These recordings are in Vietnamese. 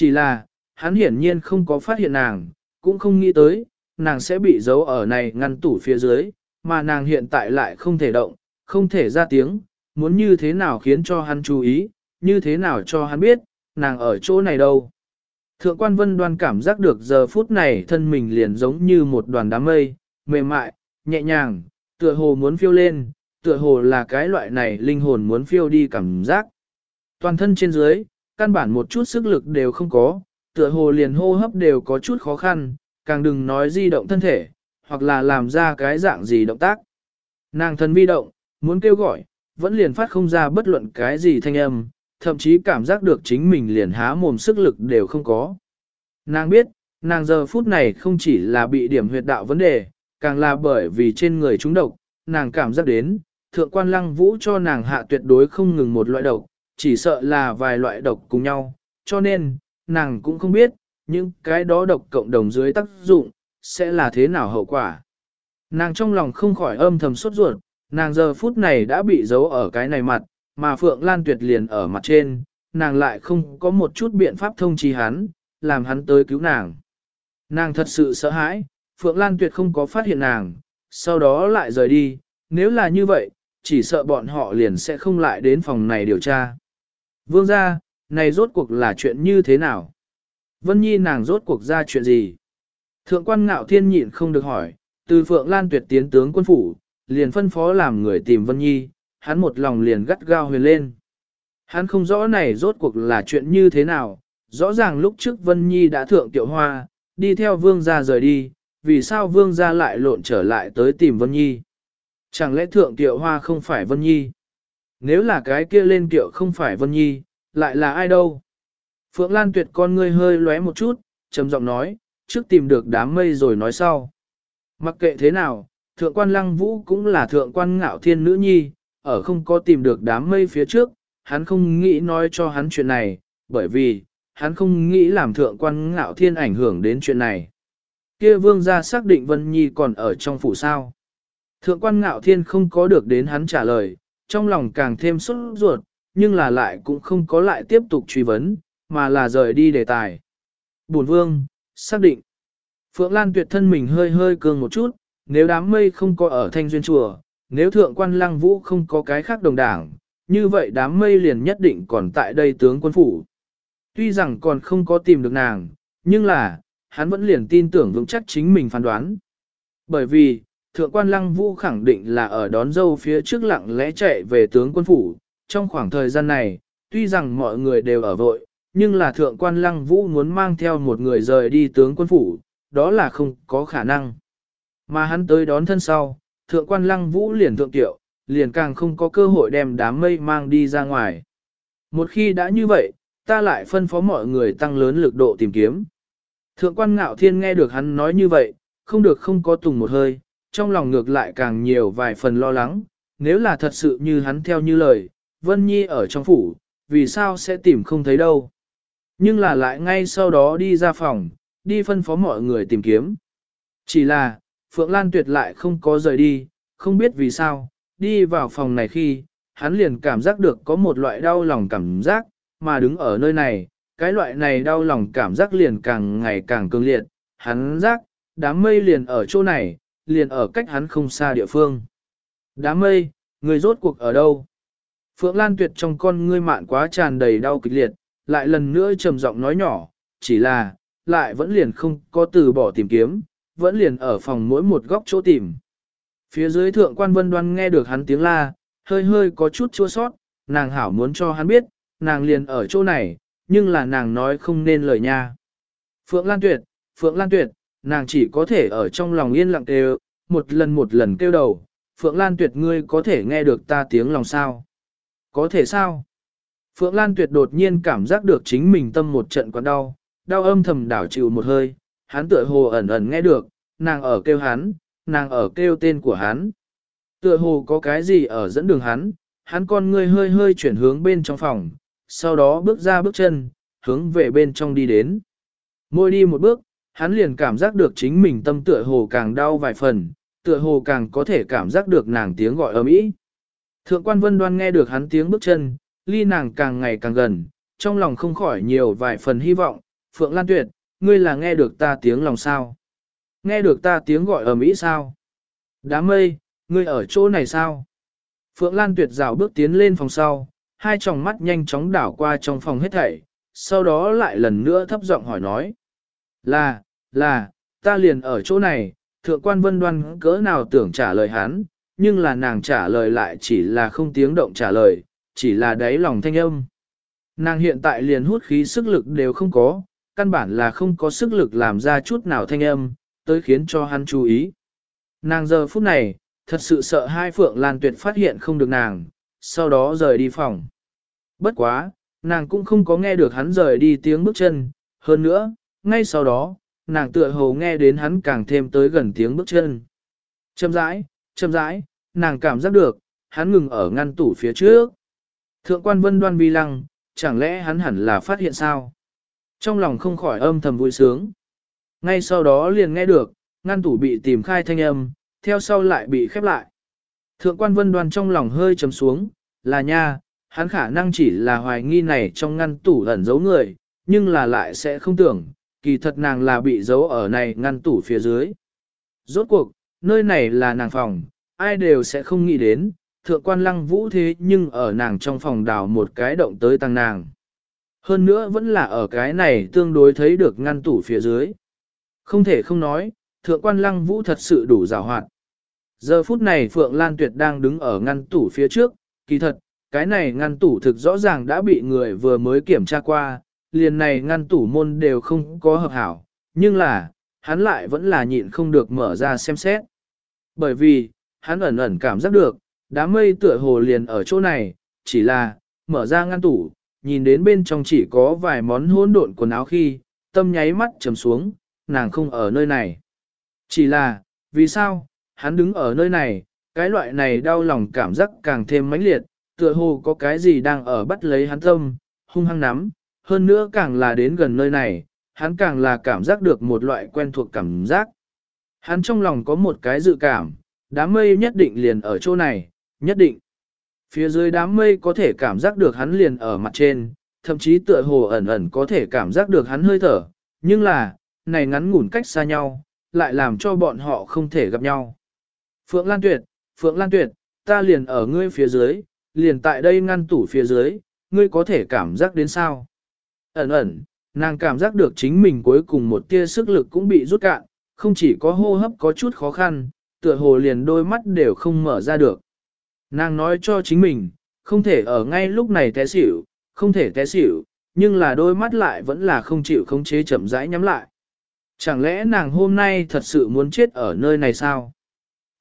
Chỉ là, hắn hiển nhiên không có phát hiện nàng, cũng không nghĩ tới, nàng sẽ bị giấu ở này ngăn tủ phía dưới, mà nàng hiện tại lại không thể động, không thể ra tiếng, muốn như thế nào khiến cho hắn chú ý, như thế nào cho hắn biết, nàng ở chỗ này đâu. Thượng quan vân đoan cảm giác được giờ phút này thân mình liền giống như một đoàn đám mây, mềm mại, nhẹ nhàng, tựa hồ muốn phiêu lên, tựa hồ là cái loại này linh hồn muốn phiêu đi cảm giác. Toàn thân trên dưới, căn bản một chút sức lực đều không có, tựa hồ liền hô hấp đều có chút khó khăn, càng đừng nói di động thân thể, hoặc là làm ra cái dạng gì động tác. Nàng thân vi động, muốn kêu gọi, vẫn liền phát không ra bất luận cái gì thanh âm, thậm chí cảm giác được chính mình liền há mồm sức lực đều không có. Nàng biết, nàng giờ phút này không chỉ là bị điểm huyệt đạo vấn đề, càng là bởi vì trên người chúng độc, nàng cảm giác đến, thượng quan lăng vũ cho nàng hạ tuyệt đối không ngừng một loại độc, chỉ sợ là vài loại độc cùng nhau, cho nên, nàng cũng không biết, những cái đó độc cộng đồng dưới tác dụng, sẽ là thế nào hậu quả. Nàng trong lòng không khỏi âm thầm sốt ruột, nàng giờ phút này đã bị giấu ở cái này mặt, mà Phượng Lan Tuyệt liền ở mặt trên, nàng lại không có một chút biện pháp thông trì hắn, làm hắn tới cứu nàng. Nàng thật sự sợ hãi, Phượng Lan Tuyệt không có phát hiện nàng, sau đó lại rời đi, nếu là như vậy, chỉ sợ bọn họ liền sẽ không lại đến phòng này điều tra. Vương gia, này rốt cuộc là chuyện như thế nào? Vân Nhi nàng rốt cuộc ra chuyện gì? Thượng quan ngạo thiên nhịn không được hỏi, từ Phượng Lan Tuyệt tiến tướng quân phủ, liền phân phó làm người tìm Vân Nhi, hắn một lòng liền gắt gao huyền lên. Hắn không rõ này rốt cuộc là chuyện như thế nào, rõ ràng lúc trước Vân Nhi đã thượng tiểu hoa, đi theo vương gia rời đi, vì sao vương gia lại lộn trở lại tới tìm Vân Nhi? Chẳng lẽ thượng tiểu hoa không phải Vân Nhi? Nếu là cái kia lên kiệu không phải Vân Nhi, lại là ai đâu? Phượng Lan tuyệt con ngươi hơi lóe một chút, trầm giọng nói, trước tìm được đám mây rồi nói sau. Mặc kệ thế nào, thượng quan lăng vũ cũng là thượng quan ngạo thiên nữ nhi, ở không có tìm được đám mây phía trước, hắn không nghĩ nói cho hắn chuyện này, bởi vì, hắn không nghĩ làm thượng quan ngạo thiên ảnh hưởng đến chuyện này. Kia vương gia xác định Vân Nhi còn ở trong phủ sao. Thượng quan ngạo thiên không có được đến hắn trả lời, trong lòng càng thêm sốt ruột, nhưng là lại cũng không có lại tiếp tục truy vấn, mà là rời đi đề tài. Bổn vương, xác định. Phượng Lan tuyệt thân mình hơi hơi cường một chút, nếu đám mây không có ở thanh duyên chùa, nếu thượng quan lăng vũ không có cái khác đồng đảng, như vậy đám mây liền nhất định còn tại đây tướng quân phủ. Tuy rằng còn không có tìm được nàng, nhưng là, hắn vẫn liền tin tưởng vững chắc chính mình phán đoán. Bởi vì, thượng quan lăng vũ khẳng định là ở đón dâu phía trước lặng lẽ chạy về tướng quân phủ. Trong khoảng thời gian này, tuy rằng mọi người đều ở vội, nhưng là thượng quan lăng vũ muốn mang theo một người rời đi tướng quân phủ, đó là không có khả năng. Mà hắn tới đón thân sau, thượng quan lăng vũ liền thượng tiệu, liền càng không có cơ hội đem đám mây mang đi ra ngoài. Một khi đã như vậy, ta lại phân phó mọi người tăng lớn lực độ tìm kiếm. Thượng quan ngạo thiên nghe được hắn nói như vậy, không được không có tùng một hơi, trong lòng ngược lại càng nhiều vài phần lo lắng, nếu là thật sự như hắn theo như lời, Vân Nhi ở trong phủ, vì sao sẽ tìm không thấy đâu. Nhưng là lại ngay sau đó đi ra phòng, đi phân phó mọi người tìm kiếm. Chỉ là, Phượng Lan Tuyệt lại không có rời đi, không biết vì sao, đi vào phòng này khi, hắn liền cảm giác được có một loại đau lòng cảm giác, mà đứng ở nơi này, cái loại này đau lòng cảm giác liền càng ngày càng cường liệt, hắn giác, đám mây liền ở chỗ này, liền ở cách hắn không xa địa phương. Đám mây, người rốt cuộc ở đâu? Phượng Lan Tuyệt trong con ngươi mạn quá tràn đầy đau kịch liệt, lại lần nữa trầm giọng nói nhỏ, chỉ là, lại vẫn liền không có từ bỏ tìm kiếm, vẫn liền ở phòng mỗi một góc chỗ tìm. Phía dưới thượng quan vân đoan nghe được hắn tiếng la, hơi hơi có chút chua sót, nàng hảo muốn cho hắn biết, nàng liền ở chỗ này, nhưng là nàng nói không nên lời nha. Phượng Lan Tuyệt, Phượng Lan Tuyệt, nàng chỉ có thể ở trong lòng yên lặng kêu, một lần một lần kêu đầu, Phượng Lan Tuyệt ngươi có thể nghe được ta tiếng lòng sao? Có thể sao? Phượng Lan Tuyệt đột nhiên cảm giác được chính mình tâm một trận quặn đau, đau âm thầm đảo chịu một hơi, hắn tựa hồ ẩn ẩn nghe được, nàng ở kêu hắn, nàng ở kêu tên của hắn. Tựa hồ có cái gì ở dẫn đường hắn, hắn con ngươi hơi hơi chuyển hướng bên trong phòng, sau đó bước ra bước chân, hướng về bên trong đi đến. Môi đi một bước, hắn liền cảm giác được chính mình tâm tựa hồ càng đau vài phần, tựa hồ càng có thể cảm giác được nàng tiếng gọi ầm ĩ. Thượng quan vân đoan nghe được hắn tiếng bước chân, ly nàng càng ngày càng gần, trong lòng không khỏi nhiều vài phần hy vọng, Phượng Lan Tuyệt, ngươi là nghe được ta tiếng lòng sao? Nghe được ta tiếng gọi ở Mỹ sao? Đám mây, ngươi ở chỗ này sao? Phượng Lan Tuyệt rào bước tiến lên phòng sau, hai tròng mắt nhanh chóng đảo qua trong phòng hết thảy, sau đó lại lần nữa thấp giọng hỏi nói. Là, là, ta liền ở chỗ này, thượng quan vân đoan cỡ nào tưởng trả lời hắn, nhưng là nàng trả lời lại chỉ là không tiếng động trả lời, chỉ là đáy lòng thanh âm. Nàng hiện tại liền hút khí sức lực đều không có, căn bản là không có sức lực làm ra chút nào thanh âm, tới khiến cho hắn chú ý. Nàng giờ phút này, thật sự sợ hai Phượng Lan Tuyệt phát hiện không được nàng, sau đó rời đi phòng. Bất quá, nàng cũng không có nghe được hắn rời đi tiếng bước chân, hơn nữa, ngay sau đó, nàng tựa hồ nghe đến hắn càng thêm tới gần tiếng bước chân. Châm rãi, châm rãi, nàng cảm giác được, hắn ngừng ở ngăn tủ phía trước. Thượng quan vân đoan vi lăng, chẳng lẽ hắn hẳn là phát hiện sao? Trong lòng không khỏi âm thầm vui sướng. Ngay sau đó liền nghe được, ngăn tủ bị tìm khai thanh âm, theo sau lại bị khép lại. Thượng quan vân đoan trong lòng hơi chấm xuống, là nha, hắn khả năng chỉ là hoài nghi này trong ngăn tủ ẩn giấu người, nhưng là lại sẽ không tưởng, kỳ thật nàng là bị giấu ở này ngăn tủ phía dưới. Rốt cuộc, nơi này là nàng phòng, ai đều sẽ không nghĩ đến, thượng quan lăng vũ thế nhưng ở nàng trong phòng đào một cái động tới tăng nàng. Hơn nữa vẫn là ở cái này tương đối thấy được ngăn tủ phía dưới. Không thể không nói, thượng quan lăng vũ thật sự đủ rào hoạt. Giờ phút này Phượng Lan Tuyệt đang đứng ở ngăn tủ phía trước, kỳ thật, cái này ngăn tủ thực rõ ràng đã bị người vừa mới kiểm tra qua, liền này ngăn tủ môn đều không có hợp hảo, nhưng là, hắn lại vẫn là nhịn không được mở ra xem xét. Bởi vì, hắn ẩn ẩn cảm giác được, đám mây tựa hồ liền ở chỗ này, chỉ là, mở ra ngăn tủ, nhìn đến bên trong chỉ có vài món hỗn độn quần áo khi, tâm nháy mắt trầm xuống, nàng không ở nơi này. Chỉ là, vì sao, hắn đứng ở nơi này, cái loại này đau lòng cảm giác càng thêm mãnh liệt, tựa hồ có cái gì đang ở bắt lấy hắn tâm, hung hăng nắm, hơn nữa càng là đến gần nơi này, hắn càng là cảm giác được một loại quen thuộc cảm giác. Hắn trong lòng có một cái dự cảm, đám mây nhất định liền ở chỗ này, nhất định. Phía dưới đám mây có thể cảm giác được hắn liền ở mặt trên, thậm chí tựa hồ ẩn ẩn có thể cảm giác được hắn hơi thở, nhưng là, này ngắn ngủn cách xa nhau, lại làm cho bọn họ không thể gặp nhau. Phượng Lan Tuyệt, Phượng Lan Tuyệt, ta liền ở ngươi phía dưới, liền tại đây ngăn tủ phía dưới, ngươi có thể cảm giác đến sao? Ẩn ẩn, nàng cảm giác được chính mình cuối cùng một tia sức lực cũng bị rút cạn, không chỉ có hô hấp có chút khó khăn, tựa hồ liền đôi mắt đều không mở ra được. Nàng nói cho chính mình, không thể ở ngay lúc này té xỉu, không thể té xỉu, nhưng là đôi mắt lại vẫn là không chịu khống chế chậm rãi nhắm lại. Chẳng lẽ nàng hôm nay thật sự muốn chết ở nơi này sao?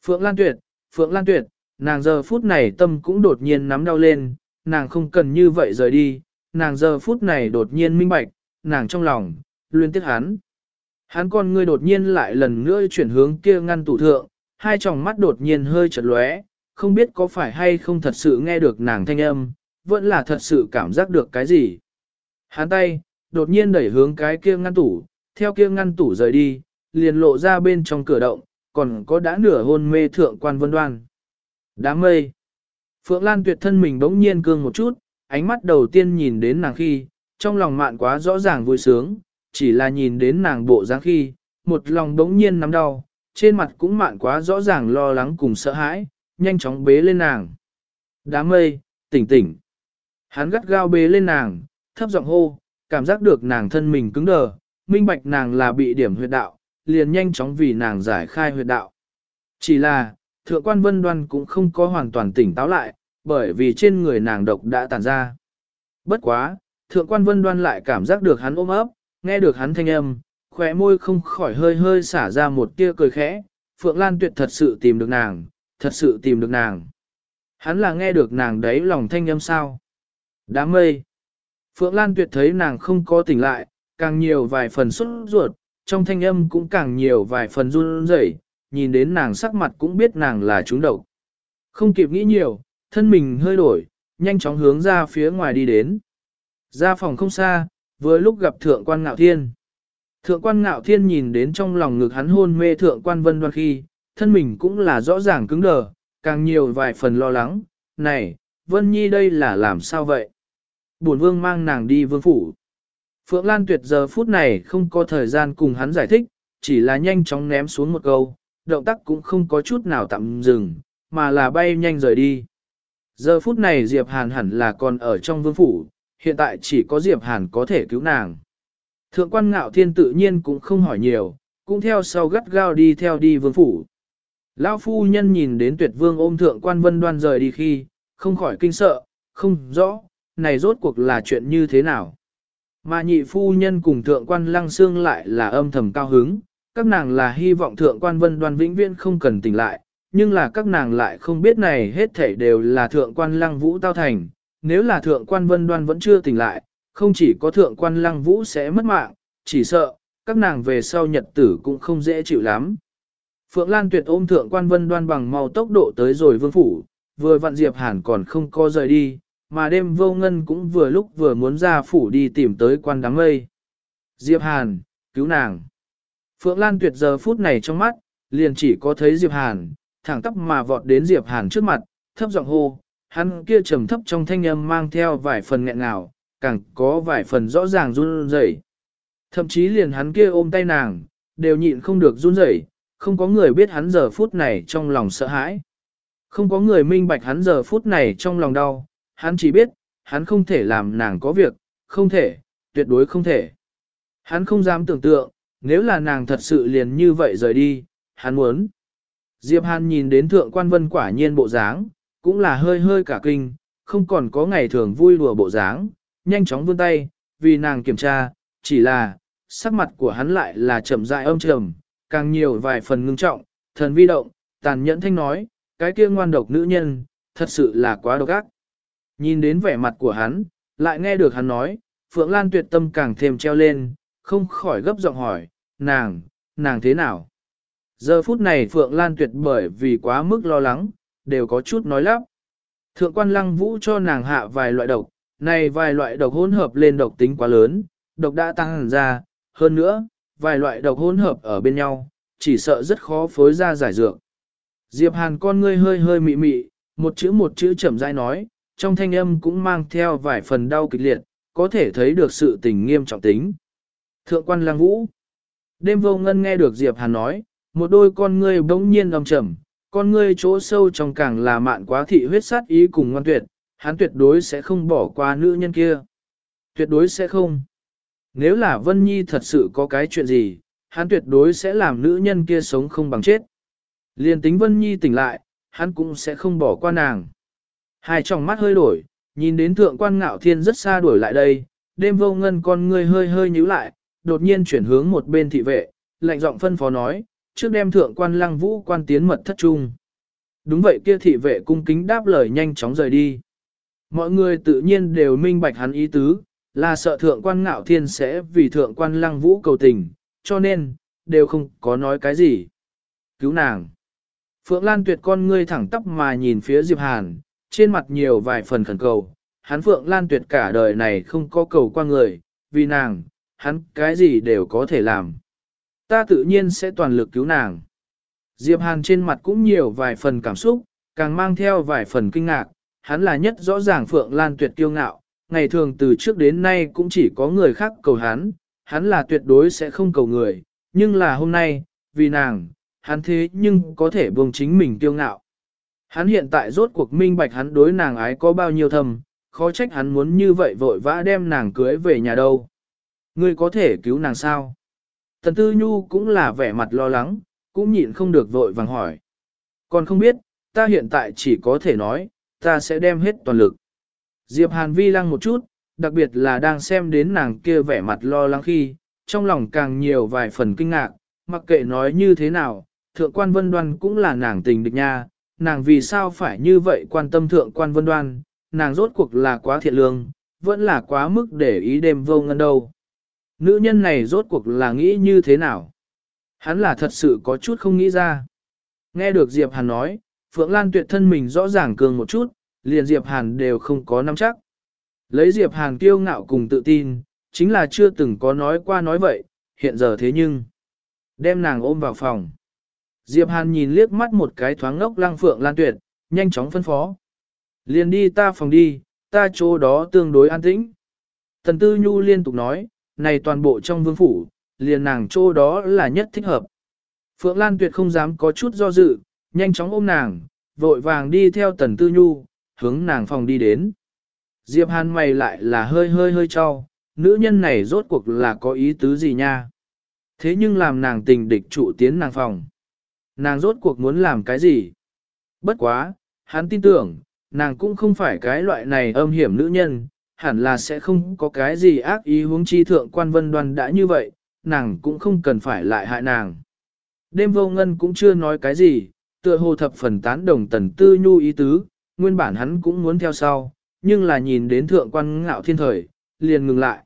Phượng Lan Tuyệt, Phượng Lan Tuyệt, nàng giờ phút này tâm cũng đột nhiên nắm đau lên, nàng không cần như vậy rời đi, nàng giờ phút này đột nhiên minh bạch, nàng trong lòng, luyên tiếc hắn. Hắn con ngươi đột nhiên lại lần nữa chuyển hướng kia ngăn tủ thượng, hai tròng mắt đột nhiên hơi chật lóe, không biết có phải hay không thật sự nghe được nàng thanh âm, vẫn là thật sự cảm giác được cái gì. Hắn tay, đột nhiên đẩy hướng cái kia ngăn tủ, theo kia ngăn tủ rời đi, liền lộ ra bên trong cửa động, còn có đã nửa hôn mê thượng quan vân đoan. Đám mây. Phượng Lan tuyệt thân mình bỗng nhiên cương một chút, ánh mắt đầu tiên nhìn đến nàng khi, trong lòng mạn quá rõ ràng vui sướng, chỉ là nhìn đến nàng bộ dáng khi, một lòng đống nhiên nắm đau, trên mặt cũng mạn quá rõ ràng lo lắng cùng sợ hãi, nhanh chóng bế lên nàng. Đám mây, tỉnh tỉnh. Hắn gắt gao bế lên nàng, thấp giọng hô, cảm giác được nàng thân mình cứng đờ, minh bạch nàng là bị điểm huyệt đạo, liền nhanh chóng vì nàng giải khai huyệt đạo. Chỉ là, thượng quan vân đoan cũng không có hoàn toàn tỉnh táo lại, bởi vì trên người nàng độc đã tàn ra. Bất quá, thượng quan vân đoan lại cảm giác được hắn ôm ấp, nghe được hắn thanh âm, khóe môi không khỏi hơi hơi xả ra một tia cười khẽ, Phượng Lan Tuyệt thật sự tìm được nàng, thật sự tìm được nàng. Hắn là nghe được nàng đấy lòng thanh âm sao. Đám mây. Phượng Lan Tuyệt thấy nàng không có tỉnh lại, càng nhiều vài phần xuất ruột, trong thanh âm cũng càng nhiều vài phần run rẩy, nhìn đến nàng sắc mặt cũng biết nàng là trúng độc. Không kịp nghĩ nhiều, thân mình hơi đổi, nhanh chóng hướng ra phía ngoài đi đến. Ra phòng không xa, vừa lúc gặp thượng quan ngạo thiên. Thượng quan ngạo thiên nhìn đến trong lòng ngực hắn hôn mê thượng quan vân đoan khi, thân mình cũng là rõ ràng cứng đờ, càng nhiều vài phần lo lắng. Này, Vân Nhi đây là làm sao vậy? Bổn vương mang nàng đi vương phủ. Phượng Lan Tuyệt giờ phút này không có thời gian cùng hắn giải thích, chỉ là nhanh chóng ném xuống một câu, động tác cũng không có chút nào tạm dừng, mà là bay nhanh rời đi. Giờ phút này Diệp Hàn hẳn là còn ở trong vương phủ, hiện tại chỉ có Diệp Hàn có thể cứu nàng. Thượng quan ngạo thiên tự nhiên cũng không hỏi nhiều, cũng theo sau gắt gao đi theo đi vương phủ. Lão phu nhân nhìn đến tuyệt vương ôm thượng quan vân đoan rời đi khi, không khỏi kinh sợ, không rõ, này rốt cuộc là chuyện như thế nào. Mà nhị phu nhân cùng thượng quan lăng xương lại là âm thầm cao hứng, các nàng là hy vọng thượng quan vân đoan vĩnh viễn không cần tỉnh lại, nhưng là các nàng lại không biết này hết thảy đều là thượng quan lăng vũ tao thành, nếu là thượng quan vân đoan vẫn chưa tỉnh lại, không chỉ có thượng quan lăng vũ sẽ mất mạng, chỉ sợ, các nàng về sau nhật tử cũng không dễ chịu lắm. Phượng Lan tuyệt ôm thượng quan vân đoan bằng mau tốc độ tới rồi vương phủ, vừa vặn Diệp Hàn còn không co rời đi, mà đêm vô ngân cũng vừa lúc vừa muốn ra phủ đi tìm tới quan đám mây. Diệp Hàn, cứu nàng. Phượng Lan tuyệt giờ phút này trong mắt, liền chỉ có thấy Diệp Hàn, thẳng tắp mà vọt đến Diệp Hàn trước mặt, thấp giọng hô, hắn kia trầm thấp trong thanh âm mang theo vài phần nghẹn ngào, càng có vài phần rõ ràng run rẩy. Thậm chí liền hắn kia ôm tay nàng, đều nhịn không được run rẩy, không có người biết hắn giờ phút này trong lòng sợ hãi. Không có người minh bạch hắn giờ phút này trong lòng đau, hắn chỉ biết, hắn không thể làm nàng có việc, không thể, tuyệt đối không thể. Hắn không dám tưởng tượng, nếu là nàng thật sự liền như vậy rời đi, hắn muốn. Diệp Hàn nhìn đến thượng quan vân quả nhiên bộ dáng, cũng là hơi hơi cả kinh, không còn có ngày thường vui đùa bộ dáng, nhanh chóng vươn tay, vì nàng kiểm tra, chỉ là, sắc mặt của hắn lại là chậm rãi âm trầm, càng nhiều vài phần ngưng trọng, thần vi động, tàn nhẫn thanh nói, cái kia ngoan độc nữ nhân, thật sự là quá độc ác. Nhìn đến vẻ mặt của hắn, lại nghe được hắn nói, Phượng Lan tuyệt tâm càng thêm treo lên, không khỏi gấp giọng hỏi, nàng, nàng thế nào? Giờ phút này Phượng Lan tuyệt bởi vì quá mức lo lắng, đều có chút nói lắp. Thượng quan lăng vũ cho nàng hạ vài loại độc, này vài loại độc hỗn hợp lên độc tính quá lớn, độc đã tăng hẳn ra, hơn nữa, vài loại độc hỗn hợp ở bên nhau, chỉ sợ rất khó phối ra giải dược. Diệp Hàn con ngươi hơi hơi mị mị, một chữ một chữ chậm rãi nói, trong thanh âm cũng mang theo vài phần đau kịch liệt, có thể thấy được sự tình nghiêm trọng tính. Thượng quan Lăng Vũ Đêm vô ngân nghe được Diệp Hàn nói, một đôi con ngươi bỗng nhiên âm trầm, con ngươi chỗ sâu trong càng là mạn quá thị huyết sát ý cùng ngoan tuyệt, hắn tuyệt đối sẽ không bỏ qua nữ nhân kia. Tuyệt đối sẽ không. Nếu là Vân Nhi thật sự có cái chuyện gì, hắn tuyệt đối sẽ làm nữ nhân kia sống không bằng chết. Liên tính Vân Nhi tỉnh lại, hắn cũng sẽ không bỏ qua nàng. Hai tròng mắt hơi đổi, nhìn đến thượng quan ngạo thiên rất xa đuổi lại đây, đêm vô ngân con ngươi hơi hơi nhíu lại, đột nhiên chuyển hướng một bên thị vệ, lạnh giọng phân phó nói, trước đem thượng quan lăng vũ quan tiến mật thất trung. Đúng vậy kia thị vệ cung kính đáp lời nhanh chóng rời đi. Mọi người tự nhiên đều minh bạch hắn ý tứ, là sợ thượng quan ngạo thiên sẽ vì thượng quan lăng vũ cầu tình, cho nên, đều không có nói cái gì. Cứu nàng. Phượng Lan tuyệt con ngươi thẳng tóc mà nhìn phía Diệp Hàn, trên mặt nhiều vài phần khẩn cầu. Hắn Phượng Lan tuyệt cả đời này không có cầu qua người, vì nàng, hắn cái gì đều có thể làm. Ta tự nhiên sẽ toàn lực cứu nàng. Diệp Hàn trên mặt cũng nhiều vài phần cảm xúc, càng mang theo vài phần kinh ngạc, hắn là nhất rõ ràng Phượng Lan tuyệt kiêu ngạo, ngày thường từ trước đến nay cũng chỉ có người khác cầu hắn, hắn là tuyệt đối sẽ không cầu người, nhưng là hôm nay, vì nàng, hắn thế nhưng có thể buông chính mình kiêu ngạo. Hắn hiện tại rốt cuộc minh bạch hắn đối nàng ái có bao nhiêu thầm, khó trách hắn muốn như vậy vội vã đem nàng cưới về nhà đâu. Ngươi có thể cứu nàng sao? Tần Tư Nhu cũng là vẻ mặt lo lắng, cũng nhịn không được vội vàng hỏi. Còn không biết, ta hiện tại chỉ có thể nói, ta sẽ đem hết toàn lực. Diệp Hàn vi lăng một chút, đặc biệt là đang xem đến nàng kia vẻ mặt lo lắng khi, trong lòng càng nhiều vài phần kinh ngạc, mặc kệ nói như thế nào, thượng quan vân đoan cũng là nàng tình địch nha, nàng vì sao phải như vậy quan tâm thượng quan vân đoan, nàng rốt cuộc là quá thiện lương, vẫn là quá mức để ý đêm vô ngân đâu. Nữ nhân này rốt cuộc là nghĩ như thế nào? Hắn là thật sự có chút không nghĩ ra. Nghe được Diệp Hàn nói, Phượng Lan tuyệt thân mình rõ ràng cường một chút, liền Diệp Hàn đều không có nắm chắc. Lấy Diệp Hàn kiêu ngạo cùng tự tin, chính là chưa từng có nói qua nói vậy, hiện giờ thế nhưng. Đem nàng ôm vào phòng. Diệp Hàn nhìn liếc mắt một cái thoáng ngốc lăng phượng lan tuyệt, nhanh chóng phân phó. Liền đi ta phòng đi, ta chỗ đó tương đối an tĩnh. Thần Tư Nhu liên tục nói, này toàn bộ trong vương phủ, liền nàng chỗ đó là nhất thích hợp. Phượng Lan Tuyệt không dám có chút do dự, nhanh chóng ôm nàng, vội vàng đi theo Tần Tư Nhu, hướng nàng phòng đi đến. Diệp Hàn mày lại là hơi hơi hơi cho, nữ nhân này rốt cuộc là có ý tứ gì nha. Thế nhưng làm nàng tình địch trụ tiến nàng phòng. Nàng rốt cuộc muốn làm cái gì? Bất quá, hắn tin tưởng, nàng cũng không phải cái loại này âm hiểm nữ nhân, hẳn là sẽ không có cái gì ác ý huống chi thượng quan vân đoan đã như vậy, nàng cũng không cần phải lại hại nàng. Đêm vô ngân cũng chưa nói cái gì, tựa hồ thập phần tán đồng tần tư nhu ý tứ, nguyên bản hắn cũng muốn theo sau, nhưng là nhìn đến thượng quan ngạo thiên thời, liền ngừng lại.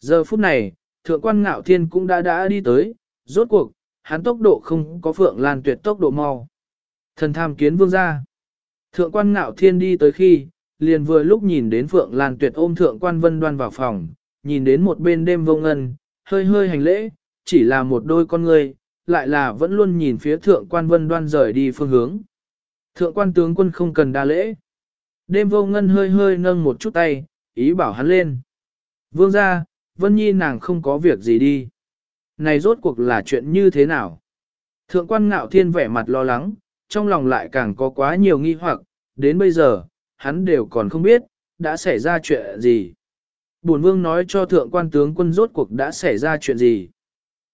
Giờ phút này, thượng quan ngạo thiên cũng đã đã đi tới, rốt cuộc, hắn tốc độ không có phượng lan tuyệt tốc độ mau. Thần tham kiến vương gia. Thượng quan ngạo thiên đi tới khi, liền vừa lúc nhìn đến phượng lan tuyệt ôm thượng quan vân đoan vào phòng, nhìn đến một bên đêm vô ngân, hơi hơi hành lễ, chỉ là một đôi con người, lại là vẫn luôn nhìn phía thượng quan vân đoan rời đi phương hướng. Thượng quan tướng quân không cần đa lễ. Đêm vô ngân hơi hơi nâng một chút tay, ý bảo hắn lên. Vương ra, Vân Nhi nàng không có việc gì đi. Này rốt cuộc là chuyện như thế nào? Thượng quan ngạo thiên vẻ mặt lo lắng, trong lòng lại càng có quá nhiều nghi hoặc, đến bây giờ, hắn đều còn không biết, đã xảy ra chuyện gì. Bổn vương nói cho thượng quan tướng quân rốt cuộc đã xảy ra chuyện gì.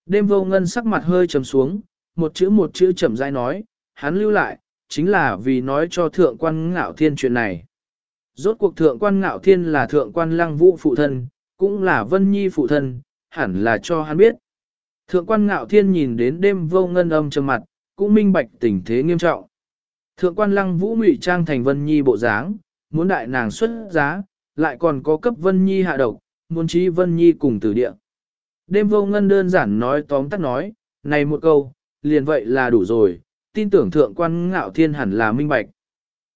Đêm vô ngân sắc mặt hơi trầm xuống, một chữ một chữ chậm rãi nói, hắn lưu lại, chính là vì nói cho thượng quan ngạo thiên chuyện này. Rốt cuộc thượng quan ngạo thiên là thượng quan lăng vũ phụ thân, cũng là vân nhi phụ thân, hẳn là cho hắn biết. Thượng quan ngạo thiên nhìn đến đêm vô ngân âm trầm mặt, cũng minh bạch tình thế nghiêm trọng. Thượng quan lăng vũ ngụy trang thành vân nhi bộ dáng, muốn đại nàng xuất giá, lại còn có cấp vân nhi hạ độc, muốn trí vân nhi cùng tử địa. Đêm vô ngân đơn giản nói tóm tắt nói, này một câu, liền vậy là đủ rồi, tin tưởng thượng quan ngạo thiên hẳn là minh bạch.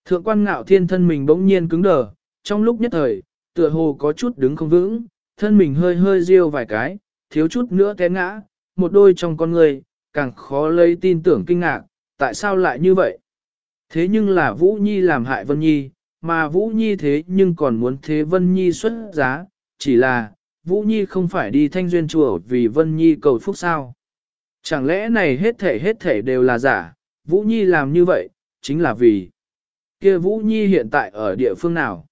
Thượng quan ngạo thiên thân mình bỗng nhiên cứng đờ, trong lúc nhất thời, tựa hồ có chút đứng không vững, thân mình hơi hơi riêu vài cái, thiếu chút nữa té ngã, một đôi trong con người, càng khó lấy tin tưởng kinh ngạc, tại sao lại như vậy? Thế nhưng là Vũ Nhi làm hại Vân Nhi, mà Vũ Nhi thế nhưng còn muốn thế Vân Nhi xuất giá, chỉ là, Vũ Nhi không phải đi thanh duyên chùa vì Vân Nhi cầu phúc sao. Chẳng lẽ này hết thể hết thể đều là giả, Vũ Nhi làm như vậy, chính là vì kia Vũ Nhi hiện tại ở địa phương nào.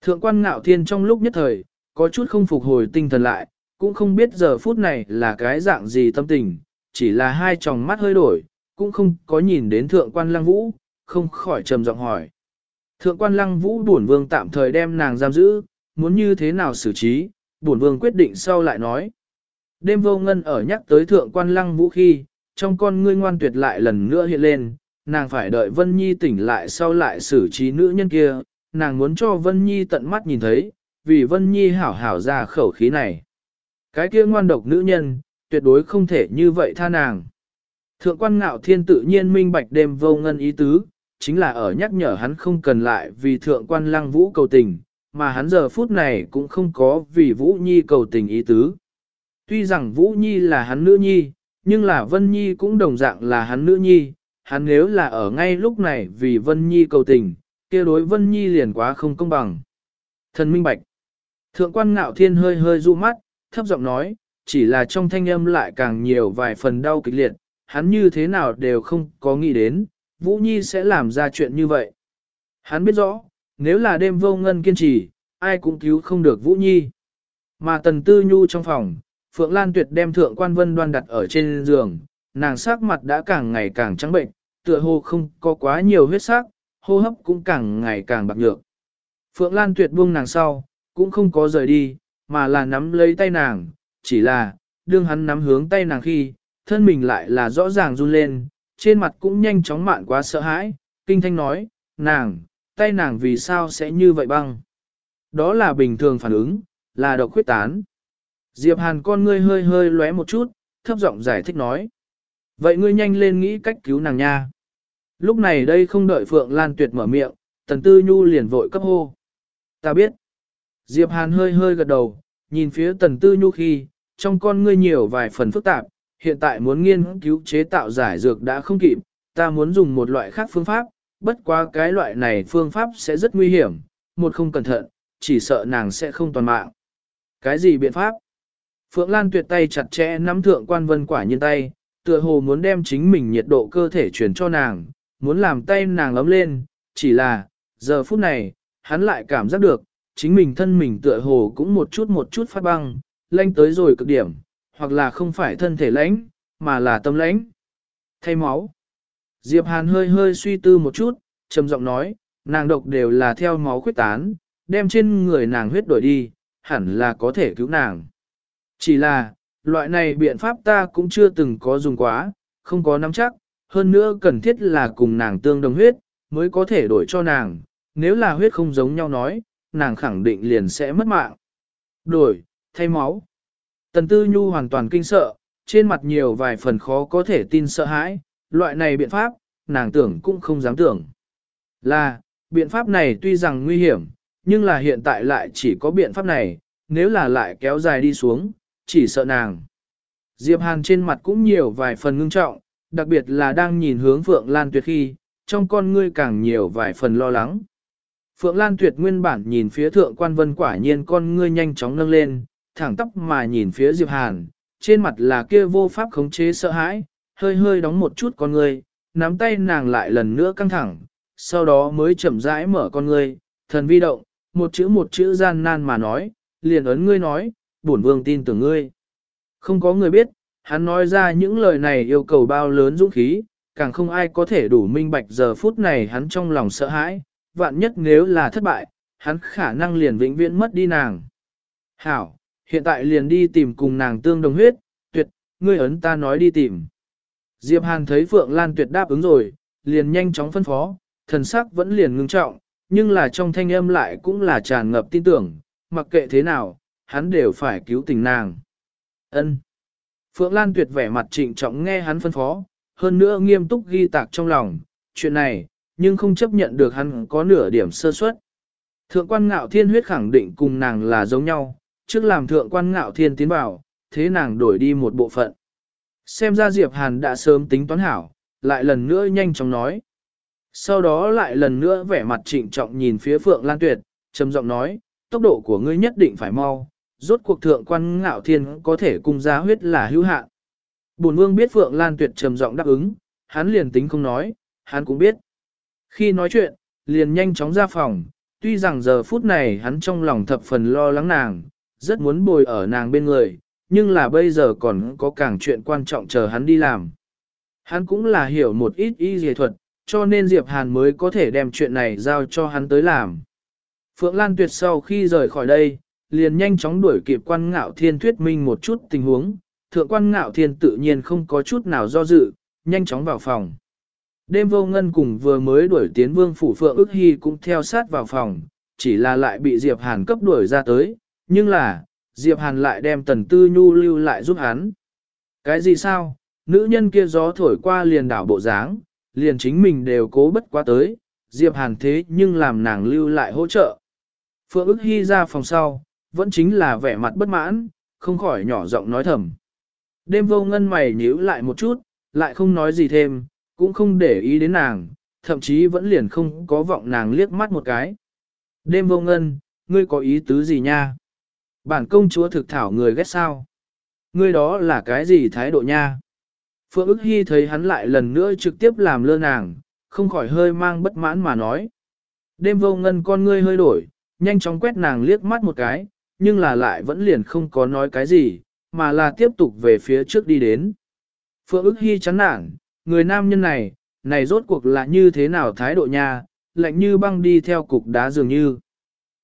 Thượng quan ngạo thiên trong lúc nhất thời, có chút không phục hồi tinh thần lại, cũng không biết giờ phút này là cái dạng gì tâm tình, chỉ là hai tròng mắt hơi đổi, cũng không có nhìn đến thượng quan lăng vũ, không khỏi trầm giọng hỏi. Thượng quan lăng vũ bổn vương tạm thời đem nàng giam giữ, muốn như thế nào xử trí, bổn vương quyết định sau lại nói. Đêm vô ngân ở nhắc tới thượng quan lăng vũ khi, trong con ngươi ngoan tuyệt lại lần nữa hiện lên, nàng phải đợi Vân Nhi tỉnh lại sau lại xử trí nữ nhân kia, nàng muốn cho Vân Nhi tận mắt nhìn thấy, vì Vân Nhi hảo hảo ra khẩu khí này. Cái kia ngoan độc nữ nhân, tuyệt đối không thể như vậy tha nàng. Thượng quan ngạo thiên tự nhiên minh bạch đêm vô ngân ý tứ, chính là ở nhắc nhở hắn không cần lại vì thượng quan lăng vũ cầu tình, mà hắn giờ phút này cũng không có vì Vũ Nhi cầu tình ý tứ. Tuy rằng Vũ Nhi là hắn nữ nhi, nhưng là Vân Nhi cũng đồng dạng là hắn nữ nhi, hắn nếu là ở ngay lúc này vì Vân Nhi cầu tình, kia đối Vân Nhi liền quá không công bằng. Thần minh bạch. Thượng quan ngạo thiên hơi hơi du mắt, thấp giọng nói, chỉ là trong thanh âm lại càng nhiều vài phần đau kịch liệt, hắn như thế nào đều không có nghĩ đến, Vũ Nhi sẽ làm ra chuyện như vậy. Hắn biết rõ, nếu là đêm vô ngân kiên trì, ai cũng cứu không được Vũ Nhi. Mà Tần Tư Nhu trong phòng, Phượng Lan Tuyệt đem thượng quan vân đoan đặt ở trên giường, nàng sắc mặt đã càng ngày càng trắng bệnh, tựa hồ không có quá nhiều huyết sắc, hô hấp cũng càng ngày càng bạc nhược. Phượng Lan Tuyệt buông nàng sau, cũng không có rời đi, mà là nắm lấy tay nàng, chỉ là, đương hắn nắm hướng tay nàng khi, thân mình lại là rõ ràng run lên, trên mặt cũng nhanh chóng mạn quá sợ hãi, kinh thanh nói, nàng, tay nàng vì sao sẽ như vậy băng. Đó là bình thường phản ứng, là độc khuyết tán. Diệp Hàn con ngươi hơi hơi lóe một chút, thấp giọng giải thích nói. Vậy ngươi nhanh lên nghĩ cách cứu nàng nha. Lúc này đây không đợi Phượng Lan Tuyệt mở miệng, Tần Tư Nhu liền vội cấp hô. Ta biết. Diệp Hàn hơi hơi gật đầu, nhìn phía Tần Tư Nhu khi, trong con ngươi nhiều vài phần phức tạp, hiện tại muốn nghiên cứu chế tạo giải dược đã không kịp, ta muốn dùng một loại khác phương pháp, bất quá cái loại này phương pháp sẽ rất nguy hiểm, một không cẩn thận, chỉ sợ nàng sẽ không toàn mạng. Cái gì biện pháp? Phượng Lan tuyệt tay chặt chẽ nắm thượng quan vân quả nhiên tay, tựa hồ muốn đem chính mình nhiệt độ cơ thể truyền cho nàng, muốn làm tay nàng ấm lên, chỉ là, giờ phút này, hắn lại cảm giác được, chính mình thân mình tựa hồ cũng một chút một chút phát băng, lanh tới rồi cực điểm, hoặc là không phải thân thể lãnh, mà là tâm lãnh. Thay máu. Diệp Hàn hơi hơi suy tư một chút, trầm giọng nói, nàng độc đều là theo máu khuyết tán, đem trên người nàng huyết đổi đi, hẳn là có thể cứu nàng. Chỉ là, loại này biện pháp ta cũng chưa từng có dùng quá, không có nắm chắc, hơn nữa cần thiết là cùng nàng tương đồng huyết, mới có thể đổi cho nàng, nếu là huyết không giống nhau nói, nàng khẳng định liền sẽ mất mạng. Đổi, thay máu. Tần Tư Nhu hoàn toàn kinh sợ, trên mặt nhiều vài phần khó có thể tin sợ hãi, loại này biện pháp, nàng tưởng cũng không dám tưởng. Là, biện pháp này tuy rằng nguy hiểm, nhưng là hiện tại lại chỉ có biện pháp này, nếu là lại kéo dài đi xuống, chỉ sợ nàng. Diệp Hàn trên mặt cũng nhiều vài phần ngưng trọng, đặc biệt là đang nhìn hướng Phượng Lan Tuyệt khi, trong con ngươi càng nhiều vài phần lo lắng. Phượng Lan Tuyệt nguyên bản nhìn phía thượng quan vân quả nhiên con ngươi nhanh chóng nâng lên, thẳng tóc mà nhìn phía Diệp Hàn, trên mặt là kia vô pháp khống chế sợ hãi, hơi hơi đóng một chút con ngươi, nắm tay nàng lại lần nữa căng thẳng, sau đó mới chậm rãi mở con ngươi, thần vi động, một chữ một chữ gian nan mà nói, liền ấn ngươi nói, bổn vương tin tưởng ngươi. Không có người biết, hắn nói ra những lời này yêu cầu bao lớn dũng khí, càng không ai có thể đủ minh bạch giờ phút này hắn trong lòng sợ hãi, vạn nhất nếu là thất bại, hắn khả năng liền vĩnh viễn mất đi nàng. Hảo, hiện tại liền đi tìm cùng nàng tương đồng huyết, tuyệt, ngươi ấn ta nói đi tìm. Diệp Hàn thấy Phượng Lan tuyệt đáp ứng rồi, liền nhanh chóng phân phó, thần sắc vẫn liền ngưng trọng, nhưng là trong thanh âm lại cũng là tràn ngập tin tưởng, mặc kệ thế nào, hắn đều phải cứu tình nàng. Ân. Phượng Lan tuyệt vẻ mặt trịnh trọng nghe hắn phân phó, hơn nữa nghiêm túc ghi tạc trong lòng, chuyện này, nhưng không chấp nhận được hắn có nửa điểm sơ suất. Thượng quan ngạo thiên huyết khẳng định cùng nàng là giống nhau, trước làm thượng quan ngạo thiên tiến vào, thế nàng đổi đi một bộ phận. Xem ra Diệp Hàn đã sớm tính toán hảo, lại lần nữa nhanh chóng nói. Sau đó lại lần nữa vẻ mặt trịnh trọng nhìn phía Phượng Lan Tuyệt, trầm giọng nói, tốc độ của ngươi nhất định phải mau, rốt cuộc thượng quan ngạo thiên có thể cung giá huyết là hữu hạn. Bổn vương biết Phượng Lan Tuyệt trầm giọng đáp ứng, hắn liền tính không nói, hắn cũng biết. Khi nói chuyện, liền nhanh chóng ra phòng, tuy rằng giờ phút này hắn trong lòng thập phần lo lắng nàng, rất muốn bồi ở nàng bên người, nhưng là bây giờ còn có càng chuyện quan trọng chờ hắn đi làm. Hắn cũng là hiểu một ít y dề thuật, cho nên Diệp Hàn mới có thể đem chuyện này giao cho hắn tới làm. Phượng Lan Tuyệt sau khi rời khỏi đây, liền nhanh chóng đuổi kịp quan ngạo thiên thuyết minh một chút tình huống, thượng quan ngạo thiên tự nhiên không có chút nào do dự, nhanh chóng vào phòng. Đêm vô ngân cùng vừa mới đuổi tiến vương phủ Phượng ước hy cũng theo sát vào phòng, chỉ là lại bị Diệp Hàn cấp đuổi ra tới, nhưng là, Diệp Hàn lại đem tần tư nhu lưu lại giúp hắn. Cái gì sao, nữ nhân kia gió thổi qua liền đảo bộ dáng, liền chính mình đều cố bất quá tới, Diệp Hàn thế nhưng làm nàng lưu lại hỗ trợ. Phượng ức hy ra phòng sau, vẫn chính là vẻ mặt bất mãn, không khỏi nhỏ giọng nói thầm. Đêm vô ngân mày nhíu lại một chút, lại không nói gì thêm, cũng không để ý đến nàng, thậm chí vẫn liền không có vọng nàng liếc mắt một cái. Đêm vô ngân, ngươi có ý tứ gì nha? Bản công chúa thực thảo người ghét sao? Ngươi đó là cái gì thái độ nha? Phượng ức hy thấy hắn lại lần nữa trực tiếp làm lơ nàng, không khỏi hơi mang bất mãn mà nói. Đêm vô ngân con ngươi hơi đổi, nhanh chóng quét nàng liếc mắt một cái, nhưng là lại vẫn liền không có nói cái gì, mà là tiếp tục về phía trước đi đến. Phượng ức hy chán nản, người nam nhân này, này rốt cuộc là như thế nào thái độ nha, lạnh như băng đi theo cục đá dường như.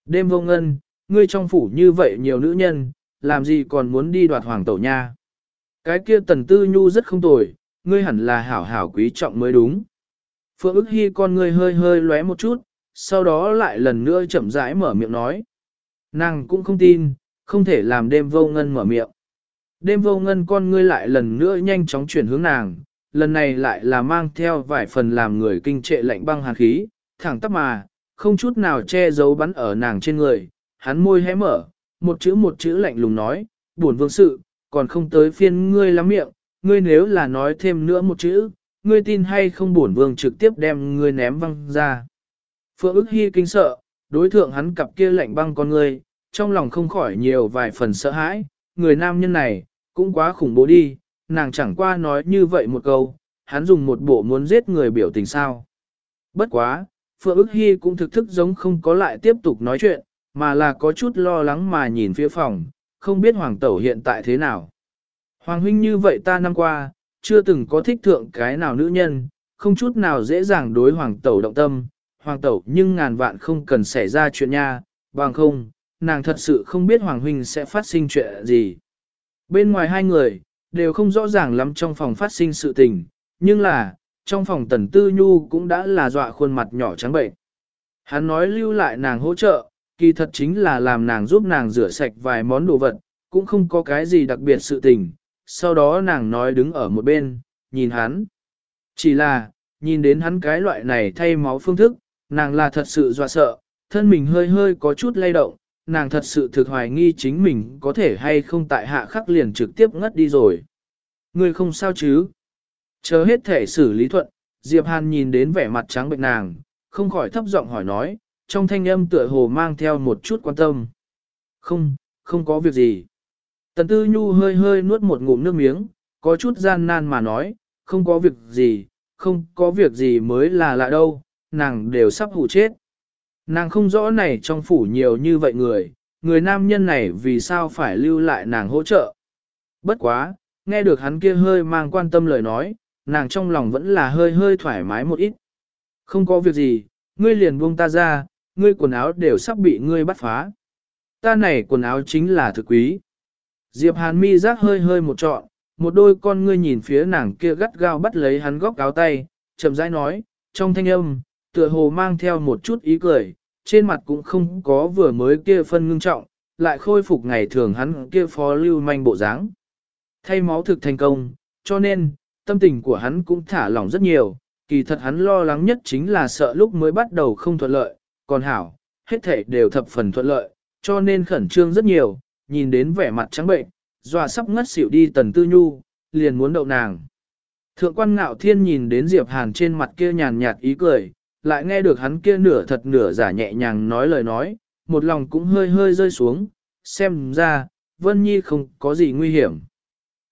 Đêm vô ngân, ngươi trong phủ như vậy nhiều nữ nhân, làm gì còn muốn đi đoạt hoàng tẩu nha. Cái kia tần tư nhu rất không tồi, ngươi hẳn là hảo hảo quý trọng mới đúng. Phượng ức hy con ngươi hơi hơi lóe một chút, sau đó lại lần nữa chậm rãi mở miệng nói. Nàng cũng không tin, không thể làm đêm vô ngân mở miệng. Đêm vô ngân con ngươi lại lần nữa nhanh chóng chuyển hướng nàng, lần này lại là mang theo vài phần làm người kinh trệ lạnh băng hàn khí, thẳng tắp mà, không chút nào che giấu bắn ở nàng trên người, hắn môi hé mở, một chữ một chữ lạnh lùng nói, buồn vương sự, còn không tới phiên ngươi lắm miệng, ngươi nếu là nói thêm nữa một chữ, ngươi tin hay không buồn vương trực tiếp đem ngươi ném văng ra. Phượng ức hy kinh sợ, đối thượng hắn cặp kia lạnh băng con ngươi, trong lòng không khỏi nhiều vài phần sợ hãi, người nam nhân này, cũng quá khủng bố đi, nàng chẳng qua nói như vậy một câu, hắn dùng một bộ muốn giết người biểu tình sao. Bất quá, Phượng ức hy cũng thực thức giống không có lại tiếp tục nói chuyện, mà là có chút lo lắng mà nhìn phía phòng, không biết hoàng tẩu hiện tại thế nào. Hoàng huynh như vậy ta năm qua, chưa từng có thích thượng cái nào nữ nhân, không chút nào dễ dàng đối hoàng tẩu động tâm, hoàng tẩu nhưng ngàn vạn không cần xảy ra chuyện nha, bằng không, nàng thật sự không biết hoàng huynh sẽ phát sinh chuyện gì. Bên ngoài hai người, đều không rõ ràng lắm trong phòng phát sinh sự tình, nhưng là, trong phòng tần tư nhu cũng đã là dọa khuôn mặt nhỏ trắng bệnh. Hắn nói lưu lại nàng hỗ trợ, kỳ thật chính là làm nàng giúp nàng rửa sạch vài món đồ vật, cũng không có cái gì đặc biệt sự tình. Sau đó nàng nói đứng ở một bên, nhìn hắn. Chỉ là, nhìn đến hắn cái loại này thay máu phương thức, nàng là thật sự dọa sợ, thân mình hơi hơi có chút lay động, nàng thật sự thực hoài nghi chính mình có thể hay không tại hạ khắc liền trực tiếp ngất đi rồi. Người không sao chứ? Chờ hết thể xử lý thuận, Diệp Hàn nhìn đến vẻ mặt trắng bệnh nàng, không khỏi thấp giọng hỏi nói, trong thanh âm tựa hồ mang theo một chút quan tâm. Không, không có việc gì. Tần Tư Nhu hơi hơi nuốt một ngụm nước miếng, có chút gian nan mà nói, không có việc gì, không có việc gì mới là lạ đâu, nàng đều sắp hủ chết. Nàng không rõ này trong phủ nhiều như vậy người, người nam nhân này vì sao phải lưu lại nàng hỗ trợ. Bất quá, nghe được hắn kia hơi mang quan tâm lời nói, nàng trong lòng vẫn là hơi hơi thoải mái một ít. Không có việc gì, ngươi liền buông ta ra, ngươi quần áo đều sắp bị ngươi bắt phá. Ta này quần áo chính là thực quý. Diệp Hàn mi rác hơi hơi một trọn, một đôi con ngươi nhìn phía nàng kia gắt gao bắt lấy hắn góc áo tay, chậm rãi nói, trong thanh âm, tựa hồ mang theo một chút ý cười, trên mặt cũng không có vừa mới kia phân ngưng trọng, lại khôi phục ngày thường hắn kia phó lưu manh bộ dáng. Thay máu thực thành công, cho nên, tâm tình của hắn cũng thả lỏng rất nhiều, kỳ thật hắn lo lắng nhất chính là sợ lúc mới bắt đầu không thuận lợi, còn hảo, hết thể đều thập phần thuận lợi, cho nên khẩn trương rất nhiều, nhìn đến vẻ mặt trắng bệnh, dọa sắp ngất xỉu đi tần tư nhu, liền muốn đậu nàng. Thượng quan ngạo thiên nhìn đến Diệp Hàn trên mặt kia nhàn nhạt ý cười, lại nghe được hắn kia nửa thật nửa giả nhẹ nhàng nói lời nói, một lòng cũng hơi hơi rơi xuống, xem ra, Vân Nhi không có gì nguy hiểm.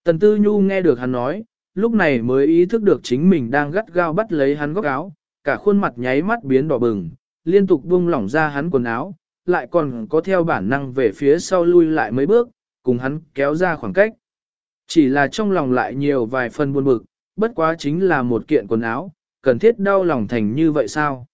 Tần Tư Nhu nghe được hắn nói, lúc này mới ý thức được chính mình đang gắt gao bắt lấy hắn góc áo, cả khuôn mặt nháy mắt biến đỏ bừng, liên tục buông lỏng ra hắn quần áo, lại còn có theo bản năng về phía sau lui lại mấy bước, cùng hắn kéo ra khoảng cách. Chỉ là trong lòng lại nhiều vài phần buồn bực, bất quá chính là một kiện quần áo, cần thiết đau lòng thành như vậy sao?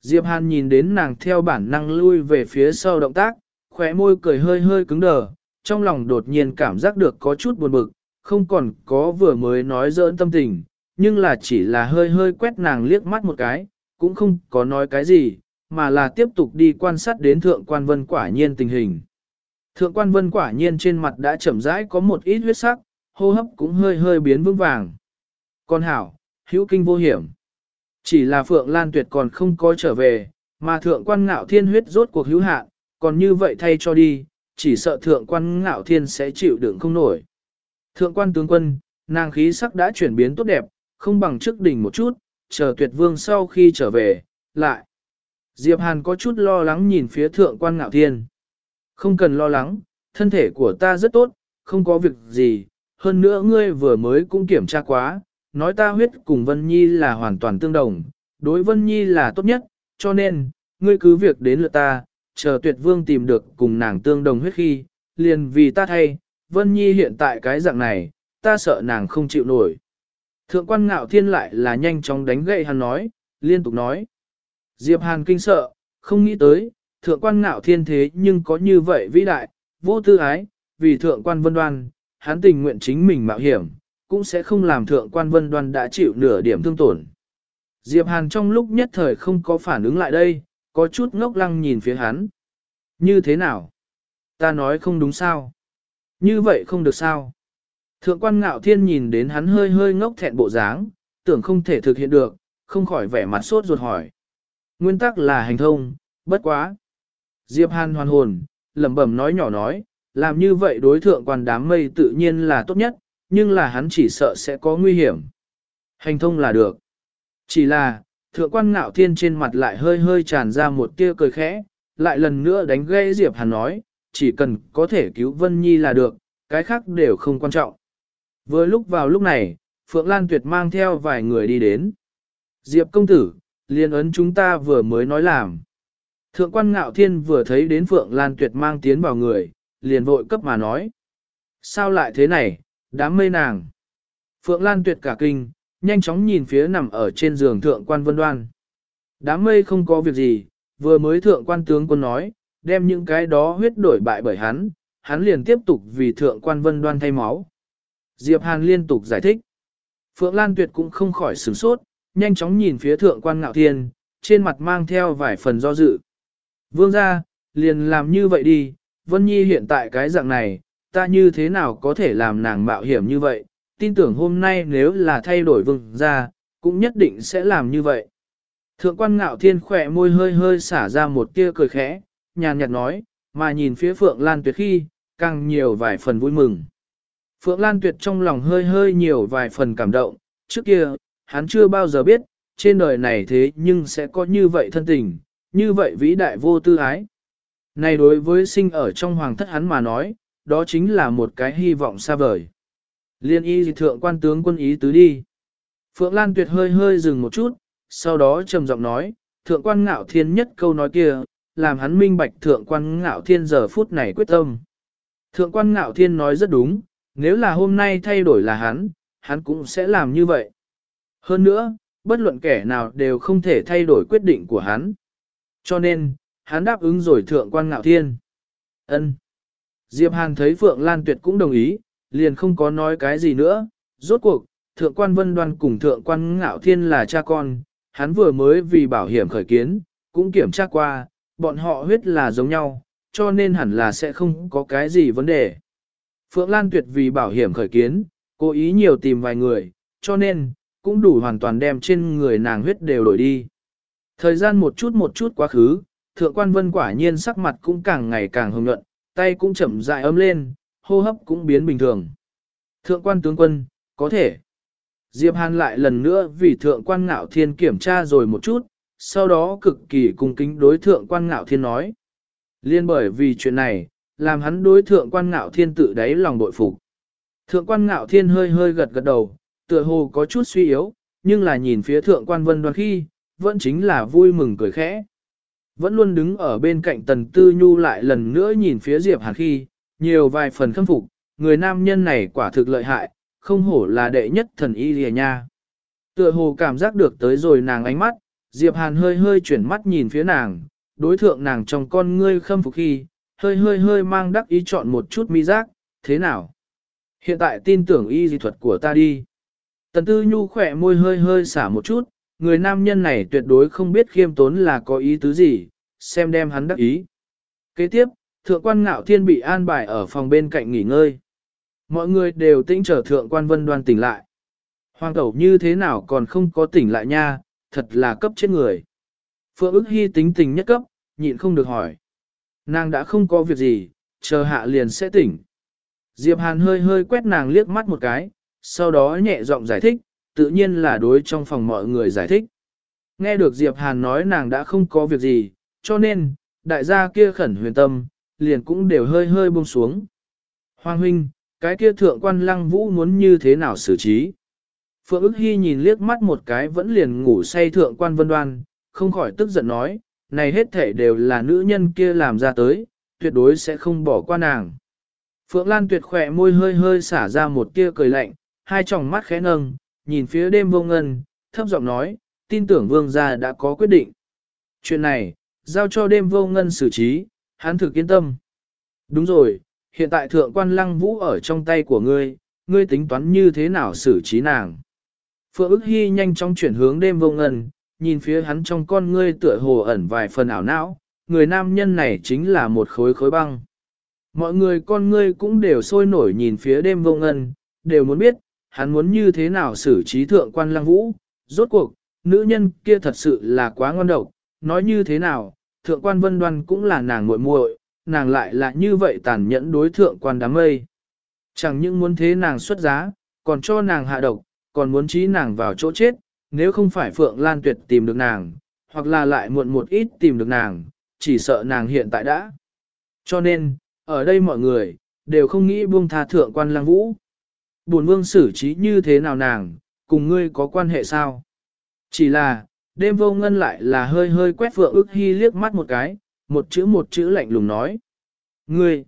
Diệp Hàn nhìn đến nàng theo bản năng lui về phía sau động tác, khóe môi cười hơi hơi cứng đờ, trong lòng đột nhiên cảm giác được có chút buồn bực, không còn có vừa mới nói dỡn tâm tình, nhưng là chỉ là hơi hơi quét nàng liếc mắt một cái, cũng không có nói cái gì, mà là tiếp tục đi quan sát đến thượng quan vân quả nhiên tình hình. Thượng quan vân quả nhiên trên mặt đã chậm rãi có một ít huyết sắc, hô hấp cũng hơi hơi biến vững vàng. Con hảo, hữu kinh vô hiểm. Chỉ là Phượng Lan Tuyệt còn không có trở về, mà thượng quan ngạo thiên huyết rốt cuộc hữu hạn, còn như vậy thay cho đi, chỉ sợ thượng quan ngạo thiên sẽ chịu đựng không nổi. Thượng quan tướng quân, nàng khí sắc đã chuyển biến tốt đẹp, không bằng trước đỉnh một chút, chờ tuyệt vương sau khi trở về, lại. Diệp Hàn có chút lo lắng nhìn phía thượng quan ngạo thiên. Không cần lo lắng, thân thể của ta rất tốt, không có việc gì, hơn nữa ngươi vừa mới cũng kiểm tra quá, nói ta huyết cùng Vân Nhi là hoàn toàn tương đồng, đối Vân Nhi là tốt nhất, cho nên, ngươi cứ việc đến lượt ta, chờ tuyệt vương tìm được cùng nàng tương đồng huyết khi, liền vì ta thay, Vân Nhi hiện tại cái dạng này, ta sợ nàng không chịu nổi. Thượng quan ngạo thiên lại là nhanh chóng đánh gậy hắn nói, liên tục nói. Diệp Hàn kinh sợ, không nghĩ tới, thượng quan ngạo thiên thế nhưng có như vậy vĩ đại, vô tư ái, vì thượng quan vân đoan, hắn tình nguyện chính mình mạo hiểm, cũng sẽ không làm thượng quan vân đoan đã chịu nửa điểm thương tổn. Diệp Hàn trong lúc nhất thời không có phản ứng lại đây, có chút ngốc lăng nhìn phía hắn. Như thế nào? Ta nói không đúng sao? Như vậy không được sao? Thượng quan ngạo thiên nhìn đến hắn hơi hơi ngốc thẹn bộ dáng, tưởng không thể thực hiện được, không khỏi vẻ mặt sốt ruột hỏi. Nguyên tắc là hành thông, bất quá. Diệp Hàn hoàn hồn, lẩm bẩm nói nhỏ nói, làm như vậy đối thượng quan đám mây tự nhiên là tốt nhất, nhưng là hắn chỉ sợ sẽ có nguy hiểm. Hành thông là được. Chỉ là, thượng quan ngạo thiên trên mặt lại hơi hơi tràn ra một tia cười khẽ, lại lần nữa đánh gây Diệp Hàn nói, chỉ cần có thể cứu Vân Nhi là được, cái khác đều không quan trọng. Vừa lúc vào lúc này, Phượng Lan Tuyệt mang theo vài người đi đến. Diệp công tử, liên ấn chúng ta vừa mới nói làm. Thượng quan ngạo thiên vừa thấy đến Phượng Lan Tuyệt mang tiến vào người, liền vội cấp mà nói. Sao lại thế này, đám mây nàng. Phượng Lan Tuyệt cả kinh, nhanh chóng nhìn phía nằm ở trên giường thượng quan vân đoan. Đám mây không có việc gì, vừa mới thượng quan tướng quân nói, đem những cái đó huyết đổi bại bởi hắn, hắn liền tiếp tục vì thượng quan vân đoan thay máu. Diệp Hàn liên tục giải thích. Phượng Lan Tuyệt cũng không khỏi sửng sốt, nhanh chóng nhìn phía thượng quan ngạo thiên, trên mặt mang theo vài phần do dự. Vương ra, liền làm như vậy đi, Vân Nhi hiện tại cái dạng này, ta như thế nào có thể làm nàng mạo hiểm như vậy, tin tưởng hôm nay nếu là thay đổi vương ra, cũng nhất định sẽ làm như vậy. Thượng quan ngạo thiên khỏe môi hơi hơi xả ra một tia cười khẽ, nhàn nhạt nói, mà nhìn phía Phượng Lan Tuyệt khi, càng nhiều vài phần vui mừng. Phượng Lan Tuyệt trong lòng hơi hơi nhiều vài phần cảm động, trước kia, hắn chưa bao giờ biết, trên đời này thế nhưng sẽ có như vậy thân tình, như vậy vĩ đại vô tư ái. Này đối với sinh ở trong hoàng thất hắn mà nói, đó chính là một cái hy vọng xa vời. Liên y thượng quan tướng quân ý tứ đi. Phượng Lan Tuyệt hơi hơi dừng một chút, sau đó trầm giọng nói, thượng quan ngạo thiên nhất câu nói kia, làm hắn minh bạch thượng quan ngạo thiên giờ phút này quyết tâm. Thượng quan ngạo thiên nói rất đúng, nếu là hôm nay thay đổi là hắn, hắn cũng sẽ làm như vậy. Hơn nữa, bất luận kẻ nào đều không thể thay đổi quyết định của hắn. Cho nên, hắn đáp ứng rồi thượng quan ngạo thiên. ân Diệp Hàn thấy Phượng Lan Tuyệt cũng đồng ý, liền không có nói cái gì nữa. Rốt cuộc, thượng quan vân đoan cùng thượng quan ngạo thiên là cha con, hắn vừa mới vì bảo hiểm khởi kiến, cũng kiểm tra qua, bọn họ huyết là giống nhau, cho nên hẳn là sẽ không có cái gì vấn đề. Phượng Lan Tuyệt vì bảo hiểm khởi kiến, cố ý nhiều tìm vài người, cho nên, cũng đủ hoàn toàn đem trên người nàng huyết đều đổi đi. Thời gian một chút một chút quá khứ, thượng quan vân quả nhiên sắc mặt cũng càng ngày càng hồng nhuận, tay cũng chậm rãi ấm lên, hô hấp cũng biến bình thường. Thượng quan tướng quân, có thể. Diệp Hàn lại lần nữa vì thượng quan ngạo thiên kiểm tra rồi một chút, sau đó cực kỳ cung kính đối thượng quan ngạo thiên nói. Liên bởi vì chuyện này, làm hắn đối thượng quan ngạo thiên tự đáy lòng bội phục. Thượng quan ngạo thiên hơi hơi gật gật đầu, tựa hồ có chút suy yếu, nhưng là nhìn phía thượng quan vân đoan khi, vẫn chính là vui mừng cười khẽ. Vẫn luôn đứng ở bên cạnh tần tư nhu lại lần nữa nhìn phía Diệp Hàn khi, nhiều vài phần khâm phục, người nam nhân này quả thực lợi hại, không hổ là đệ nhất thần y lìa nha. Tựa hồ cảm giác được tới rồi nàng ánh mắt, Diệp Hàn hơi hơi chuyển mắt nhìn phía nàng, đối thượng nàng trong con ngươi khâm phục khi, hơi hơi hơi mang đắc ý chọn một chút mi giác, thế nào? Hiện tại tin tưởng y dị thuật của ta đi. Tần tư nhu khỏe môi hơi hơi xả một chút, người nam nhân này tuyệt đối không biết khiêm tốn là có ý tứ gì, xem đem hắn đắc ý. Kế tiếp, thượng quan ngạo thiên bị an bài ở phòng bên cạnh nghỉ ngơi. Mọi người đều tĩnh trở thượng quan vân đoan tỉnh lại. Hoàng tẩu như thế nào còn không có tỉnh lại nha, thật là cấp chết người. Phượng ức hy tính tình nhất cấp, nhịn không được hỏi. Nàng đã không có việc gì, chờ hạ liền sẽ tỉnh. Diệp Hàn hơi hơi quét nàng liếc mắt một cái, sau đó nhẹ giọng giải thích, tự nhiên là đối trong phòng mọi người giải thích. Nghe được Diệp Hàn nói nàng đã không có việc gì, cho nên, đại gia kia khẩn huyền tâm, liền cũng đều hơi hơi buông xuống. Hoàng huynh, cái kia thượng quan lăng vũ muốn như thế nào xử trí? Phượng ức hy nhìn liếc mắt một cái vẫn liền ngủ say thượng quan vân đoan, không khỏi tức giận nói, này hết thể đều là nữ nhân kia làm ra tới, tuyệt đối sẽ không bỏ qua nàng. Phượng Lan tuyệt khỏe môi hơi hơi xả ra một tia cười lạnh, hai tròng mắt khẽ nâng, nhìn phía đêm vô ngân, thấp giọng nói, tin tưởng vương gia đã có quyết định. Chuyện này, giao cho đêm vô ngân xử trí, hắn thực yên tâm. Đúng rồi, hiện tại thượng quan lăng vũ ở trong tay của ngươi, ngươi tính toán như thế nào xử trí nàng. Phượng ức hy nhanh chóng chuyển hướng đêm vô ngân, nhìn phía hắn trong con ngươi tựa hồ ẩn vài phần ảo não, người nam nhân này chính là một khối khối băng. Mọi người con ngươi cũng đều sôi nổi nhìn phía đêm vô ngân, đều muốn biết, hắn muốn như thế nào xử trí thượng quan lăng vũ. Rốt cuộc, nữ nhân kia thật sự là quá ngon độc, nói như thế nào, thượng quan vân đoan cũng là nàng muội muội, nàng lại là như vậy tàn nhẫn đối thượng quan đám mây. Chẳng những muốn thế nàng xuất giá, còn cho nàng hạ độc, còn muốn trí nàng vào chỗ chết, nếu không phải Phượng Lan Tuyệt tìm được nàng, hoặc là lại muộn một ít tìm được nàng, chỉ sợ nàng hiện tại đã. Cho nên, ở đây mọi người, đều không nghĩ buông tha thượng quan lang vũ. Bổn vương xử trí như thế nào nàng, cùng ngươi có quan hệ sao? Chỉ là, đêm vô ngân lại là hơi hơi quét Phượng ức hy liếc mắt một cái, một chữ một chữ lạnh lùng nói. Ngươi!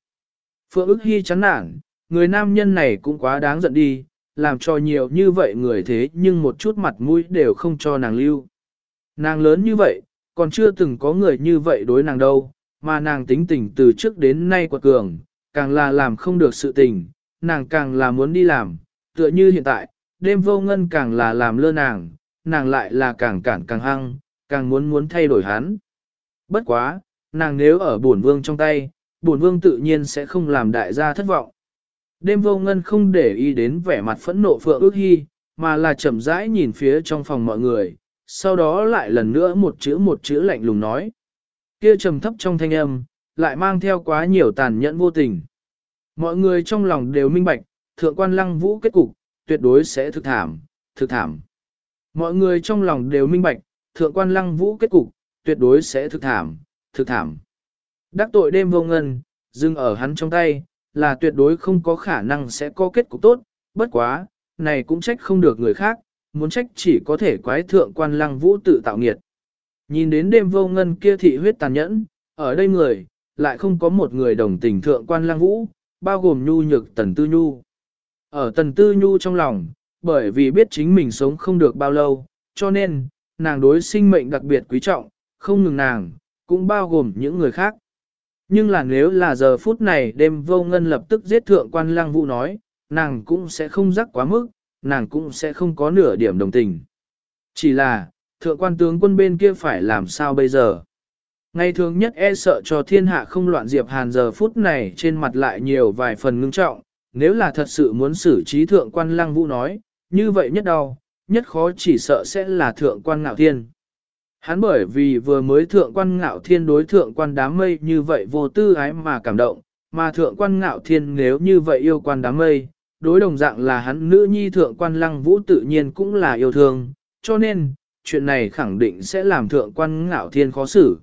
Phượng ức hy chán nản, người nam nhân này cũng quá đáng giận đi, làm cho nhiều như vậy người thế nhưng một chút mặt mũi đều không cho nàng lưu. Nàng lớn như vậy, còn chưa từng có người như vậy đối nàng đâu, mà nàng tính tình từ trước đến nay quật cường, càng là làm không được sự tình, nàng càng là muốn đi làm, tựa như hiện tại, đêm vô ngân càng là làm lơ nàng, nàng lại là càng cản càng hăng, càng muốn muốn thay đổi hắn. Bất quá, nàng nếu ở bổn vương trong tay, bổn vương tự nhiên sẽ không làm đại gia thất vọng. Đêm vô ngân không để ý đến vẻ mặt phẫn nộ phượng ước hy, mà là chậm rãi nhìn phía trong phòng mọi người, sau đó lại lần nữa một chữ một chữ lạnh lùng nói. Kia trầm thấp trong thanh âm, lại mang theo quá nhiều tàn nhẫn vô tình. Mọi người trong lòng đều minh bạch, thượng quan lăng vũ kết cục, tuyệt đối sẽ thực thảm, thực thảm. Mọi người trong lòng đều minh bạch, thượng quan lăng vũ kết cục, tuyệt đối sẽ thực thảm, thực thảm. Đắc tội đêm vô ngân, dừng ở hắn trong tay, là tuyệt đối không có khả năng sẽ có kết cục tốt, bất quá, này cũng trách không được người khác, muốn trách chỉ có thể quái thượng quan lăng vũ tự tạo nghiệt. Nhìn đến đêm vô ngân kia thị huyết tàn nhẫn, ở đây người, lại không có một người đồng tình thượng quan lăng vũ, bao gồm nhu nhược tần tư nhu. Ở tần tư nhu trong lòng, bởi vì biết chính mình sống không được bao lâu, cho nên, nàng đối sinh mệnh đặc biệt quý trọng, không ngừng nàng, cũng bao gồm những người khác. Nhưng là nếu là giờ phút này đêm vô ngân lập tức giết thượng quan lăng vũ nói, nàng cũng sẽ không rắc quá mức, nàng cũng sẽ không có nửa điểm đồng tình. Chỉ là, thượng quan tướng quân bên kia phải làm sao bây giờ? Ngày thường nhất e sợ cho thiên hạ không loạn Diệp Hàn giờ phút này trên mặt lại nhiều vài phần ngưng trọng, nếu là thật sự muốn xử trí thượng quan lăng vũ nói, như vậy nhất đau, nhất khó chỉ sợ sẽ là thượng quan ngạo thiên. Hắn bởi vì vừa mới thượng quan ngạo thiên đối thượng quan đám mây như vậy vô tư ái mà cảm động, mà thượng quan ngạo thiên nếu như vậy yêu quan đám mây, đối đồng dạng là hắn nữ nhi thượng quan lăng vũ tự nhiên cũng là yêu thương, cho nên, chuyện này khẳng định sẽ làm thượng quan ngạo thiên khó xử.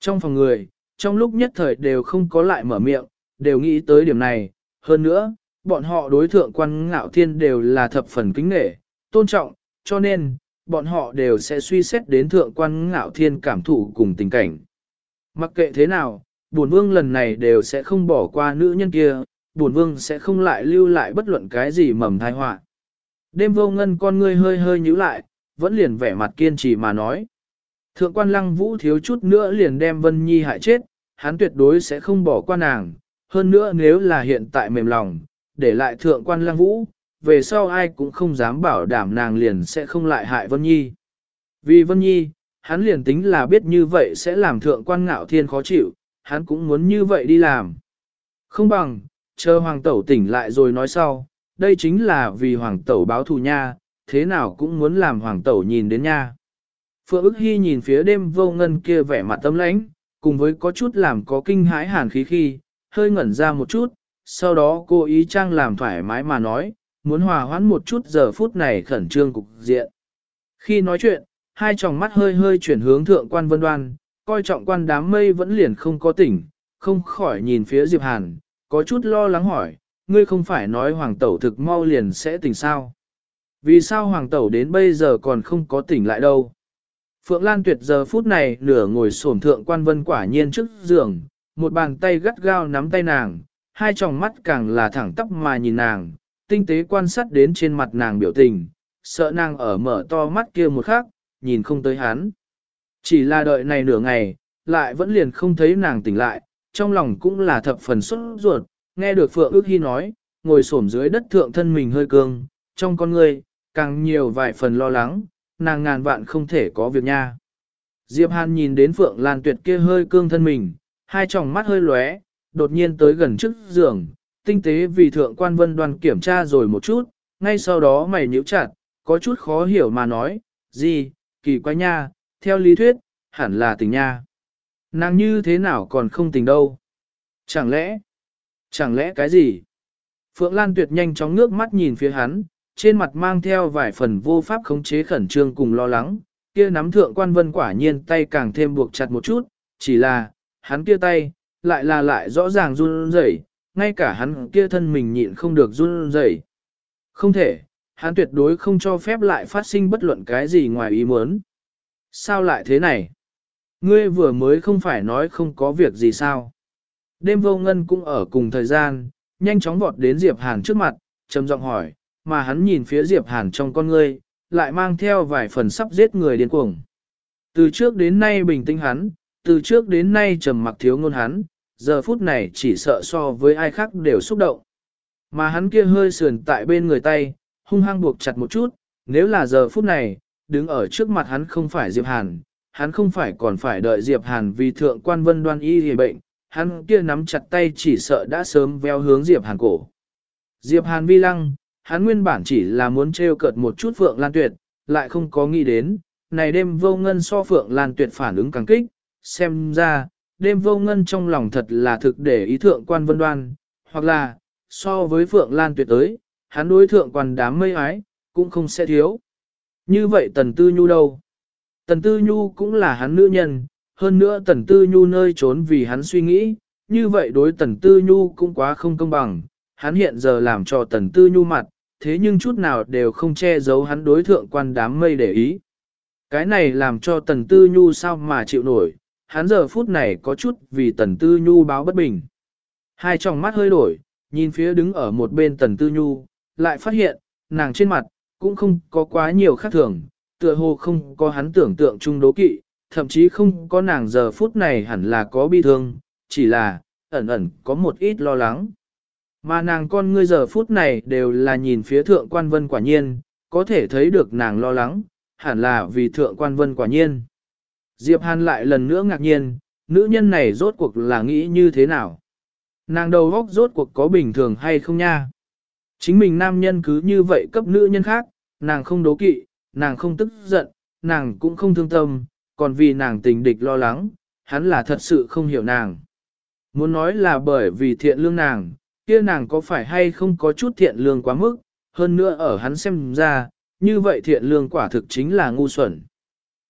Trong phòng người, trong lúc nhất thời đều không có lại mở miệng, đều nghĩ tới điểm này, hơn nữa, bọn họ đối thượng quan ngạo thiên đều là thập phần kính nghệ, tôn trọng, cho nên, bọn họ đều sẽ suy xét đến thượng quan ngạo thiên cảm thụ cùng tình cảnh. Mặc kệ thế nào, bổn vương lần này đều sẽ không bỏ qua nữ nhân kia, bổn vương sẽ không lại lưu lại bất luận cái gì mầm thai họa. Đêm vô ngân con ngươi hơi hơi nhíu lại, vẫn liền vẻ mặt kiên trì mà nói. Thượng quan lăng vũ thiếu chút nữa liền đem Vân Nhi hại chết, hắn tuyệt đối sẽ không bỏ qua nàng, hơn nữa nếu là hiện tại mềm lòng, để lại thượng quan lăng vũ, về sau ai cũng không dám bảo đảm nàng liền sẽ không lại hại Vân Nhi. Vì Vân Nhi, hắn liền tính là biết như vậy sẽ làm thượng quan ngạo thiên khó chịu, hắn cũng muốn như vậy đi làm. Không bằng, chờ hoàng tẩu tỉnh lại rồi nói sau, đây chính là vì hoàng tẩu báo thù nha, thế nào cũng muốn làm hoàng tẩu nhìn đến nha. Phượng ức hy nhìn phía đêm vô ngân kia vẻ mặt tâm lãnh, cùng với có chút làm có kinh hãi hàn khí khi, hơi ngẩn ra một chút, sau đó cô ý trang làm thoải mái mà nói, muốn hòa hoãn một chút giờ phút này khẩn trương cục diện. Khi nói chuyện, hai tròng mắt hơi hơi chuyển hướng thượng quan vân đoan, coi trọng quan đám mây vẫn liền không có tỉnh, không khỏi nhìn phía Diệp Hàn, có chút lo lắng hỏi, ngươi không phải nói hoàng tẩu thực mau liền sẽ tỉnh sao? Vì sao hoàng tẩu đến bây giờ còn không có tỉnh lại đâu? Phượng Lan tuyệt giờ phút này nửa ngồi sổm thượng quan vân quả nhiên trước giường, một bàn tay gắt gao nắm tay nàng, hai tròng mắt càng là thẳng tóc mà nhìn nàng, tinh tế quan sát đến trên mặt nàng biểu tình, sợ nàng ở mở to mắt kia một khắc, nhìn không tới hắn. Chỉ là đợi này nửa ngày, lại vẫn liền không thấy nàng tỉnh lại, trong lòng cũng là thập phần xuất ruột, nghe được Phượng ước hy nói, ngồi xổm dưới đất thượng thân mình hơi cương, trong con người, càng nhiều vài phần lo lắng, nàng ngàn vạn không thể có việc nha. Diệp Hàn nhìn đến Phượng Lan Tuyệt kia hơi cương thân mình, hai tròng mắt hơi lóe, đột nhiên tới gần trước giường, tinh tế vì thượng quan vân đoàn kiểm tra rồi một chút, ngay sau đó mày nhíu chặt, có chút khó hiểu mà nói, gì, kỳ quái nha, theo lý thuyết, hẳn là tình nha. Nàng như thế nào còn không tình đâu? Chẳng lẽ, chẳng lẽ cái gì? Phượng Lan Tuyệt nhanh chóng ngước mắt nhìn phía hắn, trên mặt mang theo vài phần vô pháp khống chế khẩn trương cùng lo lắng, kia nắm thượng quan vân quả nhiên tay càng thêm buộc chặt một chút, chỉ là, hắn kia tay, lại là lại rõ ràng run rẩy, ngay cả hắn kia thân mình nhịn không được run rẩy. Không thể, hắn tuyệt đối không cho phép lại phát sinh bất luận cái gì ngoài ý muốn. Sao lại thế này? Ngươi vừa mới không phải nói không có việc gì sao? Đêm vô ngân cũng ở cùng thời gian, nhanh chóng vọt đến Diệp Hàn trước mặt, trầm giọng hỏi, mà hắn nhìn phía Diệp Hàn trong con ngươi, lại mang theo vài phần sắp giết người điên cuồng. Từ trước đến nay bình tĩnh hắn, từ trước đến nay trầm mặc thiếu ngôn hắn, giờ phút này chỉ sợ so với ai khác đều xúc động. Mà hắn kia hơi sườn tại bên người tay, hung hăng buộc chặt một chút, nếu là giờ phút này, đứng ở trước mặt hắn không phải Diệp Hàn, hắn không phải còn phải đợi Diệp Hàn vì thượng quan vân đoan y hề bệnh, hắn kia nắm chặt tay chỉ sợ đã sớm veo hướng Diệp Hàn cổ. Diệp Hàn vi lăng, hắn nguyên bản chỉ là muốn trêu cợt một chút Phượng Lan Tuyệt, lại không có nghĩ đến, này đêm vô ngân so Phượng Lan Tuyệt phản ứng càng kích, xem ra, đêm vô ngân trong lòng thật là thực để ý thượng quan vân đoan, hoặc là, so với Phượng Lan Tuyệt tới, hắn đối thượng quan đám mây ái, cũng không sẽ thiếu. Như vậy Tần Tư Nhu đâu? Tần Tư Nhu cũng là hắn nữ nhân, hơn nữa Tần Tư Nhu nơi trốn vì hắn suy nghĩ, như vậy đối Tần Tư Nhu cũng quá không công bằng, hắn hiện giờ làm cho Tần Tư Nhu mặt, thế nhưng chút nào đều không che giấu hắn đối thượng quan đám mây để ý. Cái này làm cho Tần Tư Nhu sao mà chịu nổi, hắn giờ phút này có chút vì Tần Tư Nhu báo bất bình. Hai tròng mắt hơi đổi, nhìn phía đứng ở một bên Tần Tư Nhu, lại phát hiện, nàng trên mặt, cũng không có quá nhiều khác thường, tựa hồ không có hắn tưởng tượng chung đố kỵ, thậm chí không có nàng giờ phút này hẳn là có bi thương, chỉ là, ẩn ẩn có một ít lo lắng. Mà nàng con ngươi giờ phút này đều là nhìn phía thượng quan vân quả nhiên, có thể thấy được nàng lo lắng, hẳn là vì thượng quan vân quả nhiên. Diệp Hàn lại lần nữa ngạc nhiên, nữ nhân này rốt cuộc là nghĩ như thế nào? Nàng đầu góc rốt cuộc có bình thường hay không nha? Chính mình nam nhân cứ như vậy cấp nữ nhân khác, nàng không đố kỵ, nàng không tức giận, nàng cũng không thương tâm, còn vì nàng tình địch lo lắng, hắn là thật sự không hiểu nàng. Muốn nói là bởi vì thiện lương nàng, kia nàng có phải hay không có chút thiện lương quá mức, hơn nữa ở hắn xem ra, như vậy thiện lương quả thực chính là ngu xuẩn.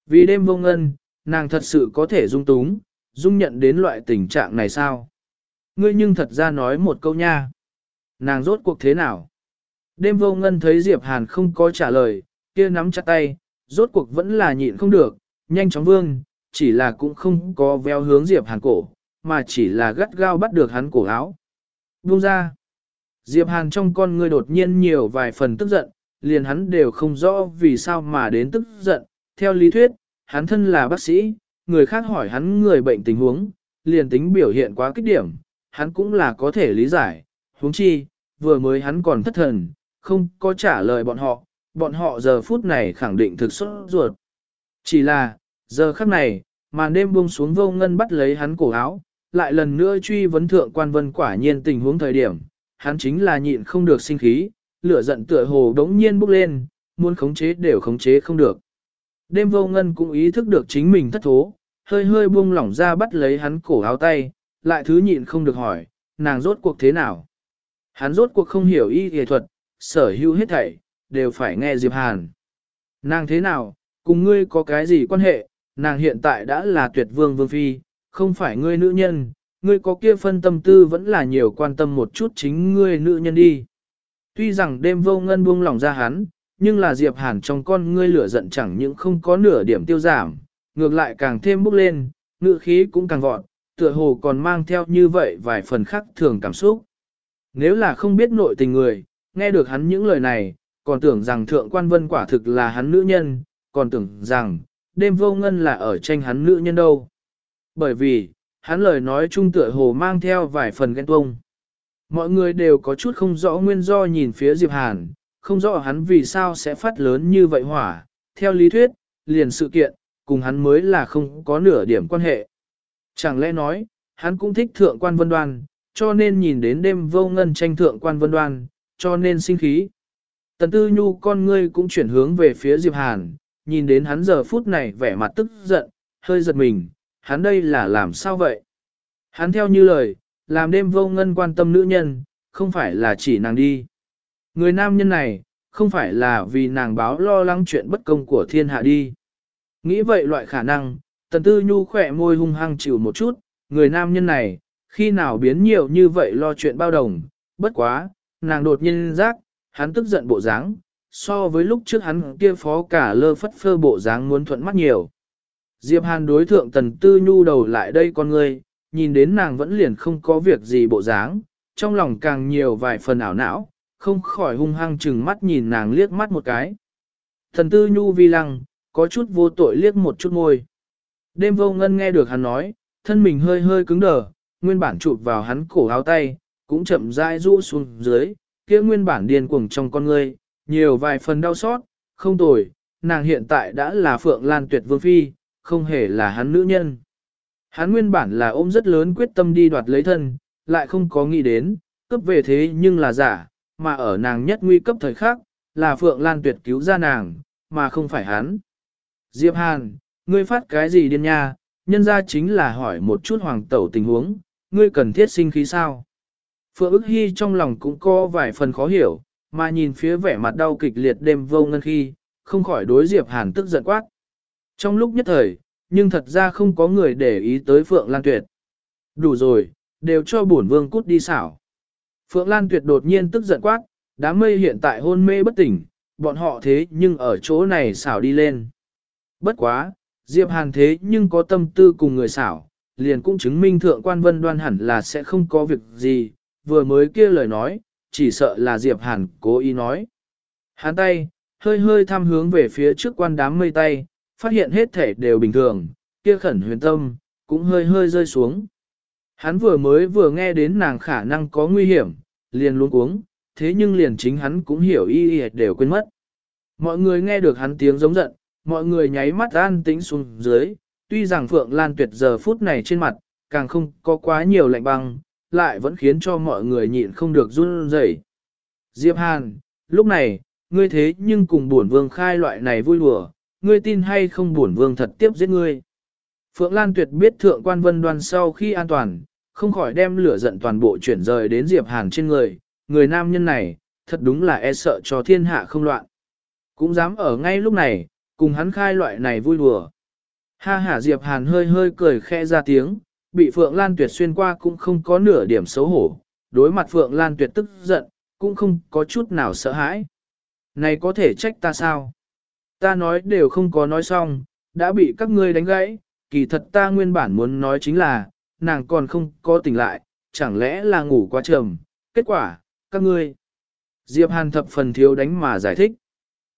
Vì đêm vô ngân, nàng thật sự có thể dung túng, dung nhận đến loại tình trạng này sao? Ngươi nhưng thật ra nói một câu nha. Nàng rốt cuộc thế nào? Đêm vô ngân thấy Diệp Hàn không có trả lời, kia nắm chặt tay, rốt cuộc vẫn là nhịn không được, nhanh chóng vương, chỉ là cũng không có veo hướng Diệp Hàn cổ, mà chỉ là gắt gao bắt được hắn cổ áo. Buông ra. Diệp Hàn trong con ngươi đột nhiên nhiều vài phần tức giận, liền hắn đều không rõ vì sao mà đến tức giận. Theo lý thuyết, hắn thân là bác sĩ, người khác hỏi hắn người bệnh tình huống, liền tính biểu hiện quá kích điểm, hắn cũng là có thể lý giải. huống chi, vừa mới hắn còn thất thần, không có trả lời bọn họ, bọn họ giờ phút này khẳng định thực xuất ruột. Chỉ là, giờ khắc này, màn đêm buông xuống vô ngân bắt lấy hắn cổ áo, lại lần nữa truy vấn thượng quan vân quả nhiên tình huống thời điểm, hắn chính là nhịn không được sinh khí, lửa giận tựa hồ đống nhiên bốc lên, muốn khống chế đều khống chế không được. Đêm vô ngân cũng ý thức được chính mình thất thố, hơi hơi buông lỏng ra bắt lấy hắn cổ áo tay, lại thứ nhịn không được hỏi, nàng rốt cuộc thế nào. Hắn rốt cuộc không hiểu y y thuật, sở hữu hết thảy, đều phải nghe Diệp Hàn. Nàng thế nào, cùng ngươi có cái gì quan hệ, nàng hiện tại đã là tuyệt vương vương phi, không phải ngươi nữ nhân, ngươi có kia phân tâm tư vẫn là nhiều quan tâm một chút chính ngươi nữ nhân đi. Tuy rằng đêm vô ngân buông lỏng ra hắn, nhưng là Diệp Hàn trong con ngươi lửa giận chẳng những không có nửa điểm tiêu giảm, ngược lại càng thêm bốc lên, ngựa khí cũng càng vọt, tựa hồ còn mang theo như vậy vài phần khác thường cảm xúc. Nếu là không biết nội tình người, nghe được hắn những lời này, còn tưởng rằng thượng quan vân quả thực là hắn nữ nhân, còn tưởng rằng, đêm vô ngân là ở tranh hắn nữ nhân đâu. Bởi vì, hắn lời nói chung tựa hồ mang theo vài phần ghen tuông. Mọi người đều có chút không rõ nguyên do nhìn phía Diệp Hàn, không rõ hắn vì sao sẽ phát lớn như vậy hỏa. Theo lý thuyết, liền sự kiện, cùng hắn mới là không có nửa điểm quan hệ. Chẳng lẽ nói, hắn cũng thích thượng quan vân đoan, cho nên nhìn đến đêm vô ngân tranh thượng quan vân đoan, cho nên sinh khí. Tần tư nhu con ngươi cũng chuyển hướng về phía Diệp Hàn, nhìn đến hắn giờ phút này vẻ mặt tức giận, hơi giật mình, hắn đây là làm sao vậy? Hắn theo như lời, làm đêm vô ngân quan tâm nữ nhân, không phải là chỉ nàng đi. Người nam nhân này, không phải là vì nàng báo lo lắng chuyện bất công của thiên hạ đi. Nghĩ vậy loại khả năng, tần tư nhu khỏe môi hung hăng chịu một chút, người nam nhân này, khi nào biến nhiều như vậy lo chuyện bao đồng, bất quá, nàng đột nhiên giác, hắn tức giận bộ dáng, so với lúc trước hắn kia phó cả lơ phất phơ bộ dáng muốn thuận mắt nhiều. Diệp Hàn đối thượng tần tư nhu đầu lại đây con người, nhìn đến nàng vẫn liền không có việc gì bộ dáng, trong lòng càng nhiều vài phần ảo não, không khỏi hung hăng chừng mắt nhìn nàng liếc mắt một cái. Thần tư nhu vi lăng, có chút vô tội liếc một chút môi. Đêm vô ngân nghe được hắn nói, thân mình hơi hơi cứng đờ, nguyên bản chụp vào hắn cổ áo tay, cũng chậm rãi rũ xuống dưới, kia nguyên bản điên cuồng trong con ngươi, nhiều vài phần đau xót, không tồi, nàng hiện tại đã là Phượng Lan Tuyệt Vương Phi, không hề là hắn nữ nhân. Hắn nguyên bản là ôm rất lớn quyết tâm đi đoạt lấy thân, lại không có nghĩ đến, cấp về thế nhưng là giả, mà ở nàng nhất nguy cấp thời khắc, là Phượng Lan Tuyệt cứu ra nàng, mà không phải hắn. Diệp Hàn, ngươi phát cái gì điên nha, nhân ra chính là hỏi một chút hoàng tẩu tình huống, ngươi cần thiết sinh khí sao? Phượng ức hy trong lòng cũng có vài phần khó hiểu, mà nhìn phía vẻ mặt đau kịch liệt đêm vô ngân khi, không khỏi đối Diệp Hàn tức giận quát. Trong lúc nhất thời, nhưng thật ra không có người để ý tới Phượng Lan Tuyệt. Đủ rồi, đều cho bổn vương cút đi xảo. Phượng Lan Tuyệt đột nhiên tức giận quát, đám mây hiện tại hôn mê bất tỉnh, bọn họ thế nhưng ở chỗ này xảo đi lên. Bất quá, Diệp Hàn thế nhưng có tâm tư cùng người xảo, liền cũng chứng minh thượng quan vân đoan hẳn là sẽ không có việc gì, vừa mới kia lời nói, chỉ sợ là Diệp Hàn cố ý nói. Hàn tay, hơi hơi tham hướng về phía trước quan đám mây tay, phát hiện hết thể đều bình thường, kia khẩn huyền tâm, cũng hơi hơi rơi xuống. Hắn vừa mới vừa nghe đến nàng khả năng có nguy hiểm, liền luôn uống, thế nhưng liền chính hắn cũng hiểu y y đều quên mất. Mọi người nghe được hắn tiếng giống giận, mọi người nháy mắt an tĩnh xuống dưới, tuy rằng Phượng Lan tuyệt giờ phút này trên mặt, càng không có quá nhiều lạnh băng, lại vẫn khiến cho mọi người nhịn không được run rẩy. Diệp Hàn, lúc này, ngươi thế nhưng cùng bổn vương khai loại này vui đùa, ngươi tin hay không bổn vương thật tiếp giết ngươi. Phượng Lan tuyệt biết thượng quan vân đoan sau khi an toàn, không khỏi đem lửa giận toàn bộ chuyển rời đến Diệp Hàn trên người, người nam nhân này, thật đúng là e sợ cho thiên hạ không loạn. Cũng dám ở ngay lúc này, cùng hắn khai loại này vui đùa. Ha ha Diệp Hàn hơi hơi cười khẽ ra tiếng, bị Phượng Lan Tuyệt xuyên qua cũng không có nửa điểm xấu hổ, đối mặt Phượng Lan Tuyệt tức giận, cũng không có chút nào sợ hãi. Này có thể trách ta sao? Ta nói đều không có nói xong, đã bị các ngươi đánh gãy, kỳ thật ta nguyên bản muốn nói chính là, nàng còn không có tỉnh lại, chẳng lẽ là ngủ quá trầm, kết quả, các ngươi. Diệp Hàn thập phần thiếu đánh mà giải thích.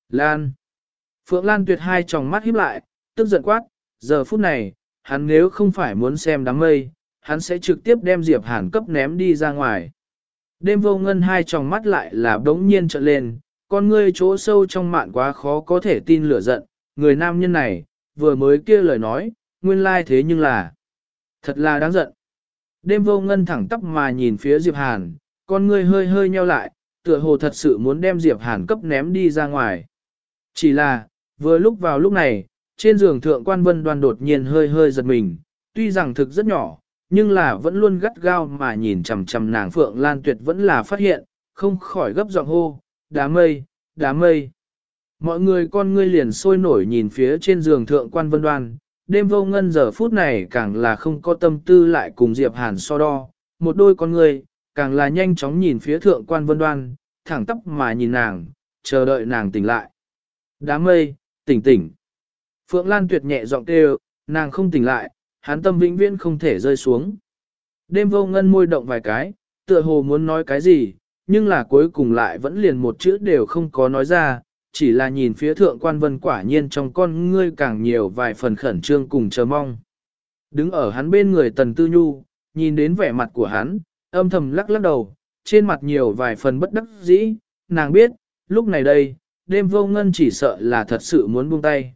Lan. Phượng Lan tuyệt hai tròng mắt híp lại, tức giận quát, giờ phút này, hắn nếu không phải muốn xem đám mây, hắn sẽ trực tiếp đem Diệp Hàn cấp ném đi ra ngoài. Đêm vô ngân hai tròng mắt lại là đống nhiên trợn lên, con ngươi chỗ sâu trong mạn quá khó có thể tin lửa giận, người nam nhân này, vừa mới kia lời nói, nguyên lai thế nhưng là, thật là đáng giận. Đêm vô ngân thẳng tắp mà nhìn phía Diệp Hàn, con ngươi hơi hơi nheo lại, tựa hồ thật sự muốn đem Diệp Hàn cấp ném đi ra ngoài. Chỉ là, vừa lúc vào lúc này, trên giường thượng quan vân đoan đột nhiên hơi hơi giật mình, tuy rằng thực rất nhỏ, nhưng là vẫn luôn gắt gao mà nhìn chằm chằm nàng Phượng Lan Tuyệt vẫn là phát hiện, không khỏi gấp giọng hô, đá mây, đá mây. Mọi người con ngươi liền sôi nổi nhìn phía trên giường thượng quan vân đoan, đêm vô ngân giờ phút này càng là không có tâm tư lại cùng Diệp Hàn so đo, một đôi con ngươi, càng là nhanh chóng nhìn phía thượng quan vân đoan, thẳng tóc mà nhìn nàng, chờ đợi nàng tỉnh lại. Đám mây, tỉnh tỉnh. Phượng Lan tuyệt nhẹ giọng kêu, nàng không tỉnh lại, hắn tâm vĩnh viễn không thể rơi xuống. Đêm vô ngân môi động vài cái, tựa hồ muốn nói cái gì, nhưng là cuối cùng lại vẫn liền một chữ đều không có nói ra, chỉ là nhìn phía thượng quan vân quả nhiên trong con ngươi càng nhiều vài phần khẩn trương cùng chờ mong. Đứng ở hắn bên người tần tư nhu, nhìn đến vẻ mặt của hắn, âm thầm lắc lắc đầu, trên mặt nhiều vài phần bất đắc dĩ, nàng biết, lúc này đây, đêm vô ngân chỉ sợ là thật sự muốn buông tay.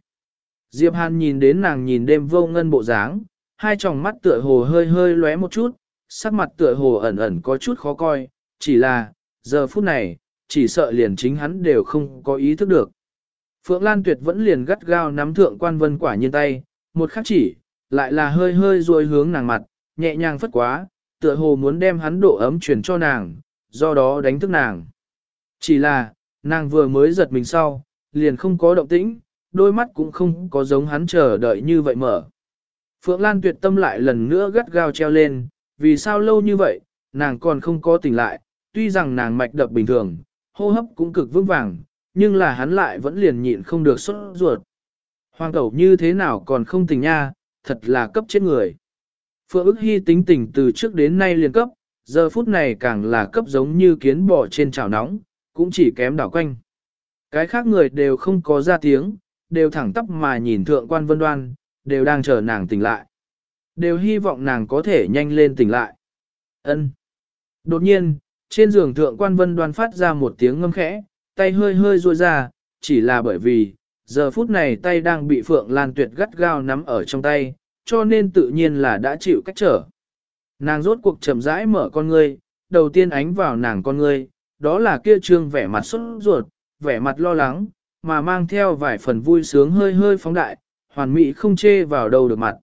Diệp Hàn nhìn đến nàng nhìn đêm vô ngân bộ dáng, hai tròng mắt tựa hồ hơi hơi lóe một chút, sắc mặt tựa hồ ẩn ẩn có chút khó coi, chỉ là, giờ phút này, chỉ sợ liền chính hắn đều không có ý thức được. Phượng Lan Tuyệt vẫn liền gắt gao nắm thượng quan vân quả nhiên tay, một khắc chỉ, lại là hơi hơi ruôi hướng nàng mặt, nhẹ nhàng phất quá, tựa hồ muốn đem hắn độ ấm truyền cho nàng, do đó đánh thức nàng. Chỉ là, nàng vừa mới giật mình sau, liền không có động tĩnh, đôi mắt cũng không có giống hắn chờ đợi như vậy mở. Phượng Lan tuyệt tâm lại lần nữa gắt gao treo lên, vì sao lâu như vậy, nàng còn không có tỉnh lại, tuy rằng nàng mạch đập bình thường, hô hấp cũng cực vững vàng, nhưng là hắn lại vẫn liền nhịn không được xuất ruột. Hoàng tẩu như thế nào còn không tỉnh nha, thật là cấp chết người. Phượng ức hy tính tình từ trước đến nay liền cấp, giờ phút này càng là cấp giống như kiến bò trên chảo nóng, cũng chỉ kém đảo quanh. Cái khác người đều không có ra tiếng, đều thẳng tắp mà nhìn thượng quan vân đoan, đều đang chờ nàng tỉnh lại. Đều hy vọng nàng có thể nhanh lên tỉnh lại. Ân. Đột nhiên, trên giường thượng quan vân đoan phát ra một tiếng ngâm khẽ, tay hơi hơi ruôi ra, chỉ là bởi vì, giờ phút này tay đang bị Phượng Lan Tuyệt gắt gao nắm ở trong tay, cho nên tự nhiên là đã chịu cách trở. Nàng rốt cuộc chậm rãi mở con ngươi, đầu tiên ánh vào nàng con ngươi, đó là kia trương vẻ mặt xuất ruột, vẻ mặt lo lắng, mà mang theo vài phần vui sướng hơi hơi phóng đại, hoàn mỹ không chê vào đầu được mặt.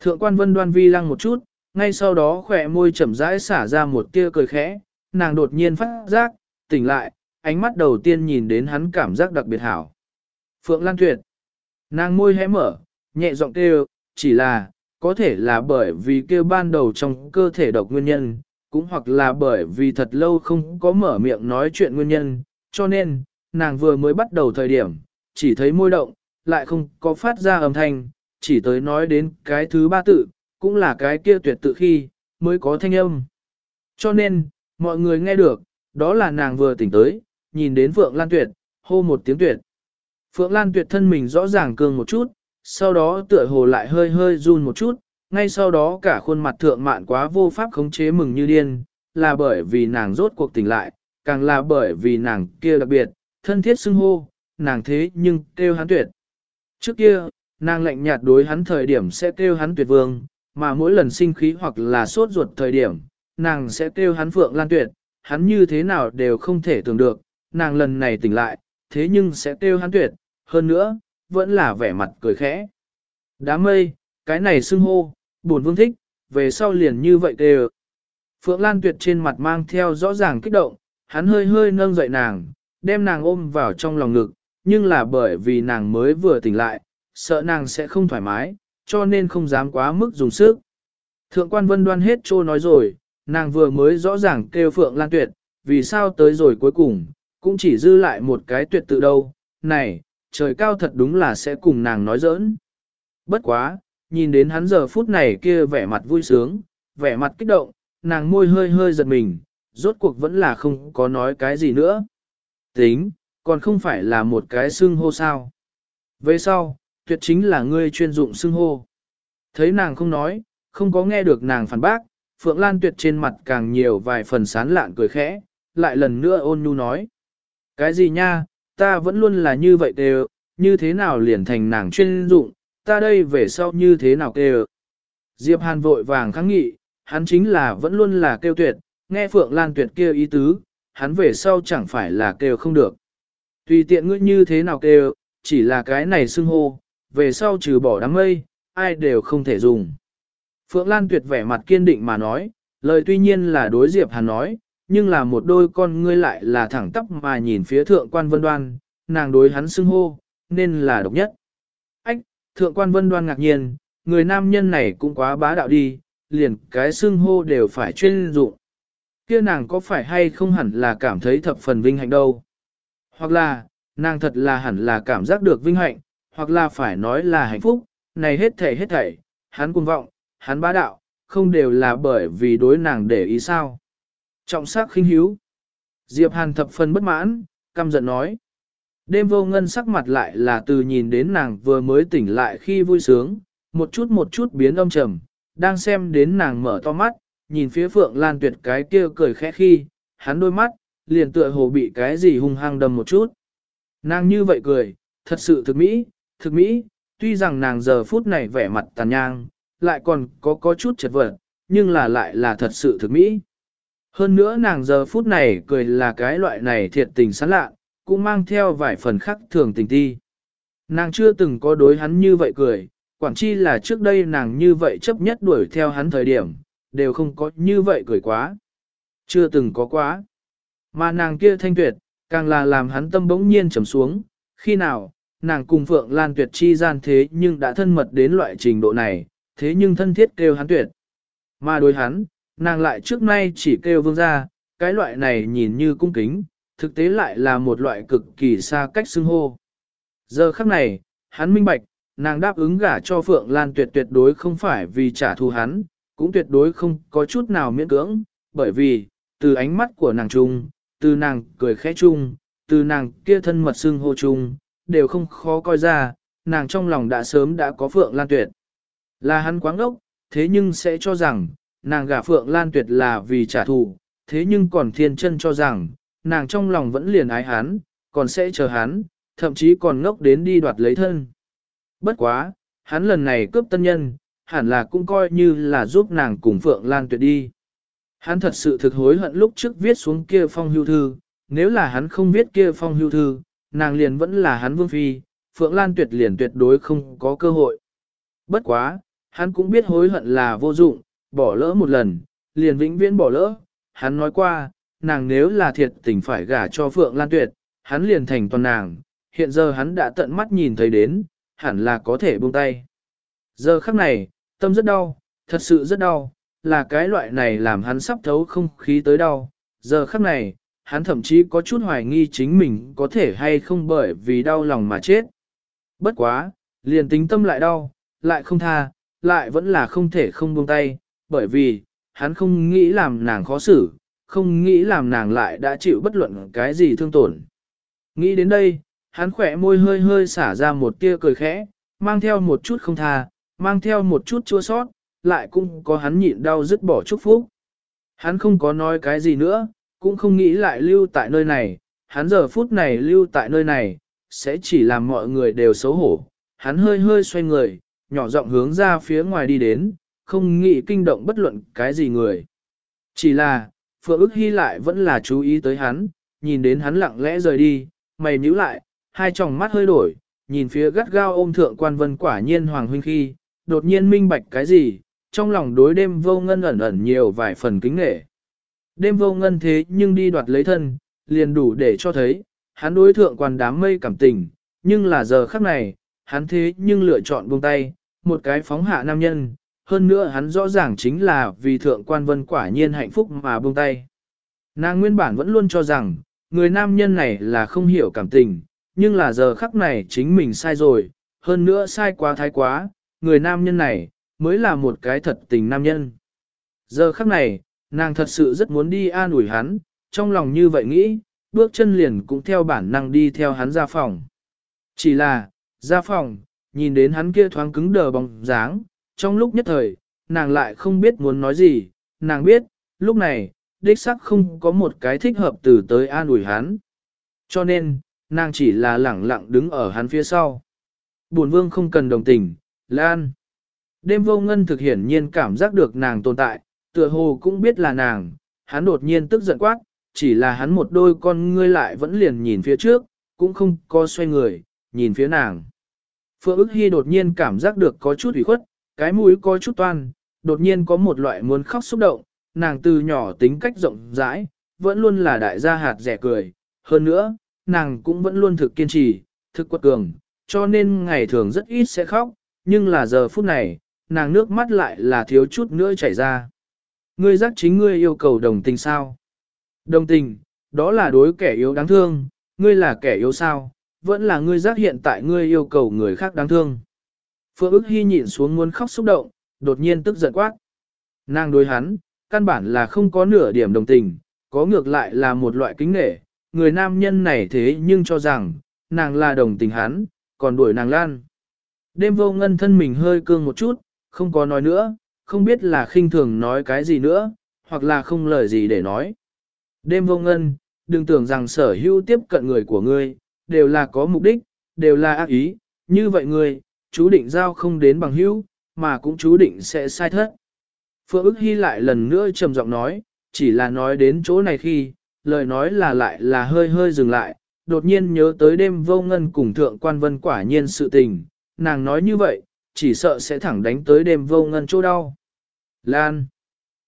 Thượng quan vân đoan vi lăng một chút, ngay sau đó khỏe môi chậm rãi xả ra một tia cười khẽ, nàng đột nhiên phát giác, tỉnh lại, ánh mắt đầu tiên nhìn đến hắn cảm giác đặc biệt hảo. Phượng Lan Tuyệt, nàng môi hé mở, nhẹ giọng kêu, chỉ là, có thể là bởi vì kêu ban đầu trong cơ thể độc nguyên nhân, cũng hoặc là bởi vì thật lâu không có mở miệng nói chuyện nguyên nhân, cho nên, nàng vừa mới bắt đầu thời điểm, chỉ thấy môi động, lại không có phát ra âm thanh, chỉ tới nói đến cái thứ ba tự, cũng là cái kia tuyệt tự khi, mới có thanh âm. Cho nên, mọi người nghe được, đó là nàng vừa tỉnh tới, nhìn đến Phượng Lan Tuyệt, hô một tiếng tuyệt. Phượng Lan Tuyệt thân mình rõ ràng cường một chút, sau đó tựa hồ lại hơi hơi run một chút, ngay sau đó cả khuôn mặt thượng mạn quá vô pháp khống chế mừng như điên, là bởi vì nàng rốt cuộc tỉnh lại, càng là bởi vì nàng kia đặc biệt, thân thiết xưng hô, nàng thế nhưng kêu hắn tuyệt. Trước kia, nàng lạnh nhạt đối hắn thời điểm sẽ kêu hắn tuyệt vương, mà mỗi lần sinh khí hoặc là sốt ruột thời điểm, nàng sẽ kêu hắn phượng lan tuyệt, hắn như thế nào đều không thể tưởng được, nàng lần này tỉnh lại, thế nhưng sẽ kêu hắn tuyệt, hơn nữa, vẫn là vẻ mặt cười khẽ. Đám mây, cái này xưng hô, buồn vương thích, về sau liền như vậy kêu. Phượng Lan Tuyệt trên mặt mang theo rõ ràng kích động, hắn hơi hơi nâng dậy nàng, đem nàng ôm vào trong lòng ngực, nhưng là bởi vì nàng mới vừa tỉnh lại, sợ nàng sẽ không thoải mái, cho nên không dám quá mức dùng sức. Thượng quan vân đoan hết trô nói rồi, nàng vừa mới rõ ràng kêu Phượng Lan Tuyệt, vì sao tới rồi cuối cùng, cũng chỉ dư lại một cái tuyệt tự đâu, này, trời cao thật đúng là sẽ cùng nàng nói giỡn. Bất quá, nhìn đến hắn giờ phút này kia vẻ mặt vui sướng, vẻ mặt kích động, nàng môi hơi hơi giật mình, rốt cuộc vẫn là không có nói cái gì nữa. Tính, còn không phải là một cái xưng hô sao. Về sau, tuyệt chính là ngươi chuyên dụng xưng hô. Thấy nàng không nói, không có nghe được nàng phản bác, Phượng Lan tuyệt trên mặt càng nhiều vài phần sán lạn cười khẽ, lại lần nữa ôn nhu nói. Cái gì nha, ta vẫn luôn là như vậy đều, như thế nào liền thành nàng chuyên dụng, ta đây về sau như thế nào kêu. Diệp Hàn vội vàng kháng nghị, hắn chính là vẫn luôn là kêu tuyệt, nghe Phượng Lan tuyệt kêu ý tứ, hắn về sau chẳng phải là kêu không được. Tùy tiện ngươi như thế nào kêu, chỉ là cái này xưng hô, về sau trừ bỏ đám mây, ai đều không thể dùng. Phượng Lan tuyệt vẻ mặt kiên định mà nói, lời tuy nhiên là đối Diệp Hàn nói, nhưng là một đôi con ngươi lại là thẳng tắp mà nhìn phía thượng quan vân đoan, nàng đối hắn xưng hô, nên là độc nhất. Ách, thượng quan vân đoan ngạc nhiên, người nam nhân này cũng quá bá đạo đi, liền cái xưng hô đều phải chuyên dụng. Kia nàng có phải hay không hẳn là cảm thấy thập phần vinh hạnh đâu. Hoặc là, nàng thật là hẳn là cảm giác được vinh hạnh, hoặc là phải nói là hạnh phúc, này hết thảy hết thảy, hắn cuồng vọng, hắn bá đạo, không đều là bởi vì đối nàng để ý sao. Trọng sắc khinh hiếu. Diệp Hàn thập phần bất mãn, căm giận nói. Đêm vô ngân sắc mặt lại là từ nhìn đến nàng vừa mới tỉnh lại khi vui sướng, một chút một chút biến âm trầm, đang xem đến nàng mở to mắt, nhìn phía Phượng Lan Tuyệt cái kia cười khẽ khi, hắn đôi mắt, liền tựa hồ bị cái gì hung hăng đâm một chút. Nàng như vậy cười, thật sự thực mỹ, thực mỹ, tuy rằng nàng giờ phút này vẻ mặt tàn nhang, lại còn có có chút chật vật, nhưng là lại là thật sự thực mỹ. Hơn nữa nàng giờ phút này cười là cái loại này thiệt tình sán lạ, cũng mang theo vài phần khắc thường tình ti. Nàng chưa từng có đối hắn như vậy cười, quản chi là trước đây nàng như vậy chấp nhất đuổi theo hắn thời điểm, đều không có như vậy cười quá. Chưa từng có quá. Mà nàng kia thanh tuyệt, càng là làm hắn tâm bỗng nhiên trầm xuống, khi nào, nàng cùng Phượng Lan tuyệt chi gian thế nhưng đã thân mật đến loại trình độ này, thế nhưng thân thiết kêu hắn tuyệt. Mà đối hắn, nàng lại trước nay chỉ kêu vương gia, cái loại này nhìn như cung kính, thực tế lại là một loại cực kỳ xa cách xưng hô. Giờ khắc này, hắn minh bạch, nàng đáp ứng gả cho Phượng Lan tuyệt tuyệt đối không phải vì trả thù hắn, cũng tuyệt đối không có chút nào miễn cưỡng, bởi vì, từ ánh mắt của nàng trung, từ nàng cười khẽ chung, từ nàng kia thân mật xưng hô chung, đều không khó coi ra, nàng trong lòng đã sớm đã có Phượng Lan Tuyệt. Là hắn quáng ốc, thế nhưng sẽ cho rằng, nàng gả Phượng Lan Tuyệt là vì trả thù, thế nhưng còn thiên chân cho rằng, nàng trong lòng vẫn liền ái hắn, còn sẽ chờ hắn, thậm chí còn ngốc đến đi đoạt lấy thân. Bất quá, hắn lần này cướp tân nhân, hẳn là cũng coi như là giúp nàng cùng Phượng Lan Tuyệt đi. Hắn thật sự thực hối hận lúc trước viết xuống kia phong hưu thư, nếu là hắn không viết kia phong hưu thư, nàng liền vẫn là hắn vương phi, Phượng Lan tuyệt liền tuyệt đối không có cơ hội. Bất quá, hắn cũng biết hối hận là vô dụng, bỏ lỡ một lần, liền vĩnh viễn bỏ lỡ. Hắn nói qua, nàng nếu là thiệt tình phải gả cho Phượng Lan tuyệt, hắn liền thành toàn nàng, hiện giờ hắn đã tận mắt nhìn thấy đến, hẳn là có thể buông tay. Giờ khắc này, tâm rất đau, thật sự rất đau, là cái loại này làm hắn sắp thấu không khí tới đau. Giờ khắc này, hắn thậm chí có chút hoài nghi chính mình có thể hay không bởi vì đau lòng mà chết. Bất quá, liền tính tâm lại đau, lại không tha, lại vẫn là không thể không buông tay, bởi vì, hắn không nghĩ làm nàng khó xử, không nghĩ làm nàng lại đã chịu bất luận cái gì thương tổn. Nghĩ đến đây, hắn khỏe môi hơi hơi xả ra một tia cười khẽ, mang theo một chút không tha, mang theo một chút chua sót, lại cũng có hắn nhịn đau dứt bỏ chúc phúc. Hắn không có nói cái gì nữa, cũng không nghĩ lại lưu tại nơi này, hắn giờ phút này lưu tại nơi này, sẽ chỉ làm mọi người đều xấu hổ. Hắn hơi hơi xoay người, nhỏ giọng hướng ra phía ngoài đi đến, không nghĩ kinh động bất luận cái gì người. Chỉ là, Phượng ức hy lại vẫn là chú ý tới hắn, nhìn đến hắn lặng lẽ rời đi, mày nhíu lại, hai tròng mắt hơi đổi, nhìn phía gắt gao ôm thượng quan vân quả nhiên hoàng huynh khi, đột nhiên minh bạch cái gì, trong lòng đối đêm vô ngân ẩn ẩn nhiều vài phần kính nghệ. Đêm vô ngân thế nhưng đi đoạt lấy thân, liền đủ để cho thấy, hắn đối thượng quan đám mây cảm tình, nhưng là giờ khắc này, hắn thế nhưng lựa chọn buông tay, một cái phóng hạ nam nhân, hơn nữa hắn rõ ràng chính là vì thượng quan vân quả nhiên hạnh phúc mà buông tay. Nàng nguyên bản vẫn luôn cho rằng, người nam nhân này là không hiểu cảm tình, nhưng là giờ khắc này chính mình sai rồi, hơn nữa sai quá thái quá, người nam nhân này, mới là một cái thật tình nam nhân. Giờ khắc này, nàng thật sự rất muốn đi an ủi hắn, trong lòng như vậy nghĩ, bước chân liền cũng theo bản năng đi theo hắn ra phòng. Chỉ là, ra phòng, nhìn đến hắn kia thoáng cứng đờ bóng dáng, trong lúc nhất thời, nàng lại không biết muốn nói gì, nàng biết, lúc này, đích sắc không có một cái thích hợp từ tới an ủi hắn. Cho nên, nàng chỉ là lẳng lặng đứng ở hắn phía sau. Bổn vương không cần đồng tình, Lan. Đêm vô ngân thực hiển nhiên cảm giác được nàng tồn tại, tựa hồ cũng biết là nàng, hắn đột nhiên tức giận quát, chỉ là hắn một đôi con ngươi lại vẫn liền nhìn phía trước, cũng không có xoay người, nhìn phía nàng. Phượng ức hy đột nhiên cảm giác được có chút ủy khuất, cái mũi có chút toan, đột nhiên có một loại muốn khóc xúc động, nàng từ nhỏ tính cách rộng rãi, vẫn luôn là đại gia hạt rẻ cười, hơn nữa, nàng cũng vẫn luôn thực kiên trì, thực quật cường, cho nên ngày thường rất ít sẽ khóc, nhưng là giờ phút này, nàng nước mắt lại là thiếu chút nữa chảy ra. Ngươi giác chính ngươi yêu cầu đồng tình sao? Đồng tình, đó là đối kẻ yếu đáng thương, ngươi là kẻ yếu sao? Vẫn là ngươi giác hiện tại ngươi yêu cầu người khác đáng thương. Phượng ức hy nhịn xuống muốn khóc xúc động, đột nhiên tức giận quát. Nàng đối hắn, căn bản là không có nửa điểm đồng tình, có ngược lại là một loại kính nghệ, người nam nhân này thế nhưng cho rằng, nàng là đồng tình hắn, còn đuổi nàng lan. Đêm vô ngân thân mình hơi cương một chút, không có nói nữa, không biết là khinh thường nói cái gì nữa, hoặc là không lời gì để nói. Đêm vô ngân, đừng tưởng rằng sở hữu tiếp cận người của ngươi, đều là có mục đích, đều là ác ý, như vậy người, chú định giao không đến bằng hữu, mà cũng chú định sẽ sai thất. Phượng ức hy lại lần nữa trầm giọng nói, chỉ là nói đến chỗ này khi, lời nói là lại là hơi hơi dừng lại, đột nhiên nhớ tới đêm vô ngân cùng thượng quan vân quả nhiên sự tình, nàng nói như vậy, chỉ sợ sẽ thẳng đánh tới đêm vô ngân chỗ đau. Lan.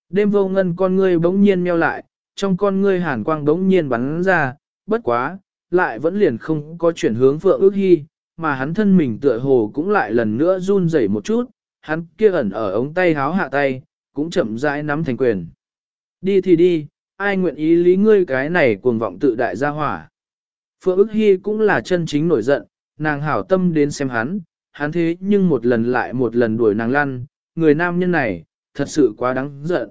Đêm vô ngân con ngươi bỗng nhiên meo lại, trong con ngươi hàn quang bỗng nhiên bắn ra, bất quá, lại vẫn liền không có chuyển hướng Phượng ước hy, mà hắn thân mình tựa hồ cũng lại lần nữa run rẩy một chút, hắn kia ẩn ở ống tay háo hạ tay, cũng chậm rãi nắm thành quyền. Đi thì đi, ai nguyện ý lý ngươi cái này cuồng vọng tự đại gia hỏa. Phượng ức hy cũng là chân chính nổi giận, nàng hảo tâm đến xem hắn, hắn thế nhưng một lần lại một lần đuổi nàng lăn, người nam nhân này, thật sự quá đáng giận.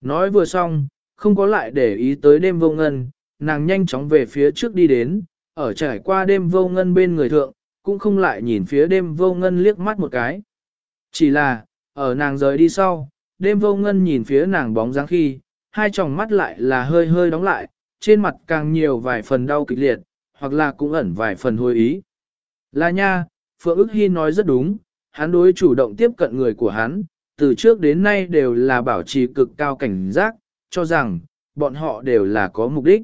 Nói vừa xong, không có lại để ý tới đêm vô ngân, nàng nhanh chóng về phía trước đi đến, ở trải qua đêm vô ngân bên người thượng, cũng không lại nhìn phía đêm vô ngân liếc mắt một cái. Chỉ là, ở nàng rời đi sau, đêm vô ngân nhìn phía nàng bóng dáng khi, hai tròng mắt lại là hơi hơi đóng lại, trên mặt càng nhiều vài phần đau kịch liệt, hoặc là cũng ẩn vài phần hồi ý. Là nha, Phượng ức Hi nói rất đúng, hắn đối chủ động tiếp cận người của hắn, từ trước đến nay đều là bảo trì cực cao cảnh giác, cho rằng, bọn họ đều là có mục đích.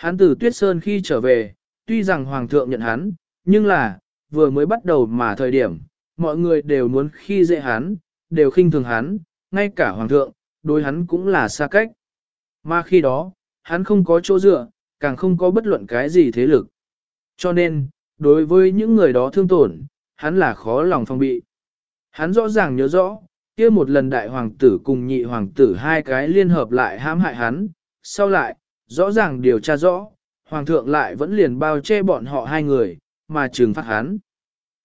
Hắn từ Tuyết Sơn khi trở về, tuy rằng Hoàng thượng nhận hắn, nhưng là, vừa mới bắt đầu mà thời điểm, mọi người đều muốn khi dễ hắn, đều khinh thường hắn, ngay cả Hoàng thượng, đối hắn cũng là xa cách. Mà khi đó, hắn không có chỗ dựa, càng không có bất luận cái gì thế lực. Cho nên, đối với những người đó thương tổn, hắn là khó lòng phong bị. Hắn rõ ràng nhớ rõ, kia một lần đại hoàng tử cùng nhị hoàng tử hai cái liên hợp lại hãm hại hắn, sau lại, rõ ràng điều tra rõ, hoàng thượng lại vẫn liền bao che bọn họ hai người, mà trừng phạt hắn.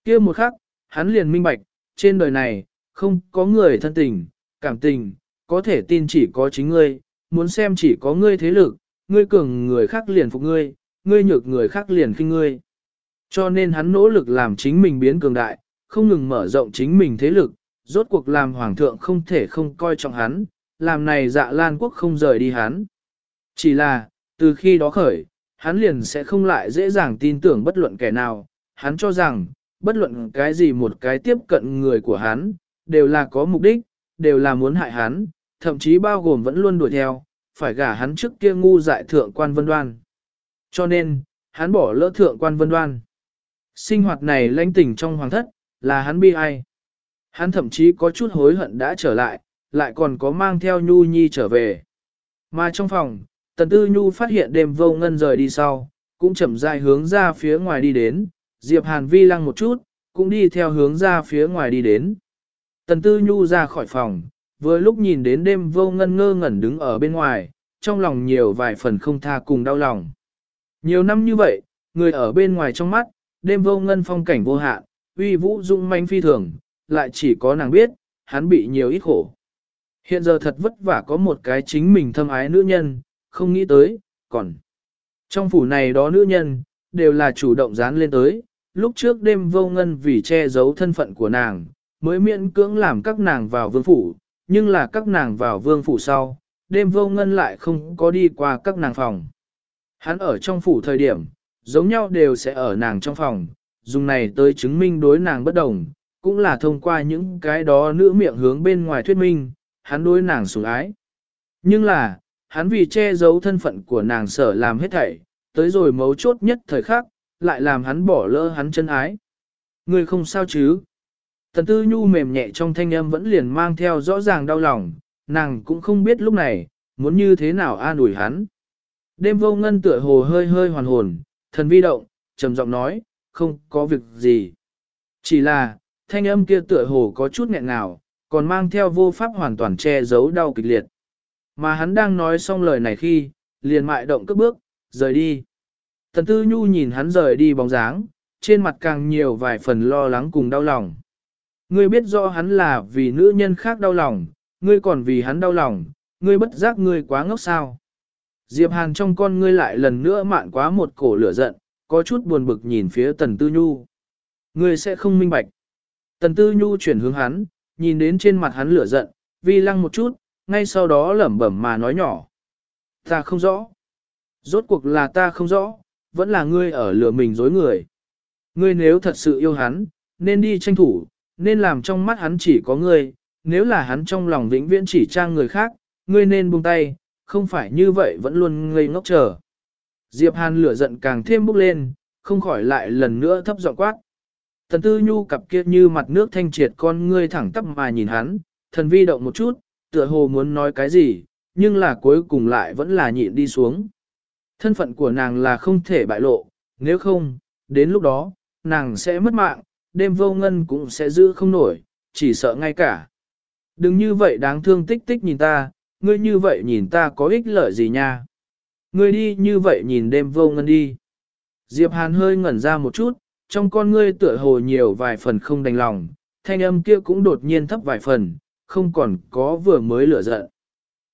kia một khắc, hắn liền minh bạch, trên đời này, không có người thân tình, cảm tình, có thể tin chỉ có chính ngươi, muốn xem chỉ có ngươi thế lực, ngươi cường người khác liền phục ngươi, ngươi nhược người khác liền khinh ngươi. Cho nên hắn nỗ lực làm chính mình biến cường đại, không ngừng mở rộng chính mình thế lực, rốt cuộc làm hoàng thượng không thể không coi trọng hắn, làm này dạ lan quốc không rời đi hắn. Chỉ là, từ khi đó khởi, hắn liền sẽ không lại dễ dàng tin tưởng bất luận kẻ nào, hắn cho rằng, bất luận cái gì một cái tiếp cận người của hắn, đều là có mục đích, đều là muốn hại hắn, thậm chí bao gồm vẫn luôn đuổi theo, phải gả hắn trước kia ngu dại thượng quan vân đoan. Cho nên, hắn bỏ lỡ thượng quan vân đoan. Sinh hoạt này lãnh tỉnh trong hoàng thất, là hắn bi ai. Hắn thậm chí có chút hối hận đã trở lại, lại còn có mang theo Nhu Nhi trở về. Mà trong phòng, Tần Tư Nhu phát hiện đêm vô ngân rời đi sau, cũng chậm rãi hướng ra phía ngoài đi đến, Diệp Hàn vi lăng một chút, cũng đi theo hướng ra phía ngoài đi đến. Tần Tư Nhu ra khỏi phòng, vừa lúc nhìn đến đêm vô ngân ngơ ngẩn đứng ở bên ngoài, trong lòng nhiều vài phần không tha cùng đau lòng. Nhiều năm như vậy, người ở bên ngoài trong mắt, đêm vô ngân phong cảnh vô hạn, uy vũ dung manh phi thường, lại chỉ có nàng biết, hắn bị nhiều ít khổ. Hiện giờ thật vất vả có một cái chính mình thâm ái nữ nhân, không nghĩ tới, còn trong phủ này đó nữ nhân, đều là chủ động dán lên tới, lúc trước đêm vô ngân vì che giấu thân phận của nàng, mới miễn cưỡng làm các nàng vào vương phủ, nhưng là các nàng vào vương phủ sau, đêm vô ngân lại không có đi qua các nàng phòng. Hắn ở trong phủ thời điểm, giống nhau đều sẽ ở nàng trong phòng, dùng này tới chứng minh đối nàng bất đồng, cũng là thông qua những cái đó nữ miệng hướng bên ngoài thuyết minh, hắn đối nàng sủng ái. Nhưng là, hắn vì che giấu thân phận của nàng sở làm hết thảy, tới rồi mấu chốt nhất thời khắc, lại làm hắn bỏ lỡ hắn chân ái. Người không sao chứ? Tần tư nhu mềm nhẹ trong thanh âm vẫn liền mang theo rõ ràng đau lòng, nàng cũng không biết lúc này, muốn như thế nào an ủi hắn. Đêm vô ngân tựa hồ hơi hơi hoàn hồn, thần vi động, trầm giọng nói, không có việc gì. Chỉ là, thanh âm kia tựa hồ có chút nghẹn ngào, còn mang theo vô pháp hoàn toàn che giấu đau kịch liệt. Mà hắn đang nói xong lời này khi, liền mại động cất bước, rời đi. Tần Tư Nhu nhìn hắn rời đi bóng dáng, trên mặt càng nhiều vài phần lo lắng cùng đau lòng. Ngươi biết rõ hắn là vì nữ nhân khác đau lòng, ngươi còn vì hắn đau lòng, ngươi bất giác ngươi quá ngốc sao. Diệp Hàn trong con ngươi lại lần nữa mạn quá một cổ lửa giận, có chút buồn bực nhìn phía Tần Tư Nhu. Ngươi sẽ không minh bạch. Tần Tư Nhu chuyển hướng hắn, nhìn đến trên mặt hắn lửa giận, vi lăng một chút, ngay sau đó lẩm bẩm mà nói nhỏ. Ta không rõ. Rốt cuộc là ta không rõ, vẫn là ngươi ở lửa mình dối người. Ngươi nếu thật sự yêu hắn, nên đi tranh thủ, nên làm trong mắt hắn chỉ có ngươi, nếu là hắn trong lòng vĩnh viễn chỉ trang người khác, ngươi nên buông tay, không phải như vậy vẫn luôn ngây ngốc chờ. Diệp Hàn lửa giận càng thêm bốc lên, không khỏi lại lần nữa thấp giọng quát. Thần tư nhu cặp kia như mặt nước thanh triệt con ngươi thẳng tắp mà nhìn hắn, thần vi động một chút, tựa hồ muốn nói cái gì, nhưng là cuối cùng lại vẫn là nhịn đi xuống. Thân phận của nàng là không thể bại lộ, nếu không, đến lúc đó, nàng sẽ mất mạng, đêm vô ngân cũng sẽ giữ không nổi, chỉ sợ ngay cả. Đừng như vậy đáng thương tích tích nhìn ta, ngươi như vậy nhìn ta có ích lợi gì nha? Ngươi đi như vậy nhìn đêm vô ngân đi. Diệp Hàn hơi ngẩn ra một chút, trong con ngươi tựa hồ nhiều vài phần không đành lòng, thanh âm kia cũng đột nhiên thấp vài phần, không còn có vừa mới lửa giận.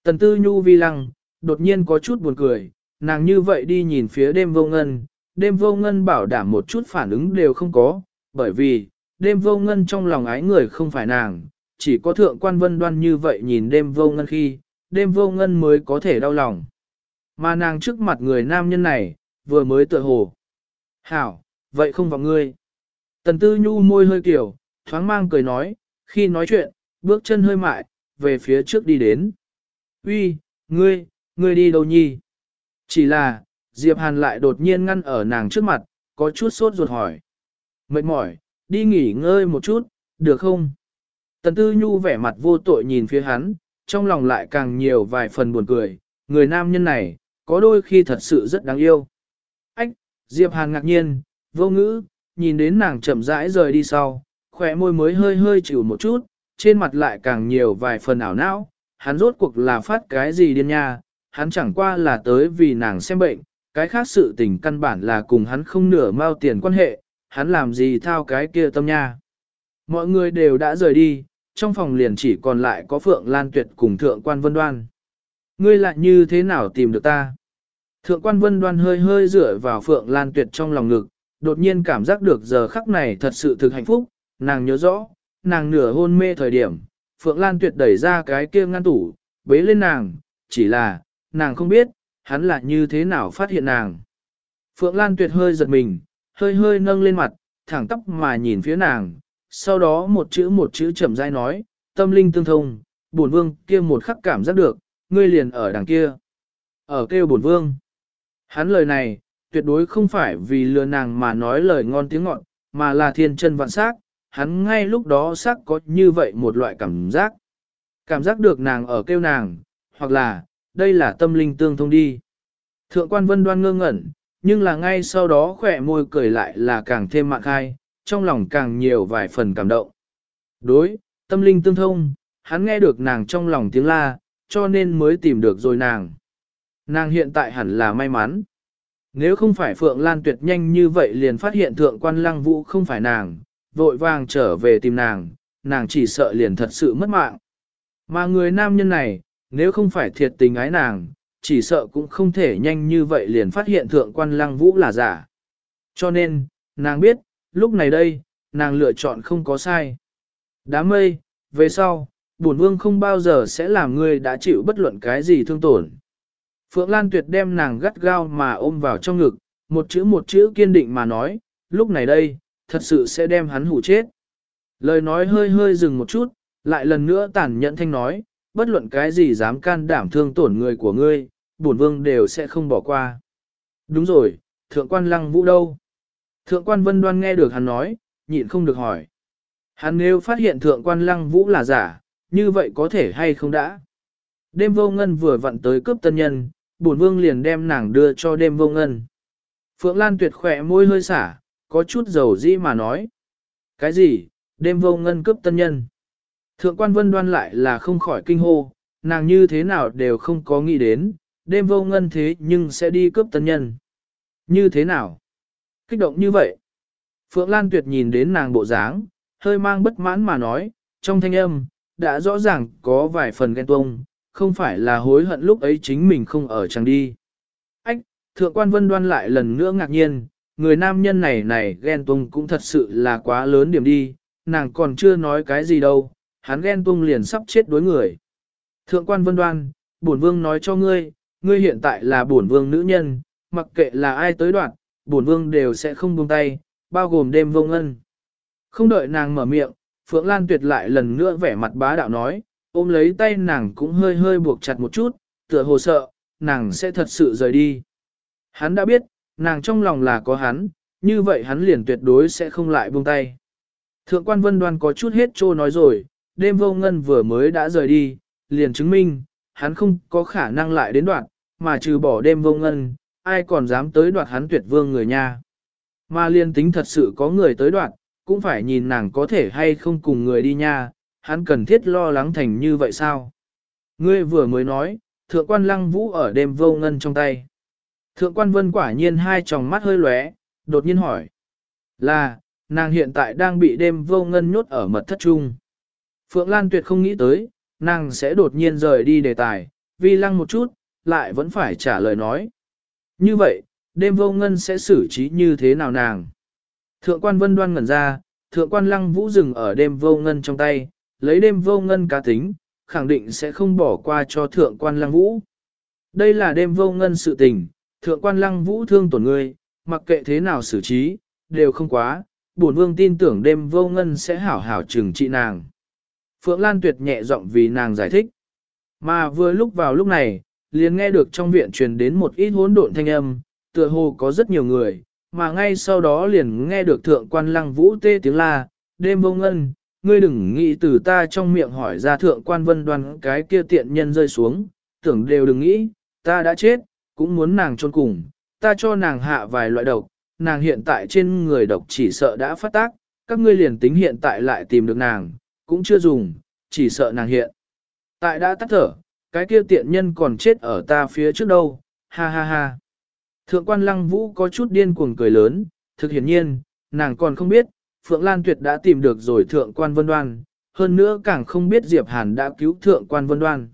Tần tư nhu vi lăng, đột nhiên có chút buồn cười, nàng như vậy đi nhìn phía đêm vô ngân, đêm vô ngân bảo đảm một chút phản ứng đều không có, bởi vì, đêm vô ngân trong lòng ái người không phải nàng, chỉ có thượng quan vân đoan như vậy nhìn đêm vô ngân khi, đêm vô ngân mới có thể đau lòng. Mà nàng trước mặt người nam nhân này, vừa mới tựa hồ. Hảo, vậy không vào ngươi. Tần tư nhu môi hơi kiểu, thoáng mang cười nói, khi nói chuyện, bước chân hơi mại, về phía trước đi đến. Uy, ngươi, ngươi đi đâu nhi? Chỉ là, Diệp Hàn lại đột nhiên ngăn ở nàng trước mặt, có chút sốt ruột hỏi. Mệt mỏi, đi nghỉ ngơi một chút, được không? Tần Tư Nhu vẻ mặt vô tội nhìn phía hắn, trong lòng lại càng nhiều vài phần buồn cười, người nam nhân này, có đôi khi thật sự rất đáng yêu. Ách, Diệp Hàn ngạc nhiên, vô ngữ, nhìn đến nàng chậm rãi rời đi sau, khỏe môi mới hơi hơi chịu một chút, trên mặt lại càng nhiều vài phần ảo não, hắn rốt cuộc là phát cái gì điên nha, hắn chẳng qua là tới vì nàng xem bệnh, cái khác sự tình căn bản là cùng hắn không nửa mao tiền quan hệ, hắn làm gì thao cái kia tâm nha. Mọi người đều đã rời đi, trong phòng liền chỉ còn lại có Phượng Lan Tuyệt cùng Thượng quan Vân Đoan. Ngươi lại như thế nào tìm được ta? Thượng quan Vân Đoan hơi hơi dựa vào Phượng Lan Tuyệt trong lòng ngực, đột nhiên cảm giác được giờ khắc này thật sự thực hạnh phúc, nàng nhớ rõ, nàng nửa hôn mê thời điểm, Phượng Lan Tuyệt đẩy ra cái kia ngăn tủ, bế lên nàng, chỉ là, nàng không biết, hắn là như thế nào phát hiện nàng. Phượng Lan Tuyệt hơi giật mình, hơi hơi nâng lên mặt, thẳng tóc mà nhìn phía nàng, sau đó một chữ một chữ chậm rãi nói, tâm linh tương thông, bổn vương kia một khắc cảm giác được, ngươi liền ở đằng kia. Ở kêu bổn vương. Hắn lời này, tuyệt đối không phải vì lừa nàng mà nói lời ngon tiếng ngọt, mà là thiên chân vạn sắc, hắn ngay lúc đó xác có như vậy một loại cảm giác. Cảm giác được nàng ở kêu nàng, hoặc là, đây là tâm linh tương thông đi. Thượng quan vân đoan ngơ ngẩn, nhưng là ngay sau đó khỏe môi cười lại là càng thêm mạng khai, trong lòng càng nhiều vài phần cảm động. Đối, tâm linh tương thông, hắn nghe được nàng trong lòng tiếng la, cho nên mới tìm được rồi nàng. Nàng hiện tại hẳn là may mắn. Nếu không phải Phượng Lan tuyệt nhanh như vậy liền phát hiện thượng quan lăng vũ không phải nàng, vội vàng trở về tìm nàng, nàng chỉ sợ liền thật sự mất mạng. Mà người nam nhân này, nếu không phải thiệt tình ái nàng, chỉ sợ cũng không thể nhanh như vậy liền phát hiện thượng quan lăng vũ là giả. Cho nên, nàng biết, lúc này đây, nàng lựa chọn không có sai. Đám mây, về sau, bổn vương không bao giờ sẽ làm ngươi đã chịu bất luận cái gì thương tổn. Phượng Lan Tuyệt đem nàng gắt gao mà ôm vào trong ngực, một chữ một chữ kiên định mà nói, lúc này đây, thật sự sẽ đem hắn hủ chết. Lời nói hơi hơi dừng một chút, lại lần nữa tàn nhẫn thanh nói, bất luận cái gì dám can đảm thương tổn người của ngươi, bổn vương đều sẽ không bỏ qua. Đúng rồi, thượng quan lăng vũ đâu? Thượng quan vân đoan nghe được hắn nói, nhịn không được hỏi. Hắn nếu phát hiện thượng quan lăng vũ là giả, như vậy có thể hay không đã? Đêm vô ngân vừa vặn tới cướp tân nhân, bổn vương liền đem nàng đưa cho đêm vô ngân. Phượng Lan tuyệt khỏe môi hơi xả, có chút dầu dĩ mà nói. Cái gì, đêm vô ngân cướp tân nhân? Thượng quan vân đoan lại là không khỏi kinh hô, nàng như thế nào đều không có nghĩ đến, đêm vô ngân thế nhưng sẽ đi cướp tân nhân. Như thế nào? Kích động như vậy. Phượng Lan Tuyệt nhìn đến nàng bộ dáng, hơi mang bất mãn mà nói, trong thanh âm, đã rõ ràng có vài phần ghen tuông, không phải là hối hận lúc ấy chính mình không ở chẳng đi. Ách, thượng quan vân đoan lại lần nữa ngạc nhiên, người nam nhân này này ghen tuông cũng thật sự là quá lớn điểm đi, nàng còn chưa nói cái gì đâu, hắn ghen tuông liền sắp chết đối người. Thượng quan vân đoan, bổn vương nói cho ngươi, ngươi hiện tại là bổn vương nữ nhân, mặc kệ là ai tới đoạn, bổn vương đều sẽ không buông tay, bao gồm đêm vông ân. Không đợi nàng mở miệng, Phượng Lan tuyệt lại lần nữa vẻ mặt bá đạo nói, ôm lấy tay nàng cũng hơi hơi buộc chặt một chút, tựa hồ sợ, nàng sẽ thật sự rời đi. Hắn đã biết, nàng trong lòng là có hắn, như vậy hắn liền tuyệt đối sẽ không lại buông tay. Thượng quan vân đoan có chút hết trô nói rồi, đêm vô ngân vừa mới đã rời đi, liền chứng minh, hắn không có khả năng lại đến đoạn, mà trừ bỏ đêm vô ngân, ai còn dám tới đoạt hắn tuyệt vương người nha. Mà liên tính thật sự có người tới đoạt, cũng phải nhìn nàng có thể hay không cùng người đi nha, hắn cần thiết lo lắng thành như vậy sao? Ngươi vừa mới nói, thượng quan lăng vũ ở đêm vô ngân trong tay. Thượng quan vân quả nhiên hai tròng mắt hơi lóe, đột nhiên hỏi. Là, nàng hiện tại đang bị đêm vô ngân nhốt ở mật thất trung. Phượng Lan tuyệt không nghĩ tới, nàng sẽ đột nhiên rời đi đề tài, vì lăng một chút, lại vẫn phải trả lời nói. Như vậy, đêm vô ngân sẽ xử trí như thế nào nàng? Thượng quan vân đoan ngẩn ra, thượng quan lăng vũ dừng ở đêm vô ngân trong tay, lấy đêm vô ngân cá tính, khẳng định sẽ không bỏ qua cho thượng quan lăng vũ. Đây là đêm vô ngân sự tình, thượng quan lăng vũ thương tổn ngươi, mặc kệ thế nào xử trí, đều không quá, bổn vương tin tưởng đêm vô ngân sẽ hảo hảo trừng trị nàng. Phượng Lan Tuyệt nhẹ giọng vì nàng giải thích. Mà vừa lúc vào lúc này, liền nghe được trong viện truyền đến một ít hỗn độn thanh âm, tựa hồ có rất nhiều người, mà ngay sau đó liền nghe được thượng quan lăng vũ tê tiếng la, đêm vô ngân, ngươi đừng nghĩ từ ta trong miệng hỏi ra thượng quan vân đoan cái kia tiện nhân rơi xuống, tưởng đều đừng nghĩ, ta đã chết, cũng muốn nàng trôn cùng, ta cho nàng hạ vài loại độc, nàng hiện tại trên người độc chỉ sợ đã phát tác, các ngươi liền tính hiện tại lại tìm được nàng, cũng chưa dùng, chỉ sợ nàng hiện. Tại đã tắt thở, cái kia tiện nhân còn chết ở ta phía trước đâu, ha ha ha. Thượng quan lăng vũ có chút điên cuồng cười lớn, thực hiển nhiên, nàng còn không biết, Phượng Lan Tuyệt đã tìm được rồi thượng quan vân đoan, hơn nữa càng không biết Diệp Hàn đã cứu thượng quan vân đoan.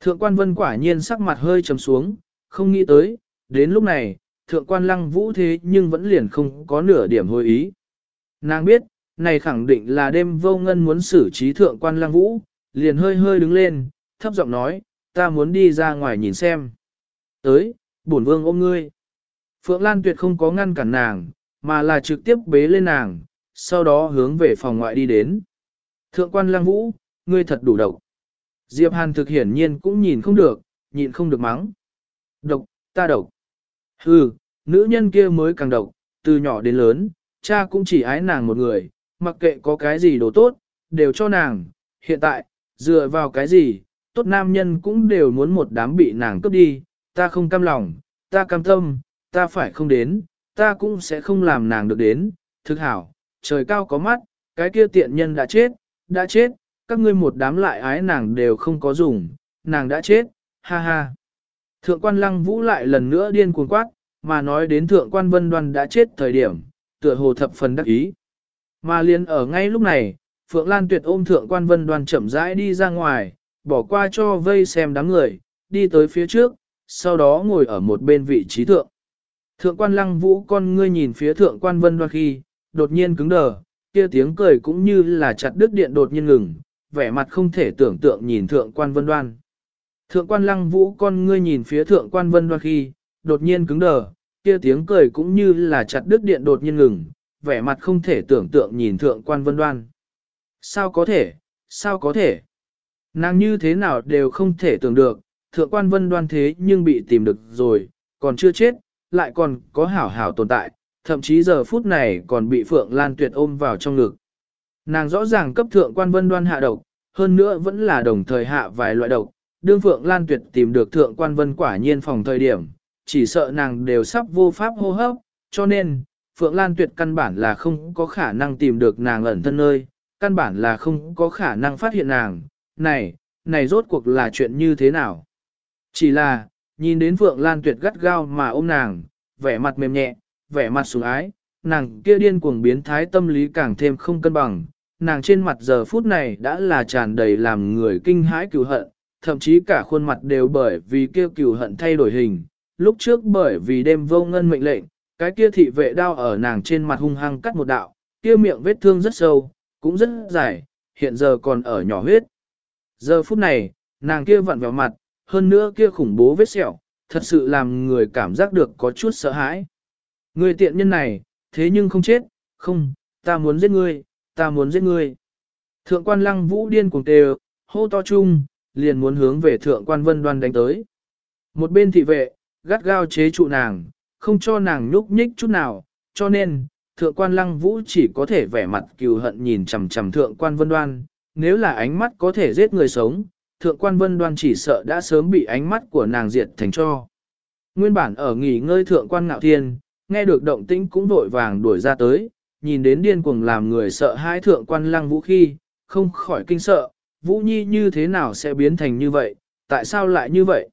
Thượng quan vân quả nhiên sắc mặt hơi trầm xuống, không nghĩ tới, đến lúc này, thượng quan lăng vũ thế nhưng vẫn liền không có nửa điểm hồi ý. Nàng biết, này khẳng định là đêm vô ngân muốn xử trí thượng quan lăng vũ, liền hơi hơi đứng lên, thấp giọng nói, ta muốn đi ra ngoài nhìn xem. Tới, bổn vương ôm ngươi. Phượng Lan Tuyệt không có ngăn cản nàng, mà là trực tiếp bế lên nàng, sau đó hướng về phòng ngoại đi đến. Thượng quan lăng vũ, ngươi thật đủ độc. Diệp Hàn thực hiển nhiên cũng nhìn không được, nhịn không được mắng. Độc, ta độc. Hừ, nữ nhân kia mới càng độc, từ nhỏ đến lớn, cha cũng chỉ ái nàng một người, mặc kệ có cái gì đồ tốt, đều cho nàng. Hiện tại, dựa vào cái gì, tốt nam nhân cũng đều muốn một đám bị nàng cướp đi, ta không cam lòng, ta cam tâm, ta phải không đến, ta cũng sẽ không làm nàng được đến, thực hảo, trời cao có mắt, cái kia tiện nhân đã chết, đã chết, các ngươi một đám lại ái nàng đều không có dùng, nàng đã chết, ha ha. Thượng quan lăng vũ lại lần nữa điên cuồng quát, mà nói đến thượng quan vân đoan đã chết thời điểm, tựa hồ thập phần đắc ý. Mà liền ở ngay lúc này, Phượng Lan Tuyệt ôm thượng quan vân đoan chậm rãi đi ra ngoài, bỏ qua cho vây xem đám người, đi tới phía trước, sau đó ngồi ở một bên vị trí thượng. Thượng quan lăng vũ con ngươi nhìn phía thượng quan vân đoan khi, đột nhiên cứng đờ, kia tiếng cười cũng như là chặt đứt điện đột nhiên ngừng, vẻ mặt không thể tưởng tượng nhìn thượng quan vân đoan. Thượng quan lăng vũ con ngươi nhìn phía thượng quan vân đoan khi, đột nhiên cứng đờ, kia tiếng cười cũng như là chặt đứt điện đột nhiên ngừng, vẻ mặt không thể tưởng tượng nhìn thượng quan vân đoan. Sao có thể, sao có thể? Nàng như thế nào đều không thể tưởng được, thượng quan vân đoan thế nhưng bị tìm được rồi, còn chưa chết, lại còn có hảo hảo tồn tại, thậm chí giờ phút này còn bị Phượng Lan Tuyệt ôm vào trong ngực. Nàng rõ ràng cấp thượng quan vân đoan hạ độc, hơn nữa vẫn là đồng thời hạ vài loại độc. Đương Phượng Lan Tuyệt tìm được thượng quan vân quả nhiên phòng thời điểm, chỉ sợ nàng đều sắp vô pháp hô hấp, cho nên, Phượng Lan Tuyệt căn bản là không có khả năng tìm được nàng ẩn thân nơi, căn bản là không có khả năng phát hiện nàng, này, này rốt cuộc là chuyện như thế nào? Chỉ là, nhìn đến Phượng Lan Tuyệt gắt gao mà ôm nàng, vẻ mặt mềm nhẹ, vẻ mặt sủng ái, nàng kia điên cuồng biến thái tâm lý càng thêm không cân bằng, nàng trên mặt giờ phút này đã là tràn đầy làm người kinh hãi cứu hận, thậm chí cả khuôn mặt đều bởi vì kêu cửu hận thay đổi hình, lúc trước bởi vì đêm vô ngân mệnh lệnh, cái kia thị vệ đao ở nàng trên mặt hung hăng cắt một đạo, kia miệng vết thương rất sâu, cũng rất dài, hiện giờ còn ở nhỏ huyết. Giờ phút này, nàng kia vặn vào mặt, hơn nữa kia khủng bố vết sẹo, thật sự làm người cảm giác được có chút sợ hãi. Người tiện nhân này, thế nhưng không chết, không, ta muốn giết ngươi, ta muốn giết ngươi. Thượng quan lăng vũ điên cuồng tề, hô to chung, liền muốn hướng về thượng quan vân đoan đánh tới. Một bên thị vệ, gắt gao chế trụ nàng, không cho nàng nhúc nhích chút nào, cho nên, thượng quan lăng vũ chỉ có thể vẻ mặt cừu hận nhìn chằm chằm thượng quan vân đoan, nếu là ánh mắt có thể giết người sống, thượng quan vân đoan chỉ sợ đã sớm bị ánh mắt của nàng diệt thành cho. Nguyên bản ở nghỉ ngơi thượng quan ngạo thiên, nghe được động tĩnh cũng vội vàng đuổi ra tới, nhìn đến điên cuồng làm người sợ hãi thượng quan lăng vũ khi, không khỏi kinh sợ, vũ nhi như thế nào sẽ biến thành như vậy, tại sao lại như vậy?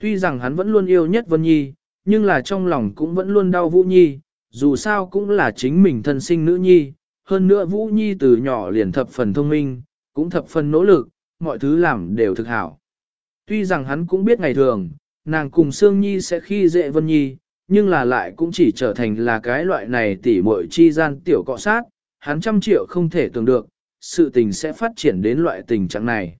Tuy rằng hắn vẫn luôn yêu nhất Vân Nhi, nhưng là trong lòng cũng vẫn luôn đau Vũ Nhi, dù sao cũng là chính mình thân sinh nữ nhi, hơn nữa Vũ Nhi từ nhỏ liền thập phần thông minh, cũng thập phần nỗ lực, mọi thứ làm đều thực hảo. Tuy rằng hắn cũng biết ngày thường, nàng cùng Sương Nhi sẽ khi dễ Vân Nhi, nhưng là lại cũng chỉ trở thành là cái loại này tỉ muội chi gian tiểu cọ sát, hắn trăm triệu không thể tưởng được, sự tình sẽ phát triển đến loại tình trạng này.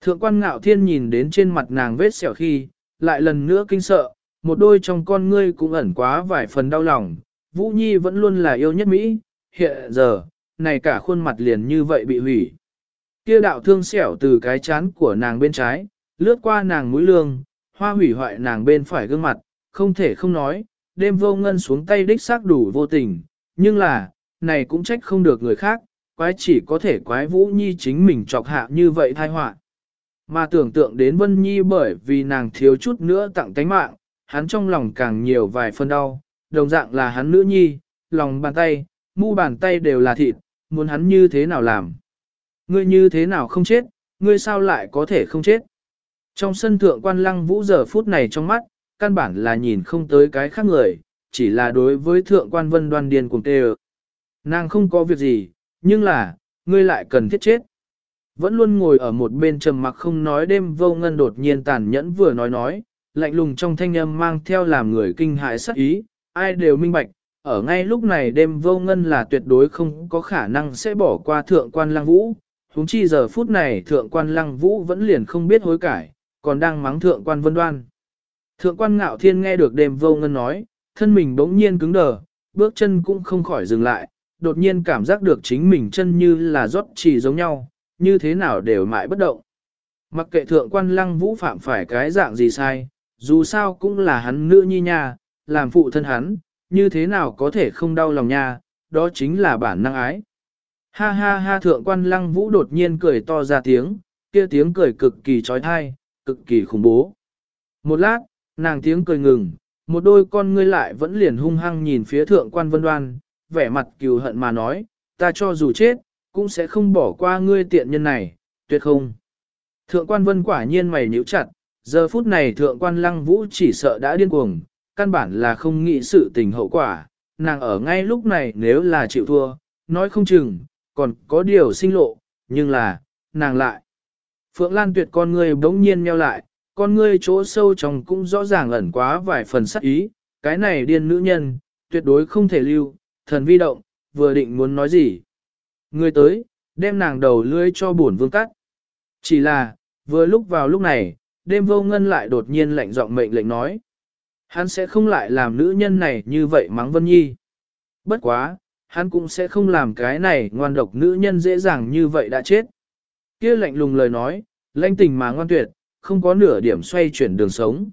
Thượng quan ngạo thiên nhìn đến trên mặt nàng vết sẹo khi, lại lần nữa kinh sợ, một đôi trong con ngươi cũng ẩn quá vài phần đau lòng, Vũ Nhi vẫn luôn là yêu nhất Mỹ, hiện giờ, này cả khuôn mặt liền như vậy bị hủy. Kia đạo thương xẻo từ cái chán của nàng bên trái, lướt qua nàng mũi lương, hoa hủy hoại nàng bên phải gương mặt, không thể không nói, đêm vô ngân xuống tay đích xác đủ vô tình, nhưng là, này cũng trách không được người khác, quái chỉ có thể quái Vũ Nhi chính mình chọc hạ như vậy thai họa. Mà tưởng tượng đến Vân Nhi bởi vì nàng thiếu chút nữa tặng tánh mạng, hắn trong lòng càng nhiều vài phân đau, đồng dạng là hắn nữ nhi, lòng bàn tay, mu bàn tay đều là thịt, muốn hắn như thế nào làm. Ngươi như thế nào không chết, ngươi sao lại có thể không chết. Trong sân thượng quan lăng vũ giờ phút này trong mắt, căn bản là nhìn không tới cái khác người, chỉ là đối với thượng quan vân đoan điên cùng tê Nàng không có việc gì, nhưng là, ngươi lại cần thiết chết. Vẫn luôn ngồi ở một bên trầm mặc không nói đêm vô ngân đột nhiên tàn nhẫn vừa nói nói, lạnh lùng trong thanh âm mang theo làm người kinh hại sắc ý, ai đều minh bạch, ở ngay lúc này đêm vô ngân là tuyệt đối không có khả năng sẽ bỏ qua thượng quan lăng vũ, huống chi giờ phút này thượng quan lăng vũ vẫn liền không biết hối cải, còn đang mắng thượng quan vân đoan. Thượng quan ngạo thiên nghe được đêm vô ngân nói, thân mình bỗng nhiên cứng đờ, bước chân cũng không khỏi dừng lại, đột nhiên cảm giác được chính mình chân như là rót chỉ giống nhau, như thế nào đều mãi bất động. Mặc kệ thượng quan lăng vũ phạm phải cái dạng gì sai, dù sao cũng là hắn nữ nhi nha, làm phụ thân hắn, như thế nào có thể không đau lòng nha, đó chính là bản năng ái. Ha ha ha thượng quan lăng vũ đột nhiên cười to ra tiếng, kia tiếng cười cực kỳ trói thai, cực kỳ khủng bố. Một lát, nàng tiếng cười ngừng, một đôi con ngươi lại vẫn liền hung hăng nhìn phía thượng quan vân đoan, vẻ mặt cừu hận mà nói, ta cho dù chết, cũng sẽ không bỏ qua ngươi tiện nhân này, tuyệt không. Thượng quan vân quả nhiên mày nhíu chặt, giờ phút này thượng quan lăng vũ chỉ sợ đã điên cuồng, căn bản là không nghĩ sự tình hậu quả, nàng ở ngay lúc này nếu là chịu thua, nói không chừng, còn có điều sinh lộ, nhưng là, nàng lại. Phượng Lan tuyệt con ngươi bỗng nhiên meo lại, con ngươi chỗ sâu trong cũng rõ ràng ẩn quá vài phần sắc ý, cái này điên nữ nhân, tuyệt đối không thể lưu, thần vi động, vừa định muốn nói gì. Người tới, đem nàng đầu lưỡi cho bổn vương cắt. Chỉ là, vừa lúc vào lúc này, đêm vô ngân lại đột nhiên lạnh giọng mệnh lệnh nói. Hắn sẽ không lại làm nữ nhân này như vậy mắng Vân Nhi. Bất quá, hắn cũng sẽ không làm cái này ngoan độc nữ nhân dễ dàng như vậy đã chết. kia lạnh lùng lời nói, lãnh tình mà ngoan tuyệt, không có nửa điểm xoay chuyển đường sống.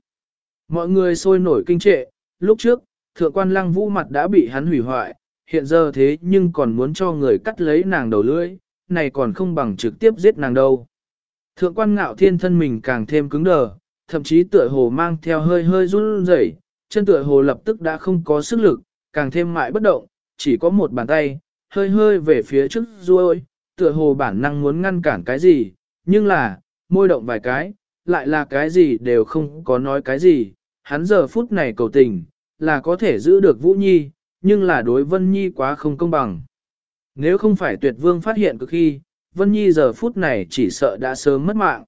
Mọi người sôi nổi kinh trệ, lúc trước, thượng quan lăng vũ mặt đã bị hắn hủy hoại, hiện giờ thế nhưng còn muốn cho người cắt lấy nàng đầu lưỡi, này còn không bằng trực tiếp giết nàng đâu. Thượng quan ngạo thiên thân mình càng thêm cứng đờ, thậm chí tựa hồ mang theo hơi hơi run rẩy, chân tựa hồ lập tức đã không có sức lực, càng thêm mại bất động, chỉ có một bàn tay, hơi hơi về phía trước ruôi, tựa hồ bản năng muốn ngăn cản cái gì, nhưng là, môi động vài cái, lại là cái gì đều không có nói cái gì, hắn giờ phút này cầu tình, là có thể giữ được Vũ Nhi, nhưng là đối Vân Nhi quá không công bằng. Nếu không phải tuyệt vương phát hiện cực khi, Vân Nhi giờ phút này chỉ sợ đã sớm mất mạng.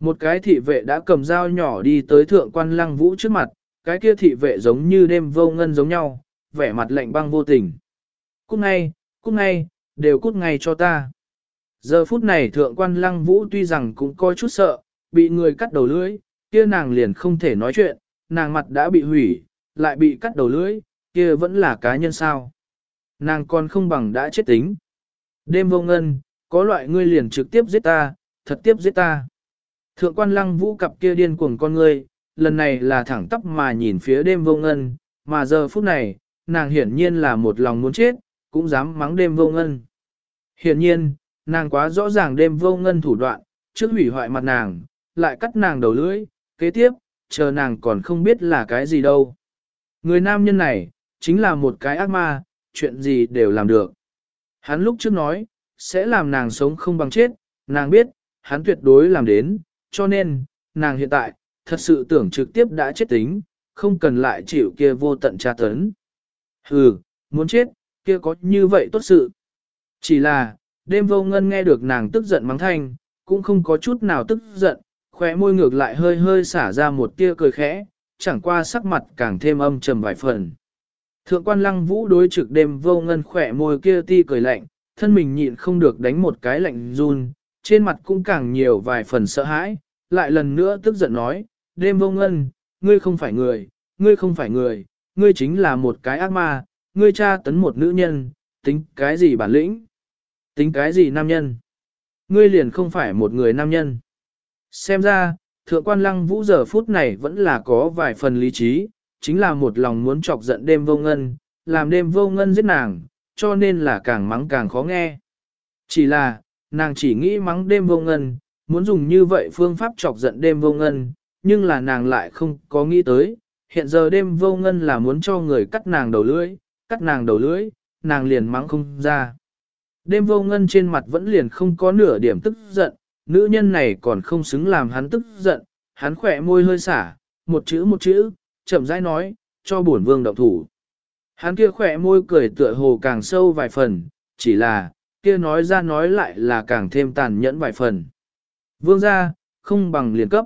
Một cái thị vệ đã cầm dao nhỏ đi tới thượng quan lăng vũ trước mặt, cái kia thị vệ giống như đêm vô ngân giống nhau, vẻ mặt lạnh băng vô tình. Cút ngay, cút ngay, đều cút ngay cho ta. Giờ phút này thượng quan lăng vũ tuy rằng cũng coi chút sợ, bị người cắt đầu lưỡi, kia nàng liền không thể nói chuyện, nàng mặt đã bị hủy, lại bị cắt đầu lưỡi, kia vẫn là cá nhân sao. Nàng còn không bằng đã chết tính. Đêm vô ngân, có loại ngươi liền trực tiếp giết ta, thật tiếp giết ta. Thượng quan lăng vũ cặp kia điên cuồng con ngươi, lần này là thẳng tắp mà nhìn phía đêm vô ngân, mà giờ phút này, nàng hiển nhiên là một lòng muốn chết, cũng dám mắng đêm vô ngân. Hiển nhiên, nàng quá rõ ràng đêm vô ngân thủ đoạn, trước hủy hoại mặt nàng, lại cắt nàng đầu lưỡi, kế tiếp, chờ nàng còn không biết là cái gì đâu. Người nam nhân này, chính là một cái ác ma, chuyện gì đều làm được. Hắn lúc trước nói, sẽ làm nàng sống không bằng chết, nàng biết, hắn tuyệt đối làm đến, cho nên, nàng hiện tại, thật sự tưởng trực tiếp đã chết tính, không cần lại chịu kia vô tận tra tấn. Hừ, muốn chết, kia có như vậy tốt sự. Chỉ là, đêm vô ngân nghe được nàng tức giận mắng thanh, cũng không có chút nào tức giận, khóe môi ngược lại hơi hơi xả ra một tia cười khẽ, chẳng qua sắc mặt càng thêm âm trầm vài phần. Thượng quan lăng vũ đối trực đêm vô ngân khỏe môi kia ti cười lạnh, thân mình nhịn không được đánh một cái lạnh run, trên mặt cũng càng nhiều vài phần sợ hãi, lại lần nữa tức giận nói, đêm vô ngân, ngươi không phải người, ngươi không phải người, ngươi chính là một cái ác ma, ngươi cha tấn một nữ nhân, tính cái gì bản lĩnh, tính cái gì nam nhân, ngươi liền không phải một người nam nhân. Xem ra, thượng quan lăng vũ giờ phút này vẫn là có vài phần lý trí, chính là một lòng muốn chọc giận đêm vô ngân, làm đêm vô ngân giết nàng, cho nên là càng mắng càng khó nghe. Chỉ là, nàng chỉ nghĩ mắng đêm vô ngân, muốn dùng như vậy phương pháp chọc giận đêm vô ngân, nhưng là nàng lại không có nghĩ tới, hiện giờ đêm vô ngân là muốn cho người cắt nàng đầu lưỡi, cắt nàng đầu lưỡi, nàng liền mắng không ra. Đêm vô ngân trên mặt vẫn liền không có nửa điểm tức giận, nữ nhân này còn không xứng làm hắn tức giận, hắn khỏe môi hơi xả, một chữ một chữ, chậm rãi nói, cho bổn vương động thủ. Hắn kia khỏe môi cười tựa hồ càng sâu vài phần, chỉ là, kia nói ra nói lại là càng thêm tàn nhẫn vài phần. Vương ra, không bằng liền cấp.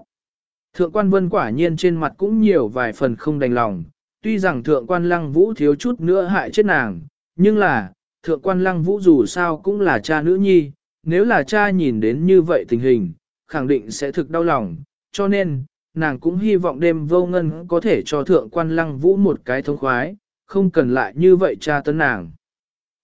Thượng quan vân quả nhiên trên mặt cũng nhiều vài phần không đành lòng, tuy rằng thượng quan lăng vũ thiếu chút nữa hại chết nàng, nhưng là, thượng quan lăng vũ dù sao cũng là cha nữ nhi, nếu là cha nhìn đến như vậy tình hình, khẳng định sẽ thực đau lòng, cho nên, nàng cũng hy vọng đêm vô ngân có thể cho thượng quan lăng vũ một cái thông khoái, không cần lại như vậy cha tấn nàng.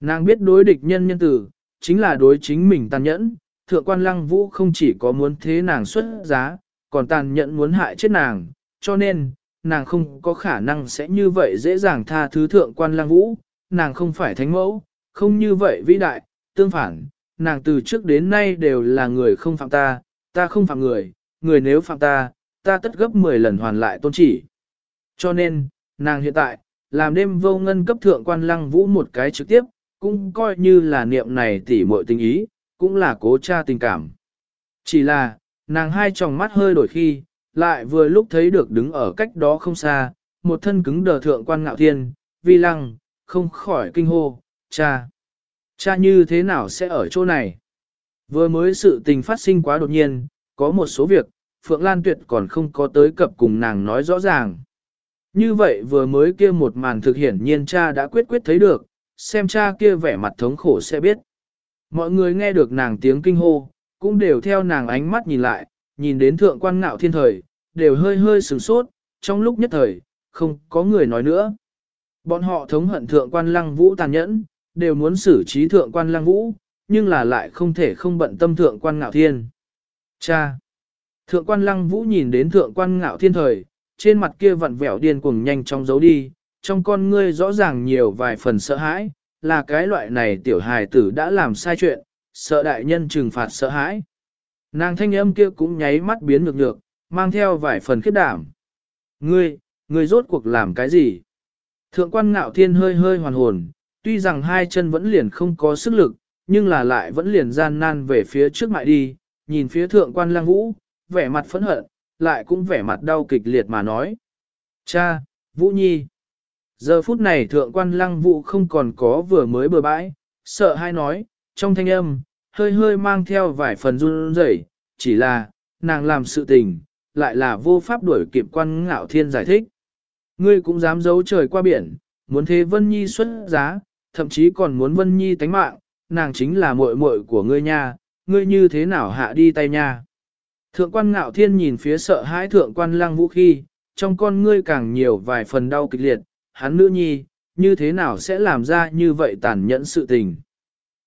Nàng biết đối địch nhân nhân tử, chính là đối chính mình tàn nhẫn, thượng quan lăng vũ không chỉ có muốn thế nàng xuất giá, còn tàn nhẫn muốn hại chết nàng, cho nên, nàng không có khả năng sẽ như vậy dễ dàng tha thứ thượng quan lăng vũ, nàng không phải thánh mẫu, không như vậy vĩ đại, tương phản, nàng từ trước đến nay đều là người không phạm ta, ta không phạm người, người nếu phạm ta, ta tất gấp 10 lần hoàn lại tôn chỉ. Cho nên, nàng hiện tại, làm đêm vô ngân cấp thượng quan lăng vũ một cái trực tiếp, cũng coi như là niệm này tỉ muội tình ý, cũng là cố tra tình cảm. Chỉ là, nàng hai tròng mắt hơi đổi khi, lại vừa lúc thấy được đứng ở cách đó không xa, một thân cứng đờ thượng quan ngạo thiên, vi lăng, không khỏi kinh hô, cha. Cha như thế nào sẽ ở chỗ này? Vừa mới sự tình phát sinh quá đột nhiên, có một số việc, Phượng Lan Tuyệt còn không có tới cập cùng nàng nói rõ ràng. Như vậy vừa mới kia một màn thực hiển nhiên cha đã quyết quyết thấy được, xem cha kia vẻ mặt thống khổ sẽ biết. Mọi người nghe được nàng tiếng kinh hô, cũng đều theo nàng ánh mắt nhìn lại, nhìn đến thượng quan ngạo thiên thời, đều hơi hơi sửng sốt, trong lúc nhất thời, không có người nói nữa. Bọn họ thống hận thượng quan lăng vũ tàn nhẫn, đều muốn xử trí thượng quan lăng vũ, nhưng là lại không thể không bận tâm thượng quan ngạo thiên. Cha! Thượng quan lăng vũ nhìn đến thượng quan ngạo thiên thời, trên mặt kia vặn vẹo điên cuồng nhanh chóng giấu đi, trong con ngươi rõ ràng nhiều vài phần sợ hãi, là cái loại này tiểu hài tử đã làm sai chuyện, sợ đại nhân trừng phạt sợ hãi. Nàng thanh âm kia cũng nháy mắt biến ngược ngược, mang theo vài phần khiết đảm. Ngươi, ngươi rốt cuộc làm cái gì? Thượng quan ngạo thiên hơi hơi hoàn hồn, tuy rằng hai chân vẫn liền không có sức lực, nhưng là lại vẫn liền gian nan về phía trước mại đi, nhìn phía thượng quan lang vũ, vẻ mặt phẫn hận, lại cũng vẻ mặt đau kịch liệt mà nói. Cha, Vũ Nhi. Giờ phút này thượng quan lăng vũ không còn có vừa mới bừa bãi, sợ hai nói, trong thanh âm, hơi hơi mang theo vài phần run rẩy, chỉ là, nàng làm sự tình, lại là vô pháp đuổi kịp quan ngạo thiên giải thích. Ngươi cũng dám giấu trời qua biển, muốn thế Vân Nhi xuất giá, thậm chí còn muốn Vân Nhi tánh mạng, nàng chính là muội muội của ngươi nha, ngươi như thế nào hạ đi tay nha. Thượng quan ngạo thiên nhìn phía sợ hãi thượng quan lăng vũ khi, trong con ngươi càng nhiều vài phần đau kịch liệt, hắn nữ nhi, như thế nào sẽ làm ra như vậy tàn nhẫn sự tình.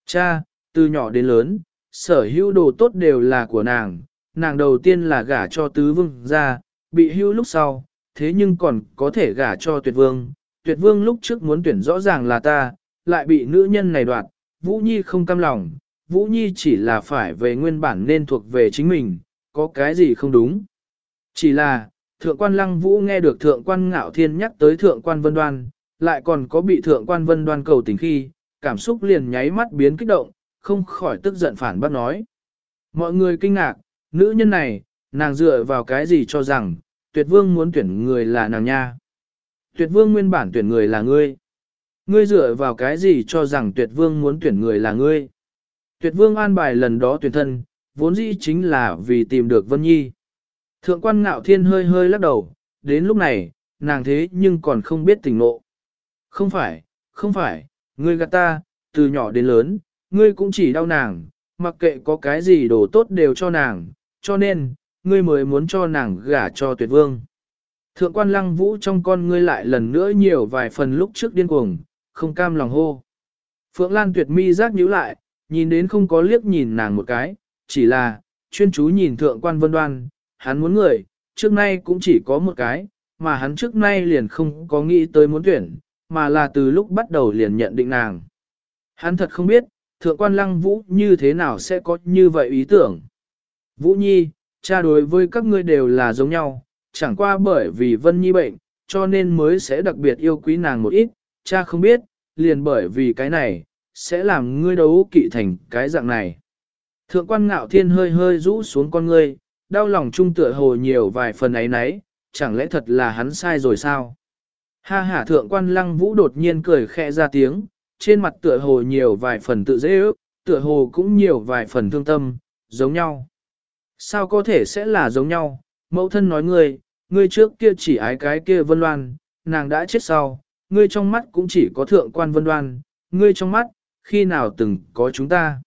Cha, từ nhỏ đến lớn, sở hữu đồ tốt đều là của nàng, nàng đầu tiên là gả cho tứ vương ra, bị hưu lúc sau, thế nhưng còn có thể gả cho tuyệt vương. Tuyệt vương lúc trước muốn tuyển rõ ràng là ta, lại bị nữ nhân này đoạt, Vũ Nhi không cam lòng, Vũ Nhi chỉ là phải về nguyên bản nên thuộc về chính mình, có cái gì không đúng. Chỉ là, thượng quan lăng Vũ nghe được thượng quan ngạo thiên nhắc tới thượng quan vân đoan, lại còn có bị thượng quan vân đoan cầu tình khi, cảm xúc liền nháy mắt biến kích động, không khỏi tức giận phản bác nói. Mọi người kinh ngạc, nữ nhân này, nàng dựa vào cái gì cho rằng, tuyệt vương muốn tuyển người là nàng nha. Tuyệt vương nguyên bản tuyển người là ngươi. Ngươi dựa vào cái gì cho rằng tuyệt vương muốn tuyển người là ngươi. Tuyệt vương an bài lần đó tuyển thân, vốn dĩ chính là vì tìm được Vân Nhi. Thượng quan ngạo thiên hơi hơi lắc đầu, đến lúc này, nàng thế nhưng còn không biết tình ngộ. Không phải, không phải, ngươi gạt ta, từ nhỏ đến lớn, ngươi cũng chỉ đau nàng, mặc kệ có cái gì đồ tốt đều cho nàng, cho nên, ngươi mới muốn cho nàng gả cho tuyệt vương. Thượng quan lăng vũ trong con ngươi lại lần nữa nhiều vài phần lúc trước điên cuồng, không cam lòng hô. Phượng Lan tuyệt mi giác nhíu lại, nhìn đến không có liếc nhìn nàng một cái, chỉ là, chuyên chú nhìn thượng quan vân đoan, hắn muốn người, trước nay cũng chỉ có một cái, mà hắn trước nay liền không có nghĩ tới muốn tuyển, mà là từ lúc bắt đầu liền nhận định nàng. Hắn thật không biết, thượng quan lăng vũ như thế nào sẽ có như vậy ý tưởng. Vũ Nhi, cha đối với các ngươi đều là giống nhau, chẳng qua bởi vì Vân Nhi bệnh, cho nên mới sẽ đặc biệt yêu quý nàng một ít, cha không biết, liền bởi vì cái này, sẽ làm ngươi đấu kỵ thành cái dạng này. Thượng quan ngạo thiên hơi hơi rũ xuống con ngươi, đau lòng trung tựa hồ nhiều vài phần ấy nấy, chẳng lẽ thật là hắn sai rồi sao? Ha ha thượng quan lăng vũ đột nhiên cười khẽ ra tiếng, trên mặt tựa hồ nhiều vài phần tự dễ ước, tựa hồ cũng nhiều vài phần thương tâm, giống nhau. Sao có thể sẽ là giống nhau? Mẫu thân nói ngươi, ngươi trước kia chỉ ái cái kia vân loan, nàng đã chết sau, ngươi trong mắt cũng chỉ có thượng quan vân đoan, ngươi trong mắt, khi nào từng có chúng ta.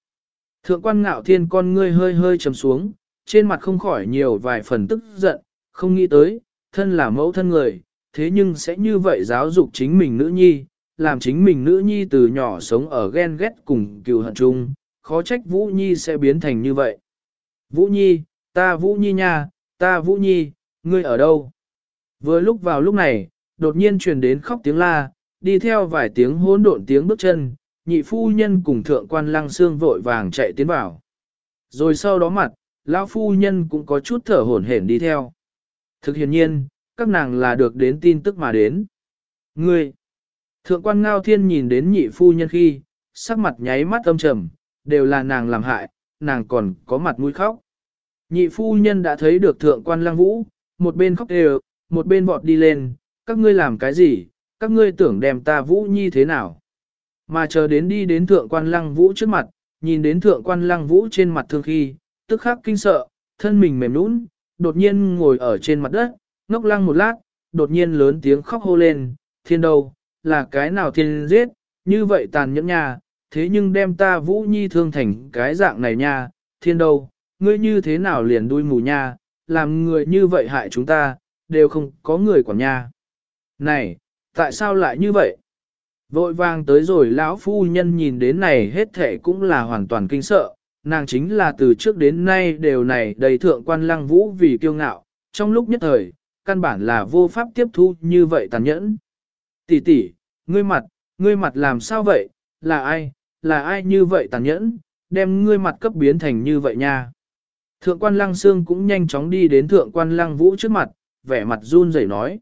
Thượng quan ngạo thiên con ngươi hơi hơi trầm xuống, trên mặt không khỏi nhiều vài phần tức giận, không nghĩ tới, thân là mẫu thân người, thế nhưng sẽ như vậy giáo dục chính mình nữ nhi, làm chính mình nữ nhi từ nhỏ sống ở ghen ghét cùng cừu hận chung, khó trách Vũ Nhi sẽ biến thành như vậy. Vũ Nhi, ta Vũ Nhi nha, ta Vũ Nhi, ngươi ở đâu? Vừa lúc vào lúc này, đột nhiên truyền đến khóc tiếng la, đi theo vài tiếng hỗn độn tiếng bước chân, nhị phu nhân cùng thượng quan lăng xương vội vàng chạy tiến vào. Rồi sau đó mặt, lão phu nhân cũng có chút thở hổn hển đi theo. Thực hiện nhiên, các nàng là được đến tin tức mà đến. Ngươi, thượng quan ngao thiên nhìn đến nhị phu nhân khi, sắc mặt nháy mắt âm trầm, đều là nàng làm hại, nàng còn có mặt mũi khóc. Nhị phu nhân đã thấy được thượng quan lăng vũ, một bên khóc đều, một bên vọt đi lên, các ngươi làm cái gì, các ngươi tưởng đem ta vũ nhi thế nào. Mà chờ đến đi đến thượng quan lăng vũ trước mặt, nhìn đến thượng quan lăng vũ trên mặt thương khi, tức khắc kinh sợ, thân mình mềm nũng, đột nhiên ngồi ở trên mặt đất, ngốc lăng một lát, đột nhiên lớn tiếng khóc hô lên, thiên đâu, là cái nào thiên giết, như vậy tàn nhẫn nha, thế nhưng đem ta vũ nhi thương thành cái dạng này nha, thiên đâu, ngươi như thế nào liền đuôi mù nha, làm người như vậy hại chúng ta, đều không có người quản nha. Này, tại sao lại như vậy? Vội vàng tới rồi lão phu nhân nhìn đến này hết thể cũng là hoàn toàn kinh sợ, nàng chính là từ trước đến nay đều này đầy thượng quan lăng vũ vì kiêu ngạo, trong lúc nhất thời, căn bản là vô pháp tiếp thu như vậy tàn nhẫn. Tỷ tỷ, ngươi mặt, ngươi mặt làm sao vậy, là ai, là ai như vậy tàn nhẫn, đem ngươi mặt cấp biến thành như vậy nha. Thượng quan lăng xương cũng nhanh chóng đi đến thượng quan lăng vũ trước mặt, vẻ mặt run rẩy nói.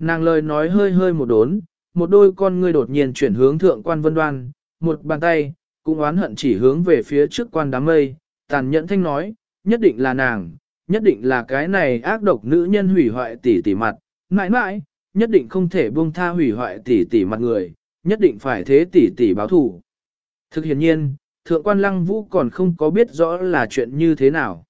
Nàng lời nói hơi hơi một đốn, một đôi con ngươi đột nhiên chuyển hướng thượng quan vân đoan, một bàn tay, cũng oán hận chỉ hướng về phía trước quan đám mây, tàn nhẫn thanh nói, nhất định là nàng, nhất định là cái này ác độc nữ nhân hủy hoại tỷ tỷ mặt, mãi mãi, nhất định không thể buông tha hủy hoại tỷ tỷ mặt người, nhất định phải thế tỷ tỷ báo thù. Thực hiện nhiên, thượng quan lăng vũ còn không có biết rõ là chuyện như thế nào.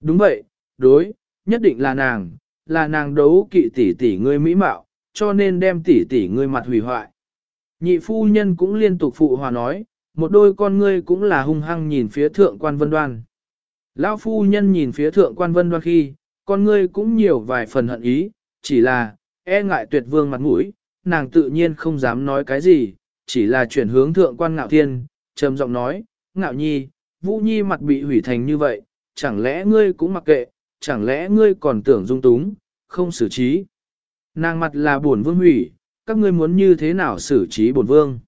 Đúng vậy, đối, nhất định là nàng, là nàng đấu kỵ tỷ tỷ ngươi mỹ mạo, cho nên đem tỷ tỷ ngươi mặt hủy hoại. Nhị phu nhân cũng liên tục phụ hòa nói, một đôi con ngươi cũng là hung hăng nhìn phía thượng quan vân đoan. Lão phu nhân nhìn phía thượng quan vân đoan khi, con ngươi cũng nhiều vài phần hận ý, chỉ là, e ngại tuyệt vương mặt mũi, nàng tự nhiên không dám nói cái gì, chỉ là chuyển hướng thượng quan ngạo thiên, trầm giọng nói, ngạo nhi, vũ nhi mặt bị hủy thành như vậy, chẳng lẽ ngươi cũng mặc kệ, chẳng lẽ ngươi còn tưởng dung túng, không xử trí. Nàng mặt là buồn vương hủy, các ngươi muốn như thế nào xử trí buồn vương.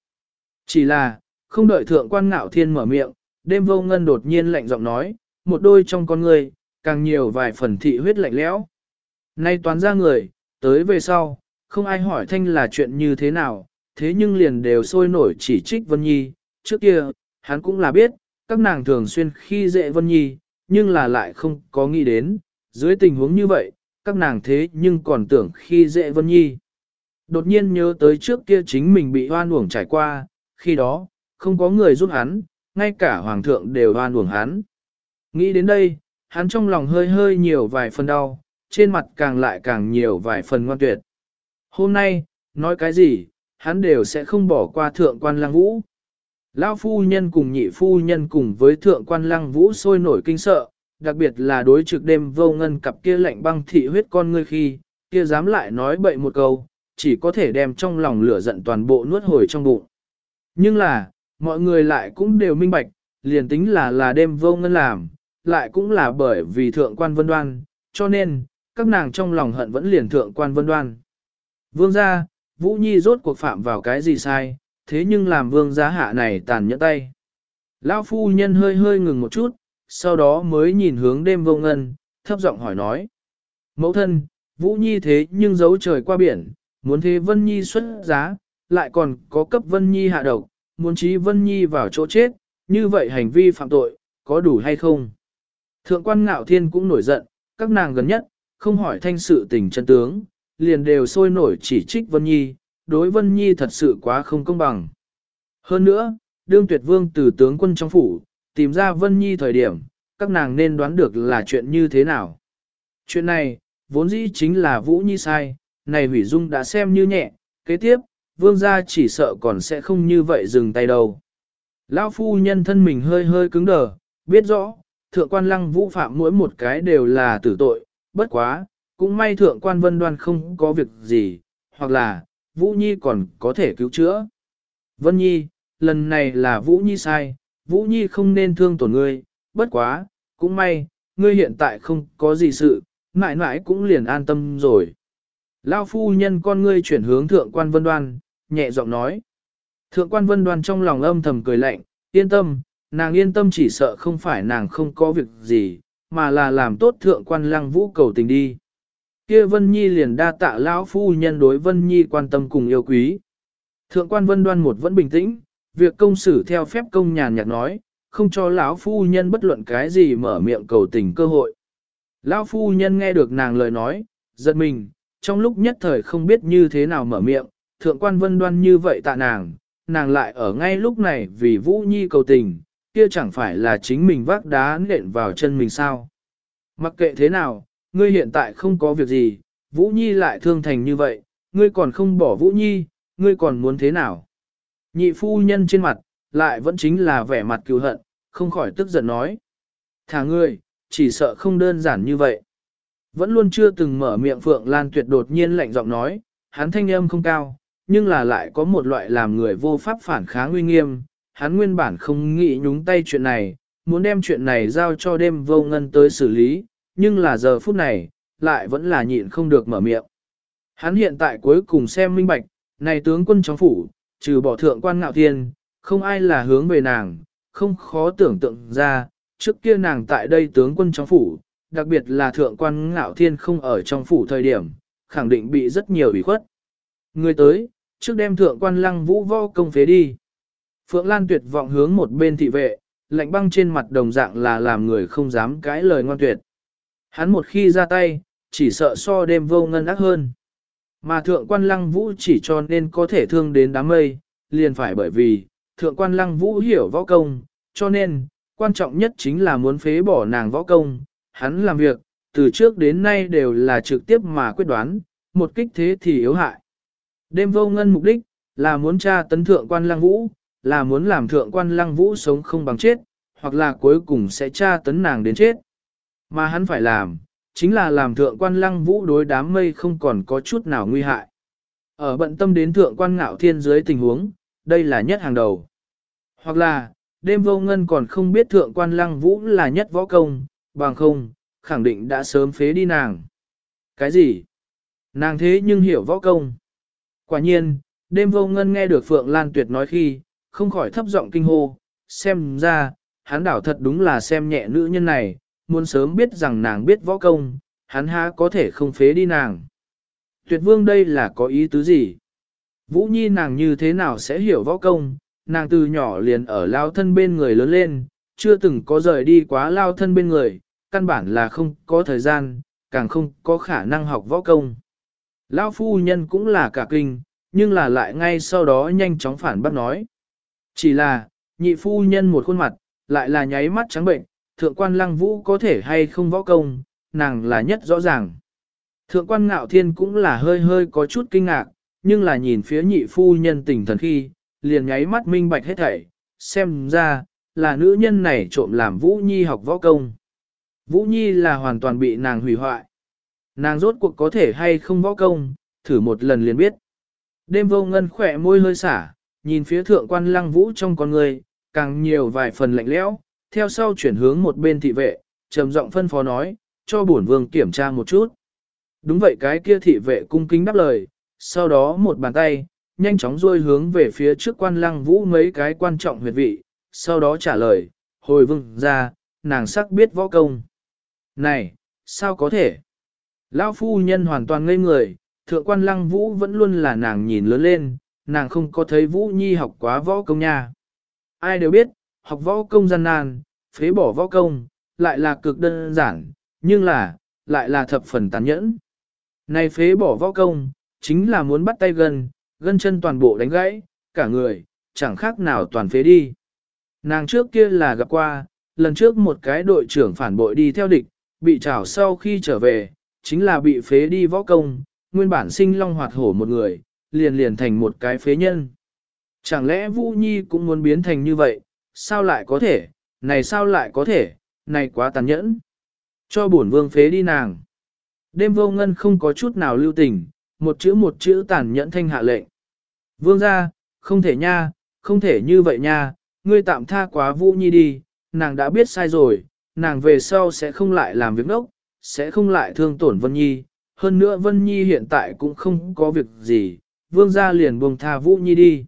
Chỉ là, không đợi thượng quan ngạo thiên mở miệng, đêm vô ngân đột nhiên lạnh giọng nói, một đôi trong con ngươi, càng nhiều vài phần thị huyết lạnh lẽo. Nay toán ra người, tới về sau, không ai hỏi thanh là chuyện như thế nào, thế nhưng liền đều sôi nổi chỉ trích Vân Nhi, trước kia, hắn cũng là biết, các nàng thường xuyên khi dễ Vân Nhi, nhưng là lại không có nghĩ đến, dưới tình huống như vậy, các nàng thế nhưng còn tưởng khi dễ Vân Nhi. Đột nhiên nhớ tới trước kia chính mình bị hoan uổng trải qua, khi đó, không có người giúp hắn, ngay cả hoàng thượng đều hoan uổng hắn. Nghĩ đến đây, hắn trong lòng hơi hơi nhiều vài phần đau, trên mặt càng lại càng nhiều vài phần ngoan tuyệt. Hôm nay, nói cái gì, hắn đều sẽ không bỏ qua thượng quan Lang vũ. Lão phu nhân cùng nhị phu nhân cùng với thượng quan lăng vũ sôi nổi kinh sợ, đặc biệt là đối trực đêm vô ngân cặp kia lạnh băng thị huyết con ngươi khi, kia dám lại nói bậy một câu, chỉ có thể đem trong lòng lửa giận toàn bộ nuốt hồi trong bụng. Nhưng là, mọi người lại cũng đều minh bạch, liền tính là là đêm vô ngân làm, lại cũng là bởi vì thượng quan vân đoan, cho nên, các nàng trong lòng hận vẫn liền thượng quan vân đoan. Vương gia, Vũ Nhi rốt cuộc phạm vào cái gì sai, thế nhưng làm vương giá hạ này tàn nhẫn tay. Lão phu nhân hơi hơi ngừng một chút, sau đó mới nhìn hướng đêm vô ngân, thấp giọng hỏi nói. Mẫu thân, Vũ Nhi thế nhưng giấu trời qua biển, muốn thế Vân Nhi xuất giá, lại còn có cấp Vân Nhi hạ độc, muốn trí Vân Nhi vào chỗ chết, như vậy hành vi phạm tội, có đủ hay không? Thượng quan ngạo thiên cũng nổi giận, các nàng gần nhất, không hỏi thanh sự tình chân tướng, liền đều sôi nổi chỉ trích Vân Nhi, đối Vân Nhi thật sự quá không công bằng. Hơn nữa, đương tuyệt vương từ tướng quân trong phủ, tìm ra Vân Nhi thời điểm, các nàng nên đoán được là chuyện như thế nào. Chuyện này, vốn dĩ chính là Vũ Nhi sai, này hủy dung đã xem như nhẹ, kế tiếp, vương gia chỉ sợ còn sẽ không như vậy dừng tay đâu. Lão phu nhân thân mình hơi hơi cứng đờ, biết rõ, thượng quan lăng vũ phạm mỗi một cái đều là tử tội, bất quá, cũng may thượng quan vân đoan không có việc gì, hoặc là, Vũ Nhi còn có thể cứu chữa. Vân Nhi, lần này là Vũ Nhi sai, Vũ Nhi không nên thương tổn ngươi, bất quá, cũng may, ngươi hiện tại không có gì sự, mãi mãi cũng liền an tâm rồi. Lao phu nhân con ngươi chuyển hướng thượng quan vân đoan, nhẹ giọng nói. Thượng quan vân đoan trong lòng âm thầm cười lạnh, yên tâm, nàng yên tâm chỉ sợ không phải nàng không có việc gì, mà là làm tốt thượng quan lăng vũ cầu tình đi. Kia Vân Nhi liền đa tạ lão phu nhân đối Vân Nhi quan tâm cùng yêu quý. Thượng quan Vân Đoan một vẫn bình tĩnh, việc công xử theo phép công nhàn nhạt nói, không cho lão phu nhân bất luận cái gì mở miệng cầu tình cơ hội. Lão phu nhân nghe được nàng lời nói, giật mình, trong lúc nhất thời không biết như thế nào mở miệng, thượng quan Vân Đoan như vậy tạ nàng, nàng lại ở ngay lúc này vì Vũ Nhi cầu tình, kia chẳng phải là chính mình vác đá nện vào chân mình sao. Mặc kệ thế nào, ngươi hiện tại không có việc gì, Vũ Nhi lại thương thành như vậy, ngươi còn không bỏ Vũ Nhi, ngươi còn muốn thế nào? Nhị phu nhân trên mặt, lại vẫn chính là vẻ mặt cựu hận, không khỏi tức giận nói. Thả ngươi, chỉ sợ không đơn giản như vậy. Vẫn luôn chưa từng mở miệng Phượng Lan tuyệt đột nhiên lạnh giọng nói, hắn thanh âm không cao, nhưng là lại có một loại làm người vô pháp phản kháng uy nghiêm, hắn nguyên bản không nghĩ nhúng tay chuyện này, muốn đem chuyện này giao cho đêm vô ngân tới xử lý, nhưng là giờ phút này, lại vẫn là nhịn không được mở miệng. Hắn hiện tại cuối cùng xem minh bạch, này tướng quân trong phủ, trừ bỏ thượng quan ngạo thiên, không ai là hướng về nàng, không khó tưởng tượng ra, trước kia nàng tại đây tướng quân trong phủ, đặc biệt là thượng quan ngạo thiên không ở trong phủ thời điểm, khẳng định bị rất nhiều ủy khuất. Người tới, trước đem thượng quan lăng vũ vo công phế đi. Phượng Lan tuyệt vọng hướng một bên thị vệ, lạnh băng trên mặt đồng dạng là làm người không dám cãi lời ngoan tuyệt. Hắn một khi ra tay, chỉ sợ so đêm vô ngân ác hơn. Mà thượng quan lăng vũ chỉ cho nên có thể thương đến đám mây, liền phải bởi vì, thượng quan lăng vũ hiểu võ công, cho nên, quan trọng nhất chính là muốn phế bỏ nàng võ công. Hắn làm việc, từ trước đến nay đều là trực tiếp mà quyết đoán, một kích thế thì yếu hại. Đêm vô ngân mục đích, là muốn tra tấn thượng quan lăng vũ, là muốn làm thượng quan lăng vũ sống không bằng chết, hoặc là cuối cùng sẽ tra tấn nàng đến chết. Mà hắn phải làm, chính là làm thượng quan lăng vũ đối đám mây không còn có chút nào nguy hại. Ở bận tâm đến thượng quan ngạo thiên dưới tình huống, đây là nhất hàng đầu. Hoặc là, đêm vô ngân còn không biết thượng quan lăng vũ là nhất võ công, bằng không, khẳng định đã sớm phế đi nàng. Cái gì? Nàng thế nhưng hiểu võ công. Quả nhiên, đêm vô ngân nghe được Phượng Lan Tuyệt nói khi, không khỏi thấp giọng kinh hô, xem ra, hắn đảo thật đúng là xem nhẹ nữ nhân này, muốn sớm biết rằng nàng biết võ công, hắn há có thể không phế đi nàng. Tuyệt vương đây là có ý tứ gì? Vũ Nhi nàng như thế nào sẽ hiểu võ công, nàng từ nhỏ liền ở lao thân bên người lớn lên, chưa từng có rời đi quá lao thân bên người, căn bản là không có thời gian, càng không có khả năng học võ công. Lão phu nhân cũng là cả kinh, nhưng là lại ngay sau đó nhanh chóng phản bác nói. Chỉ là, nhị phu nhân một khuôn mặt, lại là nháy mắt trắng bệnh, thượng quan lăng vũ có thể hay không võ công, nàng là nhất rõ ràng. Thượng quan ngạo thiên cũng là hơi hơi có chút kinh ngạc, nhưng là nhìn phía nhị phu nhân tỉnh thần khi, liền nháy mắt minh bạch hết thảy, xem ra, là nữ nhân này trộm làm Vũ Nhi học võ công. Vũ Nhi là hoàn toàn bị nàng hủy hoại. Nàng rốt cuộc có thể hay không võ công, thử một lần liền biết. Đêm vô ngân khỏe môi hơi xả, nhìn phía thượng quan lăng vũ trong con người, càng nhiều vài phần lạnh lẽo, theo sau chuyển hướng một bên thị vệ, trầm giọng phân phó nói, cho bổn vương kiểm tra một chút. Đúng vậy cái kia thị vệ cung kính đáp lời, sau đó một bàn tay, nhanh chóng rôi hướng về phía trước quan lăng vũ mấy cái quan trọng huyệt vị, sau đó trả lời, hồi vương ra, nàng sắc biết võ công. Này, sao có thể? Lão phu nhân hoàn toàn ngây người, thượng quan lăng vũ vẫn luôn là nàng nhìn lớn lên, nàng không có thấy vũ nhi học quá võ công nha. Ai đều biết, học võ công gian nan, phế bỏ võ công, lại là cực đơn giản, nhưng là, lại là thập phần tàn nhẫn. Này phế bỏ võ công, chính là muốn bắt tay gần, gân chân toàn bộ đánh gãy, cả người, chẳng khác nào toàn phế đi. Nàng trước kia là gặp qua, lần trước một cái đội trưởng phản bội đi theo địch, bị trảo sau khi trở về, chính là bị phế đi võ công, nguyên bản sinh long hoạt hổ một người, liền liền thành một cái phế nhân. Chẳng lẽ Vũ Nhi cũng muốn biến thành như vậy, sao lại có thể, này sao lại có thể, này quá tàn nhẫn. Cho bổn vương phế đi nàng. Đêm vô ngân không có chút nào lưu tình, một chữ một chữ tàn nhẫn thanh hạ lệnh. Vương ra, không thể nha, không thể như vậy nha, ngươi tạm tha quá Vũ Nhi đi, nàng đã biết sai rồi, nàng về sau sẽ không lại làm việc đốc, sẽ không lại thương tổn Vân Nhi. Hơn nữa Vân Nhi hiện tại cũng không có việc gì, vương gia liền buông tha Vũ Nhi đi.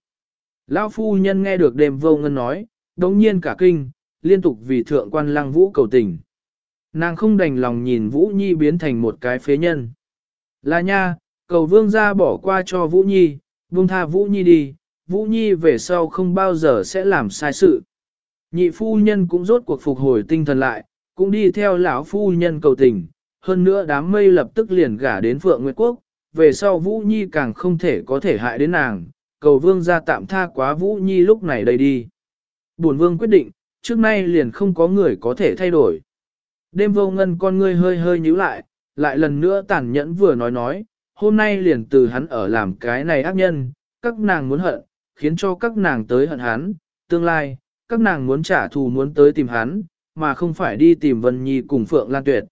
Lão phu nhân nghe được đêm vô ngân nói, đống nhiên cả kinh, liên tục vì thượng quan lăng Vũ cầu tình. Nàng không đành lòng nhìn Vũ Nhi biến thành một cái phế nhân. Là nha, cầu vương gia bỏ qua cho Vũ Nhi, vương tha Vũ Nhi đi, Vũ Nhi về sau không bao giờ sẽ làm sai sự. Nhị phu nhân cũng rốt cuộc phục hồi tinh thần lại, cũng đi theo lão phu nhân cầu tình, hơn nữa đám mây lập tức liền gả đến Phượng Nguyệt Quốc, về sau Vũ Nhi càng không thể có thể hại đến nàng, cầu vương ra tạm tha quá Vũ Nhi lúc này đây đi. Bổn vương quyết định, trước nay liền không có người có thể thay đổi. Đêm vô ngân con ngươi hơi hơi nhíu lại, lại lần nữa tàn nhẫn vừa nói nói, hôm nay liền từ hắn ở làm cái này ác nhân, các nàng muốn hận, khiến cho các nàng tới hận hắn, tương lai, các nàng muốn trả thù muốn tới tìm hắn, mà không phải đi tìm Vân Nhi cùng Phượng Lan Tuyệt.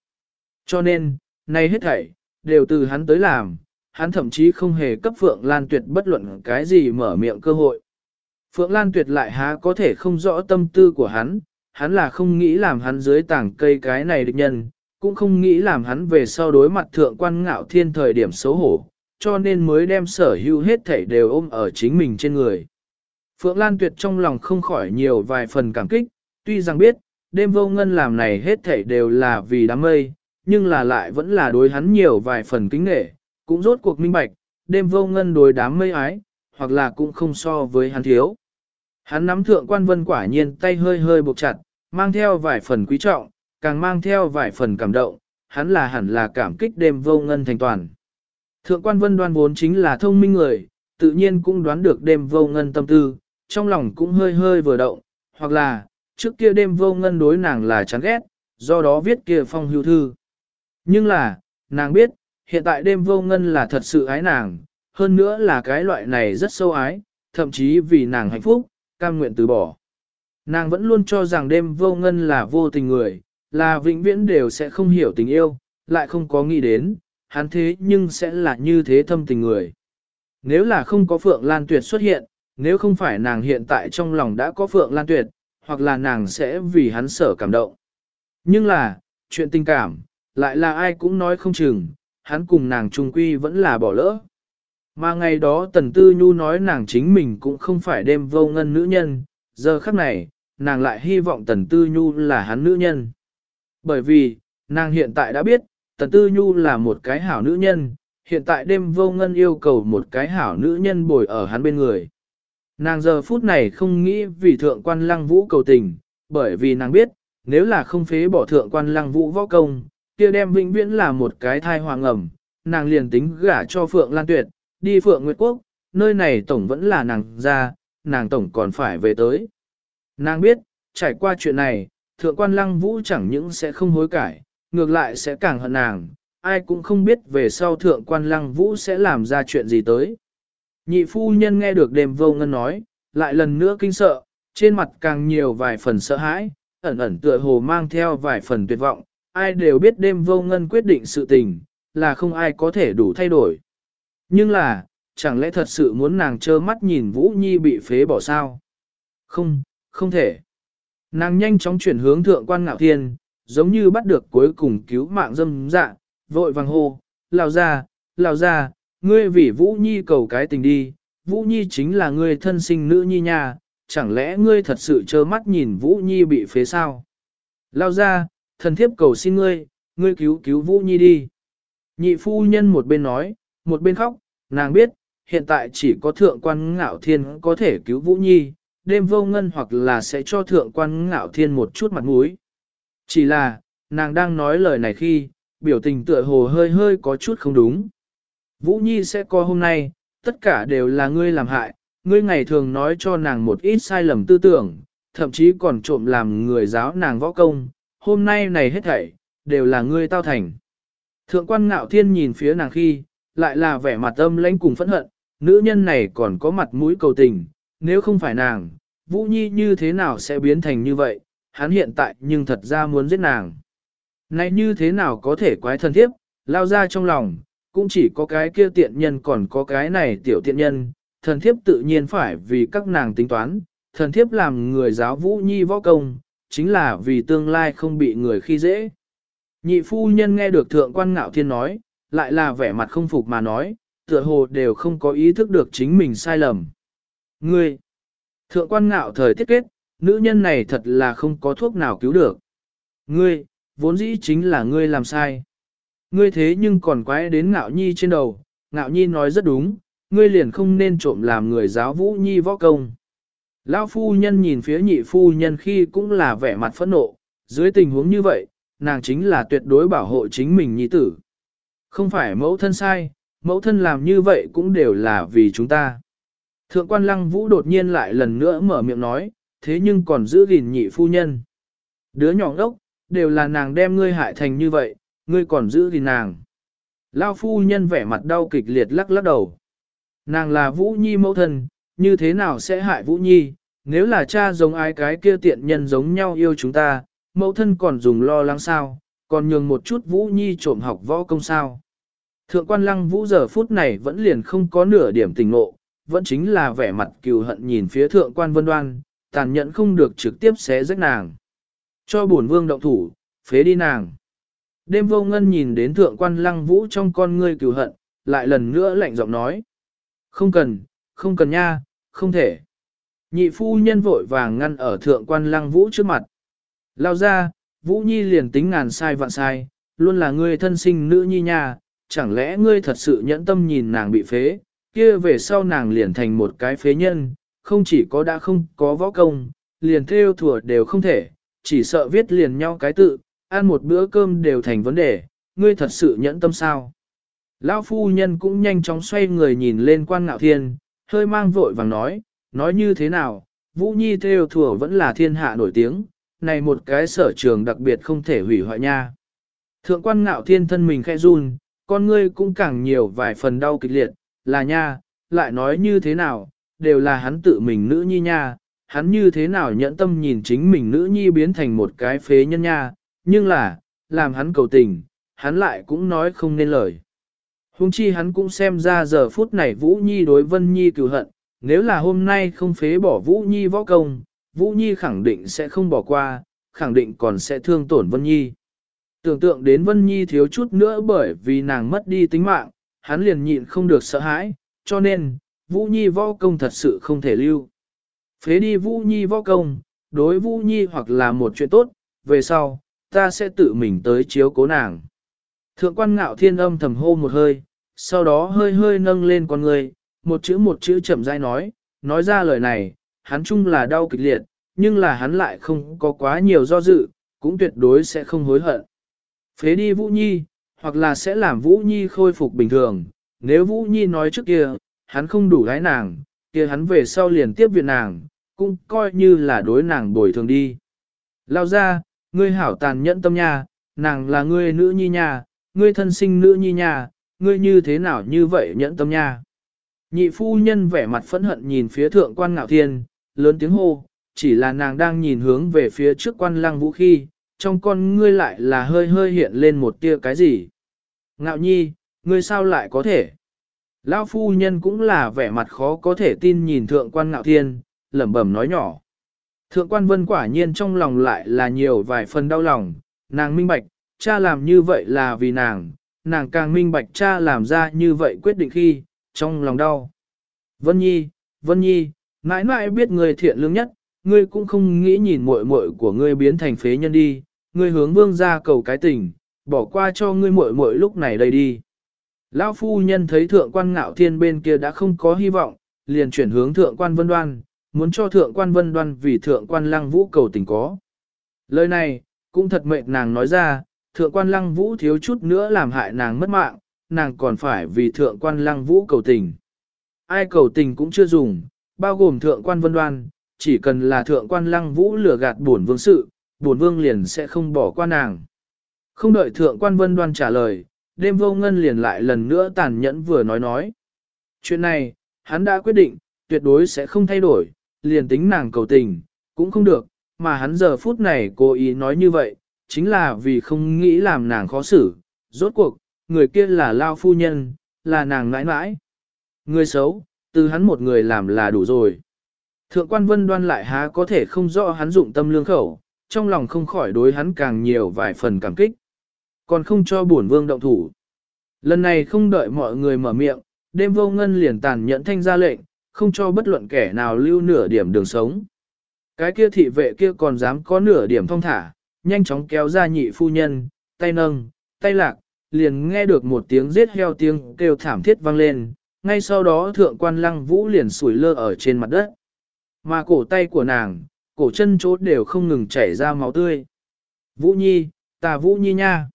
Cho nên, nay hết thảy, đều từ hắn tới làm, hắn thậm chí không hề cấp Phượng Lan Tuyệt bất luận cái gì mở miệng cơ hội. Phượng Lan Tuyệt lại há có thể không rõ tâm tư của hắn, hắn là không nghĩ làm hắn dưới tảng cây cái này địch nhân, cũng không nghĩ làm hắn về sau đối mặt thượng quan ngạo thiên thời điểm xấu hổ, cho nên mới đem sở hữu hết thảy đều ôm ở chính mình trên người. Phượng Lan Tuyệt trong lòng không khỏi nhiều vài phần cảm kích, tuy rằng biết, đêm vô ngân làm này hết thảy đều là vì đám mây, nhưng là lại vẫn là đối hắn nhiều vài phần kính nghệ, cũng rốt cuộc minh bạch, đêm vô ngân đối đám mây ái, hoặc là cũng không so với hắn thiếu. Hắn nắm thượng quan vân quả nhiên tay hơi hơi buộc chặt, mang theo vài phần quý trọng, càng mang theo vài phần cảm động, hắn là hẳn là cảm kích đêm vô ngân thành toàn. Thượng quan vân đoan vốn chính là thông minh người, tự nhiên cũng đoán được đêm vô ngân tâm tư, trong lòng cũng hơi hơi vừa động, hoặc là, trước kia đêm vô ngân đối nàng là chán ghét, do đó viết kia phong hưu thư. Nhưng là, nàng biết, hiện tại đêm vô ngân là thật sự ái nàng, hơn nữa là cái loại này rất sâu ái, thậm chí vì nàng hạnh phúc, cam nguyện từ bỏ. Nàng vẫn luôn cho rằng đêm vô ngân là vô tình người, là vĩnh viễn đều sẽ không hiểu tình yêu, lại không có nghĩ đến, hắn thế nhưng sẽ là như thế thâm tình người. Nếu là không có Phượng Lan Tuyệt xuất hiện, nếu không phải nàng hiện tại trong lòng đã có Phượng Lan Tuyệt, hoặc là nàng sẽ vì hắn sở cảm động. Nhưng là, chuyện tình cảm, lại là ai cũng nói không chừng, hắn cùng nàng trung quy vẫn là bỏ lỡ. Mà ngày đó Tần Tư Nhu nói nàng chính mình cũng không phải đêm vô ngân nữ nhân, giờ khắc này, nàng lại hy vọng Tần Tư Nhu là hắn nữ nhân. Bởi vì, nàng hiện tại đã biết, Tần Tư Nhu là một cái hảo nữ nhân, hiện tại đêm vô ngân yêu cầu một cái hảo nữ nhân bồi ở hắn bên người. Nàng giờ phút này không nghĩ vì thượng quan lăng vũ cầu tình, bởi vì nàng biết, nếu là không phế bỏ thượng quan lăng vũ võ công, kia đem vĩnh viễn là một cái thai hoàng ẩm, nàng liền tính gả cho Phượng Lan Tuyệt, đi Phượng Nguyệt Quốc, nơi này tổng vẫn là nàng ra, nàng tổng còn phải về tới. Nàng biết, trải qua chuyện này, thượng quan lăng vũ chẳng những sẽ không hối cải, ngược lại sẽ càng hận nàng, ai cũng không biết về sau thượng quan lăng vũ sẽ làm ra chuyện gì tới. Nhị phu nhân nghe được đêm vô ngân nói, lại lần nữa kinh sợ, trên mặt càng nhiều vài phần sợ hãi, ẩn ẩn tựa hồ mang theo vài phần tuyệt vọng, ai đều biết đêm vô ngân quyết định sự tình, là không ai có thể đủ thay đổi. Nhưng là, chẳng lẽ thật sự muốn nàng trơ mắt nhìn Vũ Nhi bị phế bỏ sao? Không, không thể. Nàng nhanh chóng chuyển hướng thượng quan ngạo thiên, giống như bắt được cuối cùng cứu mạng dâm dạ, vội vàng hô, lao ra, lao ra, ngươi vì Vũ Nhi cầu cái tình đi, Vũ Nhi chính là ngươi thân sinh nữ nhi nha, chẳng lẽ ngươi thật sự trơ mắt nhìn Vũ Nhi bị phế sao? Lao ra, thần thiếp cầu xin ngươi, ngươi cứu cứu Vũ Nhi đi. Nhị phu nhân một bên nói, một bên khóc, nàng biết, hiện tại chỉ có thượng quan ngạo thiên có thể cứu Vũ Nhi, đêm vô ngân hoặc là sẽ cho thượng quan ngạo thiên một chút mặt mũi. Chỉ là, nàng đang nói lời này khi, biểu tình tựa hồ hơi hơi có chút không đúng. Vũ Nhi sẽ có hôm nay, tất cả đều là ngươi làm hại, ngươi ngày thường nói cho nàng một ít sai lầm tư tưởng, thậm chí còn trộm làm người giáo nàng võ công, hôm nay này hết thảy, đều là ngươi tao thành. Thượng quan ngạo thiên nhìn phía nàng khi, lại là vẻ mặt âm lãnh cùng phẫn hận, nữ nhân này còn có mặt mũi cầu tình, nếu không phải nàng, Vũ Nhi như thế nào sẽ biến thành như vậy, hắn hiện tại nhưng thật ra muốn giết nàng. Này như thế nào có thể quái thân thiếp, lao ra trong lòng, cũng chỉ có cái kia tiện nhân còn có cái này tiểu tiện nhân, thần thiếp tự nhiên phải vì các nàng tính toán, thần thiếp làm người giáo Vũ Nhi võ công, chính là vì tương lai không bị người khi dễ. Nhị phu nhân nghe được thượng quan ngạo thiên nói, lại là vẻ mặt không phục mà nói, tựa hồ đều không có ý thức được chính mình sai lầm. Ngươi, thượng quan ngạo thời tiết kết, nữ nhân này thật là không có thuốc nào cứu được. Ngươi, vốn dĩ chính là ngươi làm sai. Ngươi thế nhưng còn quái đến ngạo nhi trên đầu, ngạo nhi nói rất đúng, ngươi liền không nên trộm làm người giáo vũ nhi võ công. Lão phu nhân nhìn phía nhị phu nhân khi cũng là vẻ mặt phẫn nộ, dưới tình huống như vậy, nàng chính là tuyệt đối bảo hộ chính mình nhi tử. Không phải mẫu thân sai, mẫu thân làm như vậy cũng đều là vì chúng ta. Thượng quan lăng vũ đột nhiên lại lần nữa mở miệng nói, thế nhưng còn giữ gìn nhị phu nhân. Đứa nhỏ ngốc, đều là nàng đem ngươi hại thành như vậy, ngươi còn giữ gìn nàng. Lao phu nhân vẻ mặt đau kịch liệt lắc lắc đầu. Nàng là Vũ Nhi mẫu thân, như thế nào sẽ hại Vũ Nhi, nếu là cha giống ai cái kia tiện nhân giống nhau yêu chúng ta, mẫu thân còn dùng lo lắng sao, còn nhường một chút Vũ Nhi trộm học võ công sao. Thượng quan lăng Vũ giờ phút này vẫn liền không có nửa điểm tình ngộ, vẫn chính là vẻ mặt cừu hận nhìn phía thượng quan vân đoan, tàn nhẫn không được trực tiếp xé rách nàng. Cho bổn vương động thủ, phế đi nàng. Đêm vô ngân nhìn đến thượng quan lăng vũ trong con ngươi cừu hận, lại lần nữa lạnh giọng nói. Không cần, không cần nha, không thể. Nhị phu nhân vội vàng ngăn ở thượng quan lăng vũ trước mặt. Lao ra, vũ nhi liền tính ngàn sai vạn sai, luôn là ngươi thân sinh nữ nhi nha, chẳng lẽ ngươi thật sự nhẫn tâm nhìn nàng bị phế, kia về sau nàng liền thành một cái phế nhân, không chỉ có đã không có võ công, liền theo thừa đều không thể, chỉ sợ viết liền nhau cái tự, ăn một bữa cơm đều thành vấn đề, ngươi thật sự nhẫn tâm sao. Lão phu nhân cũng nhanh chóng xoay người nhìn lên quan ngạo thiên, hơi mang vội vàng nói, nói như thế nào, Vũ Nhi theo thừa vẫn là thiên hạ nổi tiếng, này một cái sở trường đặc biệt không thể hủy hoại nha. Thượng quan ngạo thiên thân mình khẽ run, con ngươi cũng càng nhiều vài phần đau kịch liệt, là nha, lại nói như thế nào, đều là hắn tự mình nữ nhi nha, hắn như thế nào nhẫn tâm nhìn chính mình nữ nhi biến thành một cái phế nhân nha, nhưng là, làm hắn cầu tình, hắn lại cũng nói không nên lời. Hùng chi hắn cũng xem ra giờ phút này Vũ Nhi đối Vân Nhi cựu hận, nếu là hôm nay không phế bỏ Vũ Nhi võ công, Vũ Nhi khẳng định sẽ không bỏ qua, khẳng định còn sẽ thương tổn Vân Nhi. Tưởng tượng đến Vân Nhi thiếu chút nữa bởi vì nàng mất đi tính mạng, hắn liền nhịn không được sợ hãi, cho nên, Vũ Nhi võ công thật sự không thể lưu. Phế đi Vũ Nhi võ công, đối Vũ Nhi hoặc là một chuyện tốt, về sau, ta sẽ tự mình tới chiếu cố nàng. Thượng quan ngạo thiên âm thầm hô một hơi, sau đó hơi hơi nâng lên con người, một chữ một chữ chậm rãi nói, nói ra lời này, hắn chung là đau kịch liệt, nhưng là hắn lại không có quá nhiều do dự, cũng tuyệt đối sẽ không hối hận. Phế đi Vũ Nhi, hoặc là sẽ làm Vũ Nhi khôi phục bình thường, nếu Vũ Nhi nói trước kia, hắn không đủ gái nàng, kia hắn về sau liền tiếp viện nàng, cũng coi như là đối nàng bồi thường đi. Lao ra, ngươi hảo tàn nhẫn tâm nha, nàng là ngươi nữ nhi nha, ngươi thân sinh nữ nhi nha, ngươi như thế nào như vậy nhẫn tâm nha. Nhị phu nhân vẻ mặt phẫn hận nhìn phía thượng quan ngạo thiên, lớn tiếng hô, chỉ là nàng đang nhìn hướng về phía trước quan lăng vũ khi, trong con ngươi lại là hơi hơi hiện lên một tia cái gì. Ngạo nhi, ngươi sao lại có thể? Lão phu nhân cũng là vẻ mặt khó có thể tin nhìn thượng quan ngạo thiên, lẩm bẩm nói nhỏ. Thượng quan vân quả nhiên trong lòng lại là nhiều vài phần đau lòng, nàng minh bạch, cha làm như vậy là vì nàng, nàng càng minh bạch cha làm ra như vậy quyết định khi, trong lòng đau. Vân Nhi, Vân Nhi, mãi mãi biết người thiện lương nhất, ngươi cũng không nghĩ nhìn muội muội của ngươi biến thành phế nhân đi, ngươi hướng vương ra cầu cái tình, bỏ qua cho ngươi muội muội lúc này đây đi. Lão phu nhân thấy thượng quan ngạo thiên bên kia đã không có hy vọng, liền chuyển hướng thượng quan vân đoan, muốn cho thượng quan vân đoan vì thượng quan lăng vũ cầu tình có. Lời này, cũng thật mệt nàng nói ra, thượng quan lăng vũ thiếu chút nữa làm hại nàng mất mạng, nàng còn phải vì thượng quan lăng vũ cầu tình. Ai cầu tình cũng chưa dùng, bao gồm thượng quan vân đoan, chỉ cần là thượng quan lăng vũ lừa gạt bổn vương sự, bổn vương liền sẽ không bỏ qua nàng. Không đợi thượng quan vân đoan trả lời, đêm vô ngân liền lại lần nữa tàn nhẫn vừa nói nói. Chuyện này, hắn đã quyết định, tuyệt đối sẽ không thay đổi, liền tính nàng cầu tình, cũng không được, mà hắn giờ phút này cố ý nói như vậy, chính là vì không nghĩ làm nàng khó xử, rốt cuộc, người kia là lao phu nhân, là nàng ngãi mãi. Người xấu, từ hắn một người làm là đủ rồi. Thượng quan vân đoan lại há có thể không rõ hắn dụng tâm lương khẩu, trong lòng không khỏi đối hắn càng nhiều vài phần cảm kích. Còn không cho bổn vương động thủ. Lần này không đợi mọi người mở miệng, đêm vô ngân liền tàn nhẫn thanh ra lệnh, không cho bất luận kẻ nào lưu nửa điểm đường sống. Cái kia thị vệ kia còn dám có nửa điểm thông thả, nhanh chóng kéo ra nhị phu nhân, tay nâng, tay lạc, liền nghe được một tiếng giết heo tiếng kêu thảm thiết vang lên, ngay sau đó thượng quan lăng vũ liền sủi lơ ở trên mặt đất. Mà cổ tay của nàng, cổ chân chốt đều không ngừng chảy ra máu tươi. Vũ Nhi, ta Vũ Nhi nha.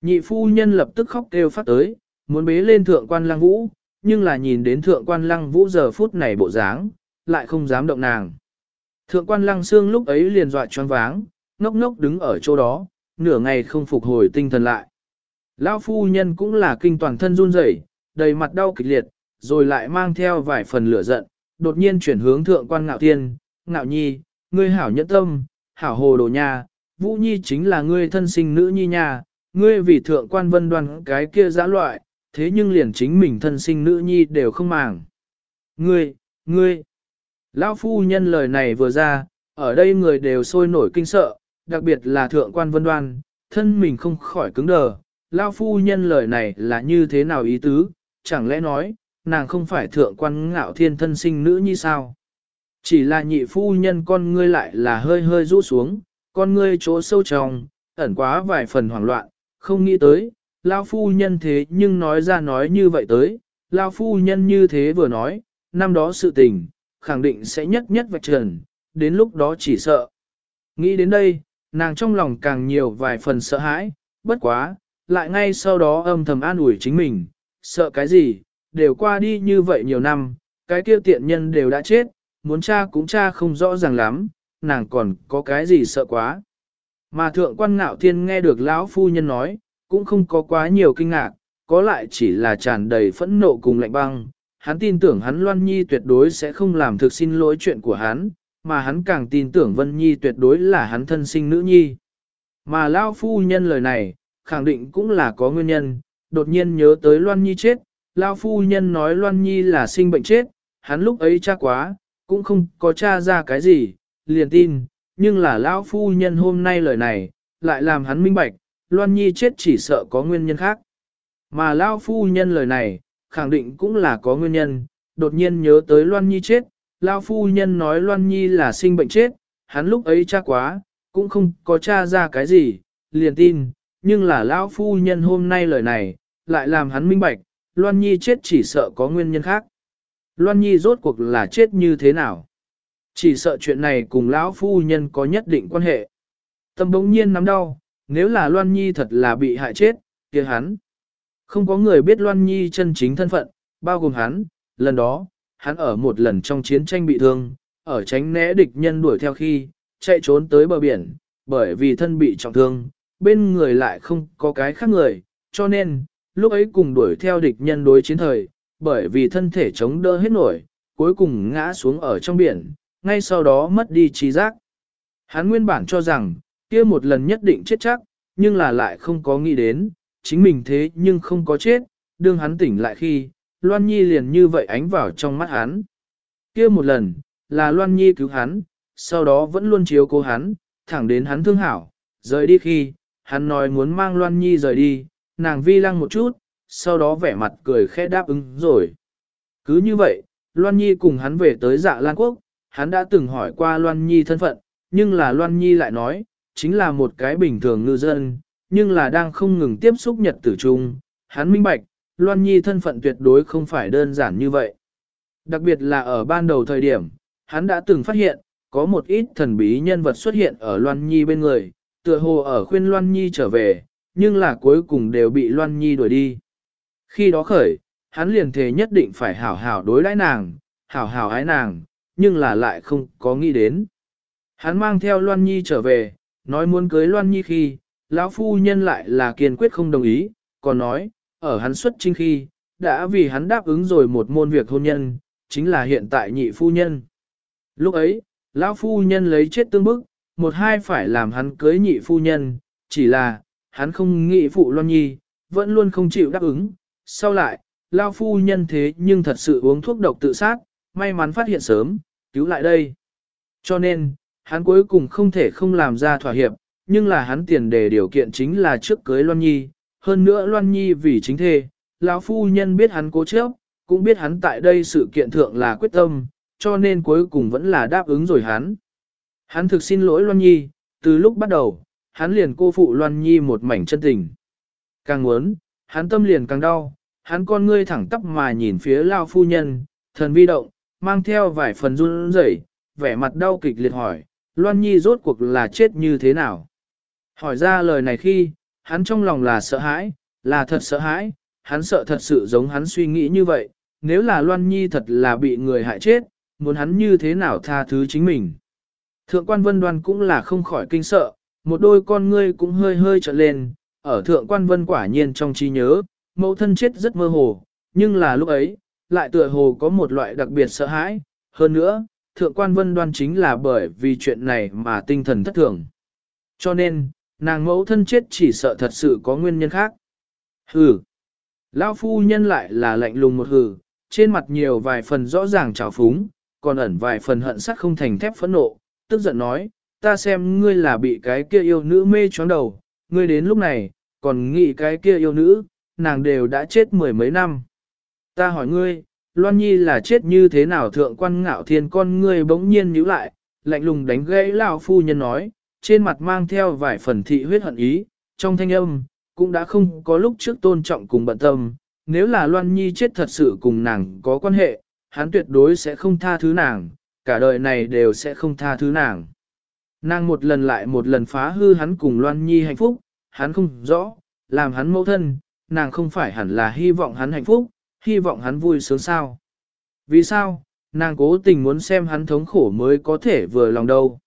Nhị phu nhân lập tức khóc kêu phát tới, muốn bế lên thượng quan lăng vũ, nhưng là nhìn đến thượng quan lăng vũ giờ phút này bộ dáng, lại không dám động nàng. Thượng quan lăng xương lúc ấy liền dọa choáng váng, ngốc ngốc đứng ở chỗ đó, nửa ngày không phục hồi tinh thần lại. Lão phu nhân cũng là kinh toàn thân run rẩy, đầy mặt đau kịch liệt, rồi lại mang theo vài phần lửa giận, đột nhiên chuyển hướng thượng quan ngạo thiên, ngạo nhi, ngươi hảo nhẫn tâm, hảo hồ đồ nha, vũ nhi chính là ngươi thân sinh nữ nhi nha, ngươi vì thượng quan vân đoan cái kia giã loại, thế nhưng liền chính mình thân sinh nữ nhi đều không màng. Ngươi, ngươi, lão phu nhân lời này vừa ra, ở đây người đều sôi nổi kinh sợ, đặc biệt là thượng quan vân đoan, thân mình không khỏi cứng đờ. Lão phu nhân lời này là như thế nào ý tứ, chẳng lẽ nói, nàng không phải thượng quan ngạo thiên thân sinh nữ như sao? Chỉ là nhị phu nhân con ngươi lại là hơi hơi rũ xuống, con ngươi chỗ sâu trong, ẩn quá vài phần hoảng loạn, không nghĩ tới, lao phu nhân thế nhưng nói ra nói như vậy tới, lao phu nhân như thế vừa nói, năm đó sự tình, khẳng định sẽ nhất nhất vạch trần, đến lúc đó chỉ sợ. Nghĩ đến đây, nàng trong lòng càng nhiều vài phần sợ hãi, bất quá, lại ngay sau đó âm thầm an ủi chính mình, sợ cái gì, đều qua đi như vậy nhiều năm, cái kia tiện nhân đều đã chết, muốn cha cũng cha không rõ ràng lắm, nàng còn có cái gì sợ quá. Mà thượng quan ngạo thiên nghe được lão phu nhân nói, cũng không có quá nhiều kinh ngạc, có lại chỉ là tràn đầy phẫn nộ cùng lạnh băng. Hắn tin tưởng hắn Loan Nhi tuyệt đối sẽ không làm thực xin lỗi chuyện của hắn, mà hắn càng tin tưởng Vân Nhi tuyệt đối là hắn thân sinh nữ nhi. Mà lão phu nhân lời này, khẳng định cũng là có nguyên nhân, đột nhiên nhớ tới Loan Nhi chết, lão phu nhân nói Loan Nhi là sinh bệnh chết, hắn lúc ấy cha quá, cũng không có cha ra cái gì, liền tin, nhưng là lão phu nhân hôm nay lời này, lại làm hắn minh bạch, Loan Nhi chết chỉ sợ có nguyên nhân khác. Mà lão phu nhân lời này, khẳng định cũng là có nguyên nhân, đột nhiên nhớ tới Loan Nhi chết, lão phu nhân nói Loan Nhi là sinh bệnh chết, hắn lúc ấy cha quá, cũng không có cha ra cái gì, liền tin, nhưng là lão phu nhân hôm nay lời này, lại làm hắn minh bạch, Loan Nhi chết chỉ sợ có nguyên nhân khác. Loan Nhi rốt cuộc là chết như thế nào? Chỉ sợ chuyện này cùng lão phu nhân có nhất định quan hệ. Tâm bỗng nhiên nắm đau, nếu là Loan Nhi thật là bị hại chết, kia hắn. Không có người biết Loan Nhi chân chính thân phận, bao gồm hắn, lần đó, hắn ở một lần trong chiến tranh bị thương, ở tránh né địch nhân đuổi theo khi, chạy trốn tới bờ biển, bởi vì thân bị trọng thương, bên người lại không có cái khác người, cho nên, lúc ấy cùng đuổi theo địch nhân đối chiến thời, bởi vì thân thể chống đỡ hết nổi, cuối cùng ngã xuống ở trong biển, ngay sau đó mất đi trí giác. Hắn nguyên bản cho rằng, kia một lần nhất định chết chắc, nhưng là lại không có nghĩ đến, chính mình thế nhưng không có chết, đương hắn tỉnh lại khi, Loan Nhi liền như vậy ánh vào trong mắt hắn. kia một lần, là Loan Nhi cứu hắn, sau đó vẫn luôn chiếu cố hắn, thẳng đến hắn thương hảo, rời đi khi, hắn nói muốn mang Loan Nhi rời đi, nàng vi lăng một chút, sau đó vẻ mặt cười khẽ đáp ứng rồi. Cứ như vậy, Loan Nhi cùng hắn về tới dạ Lan Quốc, hắn đã từng hỏi qua Loan Nhi thân phận, nhưng là Loan Nhi lại nói, chính là một cái bình thường ngư dân, nhưng là đang không ngừng tiếp xúc nhật tử chung, hắn minh bạch, Loan Nhi thân phận tuyệt đối không phải đơn giản như vậy. Đặc biệt là ở ban đầu thời điểm, hắn đã từng phát hiện, có một ít thần bí nhân vật xuất hiện ở Loan Nhi bên người, tựa hồ ở khuyên Loan Nhi trở về, nhưng là cuối cùng đều bị Loan Nhi đuổi đi. Khi đó khởi, hắn liền thề nhất định phải hảo hảo đối đãi nàng, hảo hảo ái nàng, nhưng là lại không có nghĩ đến. Hắn mang theo Loan Nhi trở về, nói muốn cưới Loan Nhi khi, lão phu nhân lại là kiên quyết không đồng ý, còn nói, ở hắn xuất trinh khi, đã vì hắn đáp ứng rồi một môn việc hôn nhân, chính là hiện tại nhị phu nhân. Lúc ấy, lão phu nhân lấy chết tương bức, một hai phải làm hắn cưới nhị phu nhân, chỉ là, hắn không nghĩ phụ Loan Nhi, vẫn luôn không chịu đáp ứng. Sau lại, lão phu nhân thế nhưng thật sự uống thuốc độc tự sát, may mắn phát hiện sớm, cứu lại đây. Cho nên, hắn cuối cùng không thể không làm ra thỏa hiệp, nhưng là hắn tiền đề điều kiện chính là trước cưới Loan Nhi, hơn nữa Loan Nhi vì chính thê, lão phu nhân biết hắn cố chấp, cũng biết hắn tại đây sự kiện thượng là quyết tâm, cho nên cuối cùng vẫn là đáp ứng rồi hắn. Hắn thực xin lỗi Loan Nhi, từ lúc bắt đầu, hắn liền cô phụ Loan Nhi một mảnh chân tình. Càng muốn, hắn tâm liền càng đau, hắn con ngươi thẳng tắp mà nhìn phía lao phu nhân, thần vi động, mang theo vài phần run rẩy, vẻ mặt đau kịch liệt hỏi, Loan Nhi rốt cuộc là chết như thế nào? Hỏi ra lời này khi, hắn trong lòng là sợ hãi, là thật sợ hãi, hắn sợ thật sự giống hắn suy nghĩ như vậy, nếu là Loan Nhi thật là bị người hại chết, muốn hắn như thế nào tha thứ chính mình. Thượng quan vân đoan cũng là không khỏi kinh sợ, một đôi con ngươi cũng hơi hơi trợn lên, ở thượng quan vân quả nhiên trong trí nhớ, mẫu thân chết rất mơ hồ, nhưng là lúc ấy, lại tựa hồ có một loại đặc biệt sợ hãi, hơn nữa, thượng quan vân đoan chính là bởi vì chuyện này mà tinh thần thất thường. Cho nên, nàng mẫu thân chết chỉ sợ thật sự có nguyên nhân khác. Hừ. Lão phu nhân lại là lạnh lùng một hừ, trên mặt nhiều vài phần rõ ràng trào phúng, còn ẩn vài phần hận sắc không thành thép phẫn nộ, tức giận nói, ta xem ngươi là bị cái kia yêu nữ mê choáng đầu, ngươi đến lúc này, còn nghĩ cái kia yêu nữ, nàng đều đã chết mười mấy năm. Ta hỏi ngươi, Loan Nhi là chết như thế nào thượng quan ngạo thiên con ngươi bỗng nhiên nhíu lại, lạnh lùng đánh gãy lão phu nhân nói, trên mặt mang theo vài phần thị huyết hận ý, trong thanh âm, cũng đã không có lúc trước tôn trọng cùng bận tâm, nếu là Loan Nhi chết thật sự cùng nàng có quan hệ, hắn tuyệt đối sẽ không tha thứ nàng, cả đời này đều sẽ không tha thứ nàng. Nàng một lần lại một lần phá hư hắn cùng Loan Nhi hạnh phúc, hắn không rõ, làm hắn mẫu thân, nàng không phải hẳn là hy vọng hắn hạnh phúc, hy vọng hắn vui sướng sao. Vì sao, nàng cố tình muốn xem hắn thống khổ mới có thể vừa lòng đâu.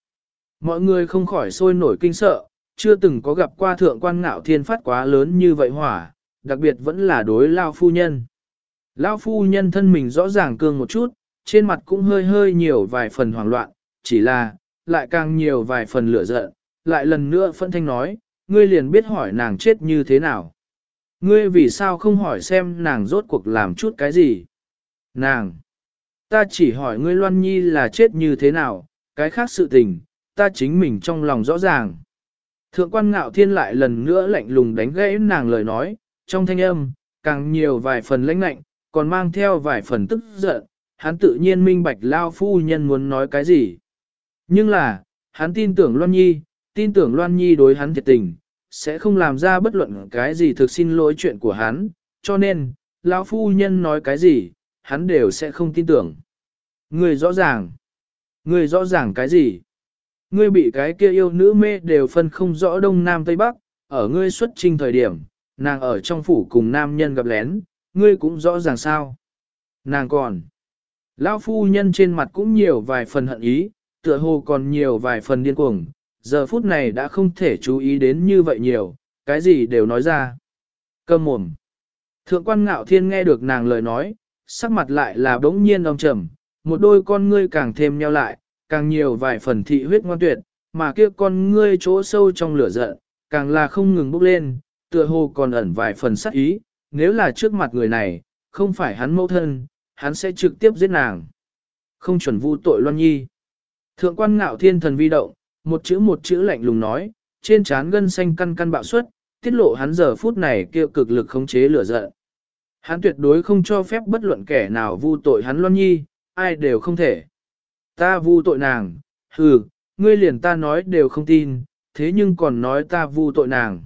Mọi người không khỏi sôi nổi kinh sợ, chưa từng có gặp qua thượng quan ngạo thiên phát quá lớn như vậy hỏa, đặc biệt vẫn là đối lao phu nhân. Lao phu nhân thân mình rõ ràng cương một chút, trên mặt cũng hơi hơi nhiều vài phần hoảng loạn, chỉ là, lại càng nhiều vài phần lửa giận, lại lần nữa phân thanh nói, ngươi liền biết hỏi nàng chết như thế nào. Ngươi vì sao không hỏi xem nàng rốt cuộc làm chút cái gì? Nàng! Ta chỉ hỏi ngươi Loan Nhi là chết như thế nào, cái khác sự tình, ta chính mình trong lòng rõ ràng. Thượng quan ngạo thiên lại lần nữa lạnh lùng đánh gãy nàng lời nói, trong thanh âm, càng nhiều vài phần lãnh lạnh, còn mang theo vài phần tức giận, hắn tự nhiên minh bạch lao phu nhân muốn nói cái gì. Nhưng là, hắn tin tưởng Loan Nhi, tin tưởng Loan Nhi đối hắn thiệt tình, sẽ không làm ra bất luận cái gì thực xin lỗi chuyện của hắn, cho nên, lão phu nhân nói cái gì, hắn đều sẽ không tin tưởng. Người rõ ràng. Người rõ ràng cái gì? Ngươi bị cái kia yêu nữ mê đều phân không rõ đông nam tây bắc, ở ngươi xuất trình thời điểm, nàng ở trong phủ cùng nam nhân gặp lén, ngươi cũng rõ ràng sao. Nàng còn, lão phu nhân trên mặt cũng nhiều vài phần hận ý, tựa hồ còn nhiều vài phần điên cuồng, giờ phút này đã không thể chú ý đến như vậy nhiều, cái gì đều nói ra. Cơm mồm. Thượng quan ngạo thiên nghe được nàng lời nói, sắc mặt lại là bỗng nhiên ông trầm, một đôi con ngươi càng thêm nheo lại, càng nhiều vài phần thị huyết ngoan tuyệt, mà kia con ngươi chỗ sâu trong lửa giận, càng là không ngừng bốc lên, tựa hồ còn ẩn vài phần sắc ý, nếu là trước mặt người này, không phải hắn mẫu thân, hắn sẽ trực tiếp giết nàng. Không chuẩn vu tội Loan Nhi. Thượng quan ngạo thiên thần vi động, một chữ một chữ lạnh lùng nói, trên trán gân xanh căn căn bạo suất, tiết lộ hắn giờ phút này kêu cực lực khống chế lửa giận. Hắn tuyệt đối không cho phép bất luận kẻ nào vu tội hắn Loan Nhi, ai đều không thể. Ta vu tội nàng, hừ, ngươi liền ta nói đều không tin, thế nhưng còn nói ta vu tội nàng.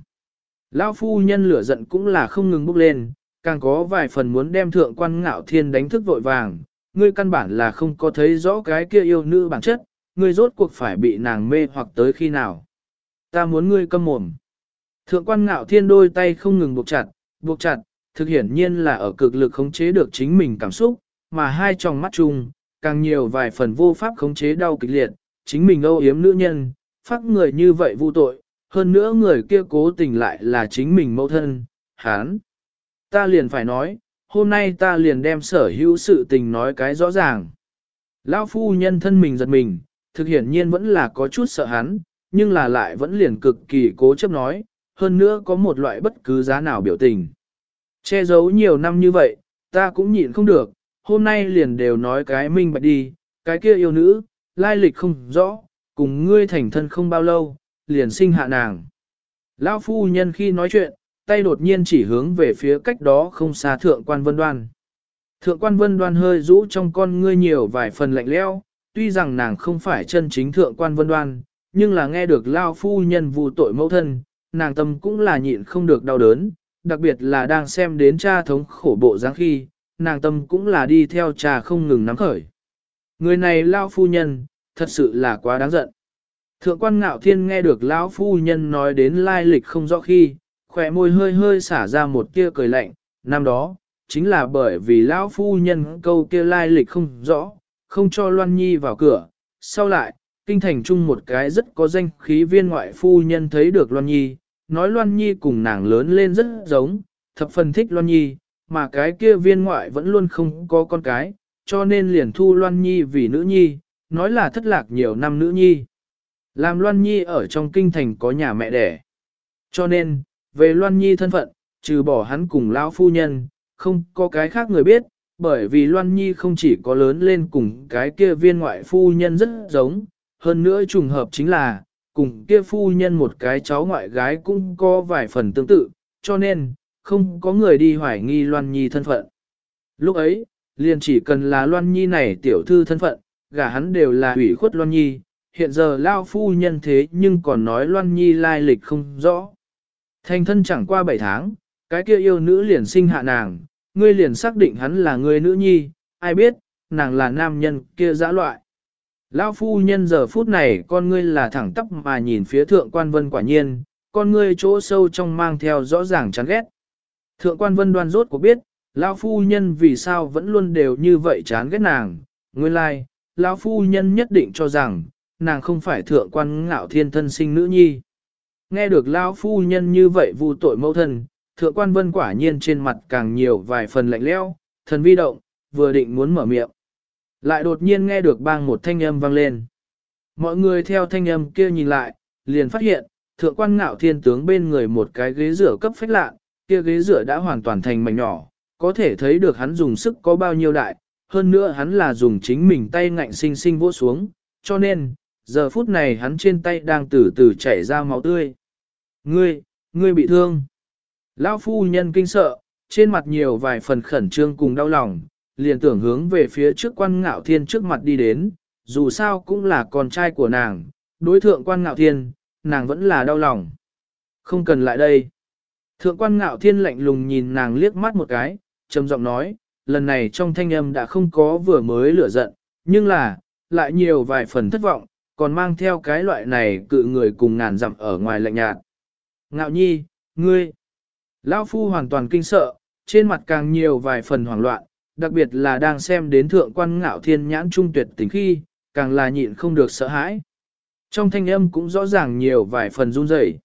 Lão phu nhân lửa giận cũng là không ngừng bốc lên, càng có vài phần muốn đem thượng quan ngạo thiên đánh thức vội vàng, ngươi căn bản là không có thấy rõ cái kia yêu nữ bản chất, ngươi rốt cuộc phải bị nàng mê hoặc tới khi nào. Ta muốn ngươi câm mồm. Thượng quan ngạo thiên đôi tay không ngừng buộc chặt, buộc chặt, thực hiển nhiên là ở cực lực khống chế được chính mình cảm xúc, mà hai tròng mắt chung, càng nhiều vài phần vô pháp khống chế đau kịch liệt, chính mình âu yếm nữ nhân, phát người như vậy vô tội, hơn nữa người kia cố tình lại là chính mình mẫu thân, hán. Ta liền phải nói, hôm nay ta liền đem sở hữu sự tình nói cái rõ ràng. Lão phu nhân thân mình giật mình, thực hiển nhiên vẫn là có chút sợ hắn, nhưng là lại vẫn liền cực kỳ cố chấp nói, hơn nữa có một loại bất cứ giá nào biểu tình. Che giấu nhiều năm như vậy, ta cũng nhịn không được, hôm nay liền đều nói cái minh bạch đi, cái kia yêu nữ, lai lịch không rõ, cùng ngươi thành thân không bao lâu, liền sinh hạ nàng. Lão phu nhân khi nói chuyện, tay đột nhiên chỉ hướng về phía cách đó không xa thượng quan vân đoan. Thượng quan vân đoan hơi rũ trong con ngươi nhiều vài phần lạnh leo, tuy rằng nàng không phải chân chính thượng quan vân đoan, nhưng là nghe được lao phu nhân vụ tội mẫu thân, nàng tâm cũng là nhịn không được đau đớn, đặc biệt là đang xem đến cha thống khổ bộ dáng khi, nàng tâm cũng là đi theo cha không ngừng nắm khởi. Người này lao phu nhân, thật sự là quá đáng giận. Thượng quan ngạo thiên nghe được lão phu nhân nói đến lai lịch không rõ khi, khỏe môi hơi hơi xả ra một tia cười lạnh, năm đó, chính là bởi vì lão phu nhân câu kia lai lịch không rõ, không cho Loan Nhi vào cửa. Sau lại, kinh thành chung một cái rất có danh khí viên ngoại phu nhân thấy được Loan Nhi, nói Loan Nhi cùng nàng lớn lên rất giống, thập phần thích Loan Nhi, mà cái kia viên ngoại vẫn luôn không có con cái, cho nên liền thu Loan Nhi vì nữ nhi, nói là thất lạc nhiều năm nữ nhi. Làm Loan Nhi ở trong kinh thành có nhà mẹ đẻ. Cho nên, về Loan Nhi thân phận, trừ bỏ hắn cùng lão phu nhân, không có cái khác người biết, bởi vì Loan Nhi không chỉ có lớn lên cùng cái kia viên ngoại phu nhân rất giống, hơn nữa trùng hợp chính là, cùng kia phu nhân một cái cháu ngoại gái cũng có vài phần tương tự, cho nên, không có người đi hoài nghi Loan Nhi thân phận. Lúc ấy, liền chỉ cần là Loan Nhi này tiểu thư thân phận, gả hắn đều là ủy khuất Loan Nhi, hiện giờ lao phu nhân thế nhưng còn nói Loan Nhi lai lịch không rõ. Thành thân chẳng qua 7 tháng, cái kia yêu nữ liền sinh hạ nàng, ngươi liền xác định hắn là người nữ nhi, ai biết, nàng là nam nhân kia dã loại. Lão phu nhân giờ phút này con ngươi là thẳng tóc mà nhìn phía thượng quan vân quả nhiên, con ngươi chỗ sâu trong mang theo rõ ràng chán ghét. Thượng quan vân đoan rốt của biết, lão phu nhân vì sao vẫn luôn đều như vậy chán ghét nàng, nguyên lai, like, lão phu nhân nhất định cho rằng, nàng không phải thượng quan ngạo thiên thân sinh nữ nhi. Nghe được lão phu nhân như vậy vu tội mẫu thân, thượng quan vân quả nhiên trên mặt càng nhiều vài phần lạnh leo, thần vi động, vừa định muốn mở miệng. Lại đột nhiên nghe được bang một thanh âm vang lên. Mọi người theo thanh âm kia nhìn lại, liền phát hiện, thượng quan ngạo thiên tướng bên người một cái ghế rửa cấp phách lạ, kia ghế rửa đã hoàn toàn thành mảnh nhỏ, có thể thấy được hắn dùng sức có bao nhiêu đại, hơn nữa hắn là dùng chính mình tay ngạnh sinh sinh vỗ xuống, cho nên, giờ phút này hắn trên tay đang từ từ chảy ra máu tươi. Ngươi, ngươi bị thương. Lão phu nhân kinh sợ, trên mặt nhiều vài phần khẩn trương cùng đau lòng, liền tưởng hướng về phía trước quan ngạo thiên trước mặt đi đến, dù sao cũng là con trai của nàng, đối thượng quan ngạo thiên, nàng vẫn là đau lòng. Không cần lại đây. Thượng quan ngạo thiên lạnh lùng nhìn nàng liếc mắt một cái, trầm giọng nói, lần này trong thanh âm đã không có vừa mới lửa giận, nhưng là, lại nhiều vài phần thất vọng, còn mang theo cái loại này cự người cùng ngàn dặm ở ngoài lạnh nhạt. Ngạo nhi, ngươi, lão phu hoàn toàn kinh sợ, trên mặt càng nhiều vài phần hoảng loạn, đặc biệt là đang xem đến thượng quan ngạo thiên nhãn trung tuyệt tình khi, càng là nhịn không được sợ hãi. Trong thanh âm cũng rõ ràng nhiều vài phần run rẩy.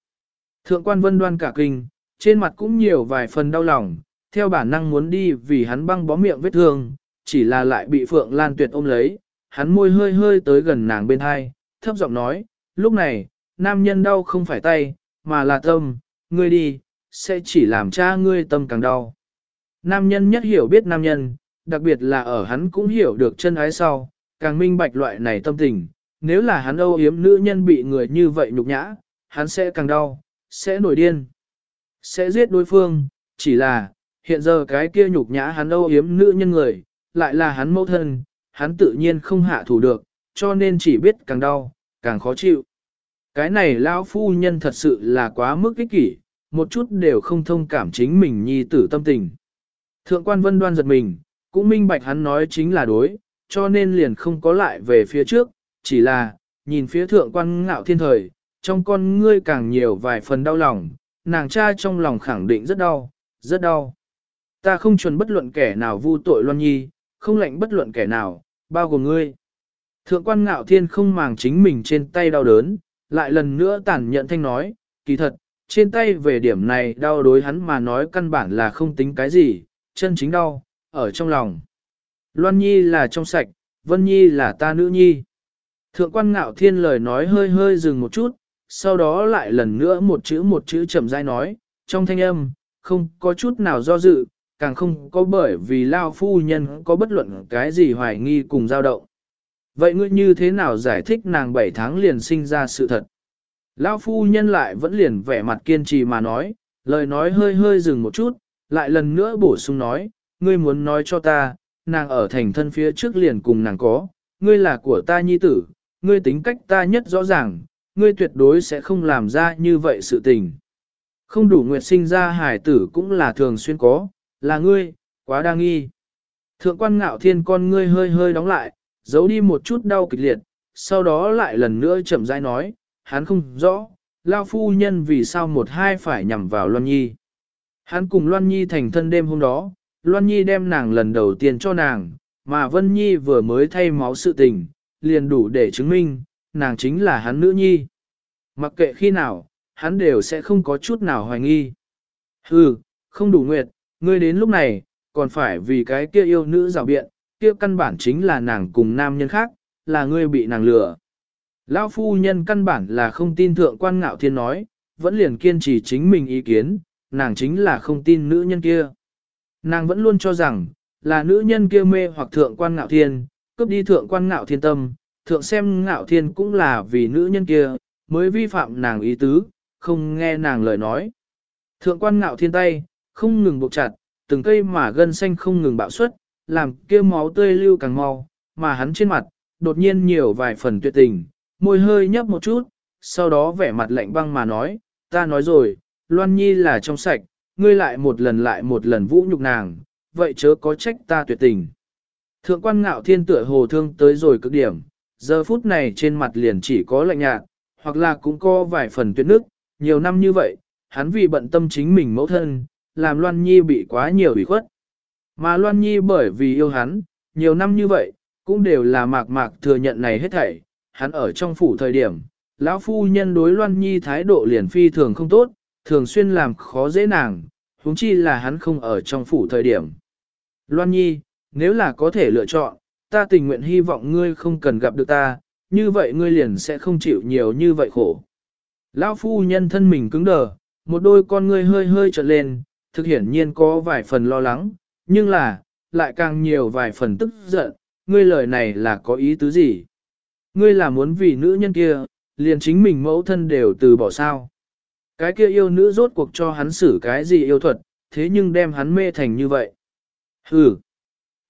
Thượng quan vân đoan cả kinh, trên mặt cũng nhiều vài phần đau lòng, theo bản năng muốn đi vì hắn băng bó miệng vết thương, chỉ là lại bị Phượng Lan Tuyệt ôm lấy, hắn môi hơi hơi tới gần nàng bên hai, thấp giọng nói, lúc này, nam nhân đau không phải tay, mà là tâm, ngươi đi, sẽ chỉ làm cha ngươi tâm càng đau. Nam nhân nhất hiểu biết nam nhân, đặc biệt là ở hắn cũng hiểu được chân ái sau, càng minh bạch loại này tâm tình, nếu là hắn âu yếm nữ nhân bị người như vậy nhục nhã, hắn sẽ càng đau, sẽ nổi điên, sẽ giết đối phương, chỉ là, hiện giờ cái kia nhục nhã hắn âu yếm nữ nhân người, lại là hắn mẫu thân, hắn tự nhiên không hạ thủ được, cho nên chỉ biết càng đau, càng khó chịu. Cái này lão phu nhân thật sự là quá mức ích kỷ, một chút đều không thông cảm chính mình nhi tử tâm tình. Thượng quan vân đoan giật mình, cũng minh bạch hắn nói chính là đối, cho nên liền không có lại về phía trước, chỉ là, nhìn phía thượng quan ngạo thiên thời, trong con ngươi càng nhiều vài phần đau lòng, nàng cha trong lòng khẳng định rất đau, rất đau. Ta không chuẩn bất luận kẻ nào vu tội loan nhi, không lệnh bất luận kẻ nào, bao gồm ngươi. Thượng quan ngạo thiên không màng chính mình trên tay đau đớn, lại lần nữa tản nhận thanh nói, kỳ thật, trên tay về điểm này đau đối hắn mà nói căn bản là không tính cái gì, chân chính đau, ở trong lòng. Loan Nhi là trong sạch, Vân Nhi là ta nữ nhi. Thượng quan ngạo thiên lời nói hơi hơi dừng một chút, sau đó lại lần nữa một chữ một chữ chậm rãi nói, trong thanh âm, không có chút nào do dự, càng không có bởi vì Lao phu nhân có bất luận cái gì hoài nghi cùng dao động. Vậy ngươi như thế nào giải thích nàng 7 tháng liền sinh ra sự thật? Lao phu nhân lại vẫn liền vẻ mặt kiên trì mà nói, lời nói hơi hơi dừng một chút, lại lần nữa bổ sung nói, ngươi muốn nói cho ta, nàng ở thành thân phía trước liền cùng nàng có, ngươi là của ta nhi tử, ngươi tính cách ta nhất rõ ràng, ngươi tuyệt đối sẽ không làm ra như vậy sự tình. Không đủ nguyệt sinh ra hải tử cũng là thường xuyên có, là ngươi, quá đa nghi. Thượng quan ngạo thiên con ngươi hơi hơi đóng lại, giấu đi một chút đau kịch liệt, sau đó lại lần nữa chậm rãi nói, hắn không rõ, lao phu nhân vì sao một hai phải nhằm vào Loan Nhi. Hắn cùng Loan Nhi thành thân đêm hôm đó, Loan Nhi đem nàng lần đầu tiên cho nàng, mà Vân Nhi vừa mới thay máu sự tình, liền đủ để chứng minh, nàng chính là hắn nữ nhi. Mặc kệ khi nào, hắn đều sẽ không có chút nào hoài nghi. Hừ, không đủ nguyệt, ngươi đến lúc này, còn phải vì cái kia yêu nữ rào biện, kia căn bản chính là nàng cùng nam nhân khác, là ngươi bị nàng lừa. Lão phu nhân căn bản là không tin thượng quan ngạo thiên nói, vẫn liền kiên trì chính mình ý kiến, nàng chính là không tin nữ nhân kia. Nàng vẫn luôn cho rằng, là nữ nhân kia mê hoặc thượng quan ngạo thiên, cướp đi thượng quan ngạo thiên tâm, thượng xem ngạo thiên cũng là vì nữ nhân kia, mới vi phạm nàng ý tứ, không nghe nàng lời nói. Thượng quan ngạo thiên tay, không ngừng buộc chặt, từng cây mà gân xanh không ngừng bạo xuất, làm kia máu tươi lưu càng mau, mà hắn trên mặt, đột nhiên nhiều vài phần tuyệt tình, môi hơi nhấp một chút, sau đó vẻ mặt lạnh băng mà nói, ta nói rồi, Loan Nhi là trong sạch, ngươi lại một lần lại một lần vũ nhục nàng, vậy chớ có trách ta tuyệt tình. Thượng quan ngạo thiên tựa hồ thương tới rồi cực điểm, giờ phút này trên mặt liền chỉ có lạnh nhạt, hoặc là cũng có vài phần tuyệt nước, nhiều năm như vậy, hắn vì bận tâm chính mình mẫu thân, làm Loan Nhi bị quá nhiều ủy khuất. Mà Loan Nhi bởi vì yêu hắn, nhiều năm như vậy, cũng đều là mạc mạc thừa nhận này hết thảy, hắn ở trong phủ thời điểm, lão phu nhân đối Loan Nhi thái độ liền phi thường không tốt, thường xuyên làm khó dễ nàng, huống chi là hắn không ở trong phủ thời điểm. Loan Nhi, nếu là có thể lựa chọn, ta tình nguyện hy vọng ngươi không cần gặp được ta, như vậy ngươi liền sẽ không chịu nhiều như vậy khổ. Lão phu nhân thân mình cứng đờ, một đôi con ngươi hơi hơi trợn lên, thực hiển nhiên có vài phần lo lắng, nhưng là, lại càng nhiều vài phần tức giận, ngươi lời này là có ý tứ gì? Ngươi là muốn vì nữ nhân kia, liền chính mình mẫu thân đều từ bỏ sao? Cái kia yêu nữ rốt cuộc cho hắn xử cái gì yêu thuật, thế nhưng đem hắn mê thành như vậy. Hừ.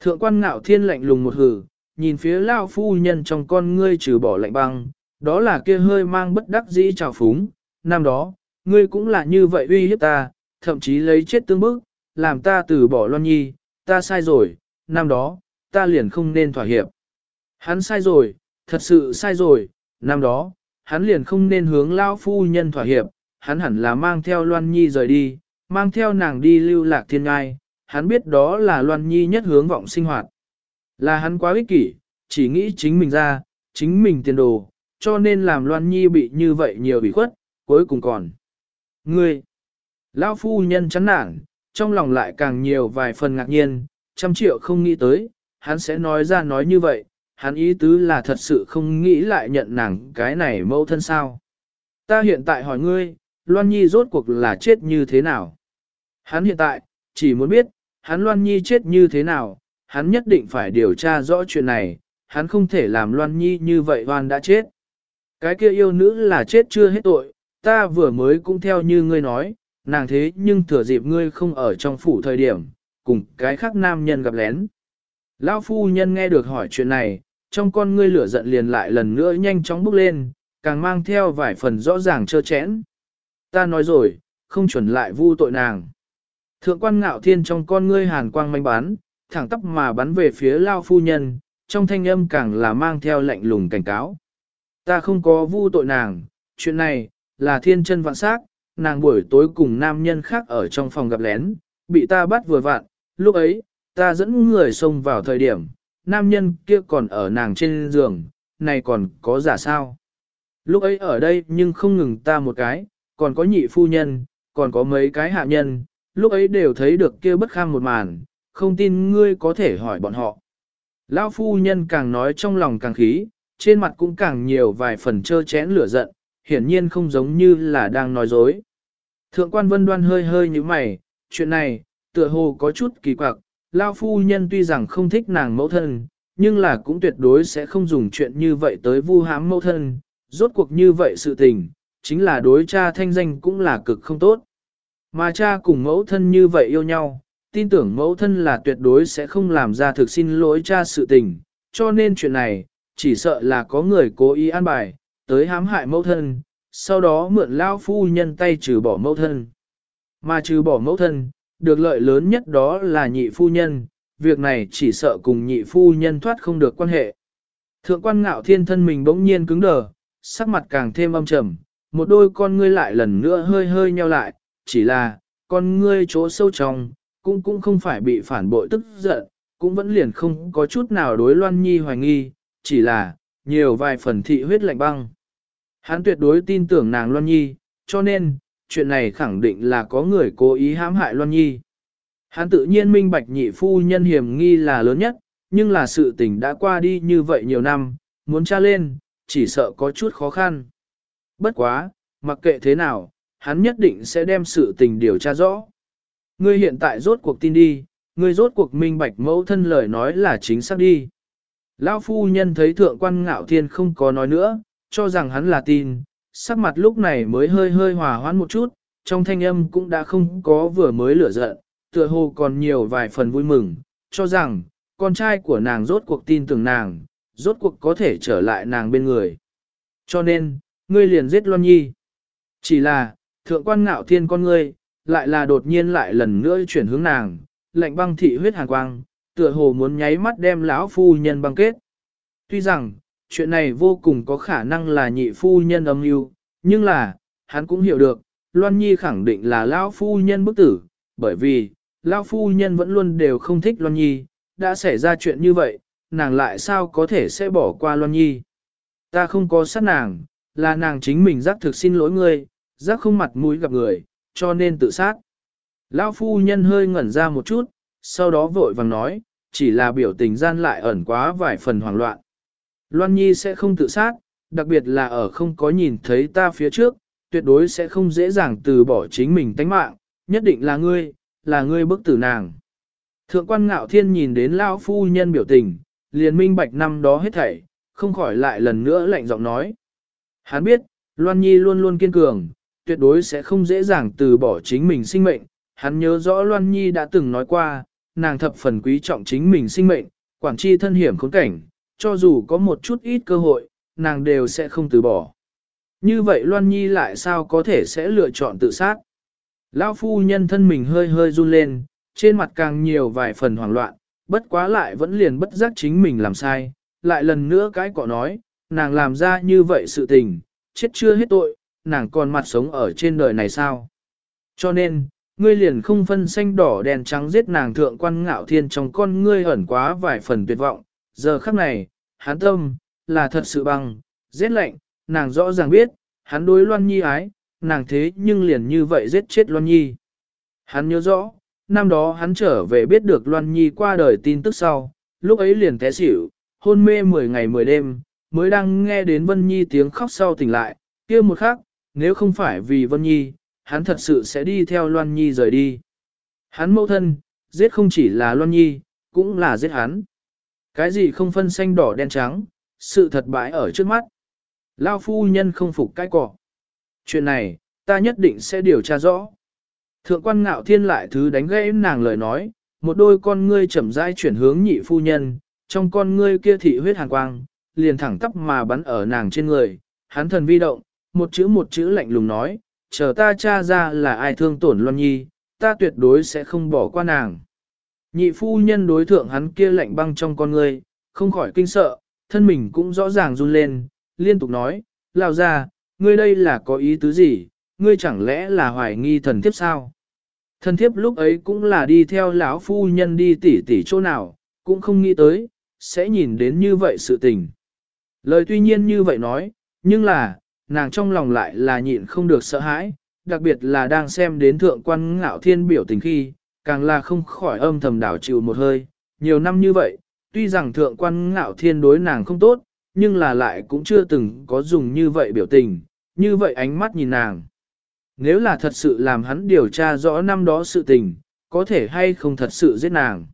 Thượng quan ngạo thiên lạnh lùng một hừ, nhìn phía lao phu nhân trong con ngươi trừ bỏ lạnh băng, đó là kia hơi mang bất đắc dĩ trào phúng. Năm đó, ngươi cũng là như vậy uy hiếp ta, thậm chí lấy chết tương bức, làm ta từ bỏ loan nhi, ta sai rồi, năm đó, ta liền không nên thỏa hiệp. Hắn sai rồi, thật sự sai rồi, năm đó, hắn liền không nên hướng lao phu nhân thỏa hiệp, hắn hẳn là mang theo Loan Nhi rời đi, mang theo nàng đi lưu lạc thiên ngai, hắn biết đó là Loan Nhi nhất hướng vọng sinh hoạt. Là hắn quá ích kỷ, chỉ nghĩ chính mình ra, chính mình tiền đồ, cho nên làm Loan Nhi bị như vậy nhiều bị khuất, cuối cùng còn. Ngươi, lão phu nhân chán nản, trong lòng lại càng nhiều vài phần ngạc nhiên, trăm triệu không nghĩ tới, hắn sẽ nói ra nói như vậy, hắn ý tứ là thật sự không nghĩ lại nhận nàng cái này mẫu thân sao. Ta hiện tại hỏi ngươi, Loan Nhi rốt cuộc là chết như thế nào? Hắn hiện tại, chỉ muốn biết, hắn Loan Nhi chết như thế nào, hắn nhất định phải điều tra rõ chuyện này, hắn không thể làm Loan Nhi như vậy hoan đã chết. Cái kia yêu nữ là chết chưa hết tội, ta vừa mới cũng theo như ngươi nói, nàng thế nhưng thừa dịp ngươi không ở trong phủ thời điểm, cùng cái khác nam nhân gặp lén. Lão phu nhân nghe được hỏi chuyện này, trong con ngươi lửa giận liền lại lần nữa nhanh chóng bốc lên, càng mang theo vài phần rõ ràng trơ chẽn. Ta nói rồi, không chuẩn lại vu tội nàng. Thượng quan ngạo thiên trong con ngươi hàn quang manh bán, thẳng tắp mà bắn về phía lao phu nhân, trong thanh âm càng là mang theo lệnh lùng cảnh cáo. Ta không có vu tội nàng, chuyện này, là thiên chân vạn sát, nàng buổi tối cùng nam nhân khác ở trong phòng gặp lén, bị ta bắt vừa vặn, lúc ấy, ta dẫn người xông vào thời điểm, nam nhân kia còn ở nàng trên giường, này còn có giả sao. Lúc ấy ở đây nhưng không ngừng ta một cái, còn có nhị phu nhân, còn có mấy cái hạ nhân, lúc ấy đều thấy được kia bất kham một màn, không tin ngươi có thể hỏi bọn họ. Lão phu nhân càng nói trong lòng càng khí, trên mặt cũng càng nhiều vài phần trơ chén lửa giận, hiển nhiên không giống như là đang nói dối. Thượng quan vân đoan hơi hơi như mày, chuyện này, tựa hồ có chút kỳ quặc, Lao phu nhân tuy rằng không thích nàng mẫu thân, nhưng là cũng tuyệt đối sẽ không dùng chuyện như vậy tới vu hãm mẫu thân, rốt cuộc như vậy sự tình, chính là đối cha thanh danh cũng là cực không tốt. Mà cha cùng mẫu thân như vậy yêu nhau, tin tưởng mẫu thân là tuyệt đối sẽ không làm ra thực xin lỗi cha sự tình, cho nên chuyện này, chỉ sợ là có người cố ý an bài, tới hãm hại mẫu thân, sau đó mượn lao phu nhân tay trừ bỏ mẫu thân. Mà trừ bỏ mẫu thân, được lợi lớn nhất đó là nhị phu nhân, việc này chỉ sợ cùng nhị phu nhân thoát không được quan hệ. Thượng quan ngạo thiên thân mình bỗng nhiên cứng đờ, sắc mặt càng thêm âm trầm, một đôi con ngươi lại lần nữa hơi hơi nheo lại, chỉ là, con ngươi chỗ sâu trong, cũng cũng không phải bị phản bội tức giận, cũng vẫn liền không có chút nào đối loan nhi hoài nghi, chỉ là, nhiều vài phần thị huyết lạnh băng. Hắn tuyệt đối tin tưởng nàng loan nhi, cho nên, chuyện này khẳng định là có người cố ý hãm hại loan nhi. Hắn tự nhiên minh bạch nhị phu nhân hiểm nghi là lớn nhất, nhưng là sự tình đã qua đi như vậy nhiều năm, muốn tra lên, chỉ sợ có chút khó khăn. Bất quá, mặc kệ thế nào, hắn nhất định sẽ đem sự tình điều tra rõ. Ngươi hiện tại rốt cuộc tin đi, ngươi rốt cuộc minh bạch mẫu thân lời nói là chính xác đi. Lão phu nhân thấy thượng quan ngạo thiên không có nói nữa, cho rằng hắn là tin, sắc mặt lúc này mới hơi hơi hòa hoãn một chút, trong thanh âm cũng đã không có vừa mới lửa giận, tựa hồ còn nhiều vài phần vui mừng, cho rằng, con trai của nàng rốt cuộc tin tưởng nàng, rốt cuộc có thể trở lại nàng bên người. Cho nên, ngươi liền giết Loan Nhi. Chỉ là, thượng quan ngạo thiên con ngươi, lại là đột nhiên lại lần nữa chuyển hướng nàng, lạnh băng thị huyết hàn quang, tựa hồ muốn nháy mắt đem lão phu nhân băng kết. Tuy rằng, chuyện này vô cùng có khả năng là nhị phu nhân âm mưu, nhưng là, hắn cũng hiểu được, Loan Nhi khẳng định là lão phu nhân bức tử, bởi vì, lão phu nhân vẫn luôn đều không thích Loan Nhi, đã xảy ra chuyện như vậy, nàng lại sao có thể sẽ bỏ qua Loan Nhi. Ta không có sát nàng, là nàng chính mình giác thực xin lỗi ngươi, giác không mặt mũi gặp người, cho nên tự sát. Lão phu nhân hơi ngẩn ra một chút, sau đó vội vàng nói, chỉ là biểu tình gian lại ẩn quá vài phần hoảng loạn. Loan Nhi sẽ không tự sát, đặc biệt là ở không có nhìn thấy ta phía trước, tuyệt đối sẽ không dễ dàng từ bỏ chính mình tánh mạng, nhất định là ngươi, là ngươi bức tử nàng. Thượng quan ngạo thiên nhìn đến lão phu nhân biểu tình, liền minh bạch năm đó hết thảy, không khỏi lại lần nữa lạnh giọng nói. Hắn biết, Loan Nhi luôn luôn kiên cường, tuyệt đối sẽ không dễ dàng từ bỏ chính mình sinh mệnh. Hắn nhớ rõ Loan Nhi đã từng nói qua, nàng thập phần quý trọng chính mình sinh mệnh, quản chi thân hiểm khốn cảnh, cho dù có một chút ít cơ hội, nàng đều sẽ không từ bỏ. Như vậy Loan Nhi lại sao có thể sẽ lựa chọn tự sát? Lão phu nhân thân mình hơi hơi run lên, trên mặt càng nhiều vài phần hoảng loạn, bất quá lại vẫn liền bất giác chính mình làm sai, lại lần nữa cái cọ nói, nàng làm ra như vậy sự tình, chết chưa hết tội, nàng còn mặt sống ở trên đời này sao? Cho nên, ngươi liền không phân xanh đỏ đèn trắng giết nàng thượng quan ngạo thiên trong con ngươi ẩn quá vài phần tuyệt vọng, giờ khắc này, hắn tâm, là thật sự băng, giết lạnh, nàng rõ ràng biết, hắn đối Loan Nhi ái, nàng thế nhưng liền như vậy giết chết Loan Nhi. Hắn nhớ rõ, năm đó hắn trở về biết được Loan Nhi qua đời tin tức sau, lúc ấy liền té xỉu, hôn mê 10 ngày 10 đêm, mới đang nghe đến Vân Nhi tiếng khóc sau tỉnh lại, kia một khắc, nếu không phải vì Vân Nhi, hắn thật sự sẽ đi theo Loan Nhi rời đi. Hắn mẫu thân, giết không chỉ là Loan Nhi, cũng là giết hắn. Cái gì không phân xanh đỏ đen trắng, sự thật bãi ở trước mắt. Lao phu nhân không phục cái cỏ. Chuyện này, ta nhất định sẽ điều tra rõ. Thượng quan ngạo thiên lại thứ đánh gãy nàng lời nói, một đôi con ngươi chậm rãi chuyển hướng nhị phu nhân, trong con ngươi kia thị huyết hàn quang, liền thẳng tắp mà bắn ở nàng trên người, hắn thần vi động, một chữ một chữ lạnh lùng nói, chờ ta tra ra là ai thương tổn Loan Nhi, ta tuyệt đối sẽ không bỏ qua nàng. Nhị phu nhân đối thượng hắn kia lạnh băng trong con người, không khỏi kinh sợ, thân mình cũng rõ ràng run lên, liên tục nói, lao ra, ngươi đây là có ý tứ gì, ngươi chẳng lẽ là hoài nghi thần thiếp sao? Thần thiếp lúc ấy cũng là đi theo lão phu nhân đi tỉ tỉ chỗ nào, cũng không nghĩ tới, sẽ nhìn đến như vậy sự tình. Lời tuy nhiên như vậy nói, nhưng là, nàng trong lòng lại là nhịn không được sợ hãi, đặc biệt là đang xem đến thượng quan ngạo thiên biểu tình khi, càng là không khỏi âm thầm đảo chịu một hơi. Nhiều năm như vậy, tuy rằng thượng quan ngạo thiên đối nàng không tốt, nhưng là lại cũng chưa từng có dùng như vậy biểu tình, như vậy ánh mắt nhìn nàng. Nếu là thật sự làm hắn điều tra rõ năm đó sự tình, có thể hay không thật sự giết nàng.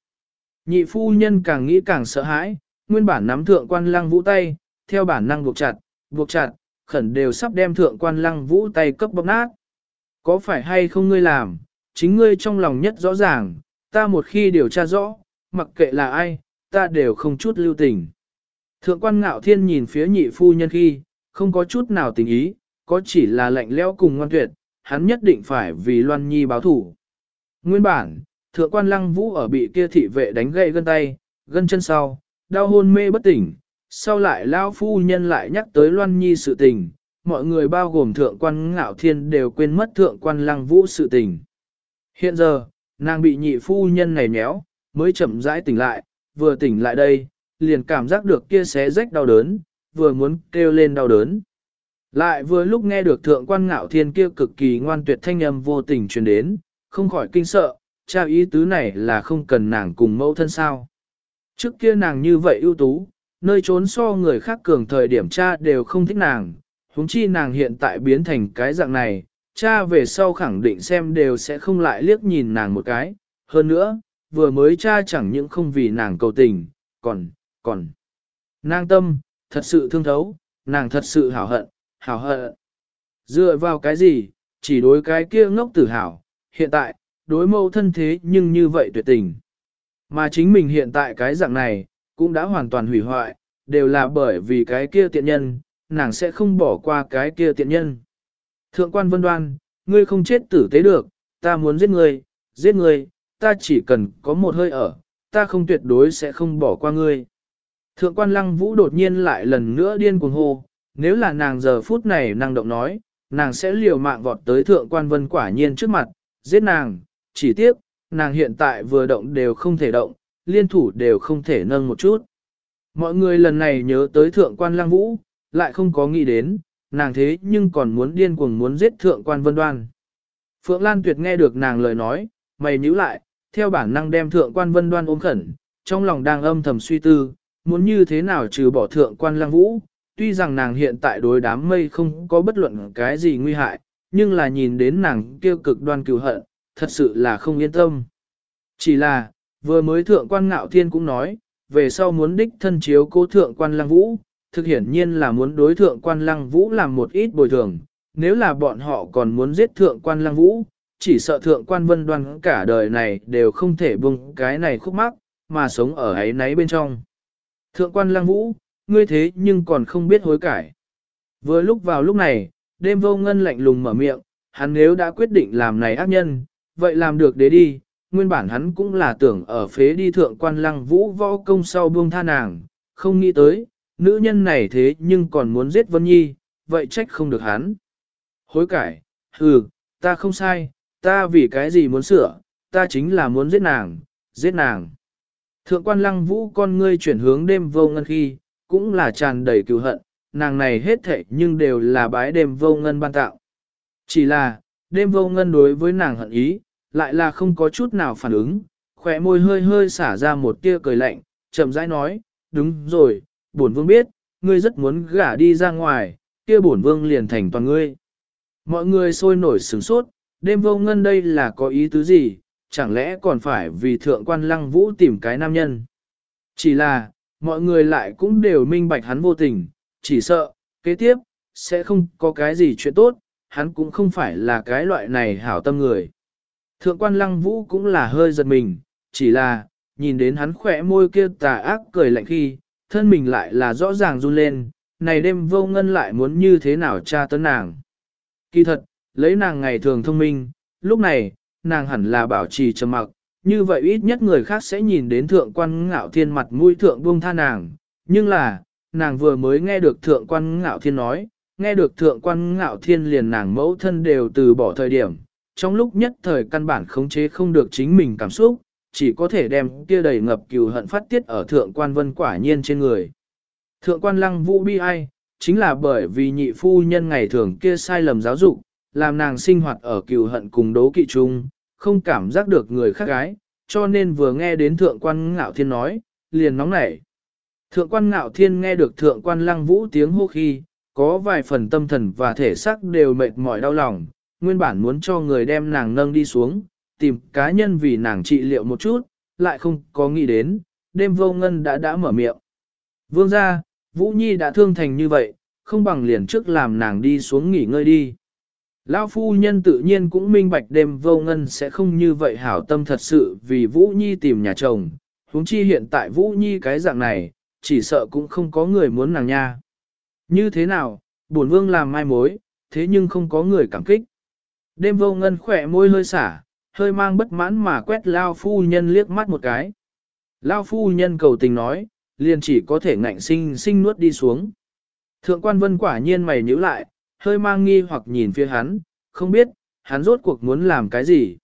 Nhị phu nhân càng nghĩ càng sợ hãi, nguyên bản nắm thượng quan lăng vũ tay, theo bản năng buộc chặt, buộc chặt, khẩn đều sắp đem thượng quan lăng vũ tay cấp bóp nát. Có phải hay không ngươi làm, chính ngươi trong lòng nhất rõ ràng, ta một khi điều tra rõ, mặc kệ là ai, ta đều không chút lưu tình. Thượng quan ngạo thiên nhìn phía nhị phu nhân khi, không có chút nào tình ý, có chỉ là lạnh lẽo cùng ngoan tuyệt, hắn nhất định phải vì Loan Nhi báo thủ. Nguyên bản, thượng quan lăng vũ ở bị kia thị vệ đánh gãy gân tay, gân chân sau, đau hôn mê bất tỉnh, sau lại lao phu nhân lại nhắc tới Loan Nhi sự tình, mọi người bao gồm thượng quan ngạo thiên đều quên mất thượng quan lăng vũ sự tình. Hiện giờ, nàng bị nhị phu nhân này méo, mới chậm rãi tỉnh lại, vừa tỉnh lại đây, liền cảm giác được kia xé rách đau đớn, vừa muốn kêu lên đau đớn. Lại vừa lúc nghe được thượng quan ngạo thiên kia cực kỳ ngoan tuyệt thanh âm vô tình truyền đến, không khỏi kinh sợ, trao ý tứ này là không cần nàng cùng mẫu thân sao. Trước kia nàng như vậy ưu tú, nơi trốn so người khác cường thời điểm cha đều không thích nàng, huống chi nàng hiện tại biến thành cái dạng này, cha về sau khẳng định xem đều sẽ không lại liếc nhìn nàng một cái, hơn nữa, vừa mới cha chẳng những không vì nàng cầu tình, còn, còn, nàng tâm, thật sự thương thấu, nàng thật sự hảo hận, hảo hận. Dựa vào cái gì, chỉ đối cái kia ngốc tử hảo, hiện tại, đối mâu thân thế nhưng như vậy tuyệt tình. Mà chính mình hiện tại cái dạng này, cũng đã hoàn toàn hủy hoại, đều là bởi vì cái kia tiện nhân, nàng sẽ không bỏ qua cái kia tiện nhân. Thượng quan vân đoan, ngươi không chết tử tế được, ta muốn giết ngươi, giết ngươi, ta chỉ cần có một hơi ở, ta không tuyệt đối sẽ không bỏ qua ngươi. Thượng quan lăng vũ đột nhiên lại lần nữa điên cuồng hô, nếu là nàng giờ phút này năng động nói, nàng sẽ liều mạng vọt tới thượng quan vân quả nhiên trước mặt, giết nàng, chỉ tiếc, nàng hiện tại vừa động đều không thể động, liên thủ đều không thể nâng một chút. Mọi người lần này nhớ tới thượng quan lang vũ, lại không có nghĩ đến, nàng thế nhưng còn muốn điên cuồng muốn giết thượng quan vân đoan. Phượng Lan Tuyệt nghe được nàng lời nói, mày nhíu lại, theo bản năng đem thượng quan vân đoan ôm khẩn, trong lòng đang âm thầm suy tư, muốn như thế nào trừ bỏ thượng quan lang vũ, tuy rằng nàng hiện tại đối đám mây không có bất luận cái gì nguy hại, nhưng là nhìn đến nàng kêu cực đoan cừu hận, thật sự là không yên tâm. Chỉ là, vừa mới thượng quan ngạo thiên cũng nói, về sau muốn đích thân chiếu cố thượng quan lăng vũ, thực hiển nhiên là muốn đối thượng quan lăng vũ làm một ít bồi thường, nếu là bọn họ còn muốn giết thượng quan lăng vũ, chỉ sợ thượng quan vân đoan cả đời này đều không thể buông cái này khúc mắc, mà sống ở ấy nấy bên trong. Thượng quan lăng vũ, ngươi thế nhưng còn không biết hối cải. Vừa lúc vào lúc này, đêm vô ngân lạnh lùng mở miệng, hắn nếu đã quyết định làm này ác nhân, vậy làm được để đi, nguyên bản hắn cũng là tưởng ở phế đi thượng quan lăng vũ võ công sau buông tha nàng, không nghĩ tới, nữ nhân này thế nhưng còn muốn giết Vân Nhi, vậy trách không được hắn. Hối cải, hừ, ta không sai, ta vì cái gì muốn sửa, ta chính là muốn giết nàng, giết nàng. Thượng quan lăng vũ con ngươi chuyển hướng đêm vô ngân khi, cũng là tràn đầy cựu hận, nàng này hết thệ nhưng đều là bái đêm vô ngân ban tạo. Chỉ là, đêm vô ngân đối với nàng hận ý, lại là không có chút nào phản ứng, khỏe môi hơi hơi xả ra một tia cười lạnh, chậm rãi nói, đúng rồi, bổn vương biết, ngươi rất muốn gả đi ra ngoài, kia bổn vương liền thành toàn ngươi. Mọi người sôi nổi sửng sốt, đêm vô ngân đây là có ý tứ gì, chẳng lẽ còn phải vì thượng quan lăng vũ tìm cái nam nhân. Chỉ là, mọi người lại cũng đều minh bạch hắn vô tình, chỉ sợ, kế tiếp, sẽ không có cái gì chuyện tốt, hắn cũng không phải là cái loại này hảo tâm người. Thượng quan lăng vũ cũng là hơi giật mình, chỉ là, nhìn đến hắn khỏe môi kia tà ác cười lạnh khi, thân mình lại là rõ ràng run lên, này đêm vô ngân lại muốn như thế nào tra tấn nàng. Kỳ thật, lấy nàng ngày thường thông minh, lúc này, nàng hẳn là bảo trì trầm mặc, như vậy ít nhất người khác sẽ nhìn đến thượng quan ngạo thiên mặt mũi thượng buông tha nàng, nhưng là, nàng vừa mới nghe được thượng quan ngạo thiên nói, nghe được thượng quan ngạo thiên liền nàng mẫu thân đều từ bỏ thời điểm, trong lúc nhất thời căn bản khống chế không được chính mình cảm xúc, chỉ có thể đem kia đầy ngập cừu hận phát tiết ở thượng quan vân quả nhiên trên người. Thượng quan lăng vũ bi ai, chính là bởi vì nhị phu nhân ngày thường kia sai lầm giáo dục, làm nàng sinh hoạt ở cừu hận cùng đố kỵ chung, không cảm giác được người khác gái, cho nên vừa nghe đến thượng quan ngạo thiên nói, liền nóng nảy. Thượng quan ngạo thiên nghe được thượng quan lăng vũ tiếng hô khi, có vài phần tâm thần và thể xác đều mệt mỏi đau lòng, nguyên bản muốn cho người đem nàng nâng đi xuống, tìm cá nhân vì nàng trị liệu một chút, lại không có nghĩ đến, đêm vô ngân đã đã mở miệng. Vương ra, Vũ Nhi đã thương thành như vậy, không bằng liền trước làm nàng đi xuống nghỉ ngơi đi. Lão phu nhân tự nhiên cũng minh bạch đêm vô ngân sẽ không như vậy hảo tâm thật sự vì Vũ Nhi tìm nhà chồng, huống chi hiện tại Vũ Nhi cái dạng này, chỉ sợ cũng không có người muốn nàng nha. Như thế nào, bổn vương làm mai mối, thế nhưng không có người cảm kích. Đêm vô ngân khỏe môi hơi xả, hơi mang bất mãn mà quét Lao phu nhân liếc mắt một cái. Lao phu nhân cầu tình nói, liền chỉ có thể ngạnh sinh sinh nuốt đi xuống. Thượng quan vân quả nhiên mày nhíu lại, hơi mang nghi hoặc nhìn phía hắn, không biết, hắn rốt cuộc muốn làm cái gì.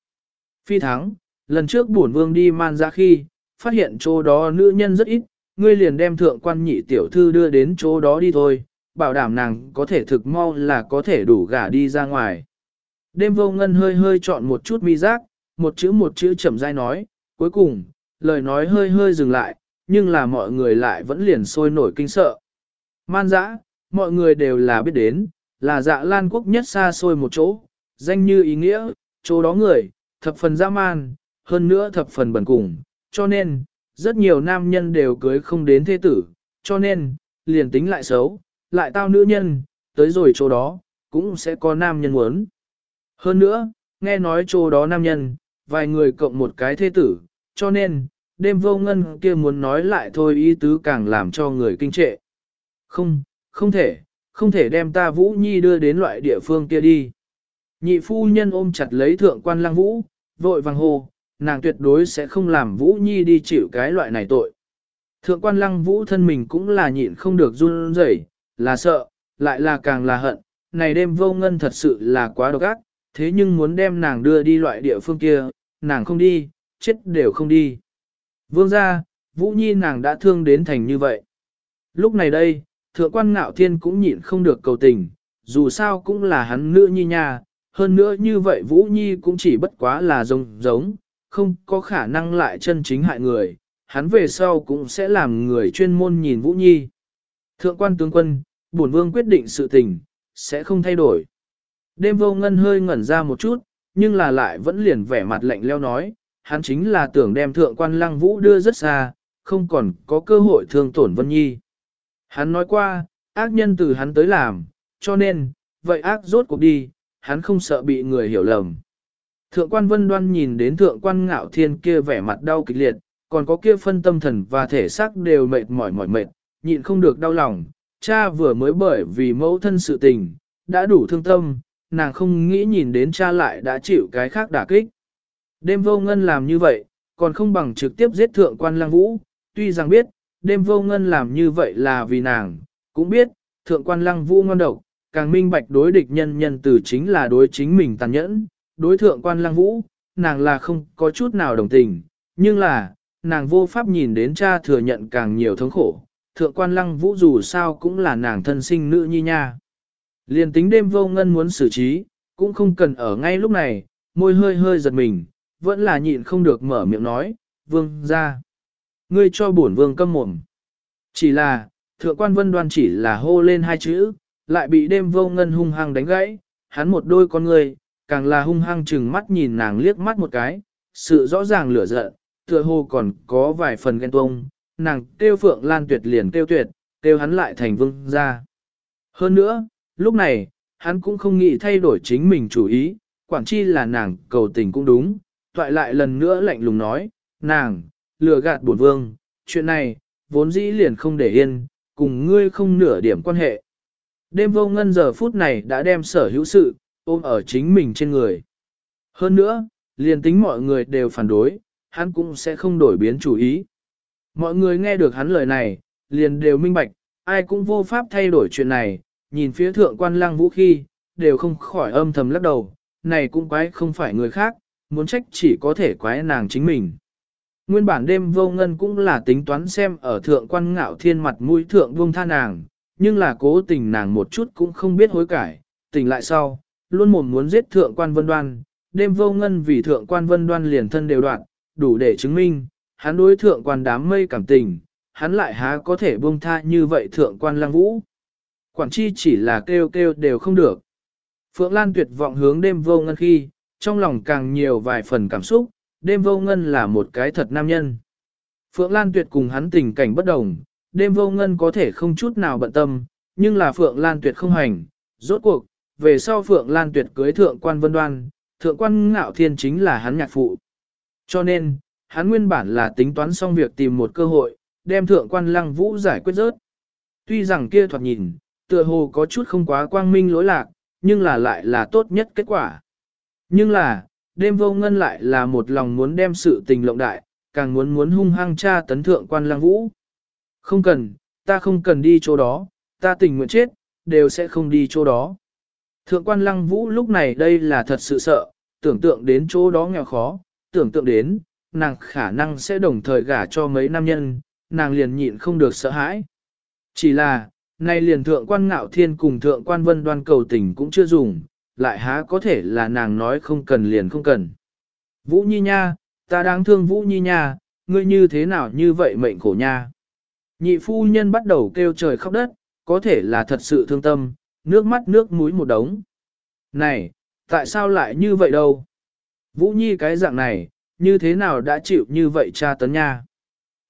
Phi thắng, lần trước bổn vương đi man ra khi, phát hiện chỗ đó nữ nhân rất ít, ngươi liền đem thượng quan nhị tiểu thư đưa đến chỗ đó đi thôi, bảo đảm nàng có thể thực mau là có thể đủ gả đi ra ngoài. Đêm vô ngân hơi hơi chọn một chút mi giác, một chữ một chữ chậm rãi nói, cuối cùng, lời nói hơi hơi dừng lại, nhưng là mọi người lại vẫn liền sôi nổi kinh sợ. Man dã, mọi người đều là biết đến, là dạ lan quốc nhất xa xôi một chỗ, danh như ý nghĩa, chỗ đó người, thập phần dã man, hơn nữa thập phần bẩn cùng, cho nên, rất nhiều nam nhân đều cưới không đến thế tử, cho nên, liền tính lại xấu, lại tao nữ nhân, tới rồi chỗ đó, cũng sẽ có nam nhân muốn. Hơn nữa, nghe nói chỗ đó nam nhân, vài người cộng một cái thế tử, cho nên, đêm vô ngân kia muốn nói lại thôi ý tứ càng làm cho người kinh trệ. Không, không thể, không thể đem ta Vũ Nhi đưa đến loại địa phương kia đi. Nhị phu nhân ôm chặt lấy thượng quan lăng Vũ, vội vàng hồ, nàng tuyệt đối sẽ không làm Vũ Nhi đi chịu cái loại này tội. Thượng quan lăng Vũ thân mình cũng là nhịn không được run rẩy, là sợ, lại là càng là hận, này đêm vô ngân thật sự là quá độc ác, thế nhưng muốn đem nàng đưa đi loại địa phương kia, nàng không đi, chết đều không đi. Vương ra, Vũ Nhi nàng đã thương đến thành như vậy. Lúc này đây, thượng quan ngạo thiên cũng nhịn không được cầu tình, dù sao cũng là hắn nữ nhi nha, hơn nữa như vậy Vũ Nhi cũng chỉ bất quá là giống giống, không có khả năng lại chân chính hại người, hắn về sau cũng sẽ làm người chuyên môn nhìn Vũ Nhi. Thượng quan tướng quân, bổn vương quyết định sự tình, sẽ không thay đổi. Đêm vô ngân hơi ngẩn ra một chút, nhưng là lại vẫn liền vẻ mặt lạnh leo nói, hắn chính là tưởng đem thượng quan lăng vũ đưa rất xa, không còn có cơ hội thương tổn Vân Nhi. Hắn nói qua, ác nhân từ hắn tới làm, cho nên, vậy ác rốt cuộc đi, hắn không sợ bị người hiểu lầm. Thượng quan vân đoan nhìn đến thượng quan ngạo thiên kia vẻ mặt đau kịch liệt, còn có kia phân tâm thần và thể xác đều mệt mỏi mỏi mệt, nhịn không được đau lòng. Cha vừa mới bởi vì mẫu thân sự tình, đã đủ thương tâm, nàng không nghĩ nhìn đến cha lại đã chịu cái khác đả kích. Đêm vô ngân làm như vậy, còn không bằng trực tiếp giết thượng quan lang vũ, tuy rằng biết, đêm vô ngân làm như vậy là vì nàng, cũng biết, thượng quan lăng vũ ngon độc, càng minh bạch đối địch nhân nhân từ chính là đối chính mình tàn nhẫn, đối thượng quan lăng vũ, nàng là không có chút nào đồng tình, nhưng là, nàng vô pháp nhìn đến cha thừa nhận càng nhiều thống khổ, thượng quan lăng vũ dù sao cũng là nàng thân sinh nữ nhi nha. Liền tính đêm vô ngân muốn xử trí, cũng không cần ở ngay lúc này, môi hơi hơi giật mình, vẫn là nhịn không được mở miệng nói, vương ra. Ngươi cho bổn vương câm mồm. Chỉ là, thượng quan vân đoan chỉ là hô lên hai chữ, lại bị đêm vô ngân hung hăng đánh gãy, hắn một đôi con người, càng là hung hăng chừng mắt nhìn nàng liếc mắt một cái, sự rõ ràng lửa giận, tựa hồ còn có vài phần ghen tuông, nàng kêu phượng lan tuyệt liền kêu tuyệt, kêu hắn lại thành vương ra. Hơn nữa, lúc này, hắn cũng không nghĩ thay đổi chính mình chủ ý, quản chi là nàng cầu tình cũng đúng, toại lại lần nữa lạnh lùng nói, nàng, lừa gạt bổn vương, chuyện này, vốn dĩ liền không để yên, cùng ngươi không nửa điểm quan hệ. Đêm vô ngân giờ phút này đã đem sở hữu sự, ôm ở chính mình trên người. Hơn nữa, liền tính mọi người đều phản đối, hắn cũng sẽ không đổi biến chủ ý. Mọi người nghe được hắn lời này, liền đều minh bạch, ai cũng vô pháp thay đổi chuyện này, nhìn phía thượng quan lăng vũ khi, đều không khỏi âm thầm lắc đầu, này cũng quái không phải người khác, muốn trách chỉ có thể quái nàng chính mình. Nguyên bản đêm vô ngân cũng là tính toán xem ở thượng quan ngạo thiên mặt mũi thượng vương tha nàng, nhưng là cố tình nàng một chút cũng không biết hối cải, tỉnh lại sau, luôn mồm muốn giết thượng quan vân đoan, đêm vô ngân vì thượng quan vân đoan liền thân đều đoạn, đủ để chứng minh, hắn đối thượng quan đám mây cảm tình, hắn lại há có thể buông tha như vậy thượng quan lang vũ. Quản chi chỉ là kêu kêu đều không được. Phượng Lan tuyệt vọng hướng đêm vô ngân khi, trong lòng càng nhiều vài phần cảm xúc, đêm vô ngân là một cái thật nam nhân. Phượng Lan tuyệt cùng hắn tình cảnh bất đồng, đêm vô ngân có thể không chút nào bận tâm, nhưng là Phượng Lan tuyệt không hành, rốt cuộc, về sau Phượng Lan tuyệt cưới thượng quan vân đoan, thượng quan ngạo thiên chính là hắn nhạc phụ. Cho nên, hắn nguyên bản là tính toán xong việc tìm một cơ hội, đem thượng quan lăng vũ giải quyết rớt. Tuy rằng kia thoạt nhìn, tựa hồ có chút không quá quang minh lỗi lạc, nhưng là lại là tốt nhất kết quả. Nhưng là, đêm vô ngân lại là một lòng muốn đem sự tình lộng đại, càng muốn muốn hung hăng tra tấn thượng quan lăng vũ. Không cần, ta không cần đi chỗ đó, ta tình nguyện chết, đều sẽ không đi chỗ đó. Thượng quan lăng vũ lúc này đây là thật sự sợ, tưởng tượng đến chỗ đó nghèo khó, tưởng tượng đến, nàng khả năng sẽ đồng thời gả cho mấy nam nhân, nàng liền nhịn không được sợ hãi. Chỉ là, nay liền thượng quan ngạo thiên cùng thượng quan vân đoan cầu tình cũng chưa dùng, lại há có thể là nàng nói không cần liền không cần. Vũ Nhi nha, ta đáng thương Vũ Nhi nha, ngươi như thế nào như vậy mệnh khổ nha. Nhị phu nhân bắt đầu kêu trời khóc đất, có thể là thật sự thương tâm, nước mắt nước mũi một đống. Này, tại sao lại như vậy đâu? Vũ Nhi cái dạng này, như thế nào đã chịu như vậy cha tấn nha?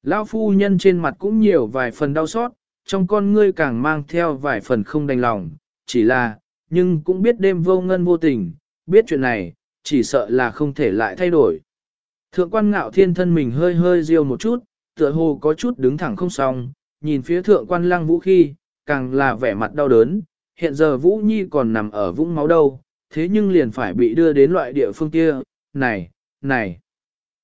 Lão phu nhân trên mặt cũng nhiều vài phần đau xót, trong con ngươi càng mang theo vài phần không đành lòng, chỉ là, nhưng cũng biết đêm vô ngân vô tình, biết chuyện này, chỉ sợ là không thể lại thay đổi. Thượng quan ngạo thiên thân mình hơi hơi riêu một chút, tựa hồ có chút đứng thẳng không xong, nhìn phía thượng quan lăng vũ khi, càng là vẻ mặt đau đớn, hiện giờ Vũ Nhi còn nằm ở vũng máu đâu, thế nhưng liền phải bị đưa đến loại địa phương kia, này, này.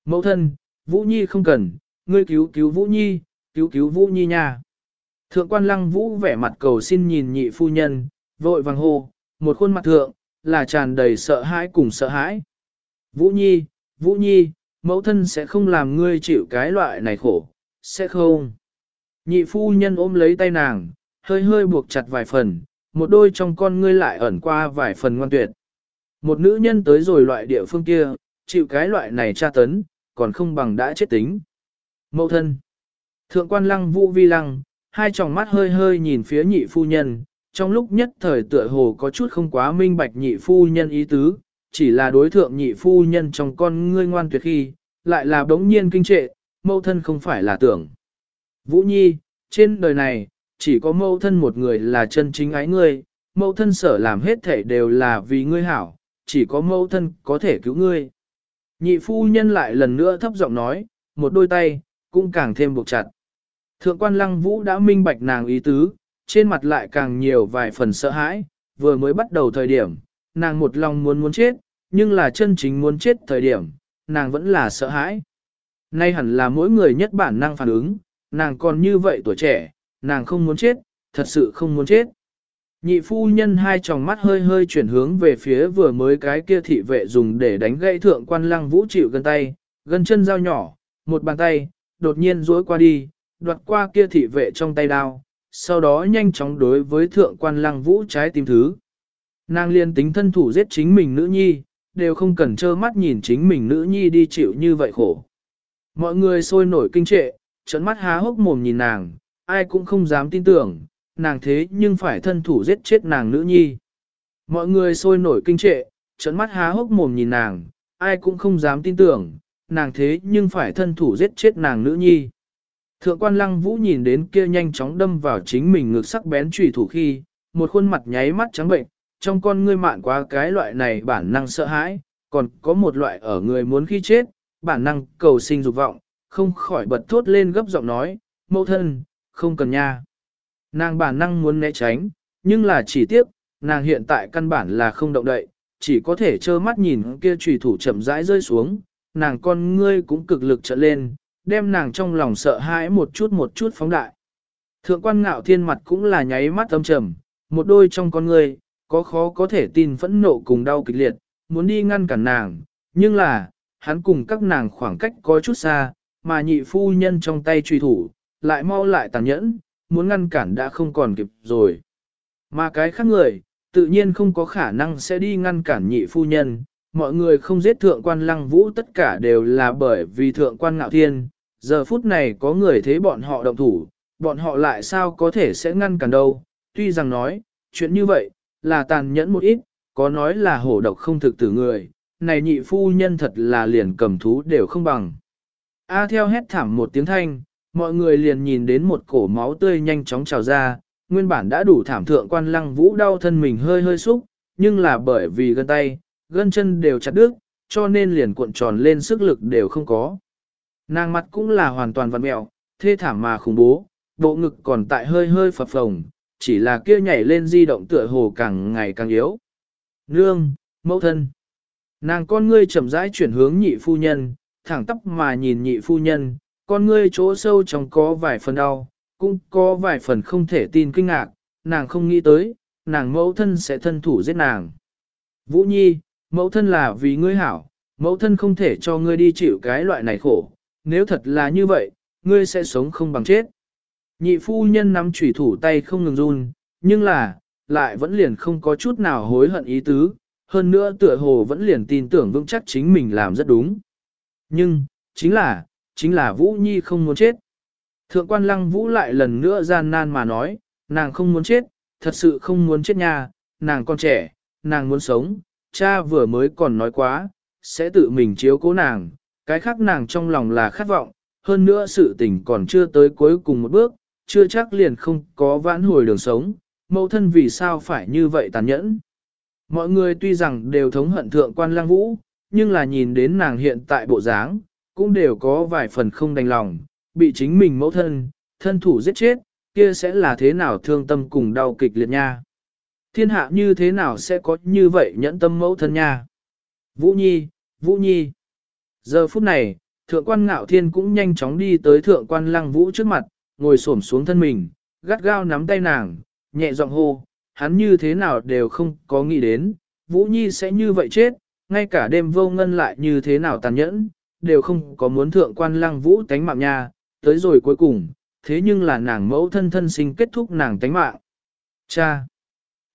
Mẫu thân, Vũ Nhi không cần, ngươi cứu cứu Vũ Nhi, cứu cứu Vũ Nhi nha. Thượng quan lăng Vũ vẻ mặt cầu xin nhìn nhị phu nhân, vội vàng hô, một khuôn mặt thượng, là tràn đầy sợ hãi cùng sợ hãi. Vũ Nhi, Vũ Nhi, mẫu thân sẽ không làm ngươi chịu cái loại này khổ, sẽ không. Nhị phu nhân ôm lấy tay nàng, hơi hơi buộc chặt vài phần, một đôi trong con ngươi lại ẩn qua vài phần ngoan tuyệt. Một nữ nhân tới rồi loại địa phương kia, chịu cái loại này tra tấn, còn không bằng đã chết tính. Mẫu thân. Thượng quan lăng vũ vi lăng, hai tròng mắt hơi hơi nhìn phía nhị phu nhân, trong lúc nhất thời tựa hồ có chút không quá minh bạch nhị phu nhân ý tứ, chỉ là đối thượng nhị phu nhân trong con ngươi ngoan tuyệt khi, lại là đống nhiên kinh trệ, mâu thân không phải là tưởng. Vũ Nhi, trên đời này, chỉ có mâu thân một người là chân chính ái ngươi, mâu thân sở làm hết thể đều là vì ngươi hảo, chỉ có mâu thân có thể cứu ngươi. Nhị phu nhân lại lần nữa thấp giọng nói, một đôi tay, cũng càng thêm buộc chặt. Thượng quan lăng vũ đã minh bạch nàng ý tứ, trên mặt lại càng nhiều vài phần sợ hãi, vừa mới bắt đầu thời điểm, nàng một lòng muốn muốn chết, nhưng là chân chính muốn chết thời điểm, nàng vẫn là sợ hãi. Nay hẳn là mỗi người nhất bản năng phản ứng, nàng còn như vậy tuổi trẻ, nàng không muốn chết, thật sự không muốn chết. Nhị phu nhân hai tròng mắt hơi hơi chuyển hướng về phía vừa mới cái kia thị vệ dùng để đánh gãy thượng quan lăng vũ chịu gần tay, gần chân dao nhỏ, một bàn tay, đột nhiên duỗi qua đi, đoạt qua kia thị vệ trong tay đao, sau đó nhanh chóng đối với thượng quan lăng vũ trái tim thứ. Nàng liên tính thân thủ giết chính mình nữ nhi, đều không cần trơ mắt nhìn chính mình nữ nhi đi chịu như vậy khổ. Mọi người sôi nổi kinh trệ, trận mắt há hốc mồm nhìn nàng, ai cũng không dám tin tưởng, nàng thế nhưng phải thân thủ giết chết nàng nữ nhi. Mọi người sôi nổi kinh trệ, trận mắt há hốc mồm nhìn nàng, ai cũng không dám tin tưởng, nàng thế nhưng phải thân thủ giết chết nàng nữ nhi. Thượng quan lăng vũ nhìn đến kia nhanh chóng đâm vào chính mình ngực sắc bén trùy thủ khi, một khuôn mặt nháy mắt trắng bệnh, trong con ngươi mạn quá cái loại này bản năng sợ hãi, còn có một loại ở người muốn khi chết, bản năng cầu sinh dục vọng, không khỏi bật thốt lên gấp giọng nói, mẫu thân, không cần nha. Nàng bản năng muốn né tránh, nhưng là chỉ tiếc, nàng hiện tại căn bản là không động đậy, chỉ có thể trơ mắt nhìn kia trùy thủ chậm rãi rơi xuống, nàng con ngươi cũng cực lực trợn lên, đem nàng trong lòng sợ hãi một chút một chút phóng đại. Thượng quan ngạo thiên mặt cũng là nháy mắt âm trầm, một đôi trong con người có khó có thể tin phẫn nộ cùng đau kịch liệt, muốn đi ngăn cản nàng, nhưng là, hắn cùng các nàng khoảng cách có chút xa, mà nhị phu nhân trong tay truy thủ, lại mau lại tàn nhẫn, muốn ngăn cản đã không còn kịp rồi. Mà cái khác người, tự nhiên không có khả năng sẽ đi ngăn cản nhị phu nhân, mọi người không giết thượng quan lăng vũ tất cả đều là bởi vì thượng quan ngạo thiên, giờ phút này có người thế bọn họ động thủ, bọn họ lại sao có thể sẽ ngăn cản đâu, tuy rằng nói, chuyện như vậy, là tàn nhẫn một ít, có nói là hổ độc không thực tử người, này nhị phu nhân thật là liền cầm thú đều không bằng. A theo hét thảm một tiếng thanh, mọi người liền nhìn đến một cổ máu tươi nhanh chóng trào ra, nguyên bản đã đủ thảm thượng quan lăng vũ đau thân mình hơi hơi xúc, nhưng là bởi vì gân tay, gân chân đều chặt đứt, cho nên liền cuộn tròn lên sức lực đều không có. Nàng mặt cũng là hoàn toàn vặn mẹo, thê thảm mà khủng bố, bộ ngực còn tại hơi hơi phập phồng, chỉ là kia nhảy lên di động tựa hồ càng ngày càng yếu. Nương, mẫu thân. Nàng con ngươi chậm rãi chuyển hướng nhị phu nhân, thẳng tóc mà nhìn nhị phu nhân, con ngươi chỗ sâu trong có vài phần đau, cũng có vài phần không thể tin kinh ngạc, nàng không nghĩ tới, nàng mẫu thân sẽ thân thủ giết nàng. Vũ Nhi, mẫu thân là vì ngươi hảo, mẫu thân không thể cho ngươi đi chịu cái loại này khổ, nếu thật là như vậy, ngươi sẽ sống không bằng chết. Nhị phu nhân nắm chủy thủ tay không ngừng run, nhưng là, lại vẫn liền không có chút nào hối hận ý tứ, hơn nữa tựa hồ vẫn liền tin tưởng vững chắc chính mình làm rất đúng. Nhưng, chính là, chính là Vũ Nhi không muốn chết. Thượng quan lăng Vũ lại lần nữa gian nan mà nói, nàng không muốn chết, thật sự không muốn chết nha, nàng còn trẻ, nàng muốn sống, cha vừa mới còn nói quá, sẽ tự mình chiếu cố nàng, cái khác nàng trong lòng là khát vọng, hơn nữa sự tình còn chưa tới cuối cùng một bước, chưa chắc liền không có vãn hồi đường sống, mẫu thân vì sao phải như vậy tàn nhẫn. Mọi người tuy rằng đều thống hận thượng quan lang vũ, nhưng là nhìn đến nàng hiện tại bộ dáng, cũng đều có vài phần không đành lòng, bị chính mình mẫu thân, thân thủ giết chết, kia sẽ là thế nào thương tâm cùng đau kịch liệt nha. Thiên hạ như thế nào sẽ có như vậy nhẫn tâm mẫu thân nha. Vũ Nhi, Vũ Nhi. Giờ phút này, thượng quan ngạo thiên cũng nhanh chóng đi tới thượng quan lăng vũ trước mặt, ngồi xổm xuống thân mình, gắt gao nắm tay nàng, nhẹ giọng hô, hắn như thế nào đều không có nghĩ đến, Vũ Nhi sẽ như vậy chết, ngay cả đêm vô ngân lại như thế nào tàn nhẫn, đều không có muốn thượng quan lăng vũ tánh mạng nha, tới rồi cuối cùng, thế nhưng là nàng mẫu thân thân sinh kết thúc nàng tánh mạng. Cha!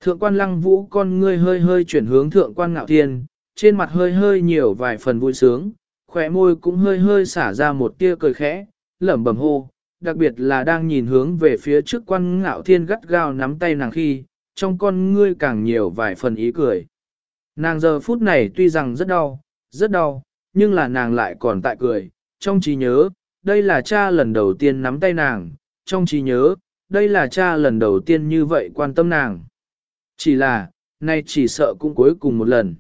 Thượng quan lăng vũ con ngươi hơi hơi chuyển hướng thượng quan ngạo thiên, trên mặt hơi hơi nhiều vài phần vui sướng, khỏe môi cũng hơi hơi xả ra một tia cười khẽ, lẩm bẩm hô, đặc biệt là đang nhìn hướng về phía trước quan ngạo thiên gắt gao nắm tay nàng khi, trong con ngươi càng nhiều vài phần ý cười. Nàng giờ phút này tuy rằng rất đau, rất đau, nhưng là nàng lại còn tại cười, trong trí nhớ, đây là cha lần đầu tiên nắm tay nàng, trong trí nhớ, đây là cha lần đầu tiên như vậy quan tâm nàng. Chỉ là, nay chỉ sợ cũng cuối cùng một lần.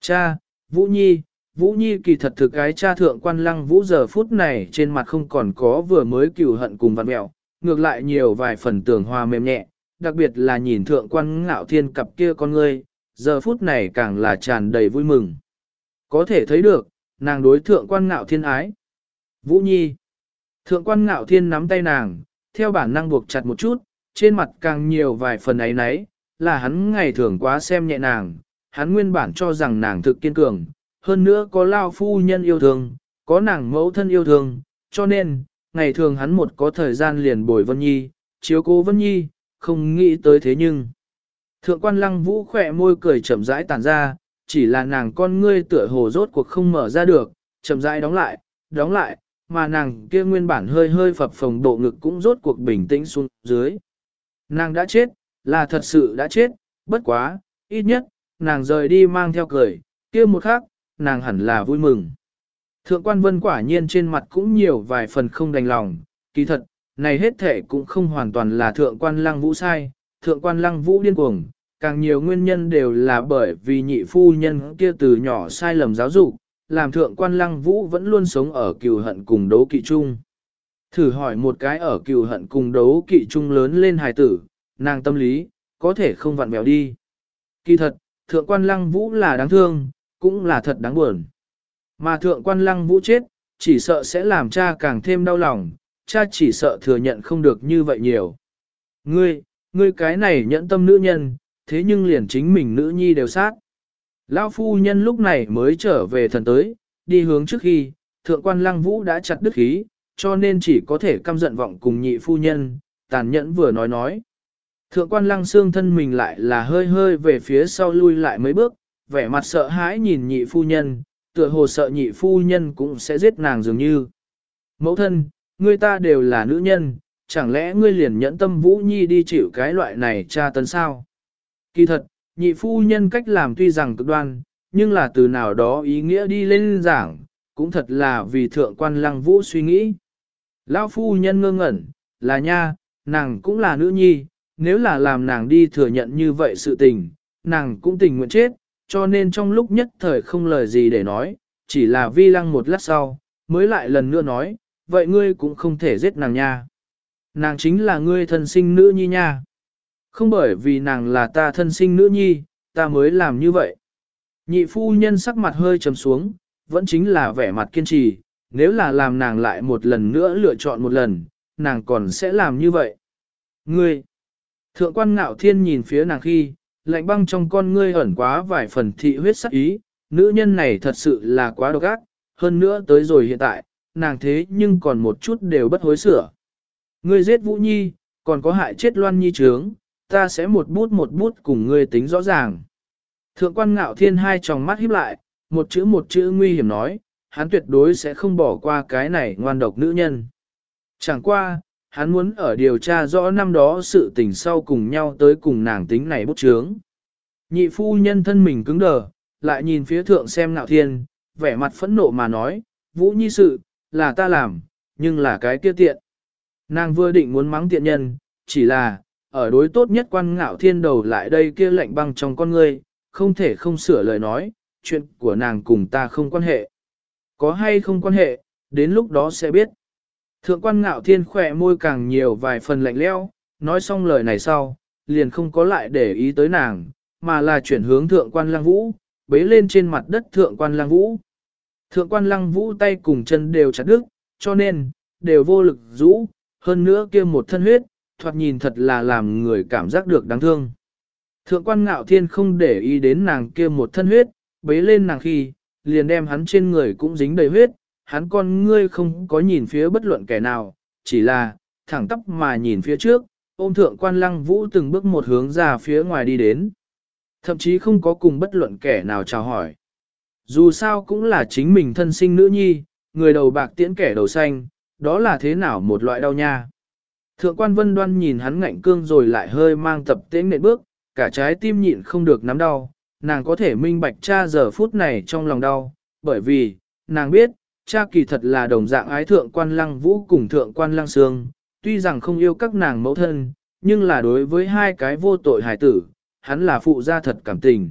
Cha, Vũ Nhi, Vũ Nhi kỳ thật thực cái cha thượng quan lăng vũ giờ phút này trên mặt không còn có vừa mới cừu hận cùng văn mẹo, ngược lại nhiều vài phần tưởng hòa mềm nhẹ, đặc biệt là nhìn thượng quan ngạo thiên cặp kia con ngươi, giờ phút này càng là tràn đầy vui mừng. Có thể thấy được, nàng đối thượng quan ngạo thiên ái. Vũ Nhi, Thượng quan ngạo thiên nắm tay nàng, theo bản năng buộc chặt một chút, trên mặt càng nhiều vài phần ấy nấy, là hắn ngày thường quá xem nhẹ nàng, hắn nguyên bản cho rằng nàng thực kiên cường, hơn nữa có lao phu nhân yêu thương, có nàng mẫu thân yêu thương, cho nên, ngày thường hắn một có thời gian liền bồi Vân Nhi, chiếu cố Vân Nhi, không nghĩ tới thế nhưng. Thượng quan lăng vũ khỏe môi cười chậm rãi tàn ra, chỉ là nàng con ngươi tựa hồ rốt cuộc không mở ra được, chậm rãi đóng lại, đóng lại, mà nàng kia nguyên bản hơi hơi phập phồng bộ ngực cũng rốt cuộc bình tĩnh xuống dưới. Nàng đã chết, là thật sự đã chết, bất quá, ít nhất, nàng rời đi mang theo cười, kia một khắc, nàng hẳn là vui mừng. Thượng quan vân quả nhiên trên mặt cũng nhiều vài phần không đành lòng, kỳ thật, này hết thể cũng không hoàn toàn là thượng quan lăng vũ sai, thượng quan lăng vũ điên cuồng, càng nhiều nguyên nhân đều là bởi vì nhị phu nhân kia từ nhỏ sai lầm giáo dục, làm thượng quan lăng vũ vẫn luôn sống ở cừu hận cùng đấu kỵ chung. Thử hỏi một cái ở cừu hận cùng đấu kỵ chung lớn lên hài tử, nàng tâm lý, có thể không vặn bèo đi. Kỳ thật, thượng quan lăng vũ là đáng thương, cũng là thật đáng buồn. Mà thượng quan lăng vũ chết, chỉ sợ sẽ làm cha càng thêm đau lòng, cha chỉ sợ thừa nhận không được như vậy nhiều. Ngươi, ngươi cái này nhẫn tâm nữ nhân, thế nhưng liền chính mình nữ nhi đều sát. Lão phu nhân lúc này mới trở về thần tới, đi hướng trước khi, thượng quan lăng vũ đã chặt đứt khí, cho nên chỉ có thể căm giận vọng cùng nhị phu nhân, tàn nhẫn vừa nói nói. Thượng quan lăng xương thân mình lại là hơi hơi về phía sau lui lại mấy bước, vẻ mặt sợ hãi nhìn nhị phu nhân, tựa hồ sợ nhị phu nhân cũng sẽ giết nàng dường như. Mẫu thân, ngươi ta đều là nữ nhân, chẳng lẽ ngươi liền nhẫn tâm Vũ Nhi đi chịu cái loại này tra tấn sao? Kỳ thật, nhị phu nhân cách làm tuy rằng cực đoan, nhưng là từ nào đó ý nghĩa đi lên giảng, cũng thật là vì thượng quan lăng vũ suy nghĩ. Lão phu nhân ngơ ngẩn, là nha, nàng cũng là nữ nhi, nếu là làm nàng đi thừa nhận như vậy sự tình, nàng cũng tình nguyện chết, cho nên trong lúc nhất thời không lời gì để nói, chỉ là vi lăng một lát sau, mới lại lần nữa nói, vậy ngươi cũng không thể giết nàng nha. Nàng chính là ngươi thân sinh nữ nhi nha. Không bởi vì nàng là ta thân sinh nữ nhi, ta mới làm như vậy. Nhị phu nhân sắc mặt hơi trầm xuống, vẫn chính là vẻ mặt kiên trì, nếu là làm nàng lại một lần nữa lựa chọn một lần, nàng còn sẽ làm như vậy. Ngươi! Thượng quan ngạo thiên nhìn phía nàng khi, lạnh băng trong con ngươi ẩn quá vài phần thị huyết sắc ý, nữ nhân này thật sự là quá độc ác, hơn nữa tới rồi hiện tại, nàng thế nhưng còn một chút đều bất hối sửa. Ngươi giết Vũ Nhi, còn có hại chết Loan Nhi trướng, ta sẽ một bút một bút cùng ngươi tính rõ ràng. Thượng quan ngạo thiên hai tròng mắt híp lại, một chữ một chữ nguy hiểm nói, hắn tuyệt đối sẽ không bỏ qua cái này ngoan độc nữ nhân. Chẳng qua, hắn muốn ở điều tra rõ năm đó sự tình sau cùng nhau tới cùng nàng tính này bút chướng. Nhị phu nhân thân mình cứng đờ, lại nhìn phía thượng xem ngạo thiên, vẻ mặt phẫn nộ mà nói, vũ nhi sự, là ta làm, nhưng là cái kia tiện. Nàng vừa định muốn mắng tiện nhân, chỉ là, ở đối tốt nhất quan ngạo thiên đầu lại đây kia lạnh băng trong con ngươi, không thể không sửa lời nói, chuyện của nàng cùng ta không quan hệ. Có hay không quan hệ, đến lúc đó sẽ biết. Thượng quan ngạo thiên khỏe môi càng nhiều vài phần lạnh leo, nói xong lời này sau, liền không có lại để ý tới nàng, mà là chuyển hướng thượng quan lăng vũ, bế lên trên mặt đất thượng quan lăng vũ. Thượng quan lăng vũ tay cùng chân đều chặt đứt, cho nên, đều vô lực rũ, hơn nữa kia một thân huyết, thoạt nhìn thật là làm người cảm giác được đáng thương. Thượng quan ngạo thiên không để ý đến nàng kia một thân huyết, bế lên nàng khi, liền đem hắn trên người cũng dính đầy huyết, hắn con ngươi không có nhìn phía bất luận kẻ nào, chỉ là, thẳng tắp mà nhìn phía trước, ôm thượng quan lăng vũ từng bước một hướng ra phía ngoài đi đến. Thậm chí không có cùng bất luận kẻ nào chào hỏi. Dù sao cũng là chính mình thân sinh nữ nhi, người đầu bạc tiễn kẻ đầu xanh, đó là thế nào một loại đau nha. Thượng quan vân đoan nhìn hắn ngạnh cương rồi lại hơi mang tập tiễn nện bước, cả trái tim nhịn không được nắm đau, nàng có thể minh bạch cha giờ phút này trong lòng đau, bởi vì, nàng biết, cha kỳ thật là đồng dạng ái thượng quan lăng vũ cùng thượng quan lăng sương, tuy rằng không yêu các nàng mẫu thân, nhưng là đối với hai cái vô tội hải tử, hắn là phụ gia thật cảm tình.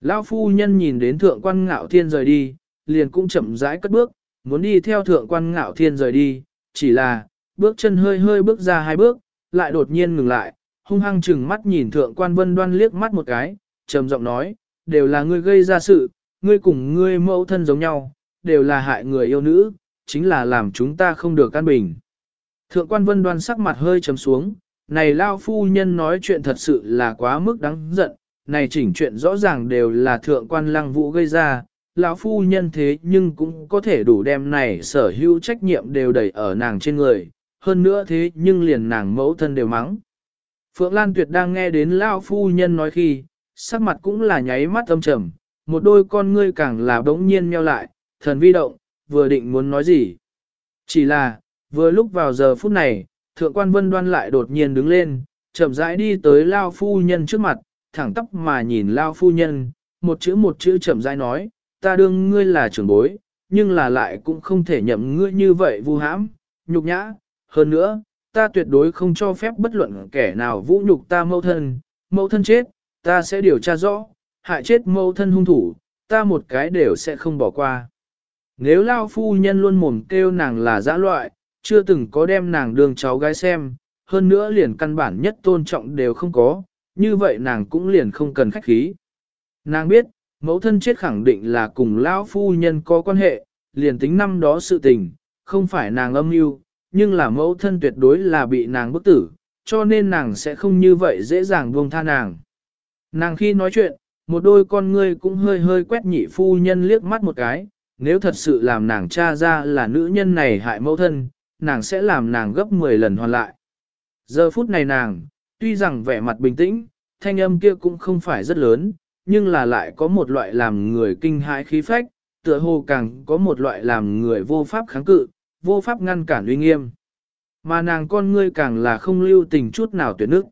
Lão phu nhân nhìn đến thượng quan ngạo thiên rời đi, liền cũng chậm rãi cất bước, muốn đi theo thượng quan ngạo thiên rời đi, chỉ là, bước chân hơi hơi bước ra hai bước, lại đột nhiên ngừng lại, hung hăng chừng mắt nhìn thượng quan vân đoan liếc mắt một cái, trầm giọng nói, đều là ngươi gây ra sự, ngươi cùng ngươi mẫu thân giống nhau, đều là hại người yêu nữ, chính là làm chúng ta không được căn bình. Thượng quan vân đoan sắc mặt hơi trầm xuống, này lao phu nhân nói chuyện thật sự là quá mức đáng giận, này chỉnh chuyện rõ ràng đều là thượng quan lăng vũ gây ra, lão phu nhân thế nhưng cũng có thể đủ đem này sở hữu trách nhiệm đều đẩy ở nàng trên người, hơn nữa thế nhưng liền nàng mẫu thân đều mắng. Phượng Lan Tuyệt đang nghe đến lão phu nhân nói khi, sắc mặt cũng là nháy mắt âm trầm, một đôi con ngươi càng là đống nhiên meo lại, thần vi động, vừa định muốn nói gì. Chỉ là, vừa lúc vào giờ phút này, thượng quan vân đoan lại đột nhiên đứng lên, chậm rãi đi tới lao phu nhân trước mặt, thẳng tóc mà nhìn lao phu nhân, một chữ một chữ chậm rãi nói, ta đương ngươi là trưởng bối, nhưng là lại cũng không thể nhậm ngươi như vậy vu hãm, nhục nhã, hơn nữa, ta tuyệt đối không cho phép bất luận kẻ nào vũ nhục ta mẫu thân, mẫu thân chết, ta sẽ điều tra rõ, hại chết mẫu thân hung thủ, ta một cái đều sẽ không bỏ qua. Nếu lao phu nhân luôn mồm kêu nàng là dã loại, chưa từng có đem nàng đường cháu gái xem, hơn nữa liền căn bản nhất tôn trọng đều không có, như vậy nàng cũng liền không cần khách khí. Nàng biết, mẫu thân chết khẳng định là cùng lão phu nhân có quan hệ, liền tính năm đó sự tình, không phải nàng âm mưu, nhưng là mẫu thân tuyệt đối là bị nàng bức tử, cho nên nàng sẽ không như vậy dễ dàng buông tha nàng. Nàng khi nói chuyện, một đôi con ngươi cũng hơi hơi quét nhị phu nhân liếc mắt một cái, nếu thật sự làm nàng cha ra là nữ nhân này hại mẫu thân, nàng sẽ làm nàng gấp 10 lần hoàn lại. Giờ phút này nàng, tuy rằng vẻ mặt bình tĩnh, thanh âm kia cũng không phải rất lớn, nhưng là lại có một loại làm người kinh hãi khí phách, tựa hồ càng có một loại làm người vô pháp kháng cự, vô pháp ngăn cản uy nghiêm. Mà nàng con ngươi càng là không lưu tình chút nào tuyệt nước.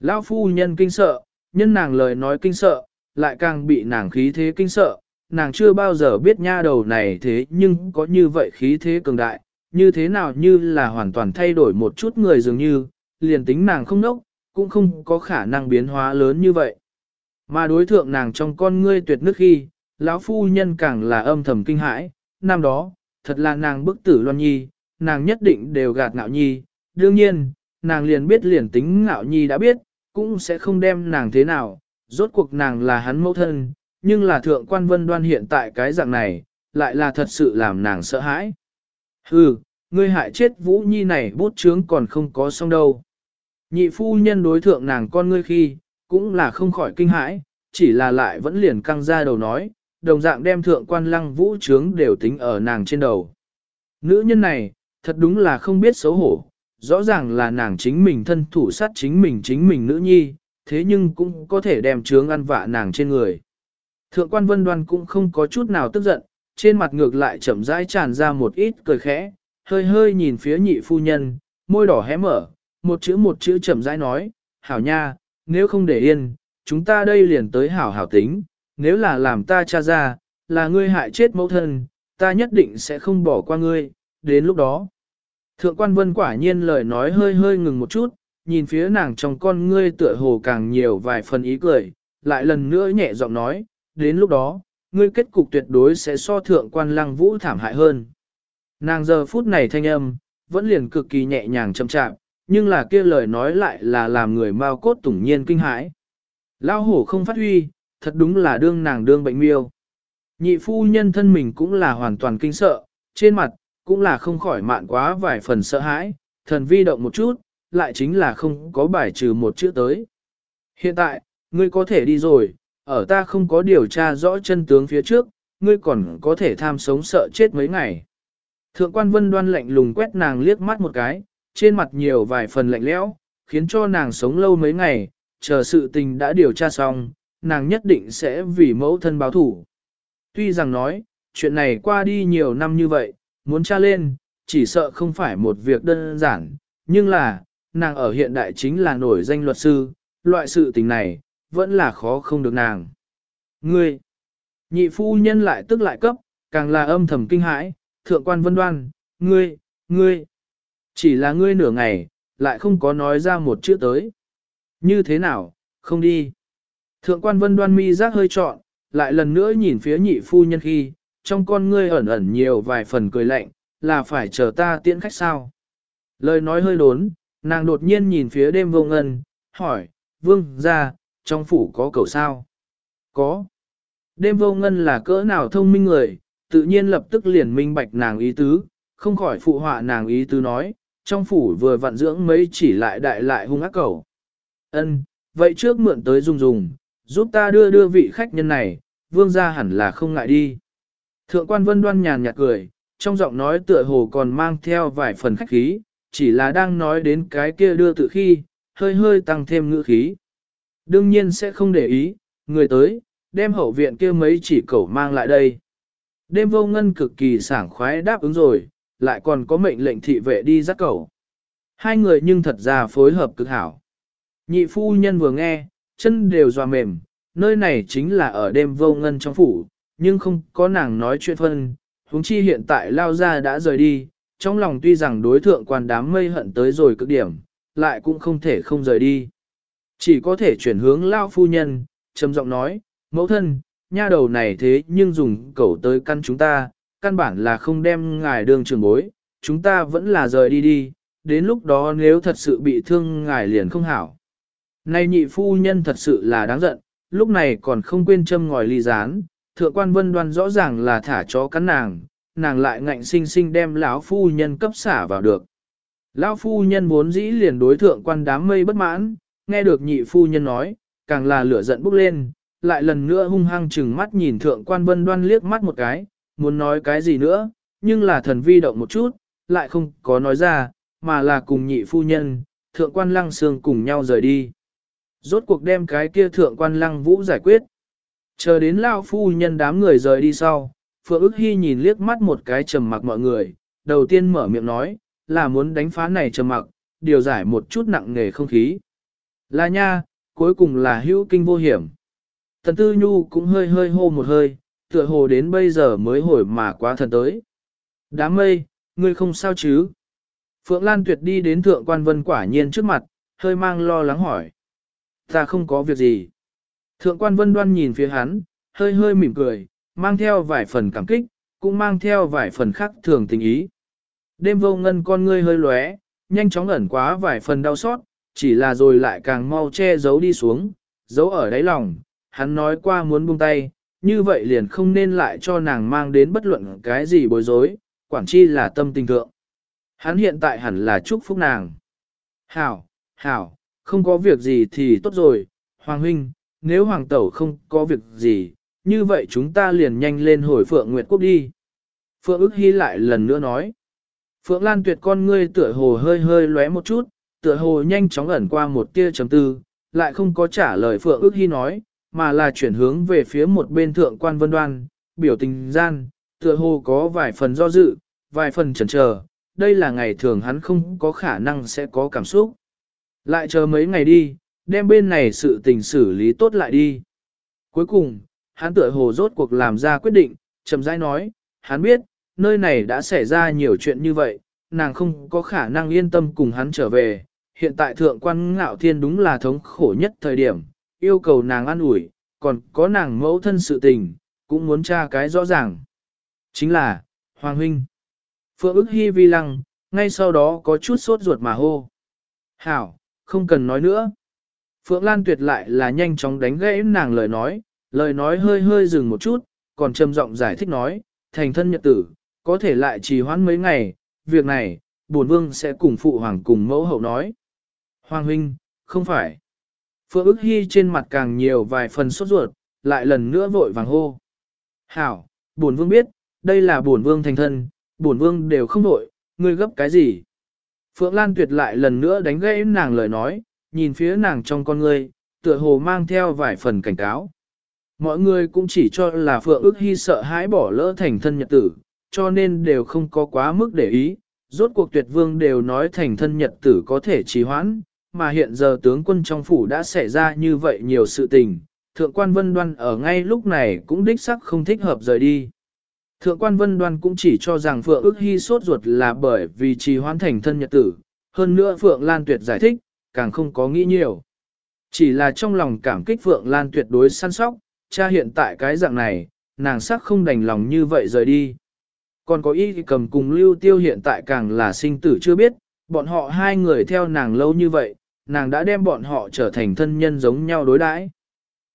Lão phu nhân kinh sợ, nhân nàng lời nói kinh sợ, lại càng bị nàng khí thế kinh sợ, nàng chưa bao giờ biết nha đầu này thế nhưng có như vậy khí thế cường đại, như thế nào như là hoàn toàn thay đổi một chút người dường như, liền tính nàng không nốc, cũng không có khả năng biến hóa lớn như vậy. Mà đối thượng nàng trong con ngươi tuyệt nước khi, lão phu nhân càng là âm thầm kinh hãi, năm đó, thật là nàng bức tử loan nhi, nàng nhất định đều gạt ngạo nhi, đương nhiên, nàng liền biết liền tính ngạo nhi đã biết, cũng sẽ không đem nàng thế nào, rốt cuộc nàng là hắn mẫu thân, nhưng là thượng quan vân đoan hiện tại cái dạng này, lại là thật sự làm nàng sợ hãi. Hừ, ngươi hại chết Vũ Nhi này bút chướng còn không có xong đâu. Nhị phu nhân đối thượng nàng con ngươi khi, cũng là không khỏi kinh hãi, chỉ là lại vẫn liền căng ra đầu nói, đồng dạng đem thượng quan lăng vũ trướng đều tính ở nàng trên đầu. Nữ nhân này, thật đúng là không biết xấu hổ, rõ ràng là nàng chính mình thân thủ sát chính mình chính mình nữ nhi, thế nhưng cũng có thể đem trướng ăn vạ nàng trên người. Thượng quan vân đoan cũng không có chút nào tức giận, trên mặt ngược lại chậm rãi tràn ra một ít cười khẽ, hơi hơi nhìn phía nhị phu nhân, môi đỏ hé mở, một chữ một chữ chậm rãi nói, hảo nha, nếu không để yên, chúng ta đây liền tới hảo hảo tính, nếu là làm ta cha ra, là ngươi hại chết mẫu thân, ta nhất định sẽ không bỏ qua ngươi, đến lúc đó. Thượng quan vân quả nhiên lời nói hơi hơi ngừng một chút, nhìn phía nàng trong con ngươi tựa hồ càng nhiều vài phần ý cười, lại lần nữa nhẹ giọng nói, đến lúc đó, ngươi kết cục tuyệt đối sẽ so thượng quan lăng vũ thảm hại hơn. Nàng giờ phút này thanh âm, vẫn liền cực kỳ nhẹ nhàng chậm chạm, nhưng là kia lời nói lại là làm người mau cốt tủng nhiên kinh hãi. Lao hổ không phát huy, thật đúng là đương nàng đương bệnh miêu. Nhị phu nhân thân mình cũng là hoàn toàn kinh sợ, trên mặt, cũng là không khỏi mạn quá vài phần sợ hãi, thần vi động một chút, lại chính là không có bài trừ một chữ tới. Hiện tại, ngươi có thể đi rồi, ở ta không có điều tra rõ chân tướng phía trước, ngươi còn có thể tham sống sợ chết mấy ngày. Thượng quan vân đoan lạnh lùng quét nàng liếc mắt một cái, trên mặt nhiều vài phần lạnh lẽo, khiến cho nàng sống lâu mấy ngày, chờ sự tình đã điều tra xong, nàng nhất định sẽ vì mẫu thân báo thủ. Tuy rằng nói, chuyện này qua đi nhiều năm như vậy, muốn tra lên, chỉ sợ không phải một việc đơn giản, nhưng là, nàng ở hiện đại chính là nổi danh luật sư, loại sự tình này, vẫn là khó không được nàng. Ngươi, nhị phu nhân lại tức lại cấp, càng là âm thầm kinh hãi, thượng quan vân đoan, ngươi, ngươi, chỉ là ngươi nửa ngày, lại không có nói ra một chữ tới. Như thế nào, không đi. Thượng quan vân đoan mi giác hơi trọn, lại lần nữa nhìn phía nhị phu nhân khi, trong con ngươi ẩn ẩn nhiều vài phần cười lạnh, là phải chờ ta tiễn khách sao. Lời nói hơi đốn, nàng đột nhiên nhìn phía đêm vô ngân, hỏi, vương ra, trong phủ có cầu sao? Có. Đêm vô ngân là cỡ nào thông minh người, tự nhiên lập tức liền minh bạch nàng ý tứ, không khỏi phụ họa nàng ý tứ nói, trong phủ vừa vặn dưỡng mấy chỉ lại đại lại hung ác cầu. Ân, vậy trước mượn tới dùng dùng, giúp ta đưa đưa vị khách nhân này, vương gia hẳn là không ngại đi. Thượng quan vân đoan nhàn nhạt cười, trong giọng nói tựa hồ còn mang theo vài phần khách khí, chỉ là đang nói đến cái kia đưa tự khi, hơi hơi tăng thêm ngữ khí. Đương nhiên sẽ không để ý, người tới, đem hậu viện kia mấy chỉ cẩu mang lại đây. Đêm vô ngân cực kỳ sảng khoái đáp ứng rồi, lại còn có mệnh lệnh thị vệ đi dắt cẩu. Hai người nhưng thật ra phối hợp cực hảo. Nhị phu nhân vừa nghe, chân đều dòa mềm, nơi này chính là ở đêm vô ngân trong phủ, nhưng không có nàng nói chuyện phân, huống chi hiện tại lao ra đã rời đi, trong lòng tuy rằng đối thượng quan đám mây hận tới rồi cực điểm, lại cũng không thể không rời đi. Chỉ có thể chuyển hướng lao phu nhân, trầm giọng nói, mẫu thân, nha đầu này thế nhưng dùng cẩu tới căn chúng ta, căn bản là không đem ngài đường trường bối, chúng ta vẫn là rời đi đi, đến lúc đó nếu thật sự bị thương ngài liền không hảo. Này nhị phu nhân thật sự là đáng giận, lúc này còn không quên châm ngòi ly rán, thượng quan vân đoan rõ ràng là thả chó cắn nàng, nàng lại ngạnh sinh sinh đem lão phu nhân cấp xả vào được. Lão phu nhân vốn dĩ liền đối thượng quan đám mây bất mãn, nghe được nhị phu nhân nói, càng là lửa giận bốc lên, lại lần nữa hung hăng chừng mắt nhìn thượng quan vân đoan liếc mắt một cái, muốn nói cái gì nữa, nhưng là thần vi động một chút, lại không có nói ra, mà là cùng nhị phu nhân, thượng quan lăng sương cùng nhau rời đi. Rốt cuộc đem cái kia thượng quan lăng vũ giải quyết. Chờ đến lao phu nhân đám người rời đi sau, Phượng ức hy nhìn liếc mắt một cái trầm mặc mọi người, đầu tiên mở miệng nói, là muốn đánh phá này trầm mặc, điều giải một chút nặng nghề không khí. Là nha, cuối cùng là hữu kinh vô hiểm. Thần Tư Nhu cũng hơi hơi hô một hơi, tựa hồ đến bây giờ mới hồi mà quá thần tới. Đám mây, ngươi không sao chứ? Phượng Lan Tuyệt đi đến thượng quan vân quả nhiên trước mặt, hơi mang lo lắng hỏi. Ta không có việc gì. Thượng quan vân đoan nhìn phía hắn, hơi hơi mỉm cười, mang theo vài phần cảm kích, cũng mang theo vài phần khác thường tình ý. Đêm vô ngân con ngươi hơi lóe, nhanh chóng ẩn quá vài phần đau xót, chỉ là rồi lại càng mau che giấu đi xuống, giấu ở đáy lòng. Hắn nói qua muốn buông tay, như vậy liền không nên lại cho nàng mang đến bất luận cái gì bối rối, quản chi là tâm tình thượng. Hắn hiện tại hẳn là chúc phúc nàng. Hảo, hảo, không có việc gì thì tốt rồi, Hoàng huynh, nếu Hoàng tẩu không có việc gì, như vậy chúng ta liền nhanh lên hồi Phượng Nguyệt Quốc đi. Phượng ức hy lại lần nữa nói. Phượng Lan tuyệt con ngươi tựa hồ hơi hơi lóe một chút, tựa hồ nhanh chóng ẩn qua một tia chấm tư, lại không có trả lời Phượng ước hy nói, mà là chuyển hướng về phía một bên thượng quan vân đoan, biểu tình gian, tựa hồ có vài phần do dự, vài phần chần chờ, đây là ngày thường hắn không có khả năng sẽ có cảm xúc. Lại chờ mấy ngày đi, đem bên này sự tình xử lý tốt lại đi. Cuối cùng, hắn tựa hồ rốt cuộc làm ra quyết định, chậm rãi nói, hắn biết, nơi này đã xảy ra nhiều chuyện như vậy, nàng không có khả năng yên tâm cùng hắn trở về. Hiện tại thượng quan ngạo thiên đúng là thống khổ nhất thời điểm, yêu cầu nàng an ủi, còn có nàng mẫu thân sự tình, cũng muốn tra cái rõ ràng. Chính là, Hoàng Huynh. Phượng ức hy vi lăng, ngay sau đó có chút sốt ruột mà hô. Hảo, không cần nói nữa. Phượng Lan tuyệt lại là nhanh chóng đánh gãy nàng lời nói, lời nói hơi hơi dừng một chút, còn trầm giọng giải thích nói, thành thân nhật tử, có thể lại trì hoãn mấy ngày, việc này, bổn vương sẽ cùng phụ hoàng cùng mẫu hậu nói. Hoàng huynh, không phải. Phượng ức hy trên mặt càng nhiều vài phần sốt ruột, lại lần nữa vội vàng hô. Hảo, bổn vương biết, đây là bổn vương thành thân, bổn vương đều không nội, ngươi gấp cái gì. Phượng Lan tuyệt lại lần nữa đánh gãy nàng lời nói, nhìn phía nàng trong con ngươi, tựa hồ mang theo vài phần cảnh cáo. Mọi người cũng chỉ cho là Phượng ức hy sợ hãi bỏ lỡ thành thân nhật tử, cho nên đều không có quá mức để ý. Rốt cuộc tuyệt vương đều nói thành thân nhật tử có thể trì hoãn, mà hiện giờ tướng quân trong phủ đã xảy ra như vậy nhiều sự tình, thượng quan vân đoan ở ngay lúc này cũng đích sắc không thích hợp rời đi. Thượng quan vân đoan cũng chỉ cho rằng Phượng ước hy sốt ruột là bởi vì trì hoãn thành thân nhật tử, hơn nữa Phượng Lan Tuyệt giải thích, càng không có nghĩ nhiều. Chỉ là trong lòng cảm kích Phượng Lan Tuyệt đối săn sóc, cha hiện tại cái dạng này, nàng sắc không đành lòng như vậy rời đi. Còn có ý cầm cùng lưu tiêu hiện tại càng là sinh tử chưa biết, bọn họ hai người theo nàng lâu như vậy, nàng đã đem bọn họ trở thành thân nhân giống nhau đối đãi.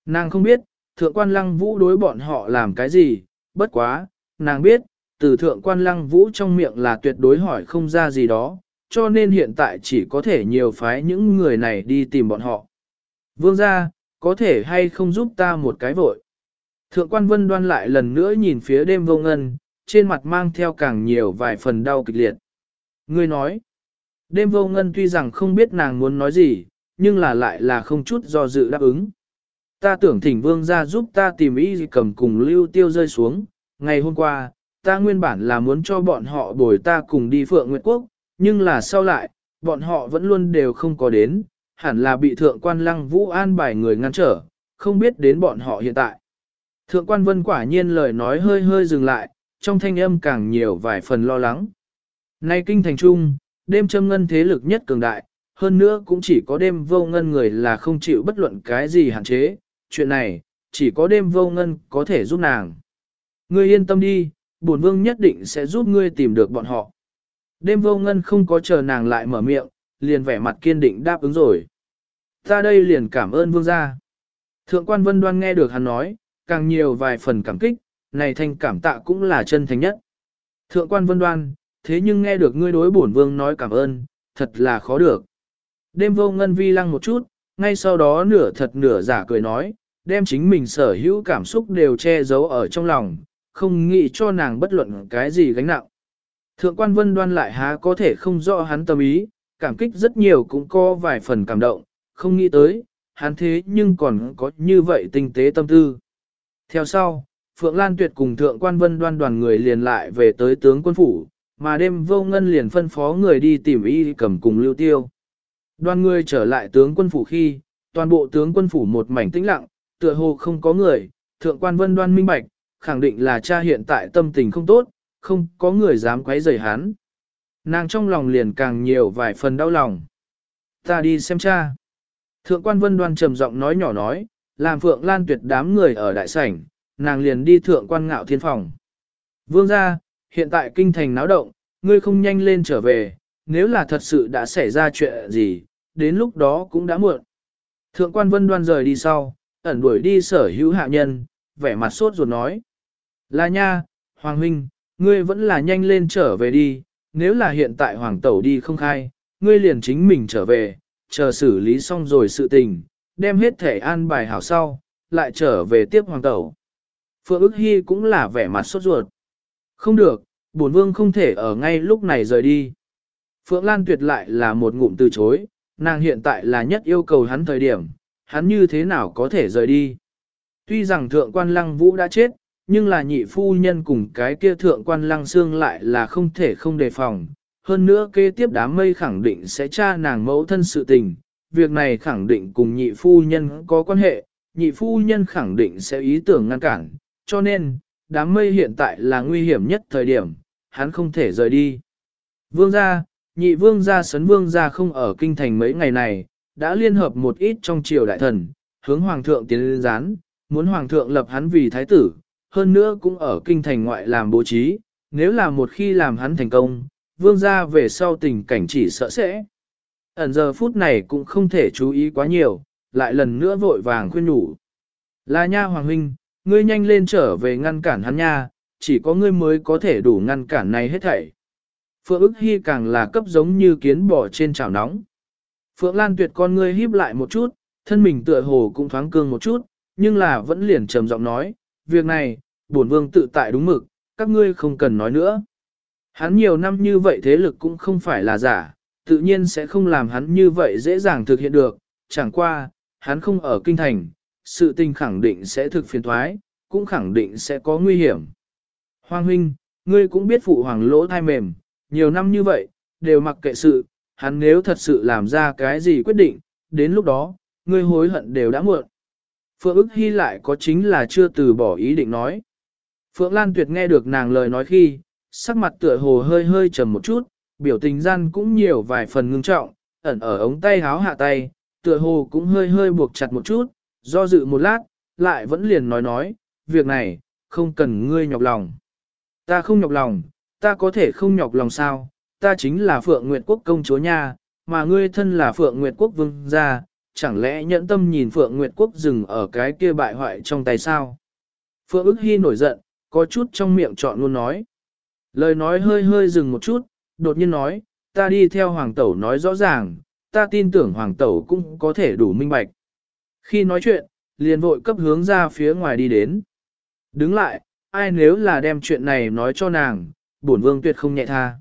Nàng không biết, thượng quan lăng vũ đối bọn họ làm cái gì, bất quá, nàng biết, từ thượng quan lăng vũ trong miệng là tuyệt đối hỏi không ra gì đó, cho nên hiện tại chỉ có thể nhiều phái những người này đi tìm bọn họ. Vương gia, có thể hay không giúp ta một cái vội. Thượng quan vân đoan lại lần nữa nhìn phía đêm vô ngân, trên mặt mang theo càng nhiều vài phần đau kịch liệt. Ngươi nói, đêm vô ngân tuy rằng không biết nàng muốn nói gì, nhưng là lại là không chút do dự đáp ứng. Ta tưởng thỉnh vương ra giúp ta tìm y cầm cùng lưu tiêu rơi xuống, ngày hôm qua, ta nguyên bản là muốn cho bọn họ bồi ta cùng đi Phượng Nguyệt Quốc, nhưng là sau lại, bọn họ vẫn luôn đều không có đến, hẳn là bị thượng quan lăng vũ an bài người ngăn trở, không biết đến bọn họ hiện tại. Thượng quan vân quả nhiên lời nói hơi hơi dừng lại, trong thanh âm càng nhiều vài phần lo lắng. Nay kinh thành trung, đêm châm ngân thế lực nhất cường đại, hơn nữa cũng chỉ có đêm vô ngân người là không chịu bất luận cái gì hạn chế, chuyện này, chỉ có đêm vô ngân có thể giúp nàng. Ngươi yên tâm đi, bổn vương nhất định sẽ giúp ngươi tìm được bọn họ. Đêm vô ngân không có chờ nàng lại mở miệng, liền vẻ mặt kiên định đáp ứng rồi. Ta đây liền cảm ơn vương gia. Thượng quan vân đoan nghe được hắn nói, càng nhiều vài phần cảm kích, này thanh cảm tạ cũng là chân thành nhất. Thượng quan vân đoan, thế nhưng nghe được ngươi đối bổn vương nói cảm ơn, thật là khó được. Đêm vô ngân vi lăng một chút, ngay sau đó nửa thật nửa giả cười nói, đem chính mình sở hữu cảm xúc đều che giấu ở trong lòng, không nghĩ cho nàng bất luận cái gì gánh nặng. Thượng quan vân đoan lại há có thể không rõ hắn tâm ý, cảm kích rất nhiều cũng có vài phần cảm động, không nghĩ tới, hắn thế nhưng còn có như vậy tinh tế tâm tư. Theo sau, Phượng Lan Tuyệt cùng Thượng quan vân đoan đoàn người liền lại về tới tướng quân phủ, mà đêm vô ngân liền phân phó người đi tìm y cầm cùng lưu tiêu. Đoàn người trở lại tướng quân phủ khi, toàn bộ tướng quân phủ một mảnh tĩnh lặng, tựa hồ không có người, thượng quan vân đoan minh bạch, khẳng định là cha hiện tại tâm tình không tốt, không có người dám quấy rầy hắn. Nàng trong lòng liền càng nhiều vài phần đau lòng. Ta đi xem cha. Thượng quan vân đoan trầm giọng nói nhỏ nói, làm phượng lan tuyệt đám người ở đại sảnh, nàng liền đi thượng quan ngạo thiên phòng. Vương ra, hiện tại kinh thành náo động, ngươi không nhanh lên trở về, nếu là thật sự đã xảy ra chuyện gì, đến lúc đó cũng đã muộn. Thượng quan vân đoan rời đi sau, ẩn đuổi đi sở hữu hạ nhân, vẻ mặt sốt ruột nói. Là nha, Hoàng huynh, ngươi vẫn là nhanh lên trở về đi, nếu là hiện tại Hoàng tẩu đi không khai, ngươi liền chính mình trở về, chờ xử lý xong rồi sự tình, đem hết thể an bài hảo sau, lại trở về tiếp Hoàng tẩu. Phượng ức hy cũng là vẻ mặt sốt ruột. Không được, bổn vương không thể ở ngay lúc này rời đi. Phượng Lan tuyệt lại là một ngụm từ chối, nàng hiện tại là nhất yêu cầu hắn thời điểm, hắn như thế nào có thể rời đi. Tuy rằng thượng quan lăng vũ đã chết, nhưng là nhị phu nhân cùng cái kia thượng quan lăng xương lại là không thể không đề phòng. Hơn nữa kế tiếp đám mây khẳng định sẽ tra nàng mẫu thân sự tình, việc này khẳng định cùng nhị phu nhân có quan hệ, nhị phu nhân khẳng định sẽ ý tưởng ngăn cản, cho nên, đám mây hiện tại là nguy hiểm nhất thời điểm, hắn không thể rời đi. Vương gia, nhị vương gia sấn vương gia không ở kinh thành mấy ngày này, đã liên hợp một ít trong triều đại thần, hướng hoàng thượng tiến lên gián, muốn hoàng thượng lập hắn vì thái tử, hơn nữa cũng ở kinh thành ngoại làm bố trí, nếu là một khi làm hắn thành công, vương gia về sau tình cảnh chỉ sợ sẽ. Ẩn giờ phút này cũng không thể chú ý quá nhiều, lại lần nữa vội vàng khuyên nhủ. Là nha hoàng huynh, ngươi nhanh lên trở về ngăn cản hắn nha, chỉ có ngươi mới có thể đủ ngăn cản này hết thảy. Phượng ức hy càng là cấp giống như kiến bò trên chảo nóng. Phượng Lan tuyệt con ngươi híp lại một chút, thân mình tựa hồ cũng thoáng cương một chút, nhưng là vẫn liền trầm giọng nói, việc này, bổn vương tự tại đúng mực, các ngươi không cần nói nữa. Hắn nhiều năm như vậy thế lực cũng không phải là giả, tự nhiên sẽ không làm hắn như vậy dễ dàng thực hiện được, chẳng qua, hắn không ở kinh thành, sự tình khẳng định sẽ thực phiền thoái, cũng khẳng định sẽ có nguy hiểm. Hoàng huynh, ngươi cũng biết phụ hoàng lỗ thai mềm, nhiều năm như vậy, đều mặc kệ sự, hắn nếu thật sự làm ra cái gì quyết định, đến lúc đó, ngươi hối hận đều đã muộn. Phượng ức hy lại có chính là chưa từ bỏ ý định nói. Phượng Lan Tuyệt nghe được nàng lời nói khi, sắc mặt tựa hồ hơi hơi trầm một chút, biểu tình gian cũng nhiều vài phần ngưng trọng, ẩn ở ống tay háo hạ tay, tựa hồ cũng hơi hơi buộc chặt một chút, do dự một lát, lại vẫn liền nói nói, việc này, không cần ngươi nhọc lòng. Ta không nhọc lòng, ta có thể không nhọc lòng sao, ta chính là Phượng Nguyệt Quốc công chúa nha, mà ngươi thân là Phượng Nguyệt Quốc vương gia, chẳng lẽ nhẫn tâm nhìn Phượng Nguyệt Quốc dừng ở cái kia bại hoại trong tay sao? Phượng ức hy nổi giận, có chút trong miệng chọn luôn nói. Lời nói hơi hơi dừng một chút, đột nhiên nói, ta đi theo hoàng tẩu nói rõ ràng, ta tin tưởng hoàng tẩu cũng có thể đủ minh bạch. Khi nói chuyện, liền vội cấp hướng ra phía ngoài đi đến. Đứng lại, ai nếu là đem chuyện này nói cho nàng, bổn vương tuyệt không nhẹ tha.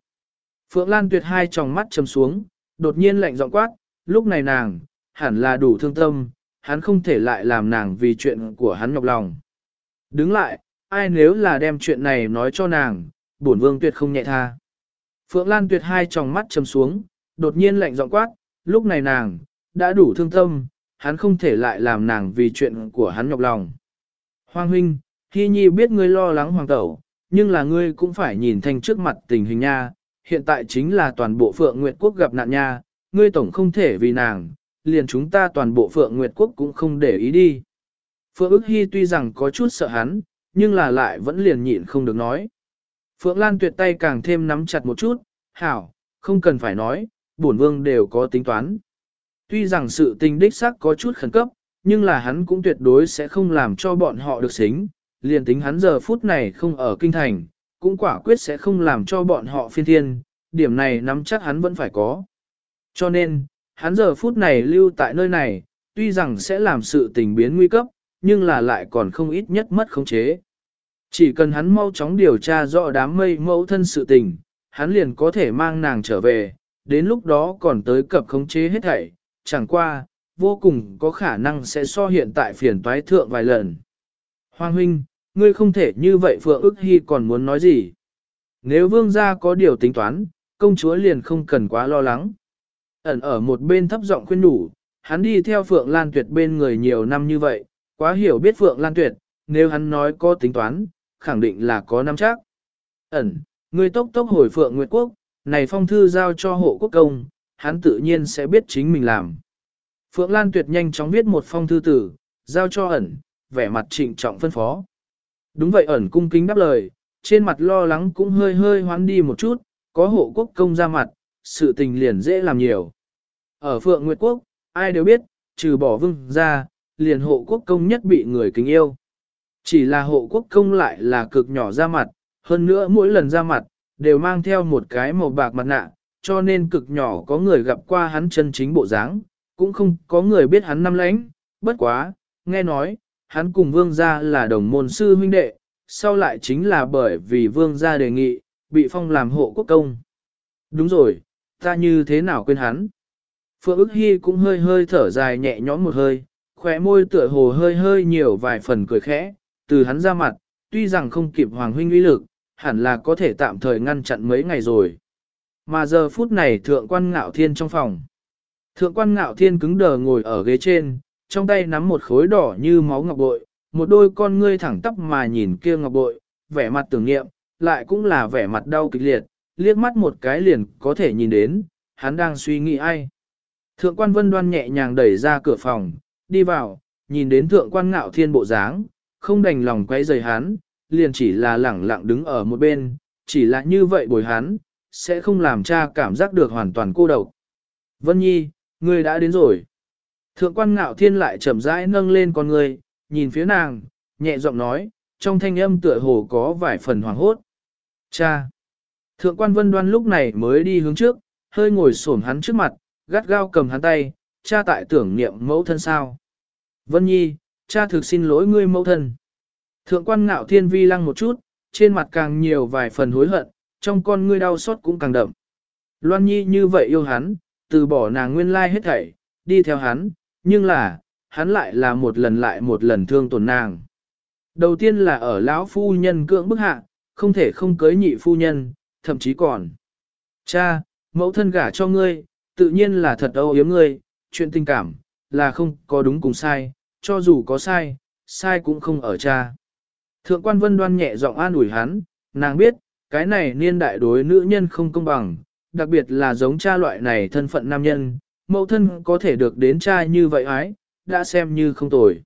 Phượng Lan tuyệt hai tròng mắt chầm xuống, đột nhiên lạnh giọng quát, lúc này nàng, hẳn là đủ thương tâm, hắn không thể lại làm nàng vì chuyện của hắn nhọc lòng. Đứng lại, ai nếu là đem chuyện này nói cho nàng, bổn vương tuyệt không nhẹ tha. Phượng Lan tuyệt hai tròng mắt chầm xuống, đột nhiên lạnh giọng quát, lúc này nàng, đã đủ thương tâm, hắn không thể lại làm nàng vì chuyện của hắn nhọc lòng. Hoàng huynh, Hy Nhi biết ngươi lo lắng hoàng tẩu, nhưng là ngươi cũng phải nhìn thanh trước mặt tình hình nha, hiện tại chính là toàn bộ Phượng Nguyệt Quốc gặp nạn nha, ngươi tổng không thể vì nàng, liền chúng ta toàn bộ Phượng Nguyệt Quốc cũng không để ý đi. Phượng ức Hy tuy rằng có chút sợ hắn, nhưng là lại vẫn liền nhịn không được nói. Phượng Lan tuyệt tay càng thêm nắm chặt một chút, hảo, không cần phải nói, bổn vương đều có tính toán. Tuy rằng sự tình đích xác có chút khẩn cấp, nhưng là hắn cũng tuyệt đối sẽ không làm cho bọn họ được xính, liền tính hắn giờ phút này không ở kinh thành, cũng quả quyết sẽ không làm cho bọn họ phiên thiên, điểm này nắm chắc hắn vẫn phải có. Cho nên, hắn giờ phút này lưu tại nơi này, tuy rằng sẽ làm sự tình biến nguy cấp, nhưng là lại còn không ít nhất mất khống chế. Chỉ cần hắn mau chóng điều tra rõ đám mây mẫu thân sự tình, hắn liền có thể mang nàng trở về, đến lúc đó còn tới cập khống chế hết thảy, chẳng qua, vô cùng có khả năng sẽ so hiện tại phiền toái thượng vài lần. Hoàng huynh, ngươi không thể như vậy Phượng ức hy còn muốn nói gì. Nếu vương gia có điều tính toán, công chúa liền không cần quá lo lắng. Ẩn ở một bên thấp giọng khuyên đủ, hắn đi theo Phượng Lan Tuyệt bên người nhiều năm như vậy, quá hiểu biết Phượng Lan Tuyệt, nếu hắn nói có tính toán, khẳng định là có năm chắc. Ẩn, ngươi tốc tốc hồi Phượng Nguyệt Quốc, này phong thư giao cho hộ quốc công, hắn tự nhiên sẽ biết chính mình làm. Phượng Lan Tuyệt nhanh chóng viết một phong thư tử, giao cho ẩn, vẻ mặt trịnh trọng phân phó. Đúng vậy ẩn cung kính đáp lời, trên mặt lo lắng cũng hơi hơi hoán đi một chút, có hộ quốc công ra mặt, sự tình liền dễ làm nhiều. Ở Phượng Nguyệt Quốc, ai đều biết, trừ bỏ vương ra, liền hộ quốc công nhất bị người kính yêu. Chỉ là hộ quốc công lại là cực nhỏ ra mặt, hơn nữa mỗi lần ra mặt, đều mang theo một cái màu bạc mặt nạ, cho nên cực nhỏ có người gặp qua hắn chân chính bộ dáng, cũng không có người biết hắn năm lãnh, bất quá, nghe nói, hắn cùng vương gia là đồng môn sư huynh đệ, sau lại chính là bởi vì vương gia đề nghị, bị phong làm hộ quốc công. Đúng rồi, ta như thế nào quên hắn? Phượng ức hy cũng hơi hơi thở dài nhẹ nhõm một hơi, khóe môi tựa hồ hơi hơi nhiều vài phần cười khẽ, từ hắn ra mặt, tuy rằng không kịp hoàng huynh uy lực, hẳn là có thể tạm thời ngăn chặn mấy ngày rồi. Mà giờ phút này thượng quan ngạo thiên trong phòng. Thượng quan ngạo thiên cứng đờ ngồi ở ghế trên, trong tay nắm một khối đỏ như máu ngọc bội, một đôi con ngươi thẳng tắp mà nhìn kia ngọc bội, vẻ mặt tưởng niệm, lại cũng là vẻ mặt đau kịch liệt, liếc mắt một cái liền có thể nhìn đến, hắn đang suy nghĩ ai. Thượng quan vân đoan nhẹ nhàng đẩy ra cửa phòng, đi vào, nhìn đến thượng quan ngạo thiên bộ dáng, không đành lòng quay rời hắn, liền chỉ là lẳng lặng đứng ở một bên, chỉ là như vậy bồi hắn, sẽ không làm cha cảm giác được hoàn toàn cô độc. Vân Nhi, ngươi đã đến rồi. Thượng quan ngạo thiên lại chậm rãi nâng lên con người, nhìn phía nàng, nhẹ giọng nói, trong thanh âm tựa hồ có vài phần hoàng hốt. Cha! Thượng quan vân đoan lúc này mới đi hướng trước, hơi ngồi xổm hắn trước mặt, gắt gao cầm hắn tay, cha tại tưởng niệm mẫu thân sao. Vân Nhi, cha thực xin lỗi ngươi mẫu thân. Thượng quan ngạo thiên vi lăng một chút, trên mặt càng nhiều vài phần hối hận, trong con ngươi đau xót cũng càng đậm. Loan Nhi như vậy yêu hắn, từ bỏ nàng nguyên lai hết thảy, đi theo hắn, nhưng là, hắn lại là một lần lại một lần thương tổn nàng. Đầu tiên là ở lão phu nhân cưỡng bức hạ, không thể không cưới nhị phu nhân, thậm chí còn. Cha, mẫu thân gả cho ngươi, tự nhiên là thật âu yếm ngươi, chuyện tình cảm, là không có đúng cùng sai, cho dù có sai, sai cũng không ở cha. Thượng quan vân đoan nhẹ giọng an ủi hắn, nàng biết, cái này niên đại đối nữ nhân không công bằng, đặc biệt là giống cha loại này thân phận nam nhân, mẫu thân có thể được đến cha như vậy ái, đã xem như không tồi.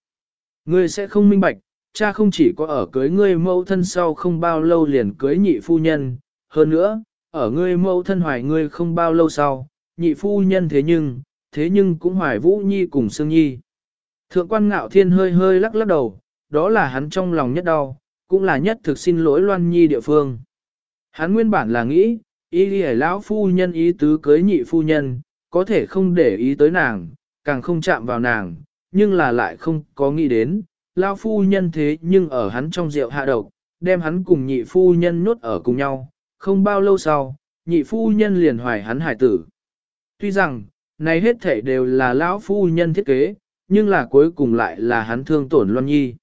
Ngươi sẽ không minh bạch, cha không chỉ có ở cưới ngươi mẫu thân sau không bao lâu liền cưới nhị phu nhân, hơn nữa, ở ngươi mẫu thân hoài ngươi không bao lâu sau, nhị phu nhân thế nhưng, thế nhưng cũng hoài vũ nhi cùng sương nhi. Thượng quan ngạo thiên hơi hơi lắc lắc đầu, đó là hắn trong lòng nhất đau, cũng là nhất thực xin lỗi loan nhi địa phương. Hắn nguyên bản là nghĩ, y đi lão phu nhân ý tứ cưới nhị phu nhân, có thể không để ý tới nàng, càng không chạm vào nàng, nhưng là lại không có nghĩ đến, lão phu nhân thế nhưng ở hắn trong rượu hạ độc, đem hắn cùng nhị phu nhân nuốt ở cùng nhau, không bao lâu sau, nhị phu nhân liền hoài hắn hải tử. Tuy rằng, này hết thể đều là lão phu nhân thiết kế, nhưng là cuối cùng lại là hắn thương tổn Loan Nhi.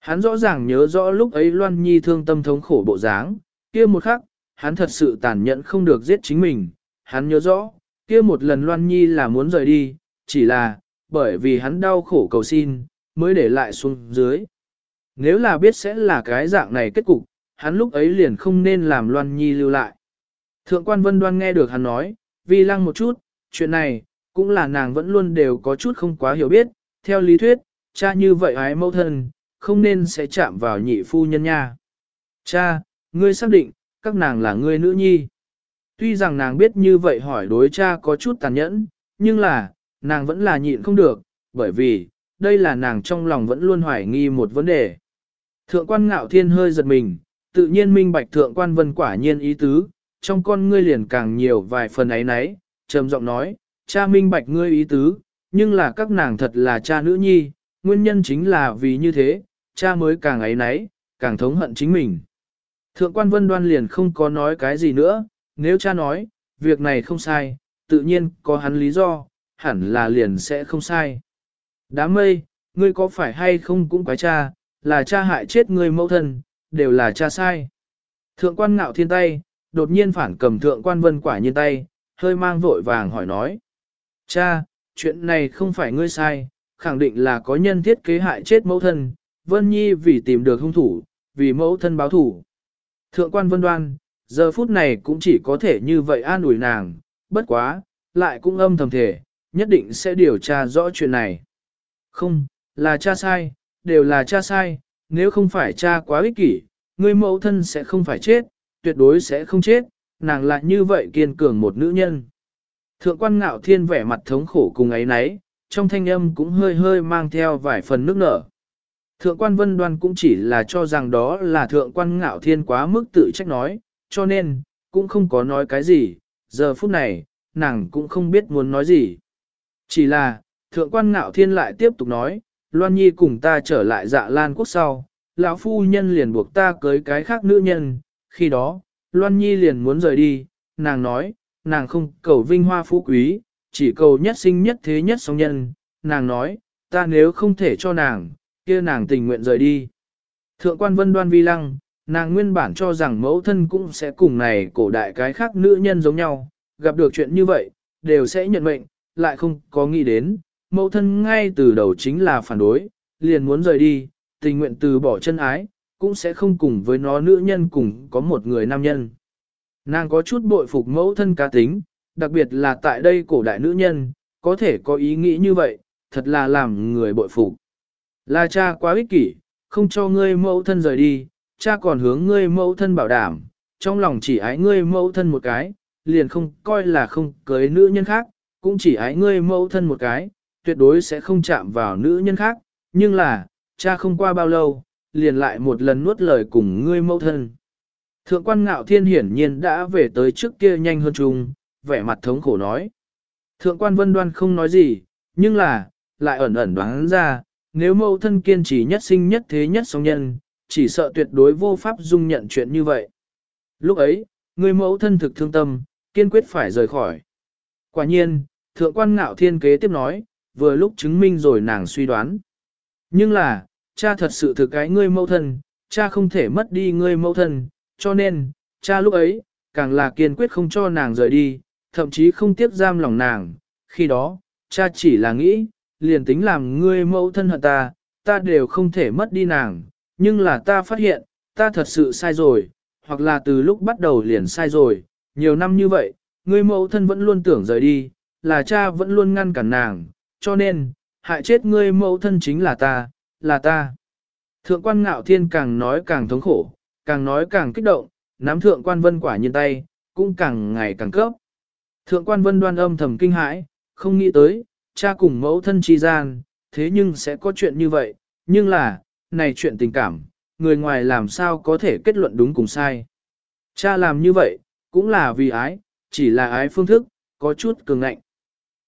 Hắn rõ ràng nhớ rõ lúc ấy Loan Nhi thương tâm thống khổ bộ dáng, kia một khắc, hắn thật sự tàn nhẫn không được giết chính mình. Hắn nhớ rõ, kia một lần Loan Nhi là muốn rời đi, chỉ là, bởi vì hắn đau khổ cầu xin, mới để lại xuống dưới. Nếu là biết sẽ là cái dạng này kết cục, hắn lúc ấy liền không nên làm Loan Nhi lưu lại. Thượng quan Vân Đoan nghe được hắn nói, vi lăng một chút, chuyện này, cũng là nàng vẫn luôn đều có chút không quá hiểu biết, theo lý thuyết, cha như vậy ái mẫu thân, không nên sẽ chạm vào nhị phu nhân nha. Cha, ngươi xác định, các nàng là ngươi nữ nhi. Tuy rằng nàng biết như vậy hỏi đối cha có chút tàn nhẫn, nhưng là, nàng vẫn là nhịn không được, bởi vì, đây là nàng trong lòng vẫn luôn hoài nghi một vấn đề. Thượng quan ngạo thiên hơi giật mình, tự nhiên minh bạch thượng quan vân quả nhiên ý tứ, trong con ngươi liền càng nhiều vài phần ấy nấy, trầm giọng nói, cha minh bạch ngươi ý tứ, nhưng là các nàng thật là cha nữ nhi, nguyên nhân chính là vì như thế, cha mới càng ấy nấy, càng thống hận chính mình. Thượng quan vân đoan liền không có nói cái gì nữa, nếu cha nói, việc này không sai, tự nhiên có hắn lý do, hẳn là liền sẽ không sai. Đám mây, ngươi có phải hay không cũng quái cha, là cha hại chết ngươi mẫu thân, đều là cha sai. Thượng quan ngạo thiên tay, đột nhiên phản cầm thượng quan vân quả nhiên tay, hơi mang vội vàng hỏi nói. Cha, chuyện này không phải ngươi sai, khẳng định là có nhân thiết kế hại chết mẫu thân, Vân Nhi vì tìm được hung thủ, vì mẫu thân báo thủ. Thượng quan Vân Đoan, giờ phút này cũng chỉ có thể như vậy an ủi nàng, bất quá, lại cũng âm thầm thể, nhất định sẽ điều tra rõ chuyện này. Không, là cha sai, đều là cha sai, nếu không phải cha quá ích kỷ, người mẫu thân sẽ không phải chết, tuyệt đối sẽ không chết, nàng lại như vậy kiên cường một nữ nhân. Thượng quan ngạo thiên vẻ mặt thống khổ cùng ấy nấy, trong thanh âm cũng hơi hơi mang theo vài phần nước nở. Thượng quan vân đoan cũng chỉ là cho rằng đó là thượng quan ngạo thiên quá mức tự trách nói, cho nên, cũng không có nói cái gì, giờ phút này, nàng cũng không biết muốn nói gì. Chỉ là, thượng quan ngạo thiên lại tiếp tục nói, Loan Nhi cùng ta trở lại dạ lan quốc sau, lão phu nhân liền buộc ta cưới cái khác nữ nhân, khi đó, Loan Nhi liền muốn rời đi, nàng nói, nàng không cầu vinh hoa phú quý, chỉ cầu nhất sinh nhất thế nhất song nhân, nàng nói, ta nếu không thể cho nàng, kia nàng tình nguyện rời đi. Thượng quan vân đoan vi lăng, nàng nguyên bản cho rằng mẫu thân cũng sẽ cùng này cổ đại cái khác nữ nhân giống nhau, gặp được chuyện như vậy, đều sẽ nhận mệnh, lại không có nghĩ đến, mẫu thân ngay từ đầu chính là phản đối, liền muốn rời đi, tình nguyện từ bỏ chân ái, cũng sẽ không cùng với nó nữ nhân cùng có một người nam nhân. Nàng có chút bội phục mẫu thân cá tính, đặc biệt là tại đây cổ đại nữ nhân, có thể có ý nghĩ như vậy, thật là làm người bội phục. Là cha quá ích kỷ, không cho ngươi mẫu thân rời đi, cha còn hướng ngươi mẫu thân bảo đảm, trong lòng chỉ ái ngươi mẫu thân một cái, liền không coi là không cưới nữ nhân khác, cũng chỉ ái ngươi mẫu thân một cái, tuyệt đối sẽ không chạm vào nữ nhân khác, nhưng là, cha không qua bao lâu, liền lại một lần nuốt lời cùng ngươi mẫu thân. Thượng quan ngạo thiên hiển nhiên đã về tới trước kia nhanh hơn chung, vẻ mặt thống khổ nói. Thượng quan vân đoan không nói gì, nhưng là, lại ẩn ẩn đoán ra, nếu mẫu thân kiên trì nhất sinh nhất thế nhất song nhân, chỉ sợ tuyệt đối vô pháp dung nhận chuyện như vậy. Lúc ấy, người mẫu thân thực thương tâm, kiên quyết phải rời khỏi. Quả nhiên, thượng quan ngạo thiên kế tiếp nói, vừa lúc chứng minh rồi nàng suy đoán. Nhưng là, cha thật sự thực cái ngươi mẫu thân, cha không thể mất đi ngươi mẫu thân, cho nên, cha lúc ấy, càng là kiên quyết không cho nàng rời đi, thậm chí không tiếp giam lòng nàng. Khi đó, cha chỉ là nghĩ, liền tính làm ngươi mẫu thân hận ta, ta đều không thể mất đi nàng, nhưng là ta phát hiện, ta thật sự sai rồi, hoặc là từ lúc bắt đầu liền sai rồi, nhiều năm như vậy, ngươi mẫu thân vẫn luôn tưởng rời đi, là cha vẫn luôn ngăn cản nàng, cho nên, hại chết ngươi mẫu thân chính là ta, là ta. Thượng quan ngạo thiên càng nói càng thống khổ, càng nói càng kích động, nắm thượng quan vân quả nhiên tay, cũng càng ngày càng cấp. Thượng quan vân đoan âm thầm kinh hãi, không nghĩ tới, cha cùng mẫu thân chi gian, thế nhưng sẽ có chuyện như vậy, nhưng là, này chuyện tình cảm, người ngoài làm sao có thể kết luận đúng cùng sai. Cha làm như vậy, cũng là vì ái, chỉ là ái phương thức, có chút cường ngạnh.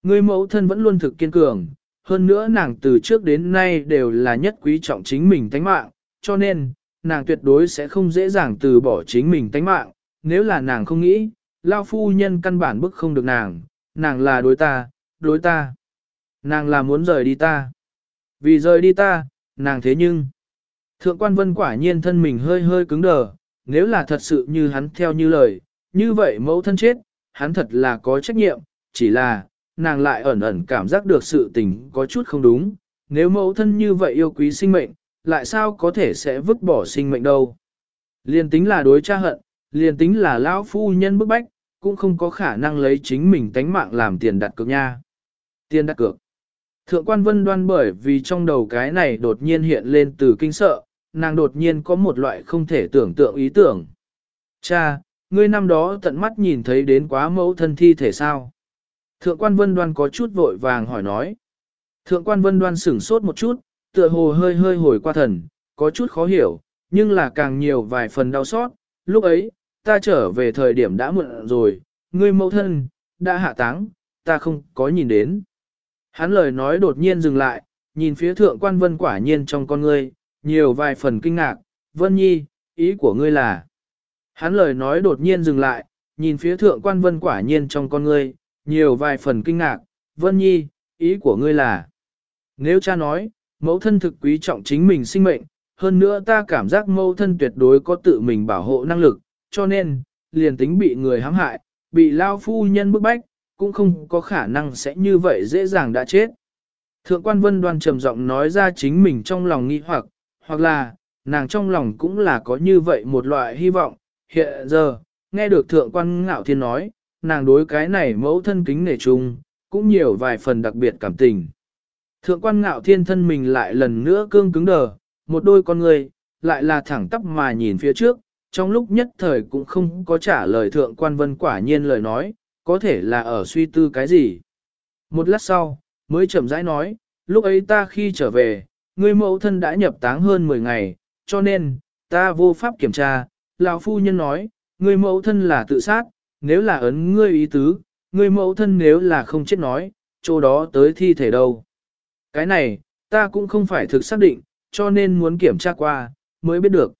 Người mẫu thân vẫn luôn thực kiên cường, hơn nữa nàng từ trước đến nay đều là nhất quý trọng chính mình tánh mạng, cho nên, nàng tuyệt đối sẽ không dễ dàng từ bỏ chính mình tánh mạng, nếu là nàng không nghĩ, lao phu nhân căn bản bức không được nàng, nàng là đối ta, đối ta. Nàng là muốn rời đi ta. Vì rời đi ta, nàng thế nhưng. Thượng quan vân quả nhiên thân mình hơi hơi cứng đờ, nếu là thật sự như hắn theo như lời, như vậy mẫu thân chết, hắn thật là có trách nhiệm, chỉ là, nàng lại ẩn ẩn cảm giác được sự tình có chút không đúng, nếu mẫu thân như vậy yêu quý sinh mệnh, lại sao có thể sẽ vứt bỏ sinh mệnh đâu. Liên tính là đối cha hận, liền tính là lão phu nhân bức bách, cũng không có khả năng lấy chính mình tánh mạng làm tiền đặt cược nha. Tiền đặt cược. Thượng quan vân đoan bởi vì trong đầu cái này đột nhiên hiện lên từ kinh sợ, nàng đột nhiên có một loại không thể tưởng tượng ý tưởng. Cha, ngươi năm đó tận mắt nhìn thấy đến quá mẫu thân thi thể sao? Thượng quan vân đoan có chút vội vàng hỏi nói. Thượng quan vân đoan sửng sốt một chút, tựa hồ hơi hơi hồi qua thần, có chút khó hiểu, nhưng là càng nhiều vài phần đau xót. Lúc ấy, ta trở về thời điểm đã muộn rồi, ngươi mẫu thân, đã hạ táng, ta không có nhìn đến. Hắn lời nói đột nhiên dừng lại, nhìn phía thượng quan vân quả nhiên trong con ngươi, nhiều vài phần kinh ngạc, vân nhi, ý của ngươi là. Hắn lời nói đột nhiên dừng lại, nhìn phía thượng quan vân quả nhiên trong con ngươi, nhiều vài phần kinh ngạc, vân nhi, ý của ngươi là. Nếu cha nói, mẫu thân thực quý trọng chính mình sinh mệnh, hơn nữa ta cảm giác mẫu thân tuyệt đối có tự mình bảo hộ năng lực, cho nên, liền tính bị người hãm hại, bị lao phu nhân bức bách, cũng không có khả năng sẽ như vậy dễ dàng đã chết. Thượng quan vân đoan trầm giọng nói ra chính mình trong lòng nghi hoặc, hoặc là, nàng trong lòng cũng là có như vậy một loại hy vọng. Hiện giờ, nghe được thượng quan ngạo thiên nói, nàng đối cái này mẫu thân kính nể chung, cũng nhiều vài phần đặc biệt cảm tình. Thượng quan ngạo thiên thân mình lại lần nữa cương cứng đờ, một đôi con người, lại là thẳng tắp mà nhìn phía trước, trong lúc nhất thời cũng không có trả lời thượng quan vân quả nhiên lời nói, có thể là ở suy tư cái gì. Một lát sau, mới chậm rãi nói, lúc ấy ta khi trở về, người mẫu thân đã nhập táng hơn 10 ngày, cho nên, ta vô pháp kiểm tra, lão phu nhân nói, người mẫu thân là tự sát, nếu là ấn ngươi ý tứ, người mẫu thân nếu là không chết nói, chỗ đó tới thi thể đâu. Cái này, ta cũng không phải thực xác định, cho nên muốn kiểm tra qua, mới biết được.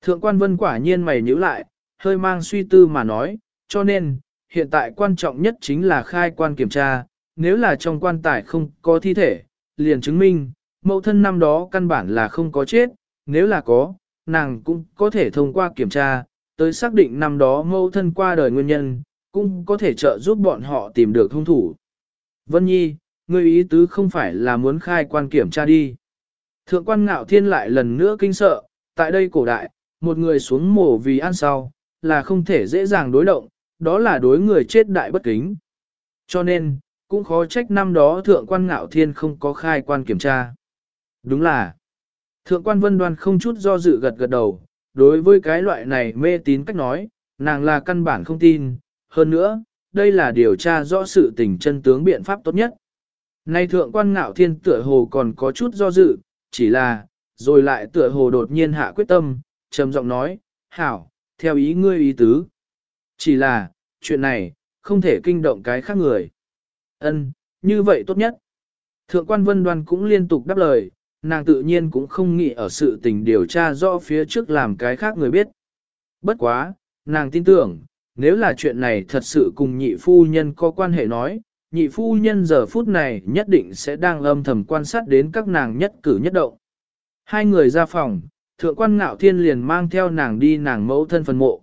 Thượng quan vân quả nhiên mày nhíu lại, hơi mang suy tư mà nói, cho nên, hiện tại quan trọng nhất chính là khai quan kiểm tra, nếu là trong quan tài không có thi thể, liền chứng minh, mẫu thân năm đó căn bản là không có chết, nếu là có, nàng cũng có thể thông qua kiểm tra, tới xác định năm đó mẫu thân qua đời nguyên nhân, cũng có thể trợ giúp bọn họ tìm được hung thủ. Vân Nhi, ngươi ý tứ không phải là muốn khai quan kiểm tra đi. Thượng quan ngạo thiên lại lần nữa kinh sợ, tại đây cổ đại, một người xuống mổ vì ăn sau, là không thể dễ dàng đối động, đó là đối người chết đại bất kính. Cho nên, cũng khó trách năm đó thượng quan ngạo thiên không có khai quan kiểm tra. Đúng là, thượng quan vân đoan không chút do dự gật gật đầu, đối với cái loại này mê tín cách nói, nàng là căn bản không tin, hơn nữa, đây là điều tra rõ sự tình chân tướng biện pháp tốt nhất. Nay thượng quan ngạo thiên tựa hồ còn có chút do dự, chỉ là, rồi lại tựa hồ đột nhiên hạ quyết tâm, trầm giọng nói, hảo, theo ý ngươi ý tứ. Chỉ là, chuyện này, không thể kinh động cái khác người. Ân, như vậy tốt nhất. Thượng quan vân đoan cũng liên tục đáp lời, nàng tự nhiên cũng không nghĩ ở sự tình điều tra rõ phía trước làm cái khác người biết. Bất quá, nàng tin tưởng, nếu là chuyện này thật sự cùng nhị phu nhân có quan hệ nói, nhị phu nhân giờ phút này nhất định sẽ đang âm thầm quan sát đến các nàng nhất cử nhất động. Hai người ra phòng, thượng quan ngạo thiên liền mang theo nàng đi nàng mẫu thân phần mộ.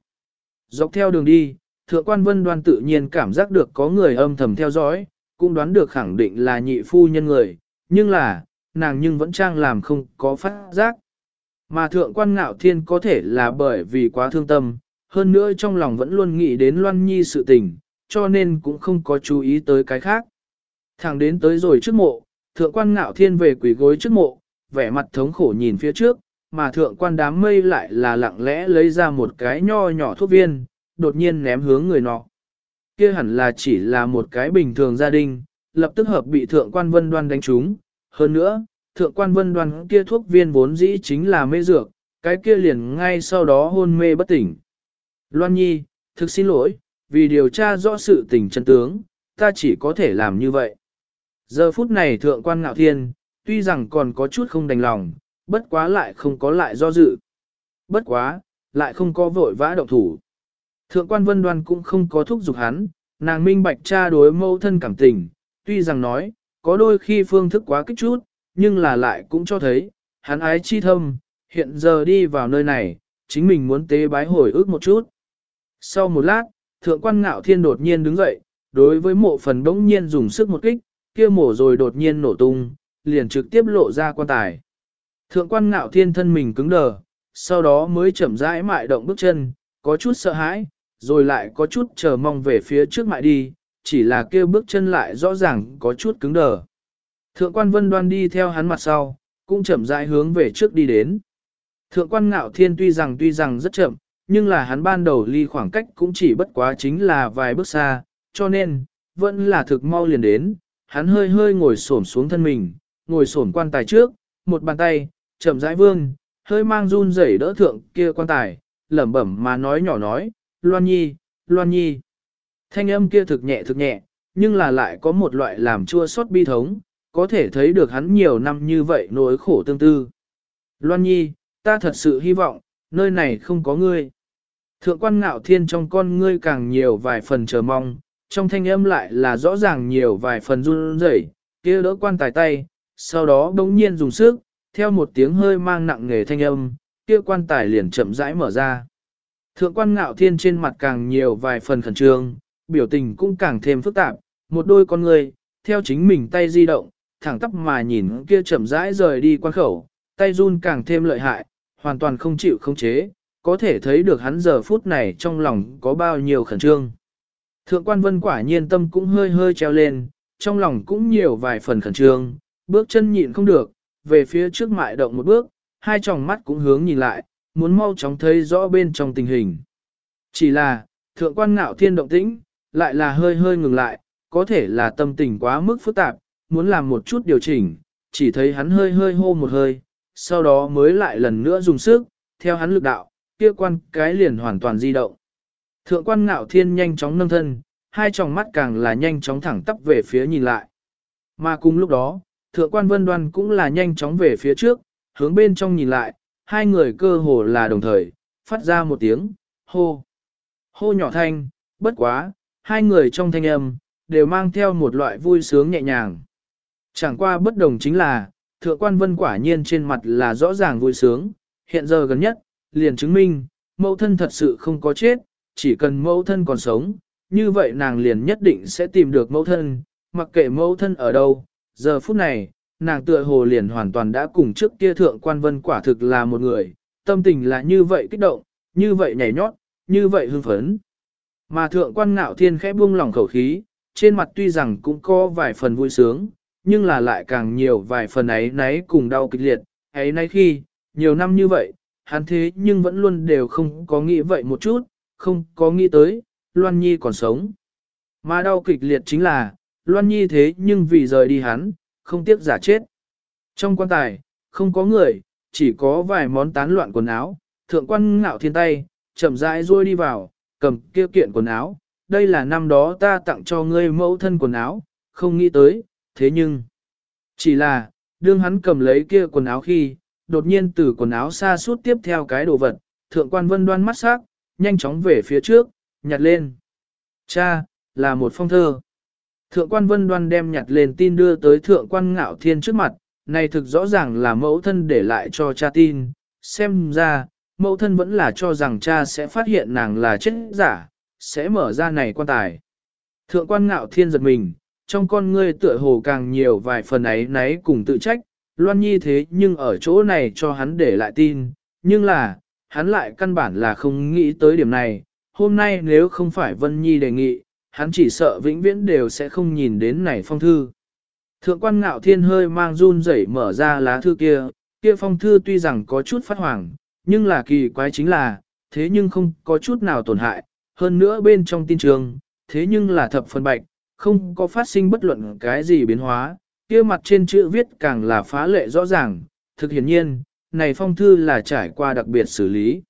Dọc theo đường đi, thượng quan vân đoan tự nhiên cảm giác được có người âm thầm theo dõi, cũng đoán được khẳng định là nhị phu nhân người, nhưng là, nàng nhưng vẫn trang làm không có phát giác. Mà thượng quan ngạo thiên có thể là bởi vì quá thương tâm, hơn nữa trong lòng vẫn luôn nghĩ đến loan nhi sự tình, cho nên cũng không có chú ý tới cái khác. Thẳng đến tới rồi trước mộ, thượng quan ngạo thiên về quỷ gối trước mộ, vẻ mặt thống khổ nhìn phía trước, mà thượng quan đám mây lại là lặng lẽ lấy ra một cái nho nhỏ thuốc viên, đột nhiên ném hướng người nọ. Kia hẳn là chỉ là một cái bình thường gia đình, lập tức hợp bị thượng quan vân đoan đánh trúng. Hơn nữa, thượng quan vân đoan kia thuốc viên vốn dĩ chính là mê dược, cái kia liền ngay sau đó hôn mê bất tỉnh. Loan Nhi, thực xin lỗi, vì điều tra rõ sự tình chân tướng, ta chỉ có thể làm như vậy. Giờ phút này thượng quan ngạo thiên, tuy rằng còn có chút không đành lòng, bất quá lại không có lại do dự. Bất quá, lại không có vội vã động thủ. Thượng quan vân đoan cũng không có thúc giục hắn, nàng minh bạch cha đối mâu thân cảm tình, tuy rằng nói, có đôi khi phương thức quá kích chút, nhưng là lại cũng cho thấy, hắn ái chi thâm, hiện giờ đi vào nơi này, chính mình muốn tế bái hồi ức một chút. Sau một lát, thượng quan ngạo thiên đột nhiên đứng dậy, đối với mộ phần đống nhiên dùng sức một kích, kia mổ rồi đột nhiên nổ tung, liền trực tiếp lộ ra quan tài. Thượng quan ngạo thiên thân mình cứng đờ, sau đó mới chậm rãi mại động bước chân, có chút sợ hãi, rồi lại có chút chờ mong về phía trước mại đi, chỉ là kêu bước chân lại rõ ràng có chút cứng đờ. Thượng quan vân đoan đi theo hắn mặt sau, cũng chậm rãi hướng về trước đi đến. Thượng quan ngạo thiên tuy rằng tuy rằng rất chậm, nhưng là hắn ban đầu ly khoảng cách cũng chỉ bất quá chính là vài bước xa, cho nên, vẫn là thực mau liền đến, hắn hơi hơi ngồi xổm xuống thân mình, ngồi xổm quan tài trước, một bàn tay, chậm rãi vương, hơi mang run rẩy đỡ thượng kia quan tài, lẩm bẩm mà nói nhỏ nói, Loan Nhi, Loan Nhi. Thanh âm kia thực nhẹ thực nhẹ, nhưng là lại có một loại làm chua xót bi thống, có thể thấy được hắn nhiều năm như vậy nỗi khổ tương tư. Loan Nhi, ta thật sự hy vọng, nơi này không có ngươi. Thượng quan ngạo thiên trong con ngươi càng nhiều vài phần chờ mong, trong thanh âm lại là rõ ràng nhiều vài phần run rẩy, kia đỡ quan tài tay, sau đó đống nhiên dùng sức, theo một tiếng hơi mang nặng nghề thanh âm, kia quan tài liền chậm rãi mở ra. Thượng quan ngạo thiên trên mặt càng nhiều vài phần khẩn trương, biểu tình cũng càng thêm phức tạp, một đôi con người, theo chính mình tay di động, thẳng tắp mà nhìn kia chậm rãi rời đi quan khẩu, tay run càng thêm lợi hại, hoàn toàn không chịu khống chế, có thể thấy được hắn giờ phút này trong lòng có bao nhiêu khẩn trương. Thượng quan vân quả nhiên tâm cũng hơi hơi treo lên, trong lòng cũng nhiều vài phần khẩn trương, bước chân nhịn không được, về phía trước mại động một bước, hai tròng mắt cũng hướng nhìn lại, muốn mau chóng thấy rõ bên trong tình hình. Chỉ là, thượng quan ngạo thiên động tĩnh, lại là hơi hơi ngừng lại, có thể là tâm tình quá mức phức tạp, muốn làm một chút điều chỉnh, chỉ thấy hắn hơi hơi hô một hơi, sau đó mới lại lần nữa dùng sức, theo hắn lực đạo, kia quan cái liền hoàn toàn di động. Thượng quan ngạo thiên nhanh chóng nâng thân, hai tròng mắt càng là nhanh chóng thẳng tắp về phía nhìn lại. Mà cùng lúc đó, thượng quan vân đoan cũng là nhanh chóng về phía trước, hướng bên trong nhìn lại, hai người cơ hồ là đồng thời, phát ra một tiếng, hô. Hô nhỏ thanh, bất quá, hai người trong thanh âm, đều mang theo một loại vui sướng nhẹ nhàng. Chẳng qua bất đồng chính là, thượng quan vân quả nhiên trên mặt là rõ ràng vui sướng, hiện giờ gần nhất, liền chứng minh, mẫu thân thật sự không có chết, chỉ cần mẫu thân còn sống, như vậy nàng liền nhất định sẽ tìm được mẫu thân, mặc kệ mẫu thân ở đâu, giờ phút này, nàng tựa hồ liền hoàn toàn đã cùng trước kia thượng quan vân quả thực là một người, tâm tình là như vậy kích động, như vậy nhảy nhót, như vậy hưng phấn. Mà thượng quan ngạo thiên khẽ buông lỏng khẩu khí, trên mặt tuy rằng cũng có vài phần vui sướng, nhưng là lại càng nhiều vài phần ấy nấy cùng đau kịch liệt, ấy nấy khi, nhiều năm như vậy, hắn thế nhưng vẫn luôn đều không có nghĩ vậy một chút, không có nghĩ tới, Loan Nhi còn sống. Mà đau kịch liệt chính là, Loan Nhi thế nhưng vì rời đi hắn, không tiếc giả chết. Trong quan tài, không có người, chỉ có vài món tán loạn quần áo, thượng quan ngạo thiên tay, chậm rãi ruôi đi vào, cầm kia kiện quần áo, đây là năm đó ta tặng cho ngươi mẫu thân quần áo, không nghĩ tới, thế nhưng, chỉ là, đương hắn cầm lấy kia quần áo khi, đột nhiên từ quần áo xa suốt tiếp theo cái đồ vật, thượng quan vân đoan mắt sắc, nhanh chóng về phía trước, nhặt lên. Cha, là một phong thơ. Thượng quan vân đoan đem nhặt lên tin đưa tới thượng quan ngạo thiên trước mặt, này thực rõ ràng là mẫu thân để lại cho cha tin, xem ra, mẫu thân vẫn là cho rằng cha sẽ phát hiện nàng là chết giả, sẽ mở ra này quan tài. Thượng quan ngạo thiên giật mình, trong con ngươi tựa hồ càng nhiều vài phần ấy nấy cùng tự trách, loan nhi thế nhưng ở chỗ này cho hắn để lại tin, nhưng là, hắn lại căn bản là không nghĩ tới điểm này, hôm nay nếu không phải Vân Nhi đề nghị, hắn chỉ sợ vĩnh viễn đều sẽ không nhìn đến này phong thư. Thượng quan ngạo thiên hơi mang run rẩy mở ra lá thư kia, kia phong thư tuy rằng có chút phát hoàng, nhưng là kỳ quái chính là, thế nhưng không có chút nào tổn hại, hơn nữa bên trong tin trường, thế nhưng là thập phần bạch, không có phát sinh bất luận cái gì biến hóa, kia mặt trên chữ viết càng là phá lệ rõ ràng, thực hiển nhiên, này phong thư là trải qua đặc biệt xử lý.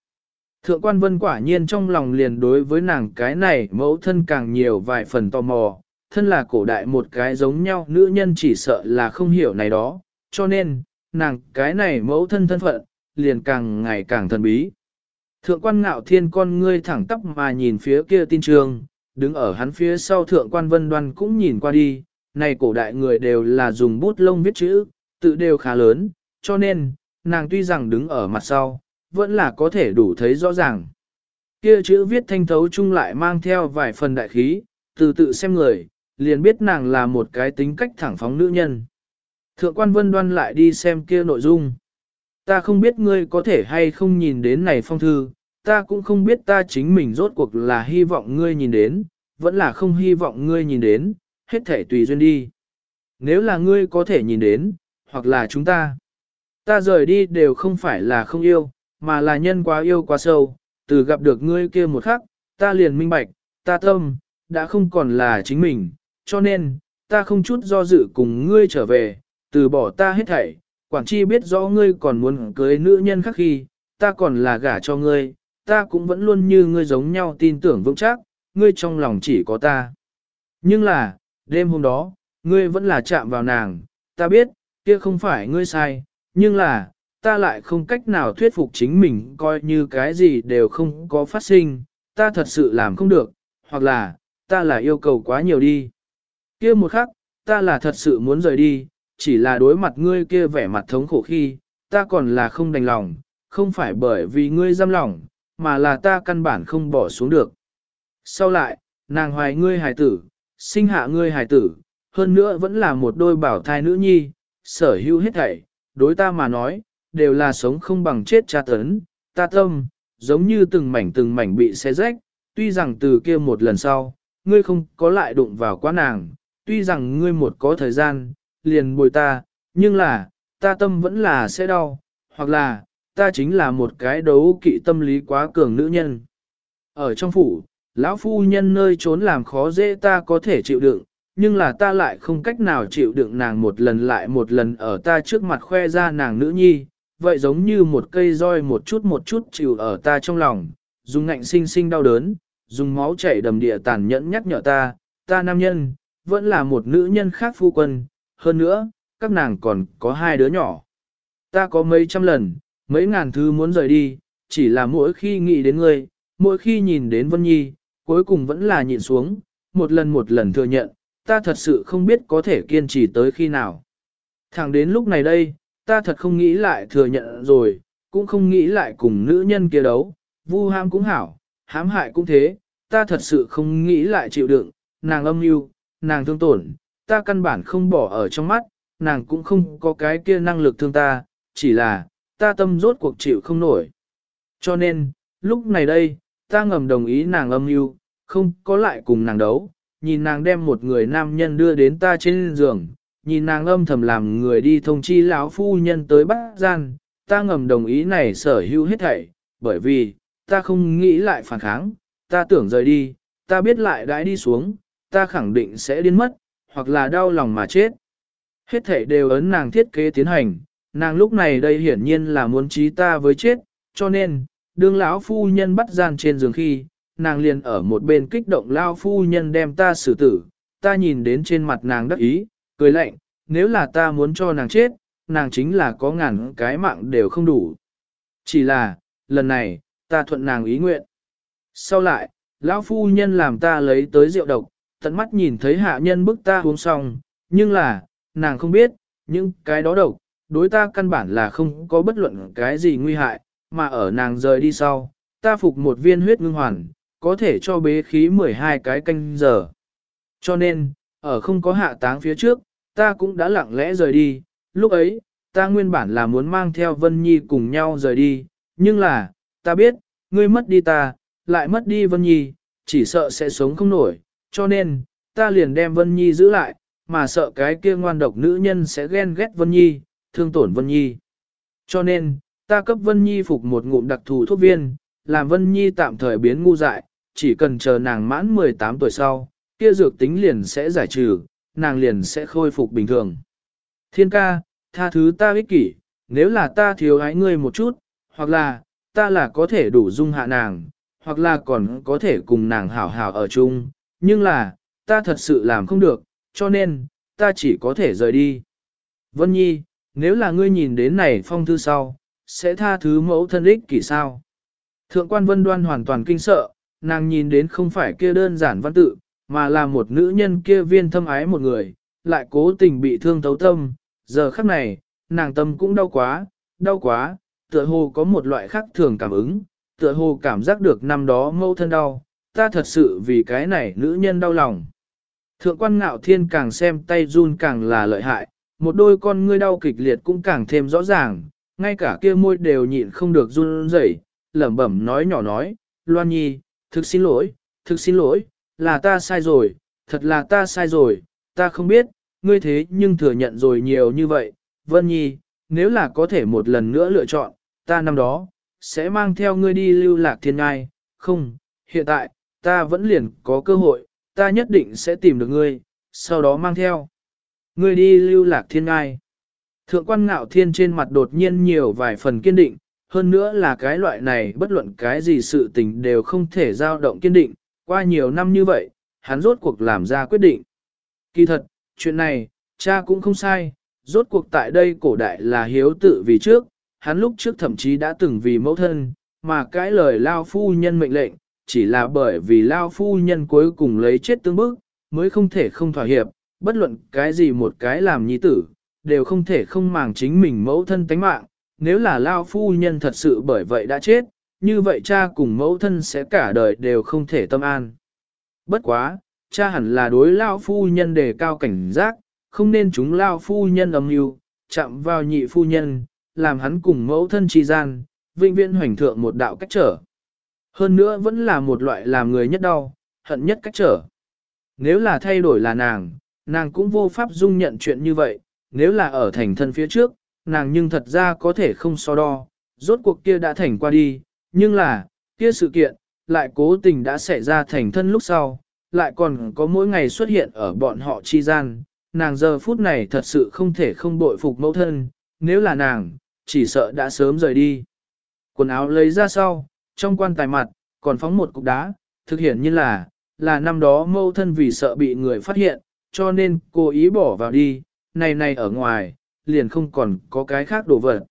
Thượng quan vân quả nhiên trong lòng liền đối với nàng cái này mẫu thân càng nhiều vài phần tò mò, thân là cổ đại một cái giống nhau nữ nhân chỉ sợ là không hiểu này đó, cho nên, nàng cái này mẫu thân thân phận, liền càng ngày càng thần bí. Thượng quan ngạo thiên con ngươi thẳng tắp mà nhìn phía kia tin trường, đứng ở hắn phía sau thượng quan vân đoan cũng nhìn qua đi, này cổ đại người đều là dùng bút lông viết chữ, tự đều khá lớn, cho nên, nàng tuy rằng đứng ở mặt sau, vẫn là có thể đủ thấy rõ ràng. Kia chữ viết thanh thấu chung lại mang theo vài phần đại khí, từ tự xem người, liền biết nàng là một cái tính cách thẳng phóng nữ nhân. Thượng quan vân đoan lại đi xem kia nội dung. Ta không biết ngươi có thể hay không nhìn đến này phong thư, ta cũng không biết ta chính mình rốt cuộc là hy vọng ngươi nhìn đến, vẫn là không hy vọng ngươi nhìn đến, hết thể tùy duyên đi. Nếu là ngươi có thể nhìn đến, hoặc là chúng ta, ta rời đi đều không phải là không yêu, mà là nhân quá yêu quá sâu, từ gặp được ngươi kia một khắc, ta liền minh bạch, ta tâm, đã không còn là chính mình, cho nên, ta không chút do dự cùng ngươi trở về, từ bỏ ta hết thảy, quản chi biết rõ ngươi còn muốn cưới nữ nhân khác khi, ta còn là gả cho ngươi, ta cũng vẫn luôn như ngươi giống nhau tin tưởng vững chắc, ngươi trong lòng chỉ có ta. Nhưng là, đêm hôm đó, ngươi vẫn là chạm vào nàng, ta biết, kia không phải ngươi sai, nhưng là, ta lại không cách nào thuyết phục chính mình coi như cái gì đều không có phát sinh, ta thật sự làm không được, hoặc là, ta là yêu cầu quá nhiều đi. Kia một khắc, ta là thật sự muốn rời đi, chỉ là đối mặt ngươi kia vẻ mặt thống khổ khi, ta còn là không đành lòng, không phải bởi vì ngươi giam lòng, mà là ta căn bản không bỏ xuống được. Sau lại, nàng hoài ngươi hài tử, sinh hạ ngươi hài tử, hơn nữa vẫn là một đôi bảo thai nữ nhi, sở hữu hết thảy, đối ta mà nói, đều là sống không bằng chết tra tấn, ta tâm, giống như từng mảnh từng mảnh bị xé rách, tuy rằng từ kia một lần sau, ngươi không có lại đụng vào quá nàng, tuy rằng ngươi một có thời gian, liền bồi ta, nhưng là, ta tâm vẫn là sẽ đau, hoặc là, ta chính là một cái đấu kỵ tâm lý quá cường nữ nhân. Ở trong phủ, lão phu nhân nơi trốn làm khó dễ ta có thể chịu đựng, nhưng là ta lại không cách nào chịu đựng nàng một lần lại một lần ở ta trước mặt khoe ra nàng nữ nhi, vậy giống như một cây roi một chút một chút chịu ở ta trong lòng, dùng ngạnh sinh sinh đau đớn, dùng máu chảy đầm địa tàn nhẫn nhắc nhở ta, ta nam nhân, vẫn là một nữ nhân khác phu quân, hơn nữa, các nàng còn có hai đứa nhỏ. Ta có mấy trăm lần, mấy ngàn thứ muốn rời đi, chỉ là mỗi khi nghĩ đến ngươi, mỗi khi nhìn đến Vân Nhi, cuối cùng vẫn là nhịn xuống, một lần một lần thừa nhận, ta thật sự không biết có thể kiên trì tới khi nào. Thẳng đến lúc này đây, ta thật không nghĩ lại thừa nhận rồi, cũng không nghĩ lại cùng nữ nhân kia đấu, vu ham cũng hảo, hãm hại cũng thế, ta thật sự không nghĩ lại chịu đựng, nàng âm mưu, nàng thương tổn, ta căn bản không bỏ ở trong mắt, nàng cũng không có cái kia năng lực thương ta, chỉ là, ta tâm rốt cuộc chịu không nổi. Cho nên, lúc này đây, ta ngầm đồng ý nàng âm mưu, không có lại cùng nàng đấu, nhìn nàng đem một người nam nhân đưa đến ta trên giường, nhìn nàng âm thầm làm người đi thông chi lão phu nhân tới bắt gian, ta ngầm đồng ý này sở hữu hết thảy, bởi vì, ta không nghĩ lại phản kháng, ta tưởng rời đi, ta biết lại đãi đi xuống, ta khẳng định sẽ điên mất, hoặc là đau lòng mà chết. Hết thảy đều ấn nàng thiết kế tiến hành, nàng lúc này đây hiển nhiên là muốn trí ta với chết, cho nên, đương lão phu nhân bắt gian trên giường khi, nàng liền ở một bên kích động lão phu nhân đem ta xử tử, ta nhìn đến trên mặt nàng đắc ý, cười lạnh, nếu là ta muốn cho nàng chết, nàng chính là có ngàn cái mạng đều không đủ. Chỉ là, lần này, ta thuận nàng ý nguyện. Sau lại, lão phu nhân làm ta lấy tới rượu độc, tận mắt nhìn thấy hạ nhân bức ta uống xong, nhưng là, nàng không biết, những cái đó độc, đối ta căn bản là không có bất luận cái gì nguy hại, mà ở nàng rời đi sau, ta phục một viên huyết ngưng hoàn, có thể cho bế khí 12 cái canh giờ. Cho nên, ở không có hạ táng phía trước, ta cũng đã lặng lẽ rời đi, lúc ấy, ta nguyên bản là muốn mang theo Vân Nhi cùng nhau rời đi, nhưng là, ta biết, ngươi mất đi ta, lại mất đi Vân Nhi, chỉ sợ sẽ sống không nổi, cho nên, ta liền đem Vân Nhi giữ lại, mà sợ cái kia ngoan độc nữ nhân sẽ ghen ghét Vân Nhi, thương tổn Vân Nhi. Cho nên, ta cấp Vân Nhi phục một ngụm đặc thù thuốc viên, làm Vân Nhi tạm thời biến ngu dại, chỉ cần chờ nàng mãn 18 tuổi sau, kia dược tính liền sẽ giải trừ, nàng liền sẽ khôi phục bình thường. Thiên ca, tha thứ ta ích kỷ, nếu là ta thiếu ái ngươi một chút, hoặc là, ta là có thể đủ dung hạ nàng, hoặc là còn có thể cùng nàng hảo hảo ở chung, nhưng là, ta thật sự làm không được, cho nên, ta chỉ có thể rời đi. Vân Nhi, nếu là ngươi nhìn đến này phong thư sau, sẽ tha thứ mẫu thân ích kỷ sao? Thượng quan Vân Đoan hoàn toàn kinh sợ, nàng nhìn đến không phải kia đơn giản văn tự, mà là một nữ nhân kia viên thâm ái một người, lại cố tình bị thương thấu tâm. Giờ khắc này, nàng tâm cũng đau quá, đau quá, tựa hồ có một loại khác thường cảm ứng, tựa hồ cảm giác được năm đó mâu thân đau, ta thật sự vì cái này nữ nhân đau lòng. Thượng quan ngạo thiên càng xem tay run càng là lợi hại, một đôi con ngươi đau kịch liệt cũng càng thêm rõ ràng, ngay cả kia môi đều nhịn không được run rẩy, lẩm bẩm nói nhỏ nói, Loan Nhi, thực xin lỗi, thực xin lỗi, là ta sai rồi, thật là ta sai rồi, ta không biết, ngươi thế nhưng thừa nhận rồi nhiều như vậy, Vân Nhi, nếu là có thể một lần nữa lựa chọn, ta năm đó, sẽ mang theo ngươi đi lưu lạc thiên ngai, không, hiện tại, ta vẫn liền có cơ hội, ta nhất định sẽ tìm được ngươi, sau đó mang theo. Ngươi đi lưu lạc thiên ngai. Thượng quan ngạo thiên trên mặt đột nhiên nhiều vài phần kiên định, hơn nữa là cái loại này bất luận cái gì sự tình đều không thể dao động kiên định, qua nhiều năm như vậy, hắn rốt cuộc làm ra quyết định. Kỳ thật, chuyện này, cha cũng không sai, rốt cuộc tại đây cổ đại là hiếu tự vì trước, hắn lúc trước thậm chí đã từng vì mẫu thân, mà cái lời lao phu nhân mệnh lệnh, chỉ là bởi vì lao phu nhân cuối cùng lấy chết tương bức, mới không thể không thỏa hiệp, bất luận cái gì một cái làm nhi tử, đều không thể không màng chính mình mẫu thân tánh mạng, nếu là lao phu nhân thật sự bởi vậy đã chết, như vậy cha cùng mẫu thân sẽ cả đời đều không thể tâm an. Bất quá, cha hẳn là đối lao phu nhân đề cao cảnh giác, không nên chúng lao phu nhân âm mưu chạm vào nhị phu nhân, làm hắn cùng mẫu thân chi gian, vinh viễn hoành thượng một đạo cách trở. Hơn nữa vẫn là một loại làm người nhất đau, hận nhất cách trở. Nếu là thay đổi là nàng, nàng cũng vô pháp dung nhận chuyện như vậy, nếu là ở thành thân phía trước, nàng nhưng thật ra có thể không so đo, rốt cuộc kia đã thành qua đi, nhưng là, kia sự kiện, lại cố tình đã xảy ra thành thân lúc sau, lại còn có mỗi ngày xuất hiện ở bọn họ chi gian, nàng giờ phút này thật sự không thể không bội phục mẫu thân, nếu là nàng, chỉ sợ đã sớm rời đi. Quần áo lấy ra sau, trong quan tài mặt, còn phóng một cục đá, thực hiện như là, là năm đó mẫu thân vì sợ bị người phát hiện, cho nên cô ý bỏ vào đi, này này ở ngoài, liền không còn có cái khác đồ vật.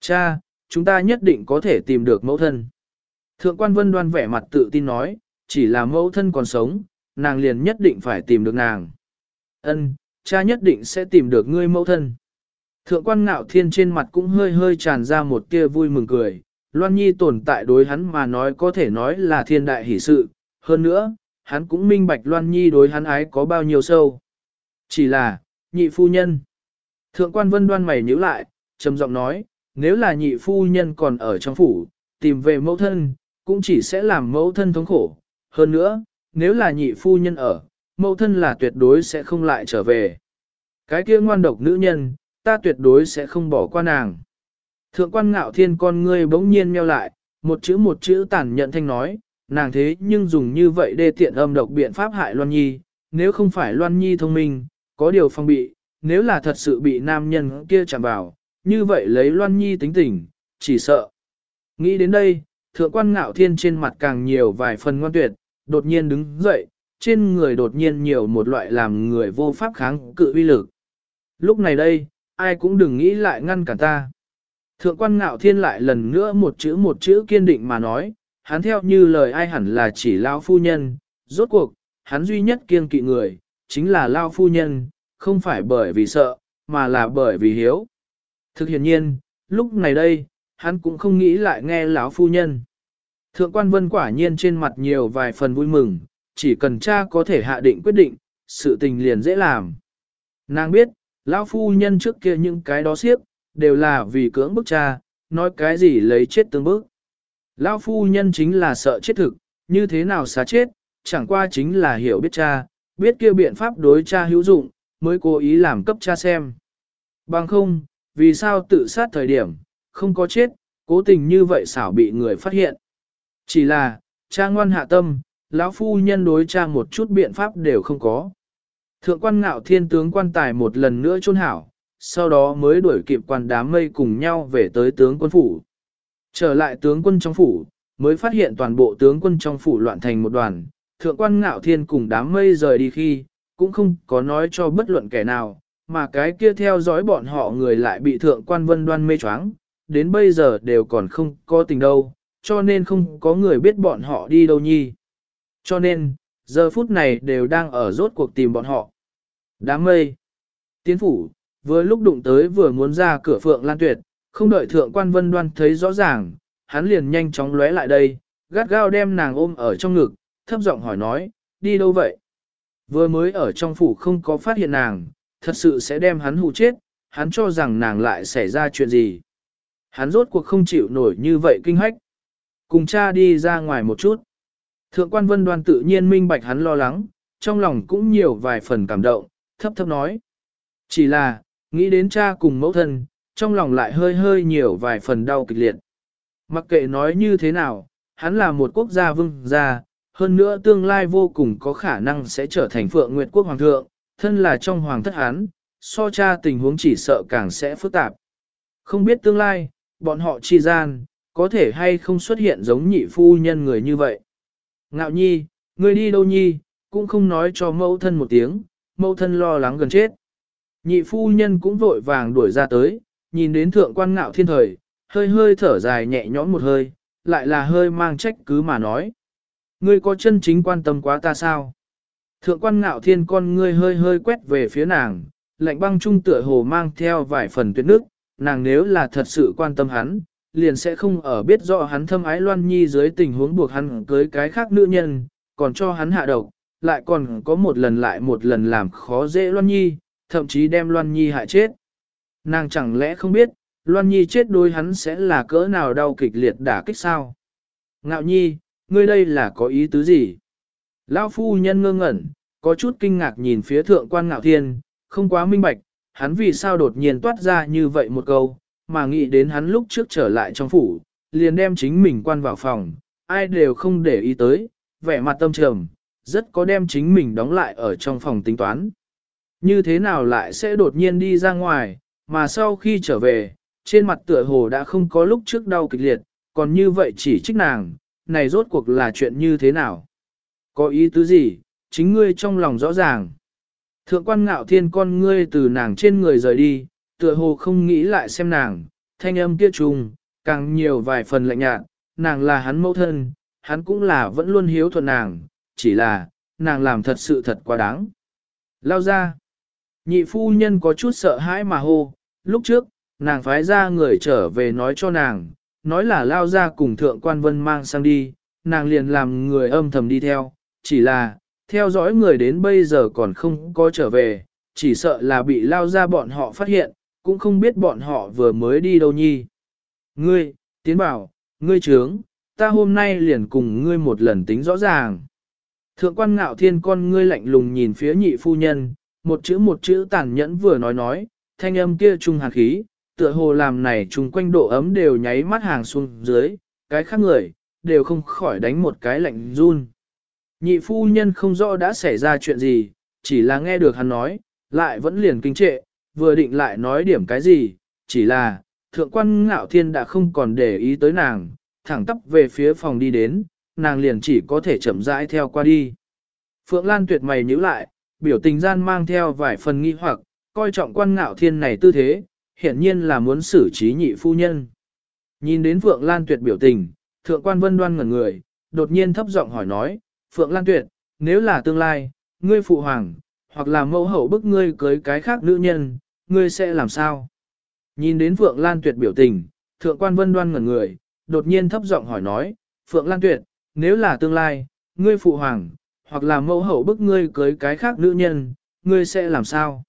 Cha, chúng ta nhất định có thể tìm được mẫu thân. Thượng quan vân đoan vẻ mặt tự tin nói, chỉ là mẫu thân còn sống, nàng liền nhất định phải tìm được nàng. Ân, cha nhất định sẽ tìm được ngươi mẫu thân. Thượng quan ngạo thiên trên mặt cũng hơi hơi tràn ra một tia vui mừng cười, Loan Nhi tồn tại đối hắn mà nói có thể nói là thiên đại hỷ sự, hơn nữa, hắn cũng minh bạch Loan Nhi đối hắn ái có bao nhiêu sâu. Chỉ là, nhị phu nhân. Thượng quan vân đoan mày nhíu lại, trầm giọng nói, nếu là nhị phu nhân còn ở trong phủ, tìm về mẫu thân, cũng chỉ sẽ làm mẫu thân thống khổ. Hơn nữa, nếu là nhị phu nhân ở, mẫu thân là tuyệt đối sẽ không lại trở về. Cái kia ngoan độc nữ nhân, ta tuyệt đối sẽ không bỏ qua nàng. Thượng quan ngạo thiên con ngươi bỗng nhiên meo lại, một chữ một chữ tàn nhận thanh nói, nàng thế nhưng dùng như vậy đê tiện âm độc biện pháp hại Loan Nhi, nếu không phải Loan Nhi thông minh, có điều phong bị, nếu là thật sự bị nam nhân kia chạm vào, như vậy lấy Loan Nhi tính tình, chỉ sợ. Nghĩ đến đây, thượng quan ngạo thiên trên mặt càng nhiều vài phần ngoan tuyệt, đột nhiên đứng dậy, trên người đột nhiên nhiều một loại làm người vô pháp kháng cự uy lực. Lúc này đây, ai cũng đừng nghĩ lại ngăn cản ta. Thượng quan ngạo thiên lại lần nữa một chữ một chữ kiên định mà nói, hắn theo như lời ai hẳn là chỉ lao phu nhân, rốt cuộc, hắn duy nhất kiên kỵ người, chính là lao phu nhân, không phải bởi vì sợ, mà là bởi vì hiếu. Thực hiện nhiên, lúc này đây, hắn cũng không nghĩ lại nghe lão phu nhân. Thượng quan vân quả nhiên trên mặt nhiều vài phần vui mừng, chỉ cần cha có thể hạ định quyết định, sự tình liền dễ làm. Nàng biết, lão phu nhân trước kia những cái đó siếp, đều là vì cưỡng bức cha, nói cái gì lấy chết tương bức. Lão phu nhân chính là sợ chết thực, như thế nào xá chết, chẳng qua chính là hiểu biết cha, biết kia biện pháp đối cha hữu dụng, mới cố ý làm cấp cha xem. Bằng không, vì sao tự sát thời điểm, không có chết, cố tình như vậy xảo bị người phát hiện. Chỉ là, cha ngoan hạ tâm, lão phu nhân đối cha một chút biện pháp đều không có. Thượng quan ngạo thiên tướng quan tài một lần nữa chôn hảo, sau đó mới đuổi kịp quan đám mây cùng nhau về tới tướng quân phủ. Trở lại tướng quân trong phủ, mới phát hiện toàn bộ tướng quân trong phủ loạn thành một đoàn, thượng quan ngạo thiên cùng đám mây rời đi khi, cũng không có nói cho bất luận kẻ nào, mà cái kia theo dõi bọn họ người lại bị thượng quan vân đoan mê choáng, đến bây giờ đều còn không có tình đâu, cho nên không có người biết bọn họ đi đâu nhi. Cho nên, giờ phút này đều đang ở rốt cuộc tìm bọn họ. Đám mây. Tiến phủ, vừa lúc đụng tới vừa muốn ra cửa phượng lan tuyệt, không đợi thượng quan vân đoan thấy rõ ràng, hắn liền nhanh chóng lóe lại đây, gắt gao đem nàng ôm ở trong ngực, thấp giọng hỏi nói, đi đâu vậy? Vừa mới ở trong phủ không có phát hiện nàng, thật sự sẽ đem hắn hù chết, hắn cho rằng nàng lại xảy ra chuyện gì. Hắn rốt cuộc không chịu nổi như vậy kinh hách. Cùng cha đi ra ngoài một chút. Thượng quan vân đoan tự nhiên minh bạch hắn lo lắng, trong lòng cũng nhiều vài phần cảm động, thấp thấp nói. Chỉ là, nghĩ đến cha cùng mẫu thân, trong lòng lại hơi hơi nhiều vài phần đau kịch liệt. Mặc kệ nói như thế nào, hắn là một quốc gia vương gia, hơn nữa tương lai vô cùng có khả năng sẽ trở thành phượng nguyệt quốc hoàng thượng, thân là trong hoàng thất hán, so cha tình huống chỉ sợ càng sẽ phức tạp. Không biết tương lai, bọn họ chi gian, có thể hay không xuất hiện giống nhị phu nhân người như vậy. Ngạo nhi, người đi đâu nhi, cũng không nói cho mẫu thân một tiếng, mẫu thân lo lắng gần chết. Nhị phu nhân cũng vội vàng đuổi ra tới, nhìn đến thượng quan ngạo thiên thời, hơi hơi thở dài nhẹ nhõm một hơi, lại là hơi mang trách cứ mà nói. Ngươi có chân chính quan tâm quá ta sao? Thượng quan ngạo thiên con ngươi hơi hơi quét về phía nàng, lạnh băng trung tựa hồ mang theo vài phần tuyệt nước, nàng nếu là thật sự quan tâm hắn, liền sẽ không ở biết rõ hắn thâm ái Loan Nhi dưới tình huống buộc hắn cưới cái khác nữ nhân, còn cho hắn hạ độc, lại còn có một lần lại một lần làm khó dễ Loan Nhi, thậm chí đem Loan Nhi hại chết. Nàng chẳng lẽ không biết, Loan Nhi chết đôi hắn sẽ là cỡ nào đau kịch liệt đả kích sao? Ngạo Nhi, ngươi đây là có ý tứ gì? Lão phu nhân ngơ ngẩn, có chút kinh ngạc nhìn phía thượng quan ngạo thiên, không quá minh bạch, hắn vì sao đột nhiên toát ra như vậy một câu, mà nghĩ đến hắn lúc trước trở lại trong phủ, liền đem chính mình quan vào phòng, ai đều không để ý tới, vẻ mặt tâm trầm, rất có đem chính mình đóng lại ở trong phòng tính toán. Như thế nào lại sẽ đột nhiên đi ra ngoài, mà sau khi trở về, trên mặt tựa hồ đã không có lúc trước đau kịch liệt, còn như vậy chỉ trích nàng, này rốt cuộc là chuyện như thế nào? Có ý tứ gì, chính ngươi trong lòng rõ ràng. Thượng quan ngạo thiên con ngươi từ nàng trên người rời đi, tựa hồ không nghĩ lại xem nàng, thanh âm kia trùng, càng nhiều vài phần lạnh nhạt, nàng là hắn mẫu thân, hắn cũng là vẫn luôn hiếu thuận nàng, chỉ là, nàng làm thật sự thật quá đáng. Lao ra, nhị phu nhân có chút sợ hãi mà hô, lúc trước, nàng phái ra người trở về nói cho nàng, nói là lao ra cùng thượng quan vân mang sang đi, nàng liền làm người âm thầm đi theo, chỉ là, theo dõi người đến bây giờ còn không có trở về, chỉ sợ là bị lao ra bọn họ phát hiện, cũng không biết bọn họ vừa mới đi đâu nhi. Ngươi, tiến bảo, ngươi trướng, ta hôm nay liền cùng ngươi một lần tính rõ ràng. Thượng quan ngạo thiên con ngươi lạnh lùng nhìn phía nhị phu nhân, một chữ một chữ tàn nhẫn vừa nói nói, thanh âm kia trung hàn khí, tựa hồ làm này chung quanh độ ấm đều nháy mắt hàng xuống dưới, cái khác người, đều không khỏi đánh một cái lạnh run. Nhị phu nhân không rõ đã xảy ra chuyện gì, chỉ là nghe được hắn nói, lại vẫn liền kinh trệ, vừa định lại nói điểm cái gì, chỉ là, thượng quan ngạo thiên đã không còn để ý tới nàng, thẳng tắp về phía phòng đi đến, nàng liền chỉ có thể chậm rãi theo qua đi. Phượng Lan tuyệt mày nhíu lại, biểu tình gian mang theo vài phần nghi hoặc, coi trọng quan ngạo thiên này tư thế, hiển nhiên là muốn xử trí nhị phu nhân. Nhìn đến Phượng Lan tuyệt biểu tình, thượng quan vân đoan ngẩn người, đột nhiên thấp giọng hỏi nói, Phượng Lan tuyệt, nếu là tương lai, ngươi phụ hoàng, hoặc là mẫu hậu bức ngươi cưới cái khác nữ nhân, ngươi sẽ làm sao? Nhìn đến Phượng Lan tuyệt biểu tình, thượng quan vân đoan ngẩn người, đột nhiên thấp giọng hỏi nói, Phượng Lan tuyệt, nếu là tương lai, ngươi phụ hoàng, hoặc là mẫu hậu bức ngươi cưới cái khác nữ nhân, ngươi sẽ làm sao?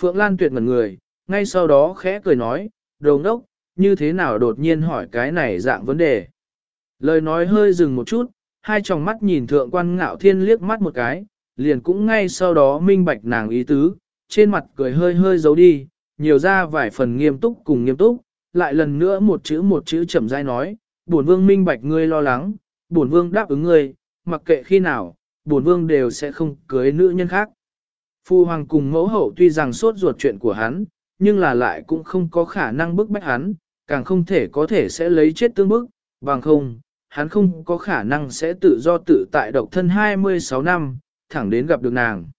Phượng Lan tuyệt ngẩn người, ngay sau đó khẽ cười nói, đồ ngốc, như thế nào đột nhiên hỏi cái này dạng vấn đề. Lời nói hơi dừng một chút, hai tròng mắt nhìn thượng quan ngạo thiên liếc mắt một cái, liền cũng ngay sau đó minh bạch nàng ý tứ, trên mặt cười hơi hơi giấu đi, nhiều ra vài phần nghiêm túc cùng nghiêm túc, lại lần nữa một chữ một chữ chậm rãi nói, bổn vương minh bạch ngươi lo lắng, bổn vương đáp ứng ngươi, mặc kệ khi nào, bổn vương đều sẽ không cưới nữ nhân khác. Phu hoàng cùng mẫu hậu tuy rằng sốt ruột chuyện của hắn, nhưng là lại cũng không có khả năng bức bách hắn, càng không thể có thể sẽ lấy chết tương bức, bằng không, hắn không có khả năng sẽ tự do tự tại độc thân 26 năm, thẳng đến gặp được nàng.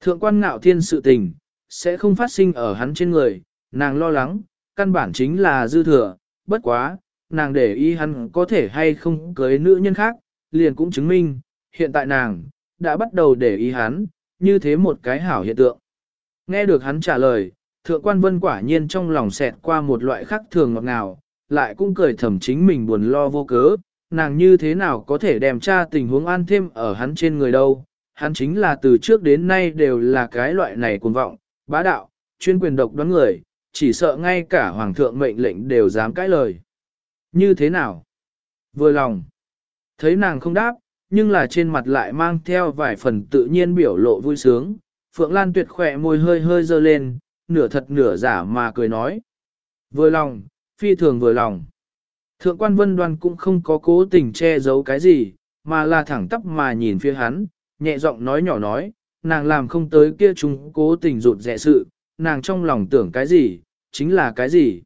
Thượng quan ngạo thiên sự tình, sẽ không phát sinh ở hắn trên người, nàng lo lắng, căn bản chính là dư thừa, bất quá, nàng để ý hắn có thể hay không cưới nữ nhân khác, liền cũng chứng minh, hiện tại nàng, đã bắt đầu để ý hắn, như thế một cái hảo hiện tượng. Nghe được hắn trả lời, thượng quan vân quả nhiên trong lòng xẹt qua một loại khắc thường ngọt ngào, lại cũng cười thầm chính mình buồn lo vô cớ, nàng như thế nào có thể đem tra tình huống an thêm ở hắn trên người đâu, hắn chính là từ trước đến nay đều là cái loại này cuồng vọng, bá đạo, chuyên quyền độc đoán người, chỉ sợ ngay cả hoàng thượng mệnh lệnh đều dám cãi lời. Như thế nào? Vừa lòng. Thấy nàng không đáp, nhưng là trên mặt lại mang theo vài phần tự nhiên biểu lộ vui sướng. Phượng Lan tuyệt khỏe môi hơi hơi dơ lên, nửa thật nửa giả mà cười nói. Vừa lòng, phi thường vừa lòng. Thượng quan vân đoan cũng không có cố tình che giấu cái gì, mà là thẳng tắp mà nhìn phía hắn, nhẹ giọng nói nhỏ nói, nàng làm không tới kia chúng cố tình rụt rẻ sự, nàng trong lòng tưởng cái gì, chính là cái gì.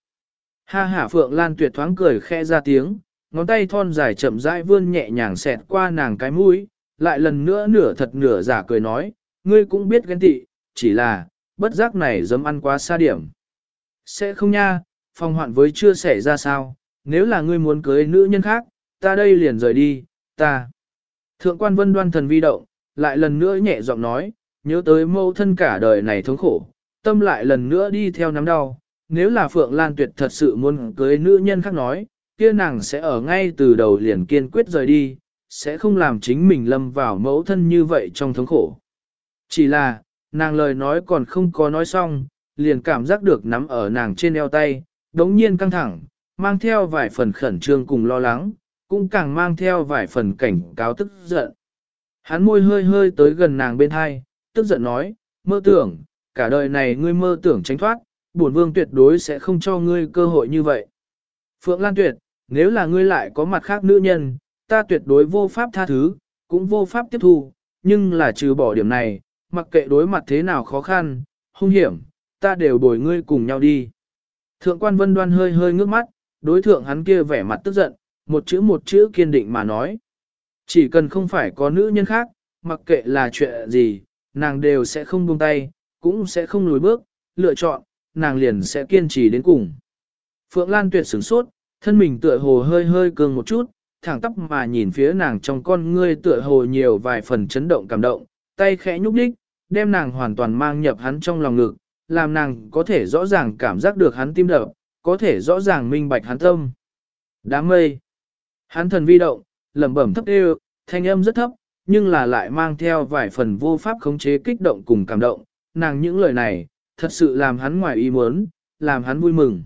Ha hả Phượng Lan tuyệt thoáng cười khẽ ra tiếng, ngón tay thon dài chậm rãi vươn nhẹ nhàng xẹt qua nàng cái mũi, lại lần nữa nửa thật nửa giả cười nói, ngươi cũng biết ghen tị, chỉ là, bất giác này dấm ăn quá xa điểm. Sẽ không nha, phong hoạn với chưa xảy ra sao, nếu là ngươi muốn cưới nữ nhân khác, ta đây liền rời đi, ta. Thượng quan vân đoan thần vi động, lại lần nữa nhẹ giọng nói, nhớ tới mâu thân cả đời này thống khổ, tâm lại lần nữa đi theo nắm đau. Nếu là Phượng Lan Tuyệt thật sự muốn cưới nữ nhân khác nói, kia nàng sẽ ở ngay từ đầu liền kiên quyết rời đi, sẽ không làm chính mình lâm vào mẫu thân như vậy trong thống khổ. Chỉ là, nàng lời nói còn không có nói xong, liền cảm giác được nắm ở nàng trên eo tay, đống nhiên căng thẳng, mang theo vài phần khẩn trương cùng lo lắng, cũng càng mang theo vài phần cảnh cáo tức giận. Hắn môi hơi hơi tới gần nàng bên hai, tức giận nói, mơ tưởng, cả đời này ngươi mơ tưởng tránh thoát, bổn vương tuyệt đối sẽ không cho ngươi cơ hội như vậy. Phượng Lan Tuyệt, nếu là ngươi lại có mặt khác nữ nhân, ta tuyệt đối vô pháp tha thứ, cũng vô pháp tiếp thu, nhưng là trừ bỏ điểm này, mặc kệ đối mặt thế nào khó khăn, hung hiểm, ta đều bồi ngươi cùng nhau đi. Thượng quan vân đoan hơi hơi ngước mắt, đối thượng hắn kia vẻ mặt tức giận, một chữ một chữ kiên định mà nói. Chỉ cần không phải có nữ nhân khác, mặc kệ là chuyện gì, nàng đều sẽ không buông tay, cũng sẽ không lùi bước, lựa chọn, nàng liền sẽ kiên trì đến cùng. Phượng Lan tuyệt sửng sốt, thân mình tựa hồ hơi hơi cường một chút, thẳng tóc mà nhìn phía nàng trong con ngươi tựa hồ nhiều vài phần chấn động cảm động, tay khẽ nhúc đích, đem nàng hoàn toàn mang nhập hắn trong lòng ngực, làm nàng có thể rõ ràng cảm giác được hắn tim đập, có thể rõ ràng minh bạch hắn tâm. Đám mây. Hắn thần vi động, lẩm bẩm thấp đều, thanh âm rất thấp, nhưng là lại mang theo vài phần vô pháp khống chế kích động cùng cảm động. Nàng những lời này, thật sự làm hắn ngoài ý muốn, làm hắn vui mừng.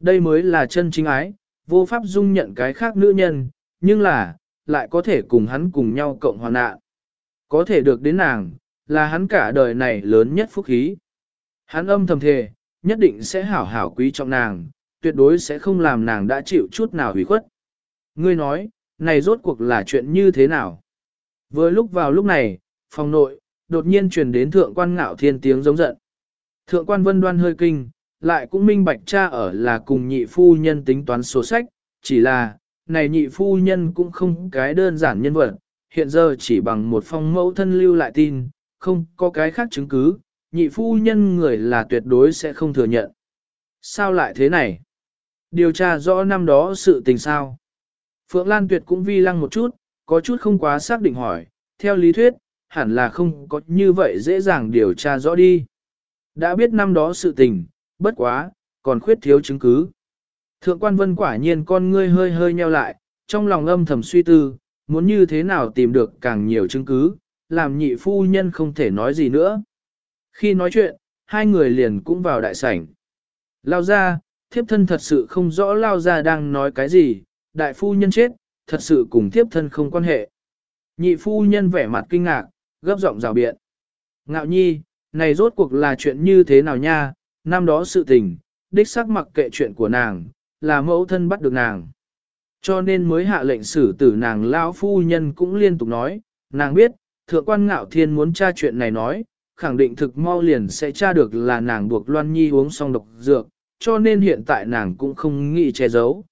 Đây mới là chân chính ái, vô pháp dung nhận cái khác nữ nhân, nhưng là, lại có thể cùng hắn cùng nhau cộng hoàn nạn. Có thể được đến nàng, là hắn cả đời này lớn nhất phúc khí. Hắn âm thầm thề, nhất định sẽ hảo hảo quý trọng nàng, tuyệt đối sẽ không làm nàng đã chịu chút nào hủy khuất. Ngươi nói, này rốt cuộc là chuyện như thế nào? Vừa lúc vào lúc này, phòng nội, đột nhiên truyền đến thượng quan ngạo thiên tiếng giống giận. Thượng quan vân đoan hơi kinh, lại cũng minh bạch cha ở là cùng nhị phu nhân tính toán sổ sách, chỉ là, này nhị phu nhân cũng không cái đơn giản nhân vật, hiện giờ chỉ bằng một phong mẫu thân lưu lại tin, không có cái khác chứng cứ, nhị phu nhân người là tuyệt đối sẽ không thừa nhận. Sao lại thế này? Điều tra rõ năm đó sự tình sao? Phượng Lan Tuyệt cũng vi lăng một chút, có chút không quá xác định hỏi, theo lý thuyết, hẳn là không có như vậy dễ dàng điều tra rõ đi. Đã biết năm đó sự tình, bất quá, còn khuyết thiếu chứng cứ. Thượng quan vân quả nhiên con ngươi hơi hơi nheo lại, trong lòng âm thầm suy tư, muốn như thế nào tìm được càng nhiều chứng cứ, làm nhị phu nhân không thể nói gì nữa. Khi nói chuyện, hai người liền cũng vào đại sảnh. Lao ra, thiếp thân thật sự không rõ Lao ra đang nói cái gì, đại phu nhân chết, thật sự cùng thiếp thân không quan hệ. Nhị phu nhân vẻ mặt kinh ngạc, gấp giọng rào biện. Ngạo nhi, này rốt cuộc là chuyện như thế nào nha, năm đó sự tình, đích xác mặc kệ chuyện của nàng, là mẫu thân bắt được nàng. Cho nên mới hạ lệnh xử tử nàng lão phu nhân cũng liên tục nói, nàng biết, thượng quan ngạo thiên muốn tra chuyện này nói, khẳng định thực mau liền sẽ tra được là nàng buộc Loan Nhi uống xong độc dược, cho nên hiện tại nàng cũng không nghĩ che giấu.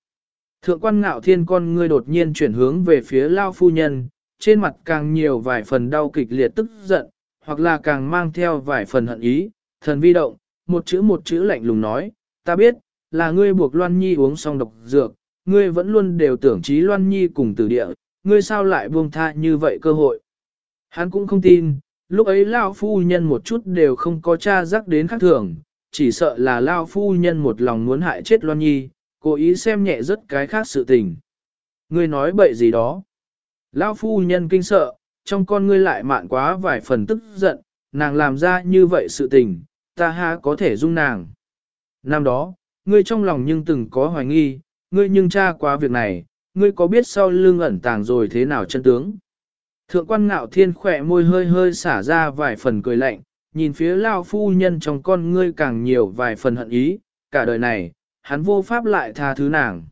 Thượng quan ngạo thiên con ngươi đột nhiên chuyển hướng về phía lao phu nhân, trên mặt càng nhiều vài phần đau kịch liệt tức giận, hoặc là càng mang theo vài phần hận ý, thần vi động, một chữ một chữ lạnh lùng nói, ta biết, là ngươi buộc Loan Nhi uống xong độc dược, ngươi vẫn luôn đều tưởng trí Loan Nhi cùng tử địa, ngươi sao lại buông tha như vậy cơ hội. Hắn cũng không tin, lúc ấy Lao phu nhân một chút đều không có tra rắc đến khác thường, chỉ sợ là Lao phu nhân một lòng muốn hại chết Loan Nhi, cố ý xem nhẹ rất cái khác sự tình. Ngươi nói bậy gì đó. Lao phu nhân kinh sợ, trong con ngươi lại mạn quá vài phần tức giận, nàng làm ra như vậy sự tình, ta ha có thể dung nàng. Năm đó, ngươi trong lòng nhưng từng có hoài nghi, ngươi nhưng tra qua việc này, ngươi có biết sau lưng ẩn tàng rồi thế nào chân tướng. Thượng quan ngạo thiên khỏe môi hơi hơi xả ra vài phần cười lạnh, nhìn phía lao phu nhân trong con ngươi càng nhiều vài phần hận ý, cả đời này, hắn vô pháp lại tha thứ nàng.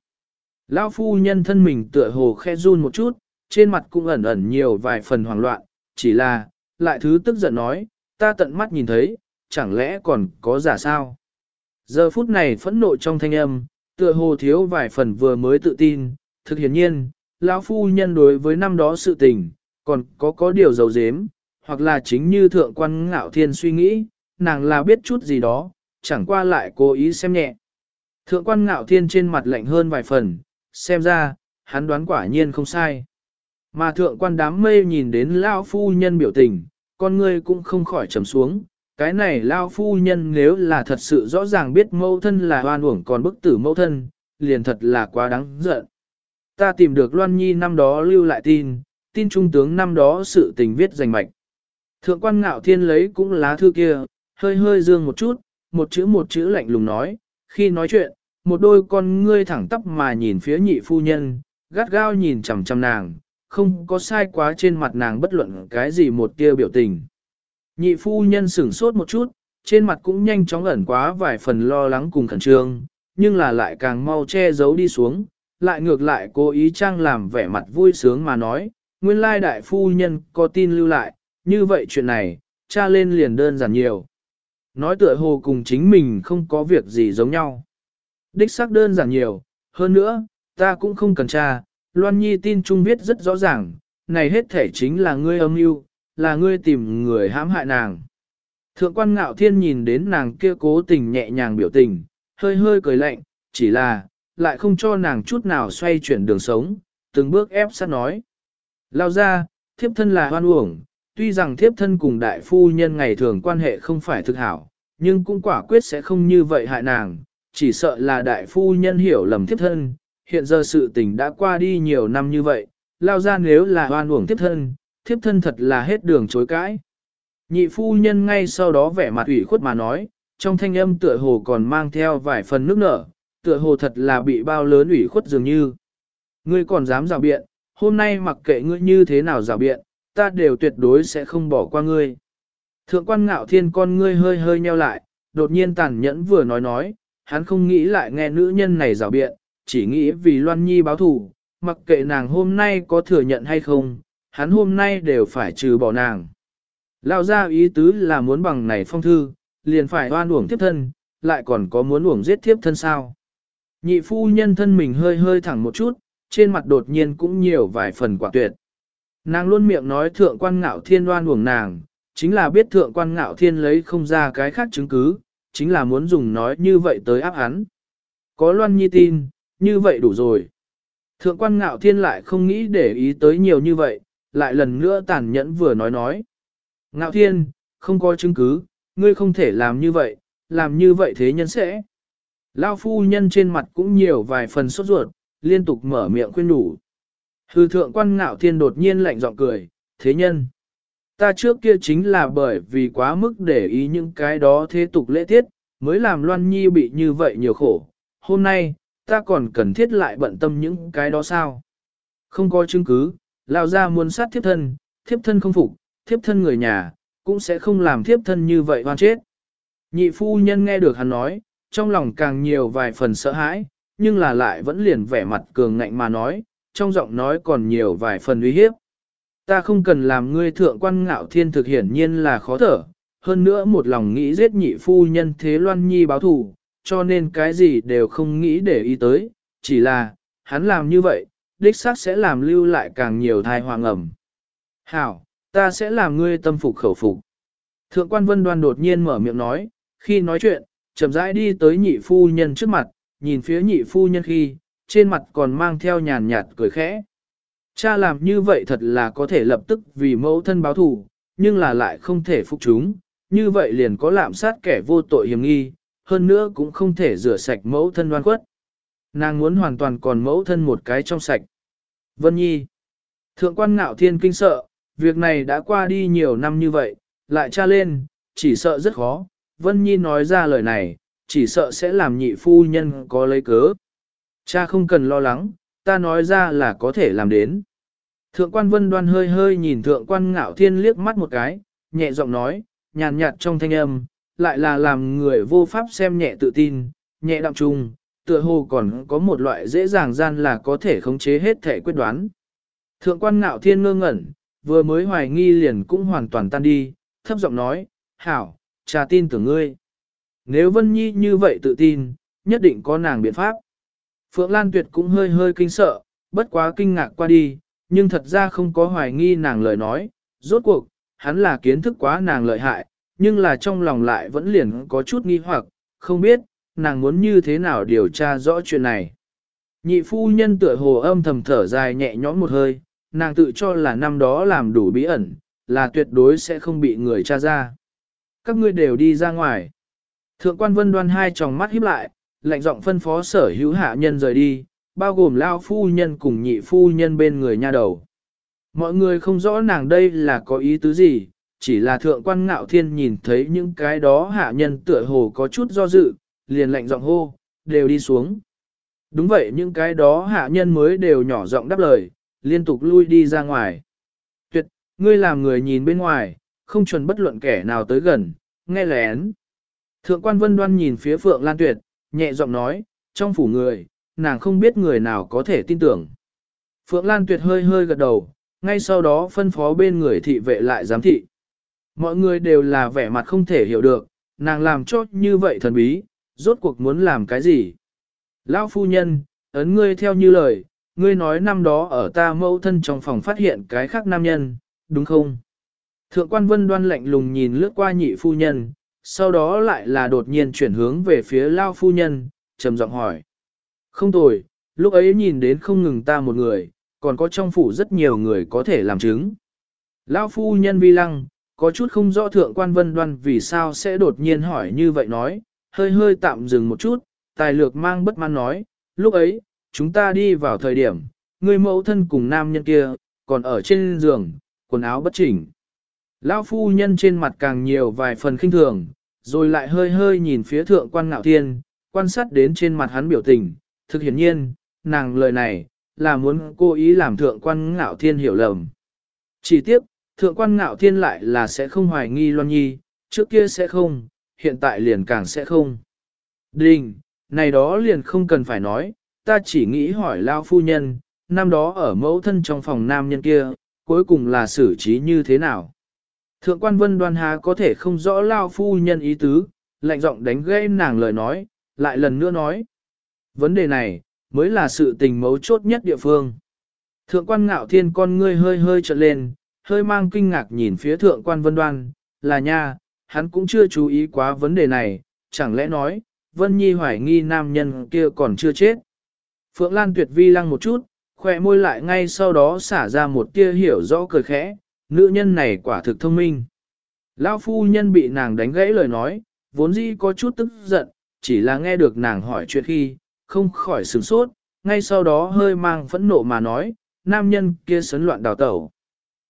Lao phu nhân thân mình tựa hồ khe run một chút, trên mặt cũng ẩn ẩn nhiều vài phần hoảng loạn, chỉ là, lại thứ tức giận nói, ta tận mắt nhìn thấy, chẳng lẽ còn có giả sao? Giờ phút này phẫn nộ trong thanh âm, tựa hồ thiếu vài phần vừa mới tự tin, thực hiển nhiên, lão phu nhân đối với năm đó sự tình, còn có có điều dầu dếm, hoặc là chính như thượng quan ngạo thiên suy nghĩ, nàng là biết chút gì đó, chẳng qua lại cố ý xem nhẹ. Thượng quan ngạo thiên trên mặt lạnh hơn vài phần, xem ra, hắn đoán quả nhiên không sai. Mà thượng quan đám mây nhìn đến lão phu nhân biểu tình, con ngươi cũng không khỏi trầm xuống. Cái này lao phu nhân nếu là thật sự rõ ràng biết mâu thân là hoan uổng còn bức tử mâu thân, liền thật là quá đáng giận. Ta tìm được Loan Nhi năm đó lưu lại tin, tin trung tướng năm đó sự tình viết rành mạch. Thượng quan ngạo thiên lấy cũng lá thư kia, hơi hơi dương một chút, một chữ một chữ lạnh lùng nói, khi nói chuyện, một đôi con ngươi thẳng tắp mà nhìn phía nhị phu nhân, gắt gao nhìn chằm chằm nàng, không có sai quá trên mặt nàng bất luận cái gì một tia biểu tình. Nhị phu nhân sửng sốt một chút, trên mặt cũng nhanh chóng ẩn quá vài phần lo lắng cùng khẩn trương, nhưng là lại càng mau che giấu đi xuống, lại ngược lại cố ý trang làm vẻ mặt vui sướng mà nói, nguyên lai đại phu nhân có tin lưu lại, như vậy chuyện này, cha lên liền đơn giản nhiều. Nói tựa hồ cùng chính mình không có việc gì giống nhau. Đích xác đơn giản nhiều, hơn nữa, ta cũng không cần cha, Loan Nhi tin trung viết rất rõ ràng, này hết thể chính là ngươi âm mưu, là ngươi tìm người hãm hại nàng. Thượng quan ngạo thiên nhìn đến nàng kia cố tình nhẹ nhàng biểu tình, hơi hơi cười lạnh, chỉ là, lại không cho nàng chút nào xoay chuyển đường sống, từng bước ép sát nói. Lao ra, thiếp thân là hoan uổng, tuy rằng thiếp thân cùng đại phu nhân ngày thường quan hệ không phải thực hảo, nhưng cũng quả quyết sẽ không như vậy hại nàng, chỉ sợ là đại phu nhân hiểu lầm thiếp thân, hiện giờ sự tình đã qua đi nhiều năm như vậy, lao ra nếu là hoan uổng thiếp thân, thiếp thân thật là hết đường chối cãi. Nhị phu nhân ngay sau đó vẻ mặt ủy khuất mà nói, trong thanh âm tựa hồ còn mang theo vài phần nước nở, tựa hồ thật là bị bao lớn ủy khuất dường như. Ngươi còn dám rào biện, hôm nay mặc kệ ngươi như thế nào rào biện, ta đều tuyệt đối sẽ không bỏ qua ngươi. Thượng quan ngạo thiên con ngươi hơi hơi nheo lại, đột nhiên tàn nhẫn vừa nói nói, hắn không nghĩ lại nghe nữ nhân này rào biện, chỉ nghĩ vì Loan Nhi báo thù, mặc kệ nàng hôm nay có thừa nhận hay không, hắn hôm nay đều phải trừ bỏ nàng. Lao ra ý tứ là muốn bằng này phong thư, liền phải oan uổng tiếp thân, lại còn có muốn uổng giết tiếp thân sao. Nhị phu nhân thân mình hơi hơi thẳng một chút, trên mặt đột nhiên cũng nhiều vài phần quả tuyệt. Nàng luôn miệng nói thượng quan ngạo thiên đoan uổng nàng, chính là biết thượng quan ngạo thiên lấy không ra cái khác chứng cứ, chính là muốn dùng nói như vậy tới áp hắn. Có loan nhi tin, như vậy đủ rồi. Thượng quan ngạo thiên lại không nghĩ để ý tới nhiều như vậy, lại lần nữa tàn nhẫn vừa nói nói. Ngạo thiên, không có chứng cứ, ngươi không thể làm như vậy, làm như vậy thế nhân sẽ. Lao phu nhân trên mặt cũng nhiều vài phần sốt ruột, liên tục mở miệng khuyên đủ. Hư thượng quan ngạo thiên đột nhiên lạnh giọng cười, thế nhân. Ta trước kia chính là bởi vì quá mức để ý những cái đó thế tục lễ tiết, mới làm Loan Nhi bị như vậy nhiều khổ. Hôm nay, ta còn cần thiết lại bận tâm những cái đó sao? Không có chứng cứ, lao ra muốn sát thiếp thân, thiếp thân không phục, thiếp thân người nhà, cũng sẽ không làm thiếp thân như vậy hoan chết. Nhị phu nhân nghe được hắn nói, trong lòng càng nhiều vài phần sợ hãi, nhưng là lại vẫn liền vẻ mặt cường ngạnh mà nói, trong giọng nói còn nhiều vài phần uy hiếp. Ta không cần làm ngươi thượng quan ngạo thiên thực hiển nhiên là khó thở, hơn nữa một lòng nghĩ giết nhị phu nhân thế loan nhi báo thù, cho nên cái gì đều không nghĩ để ý tới, chỉ là, hắn làm như vậy, đích xác sẽ làm lưu lại càng nhiều thai hoàng ẩm. Hảo, ta sẽ làm ngươi tâm phục khẩu phục. Thượng quan vân đoan đột nhiên mở miệng nói, khi nói chuyện, chậm rãi đi tới nhị phu nhân trước mặt, nhìn phía nhị phu nhân khi, trên mặt còn mang theo nhàn nhạt cười khẽ. Cha làm như vậy thật là có thể lập tức vì mẫu thân báo thù, nhưng là lại không thể phục chúng, như vậy liền có lạm sát kẻ vô tội hiểm nghi, hơn nữa cũng không thể rửa sạch mẫu thân đoan quất. Nàng muốn hoàn toàn còn mẫu thân một cái trong sạch. Vân Nhi Thượng quan ngạo thiên kinh sợ, việc này đã qua đi nhiều năm như vậy, lại tra lên, chỉ sợ rất khó. Vân Nhi nói ra lời này, chỉ sợ sẽ làm nhị phu nhân có lấy cớ. Cha không cần lo lắng, ta nói ra là có thể làm đến. Thượng quan vân đoan hơi hơi nhìn thượng quan ngạo thiên liếc mắt một cái, nhẹ giọng nói, nhàn nhạt trong thanh âm, lại là làm người vô pháp xem nhẹ tự tin, nhẹ đạm trung, tựa hồ còn có một loại dễ dàng gian là có thể khống chế hết thể quyết đoán. Thượng quan ngạo thiên ngơ ngẩn, vừa mới hoài nghi liền cũng hoàn toàn tan đi, thấp giọng nói, hảo, cha tin tưởng ngươi. Nếu Vân Nhi như vậy tự tin, nhất định có nàng biện pháp. Phượng Lan Tuyệt cũng hơi hơi kinh sợ, bất quá kinh ngạc qua đi, nhưng thật ra không có hoài nghi nàng lời nói, rốt cuộc, hắn là kiến thức quá nàng lợi hại, nhưng là trong lòng lại vẫn liền có chút nghi hoặc, không biết, nàng muốn như thế nào điều tra rõ chuyện này. Nhị phu nhân tựa hồ âm thầm thở dài nhẹ nhõm một hơi, nàng tự cho là năm đó làm đủ bí ẩn, là tuyệt đối sẽ không bị người tra ra. Các ngươi đều đi ra ngoài. Thượng quan vân đoan hai tròng mắt híp lại, lạnh giọng phân phó sở hữu hạ nhân rời đi, bao gồm lao phu nhân cùng nhị phu nhân bên người nha đầu. Mọi người không rõ nàng đây là có ý tứ gì, chỉ là thượng quan ngạo thiên nhìn thấy những cái đó hạ nhân tựa hồ có chút do dự, liền lạnh giọng hô, đều đi xuống. Đúng vậy những cái đó hạ nhân mới đều nhỏ giọng đáp lời, liên tục lui đi ra ngoài. Tuyệt, ngươi làm người nhìn bên ngoài, không chuẩn bất luận kẻ nào tới gần, nghe lén. Thượng quan vân đoan nhìn phía Phượng Lan Tuyệt, nhẹ giọng nói, trong phủ người, nàng không biết người nào có thể tin tưởng. Phượng Lan Tuyệt hơi hơi gật đầu, ngay sau đó phân phó bên người thị vệ lại giám thị. Mọi người đều là vẻ mặt không thể hiểu được, nàng làm cho như vậy thần bí, rốt cuộc muốn làm cái gì. Lão phu nhân, ấn ngươi theo như lời, ngươi nói năm đó ở ta mẫu thân trong phòng phát hiện cái khác nam nhân, đúng không? Thượng quan vân đoan lạnh lùng nhìn lướt qua nhị phu nhân, sau đó lại là đột nhiên chuyển hướng về phía lao phu nhân, trầm giọng hỏi. Không tồi, lúc ấy nhìn đến không ngừng ta một người, còn có trong phủ rất nhiều người có thể làm chứng. Lão phu nhân vi lăng, có chút không rõ thượng quan vân đoan vì sao sẽ đột nhiên hỏi như vậy nói, hơi hơi tạm dừng một chút, tài lược mang bất mãn nói, lúc ấy, chúng ta đi vào thời điểm, người mẫu thân cùng nam nhân kia, còn ở trên giường, quần áo bất chỉnh. Lão phu nhân trên mặt càng nhiều vài phần khinh thường, rồi lại hơi hơi nhìn phía thượng quan ngạo thiên, quan sát đến trên mặt hắn biểu tình, thực hiển nhiên, nàng lời này, là muốn cố ý làm thượng quan ngạo thiên hiểu lầm. Chỉ tiếc, thượng quan ngạo thiên lại là sẽ không hoài nghi Loan Nhi, trước kia sẽ không, hiện tại liền càng sẽ không. Đình, này đó liền không cần phải nói, ta chỉ nghĩ hỏi lao phu nhân, năm đó ở mẫu thân trong phòng nam nhân kia, cuối cùng là xử trí như thế nào. Thượng quan vân đoan há có thể không rõ lao phu nhân ý tứ, lạnh giọng đánh gây nàng lời nói, lại lần nữa nói. Vấn đề này, mới là sự tình mấu chốt nhất địa phương. Thượng quan ngạo thiên con ngươi hơi hơi trợn lên, hơi mang kinh ngạc nhìn phía thượng quan vân đoan, là nha, hắn cũng chưa chú ý quá vấn đề này, chẳng lẽ nói, Vân Nhi hoài nghi nam nhân kia còn chưa chết. Phượng Lan tuyệt vi lăng một chút, khỏe môi lại ngay sau đó xả ra một tia hiểu rõ cười khẽ, nữ nhân này quả thực thông minh. Lão phu nhân bị nàng đánh gãy lời nói, vốn dĩ có chút tức giận, chỉ là nghe được nàng hỏi chuyện khi, không khỏi sửng sốt, ngay sau đó hơi mang phẫn nộ mà nói, nam nhân kia sấn loạn đào tẩu.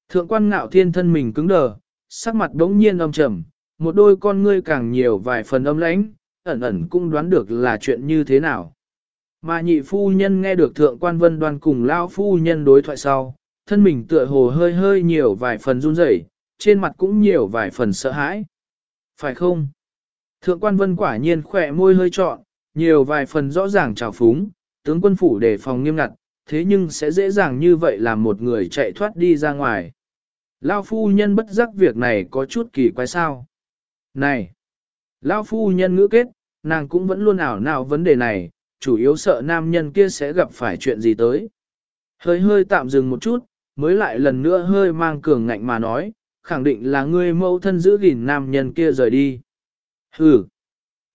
Thượng quan ngạo thiên thân mình cứng đờ, sắc mặt đống nhiên âm trầm, một đôi con ngươi càng nhiều vài phần âm lãnh, ẩn ẩn cũng đoán được là chuyện như thế nào. Mà nhị phu nhân nghe được thượng quan vân đoan cùng lao phu nhân đối thoại sau, thân mình tựa hồ hơi hơi nhiều vài phần run rẩy, trên mặt cũng nhiều vài phần sợ hãi. Phải không? Thượng quan vân quả nhiên khỏe môi hơi trọn, nhiều vài phần rõ ràng trào phúng, tướng quân phủ đề phòng nghiêm ngặt, thế nhưng sẽ dễ dàng như vậy làm một người chạy thoát đi ra ngoài. Lao phu nhân bất giác việc này có chút kỳ quái sao. Này! Lao phu nhân ngữ kết, nàng cũng vẫn luôn ảo nào vấn đề này, chủ yếu sợ nam nhân kia sẽ gặp phải chuyện gì tới. Hơi hơi tạm dừng một chút, mới lại lần nữa hơi mang cường ngạnh mà nói, khẳng định là ngươi mẫu thân giữ gìn nam nhân kia rời đi. Hừ.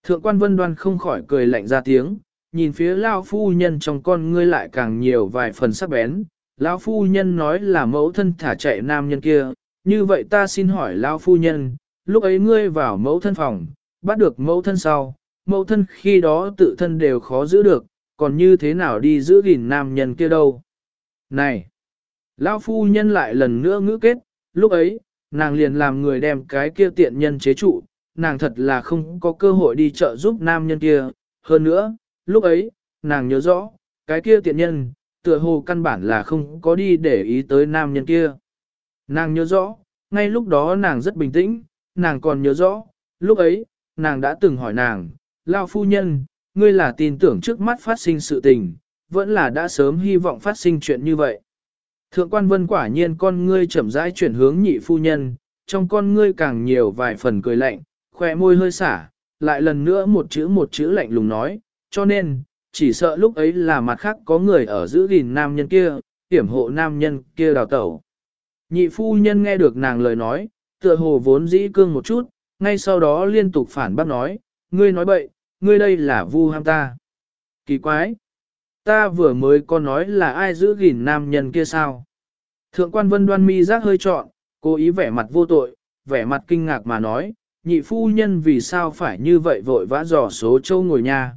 Thượng quan vân đoan không khỏi cười lạnh ra tiếng, nhìn phía lao phu nhân trong con ngươi lại càng nhiều vài phần sắc bén. Lão phu nhân nói là mẫu thân thả chạy nam nhân kia, như vậy ta xin hỏi lão phu nhân, lúc ấy ngươi vào mẫu thân phòng, bắt được mẫu thân sau, mẫu thân khi đó tự thân đều khó giữ được, còn như thế nào đi giữ gìn nam nhân kia đâu. Này! Lão phu nhân lại lần nữa ngữ kết, lúc ấy, nàng liền làm người đem cái kia tiện nhân chế trụ, nàng thật là không có cơ hội đi chợ giúp nam nhân kia. Hơn nữa, lúc ấy, nàng nhớ rõ, cái kia tiện nhân, tựa hồ căn bản là không có đi để ý tới nam nhân kia. Nàng nhớ rõ, ngay lúc đó nàng rất bình tĩnh, nàng còn nhớ rõ, lúc ấy, nàng đã từng hỏi nàng, Lao phu nhân, ngươi là tin tưởng trước mắt phát sinh sự tình, vẫn là đã sớm hy vọng phát sinh chuyện như vậy. Thượng quan vân quả nhiên con ngươi chậm rãi chuyển hướng nhị phu nhân, trong con ngươi càng nhiều vài phần cười lạnh, khỏe môi hơi xả, lại lần nữa một chữ một chữ lạnh lùng nói, cho nên, chỉ sợ lúc ấy là mặt khác có người ở giữ gìn nam nhân kia, hiểm hộ nam nhân kia đào tẩu. Nhị phu nhân nghe được nàng lời nói, tựa hồ vốn dĩ cương một chút, ngay sau đó liên tục phản bác nói, ngươi nói bậy, ngươi đây là vu ham ta. Kỳ quái! Ta vừa mới có nói là ai giữ gìn nam nhân kia sao? Thượng quan vân đoan mi giác hơi trọn, cố ý vẻ mặt vô tội, vẻ mặt kinh ngạc mà nói, nhị phu nhân vì sao phải như vậy vội vã dò số châu ngồi nha.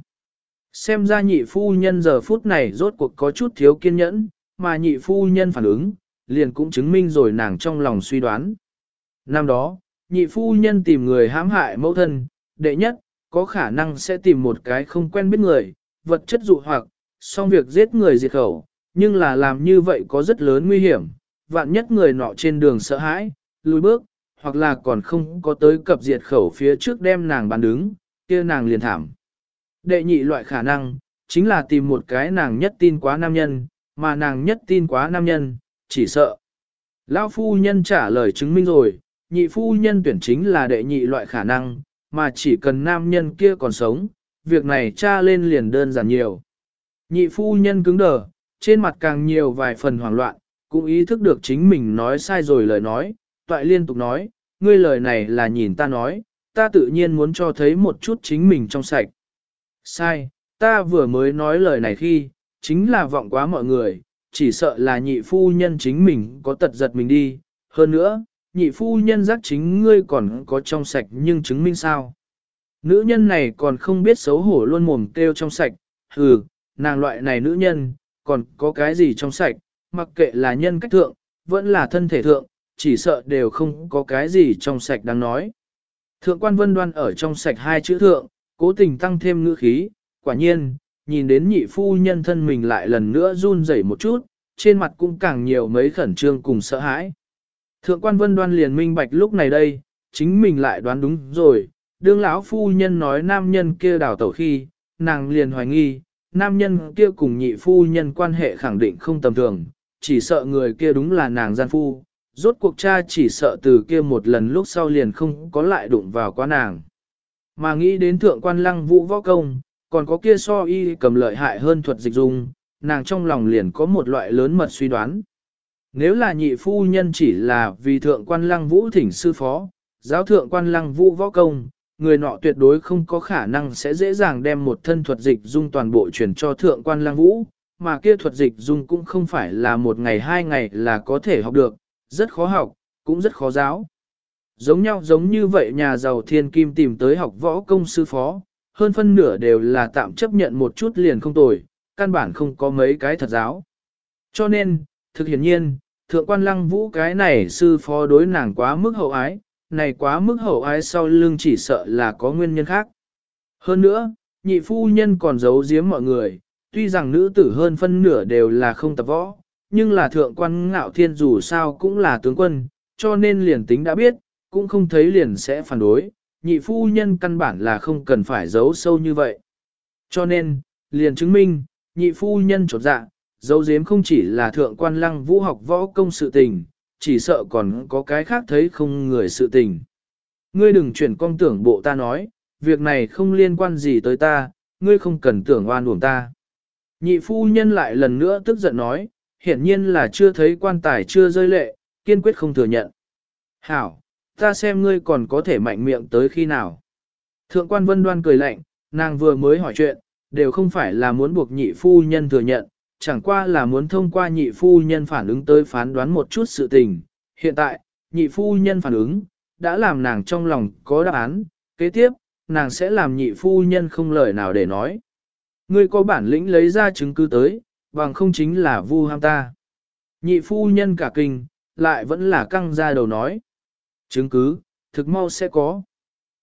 Xem ra nhị phu nhân giờ phút này rốt cuộc có chút thiếu kiên nhẫn, mà nhị phu nhân phản ứng, liền cũng chứng minh rồi nàng trong lòng suy đoán. Năm đó, nhị phu nhân tìm người hãm hại mẫu thân, đệ nhất, có khả năng sẽ tìm một cái không quen biết người, vật chất dụ hoặc, xong việc giết người diệt khẩu, nhưng là làm như vậy có rất lớn nguy hiểm, vạn nhất người nọ trên đường sợ hãi, lùi bước, hoặc là còn không có tới cập diệt khẩu phía trước đem nàng bán đứng, kia nàng liền thảm. Đệ nhị loại khả năng, chính là tìm một cái nàng nhất tin quá nam nhân, mà nàng nhất tin quá nam nhân, chỉ sợ. Lão phu nhân trả lời chứng minh rồi, nhị phu nhân tuyển chính là đệ nhị loại khả năng, mà chỉ cần nam nhân kia còn sống, việc này tra lên liền đơn giản nhiều. Nhị phu nhân cứng đờ, trên mặt càng nhiều vài phần hoảng loạn, cũng ý thức được chính mình nói sai rồi lời nói, toại liên tục nói, ngươi lời này là nhìn ta nói, ta tự nhiên muốn cho thấy một chút chính mình trong sạch. Sai, ta vừa mới nói lời này khi, chính là vọng quá mọi người, chỉ sợ là nhị phu nhân chính mình có tật giật mình đi. Hơn nữa, nhị phu nhân giác chính ngươi còn có trong sạch nhưng chứng minh sao. Nữ nhân này còn không biết xấu hổ luôn mồm kêu trong sạch, hừ, nàng loại này nữ nhân, còn có cái gì trong sạch, mặc kệ là nhân cách thượng, vẫn là thân thể thượng, chỉ sợ đều không có cái gì trong sạch đáng nói. Thượng quan vân đoan ở trong sạch hai chữ thượng, cố tình tăng thêm ngữ khí, quả nhiên, nhìn đến nhị phu nhân thân mình lại lần nữa run rẩy một chút, trên mặt cũng càng nhiều mấy khẩn trương cùng sợ hãi. Thượng quan vân đoan liền minh bạch lúc này đây, chính mình lại đoán đúng rồi, đương lão phu nhân nói nam nhân kia đào tẩu khi, nàng liền hoài nghi, nam nhân kia cùng nhị phu nhân quan hệ khẳng định không tầm thường, chỉ sợ người kia đúng là nàng gian phu, rốt cuộc cha chỉ sợ từ kia một lần lúc sau liền không có lại đụng vào quá nàng. Mà nghĩ đến thượng quan lăng vũ võ công, còn có kia so y cầm lợi hại hơn thuật dịch dung, nàng trong lòng liền có một loại lớn mật suy đoán. Nếu là nhị phu nhân chỉ là vì thượng quan lăng vũ thỉnh sư phó, giáo thượng quan lăng vũ võ công, người nọ tuyệt đối không có khả năng sẽ dễ dàng đem một thân thuật dịch dung toàn bộ chuyển cho thượng quan lang vũ, mà kia thuật dịch dung cũng không phải là một ngày hai ngày là có thể học được, rất khó học, cũng rất khó giáo. Giống nhau giống như vậy nhà giàu thiên kim tìm tới học võ công sư phó, hơn phân nửa đều là tạm chấp nhận một chút liền không tồi, căn bản không có mấy cái thật giáo. Cho nên, thực hiển nhiên, thượng quan lăng vũ cái này sư phó đối nàng quá mức hậu ái, này quá mức hậu ái sau lưng chỉ sợ là có nguyên nhân khác. Hơn nữa, nhị phu nhân còn giấu giếm mọi người, tuy rằng nữ tử hơn phân nửa đều là không tập võ, nhưng là thượng quan ngạo thiên dù sao cũng là tướng quân, cho nên liền tính đã biết, cũng không thấy liền sẽ phản đối, nhị phu nhân căn bản là không cần phải giấu sâu như vậy. Cho nên, liền chứng minh, nhị phu nhân trột dạ, giấu giếm không chỉ là thượng quan lăng vũ học võ công sự tình, chỉ sợ còn có cái khác thấy không người sự tình. Ngươi đừng chuyển công tưởng bộ ta nói, việc này không liên quan gì tới ta, ngươi không cần tưởng oan uổng ta. Nhị phu nhân lại lần nữa tức giận nói, hiển nhiên là chưa thấy quan tài chưa rơi lệ, kiên quyết không thừa nhận. Hảo, ta xem ngươi còn có thể mạnh miệng tới khi nào. Thượng quan vân đoan cười lạnh, nàng vừa mới hỏi chuyện, đều không phải là muốn buộc nhị phu nhân thừa nhận, chẳng qua là muốn thông qua nhị phu nhân phản ứng tới phán đoán một chút sự tình. Hiện tại, nhị phu nhân phản ứng, đã làm nàng trong lòng có đáp án, kế tiếp, nàng sẽ làm nhị phu nhân không lời nào để nói. Ngươi có bản lĩnh lấy ra chứng cứ tới, bằng không chính là vu ham ta. Nhị phu nhân cả kinh, lại vẫn là căng ra đầu nói. Chứng cứ, thực mau sẽ có.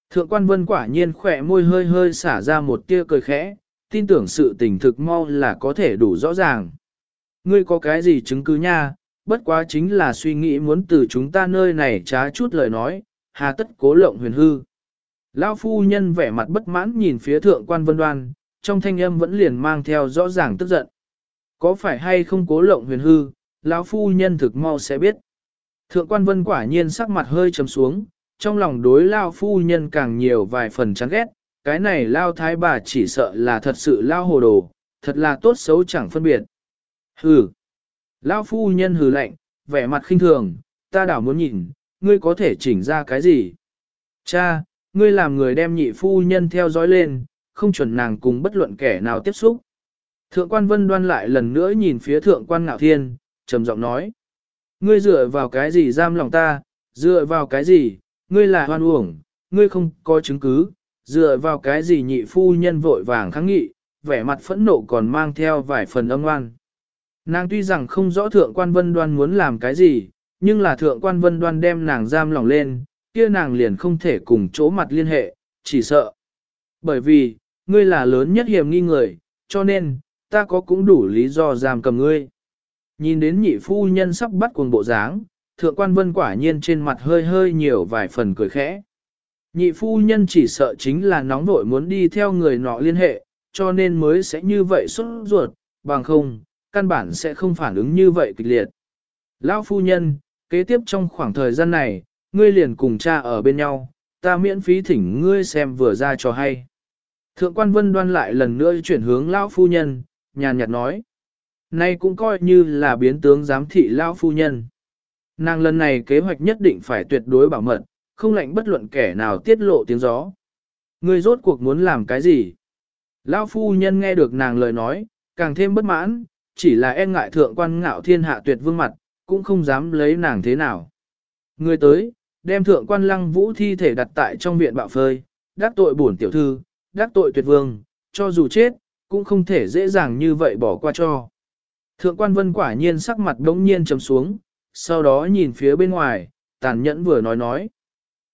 Thượng quan vân quả nhiên khỏe môi hơi hơi xả ra một tia cười khẽ, tin tưởng sự tình thực mau là có thể đủ rõ ràng. Ngươi có cái gì chứng cứ nha, bất quá chính là suy nghĩ muốn từ chúng ta nơi này trá chút lời nói, hà tất cố lộng huyền hư. Lão phu nhân vẻ mặt bất mãn nhìn phía thượng quan vân đoan, trong thanh âm vẫn liền mang theo rõ ràng tức giận. Có phải hay không cố lộng huyền hư, lão phu nhân thực mau sẽ biết. Thượng quan vân quả nhiên sắc mặt hơi trầm xuống, trong lòng đối lao phu nhân càng nhiều vài phần chán ghét, cái này lao thái bà chỉ sợ là thật sự lao hồ đồ, thật là tốt xấu chẳng phân biệt. Hừ. Lao phu nhân hừ lạnh, vẻ mặt khinh thường, ta đảo muốn nhìn, ngươi có thể chỉnh ra cái gì? Cha, ngươi làm người đem nhị phu nhân theo dõi lên, không chuẩn nàng cùng bất luận kẻ nào tiếp xúc. Thượng quan vân đoan lại lần nữa nhìn phía thượng quan ngạo thiên, trầm giọng nói. Ngươi dựa vào cái gì giam lòng ta, dựa vào cái gì, ngươi là hoan uổng, ngươi không có chứng cứ, dựa vào cái gì nhị phu nhân vội vàng kháng nghị, vẻ mặt phẫn nộ còn mang theo vài phần âm oan. Nàng tuy rằng không rõ thượng quan vân đoan muốn làm cái gì, nhưng là thượng quan vân đoan đem nàng giam lòng lên, kia nàng liền không thể cùng chỗ mặt liên hệ, chỉ sợ. Bởi vì, ngươi là lớn nhất hiểm nghi người, cho nên, ta có cũng đủ lý do giam cầm ngươi. Nhìn đến nhị phu nhân sắp bắt cuồng bộ dáng, thượng quan vân quả nhiên trên mặt hơi hơi nhiều vài phần cười khẽ. Nhị phu nhân chỉ sợ chính là nóng vội muốn đi theo người nọ liên hệ, cho nên mới sẽ như vậy xuất ruột, bằng không, căn bản sẽ không phản ứng như vậy kịch liệt. Lão phu nhân, kế tiếp trong khoảng thời gian này, ngươi liền cùng cha ở bên nhau, ta miễn phí thỉnh ngươi xem vừa ra cho hay. Thượng quan vân đoan lại lần nữa chuyển hướng lão phu nhân, nhàn nhạt nói. Nay cũng coi như là biến tướng giám thị lão phu nhân. Nàng lần này kế hoạch nhất định phải tuyệt đối bảo mật, không lệnh bất luận kẻ nào tiết lộ tiếng gió. Ngươi rốt cuộc muốn làm cái gì? Lão phu nhân nghe được nàng lời nói, càng thêm bất mãn, chỉ là e ngại thượng quan ngạo thiên hạ tuyệt vương mặt, cũng không dám lấy nàng thế nào. Người tới, đem thượng quan lăng vũ thi thể đặt tại trong viện bạo phơi, đắc tội bổn tiểu thư, đắc tội tuyệt vương, cho dù chết, cũng không thể dễ dàng như vậy bỏ qua cho. Thượng quan vân quả nhiên sắc mặt đống nhiên trầm xuống, sau đó nhìn phía bên ngoài, tàn nhẫn vừa nói nói.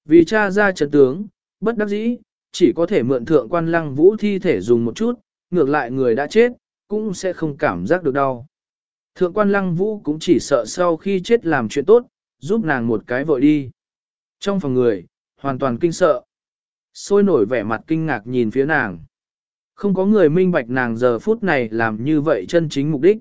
Vì cha ra chấn tướng, bất đắc dĩ, chỉ có thể mượn thượng quan lăng vũ thi thể dùng một chút, ngược lại người đã chết, cũng sẽ không cảm giác được đau. Thượng quan lăng vũ cũng chỉ sợ sau khi chết làm chuyện tốt, giúp nàng một cái vội đi. Trong phòng người, hoàn toàn kinh sợ. Sôi nổi vẻ mặt kinh ngạc nhìn phía nàng. Không có người minh bạch nàng giờ phút này làm như vậy chân chính mục đích.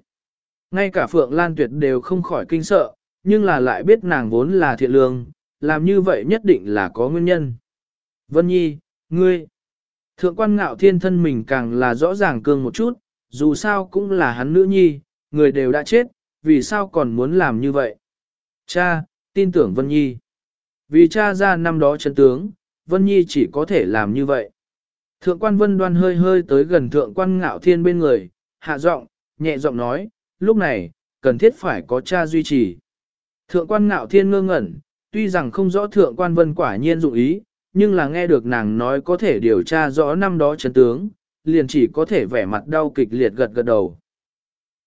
Ngay cả Phượng Lan Tuyệt đều không khỏi kinh sợ, nhưng là lại biết nàng vốn là thiện lương, làm như vậy nhất định là có nguyên nhân. Vân Nhi, ngươi, thượng quan ngạo thiên thân mình càng là rõ ràng cương một chút, dù sao cũng là hắn nữ nhi, người đều đã chết, vì sao còn muốn làm như vậy? Cha, tin tưởng Vân Nhi. Vì cha ra năm đó chân tướng, Vân Nhi chỉ có thể làm như vậy. Thượng quan Vân đoan hơi hơi tới gần thượng quan ngạo thiên bên người, hạ giọng, nhẹ giọng nói, lúc này, cần thiết phải có cha duy trì. Thượng quan ngạo thiên ngơ ngẩn, tuy rằng không rõ thượng quan vân quả nhiên dụng ý, nhưng là nghe được nàng nói có thể điều tra rõ năm đó chấn tướng, liền chỉ có thể vẻ mặt đau kịch liệt gật gật đầu.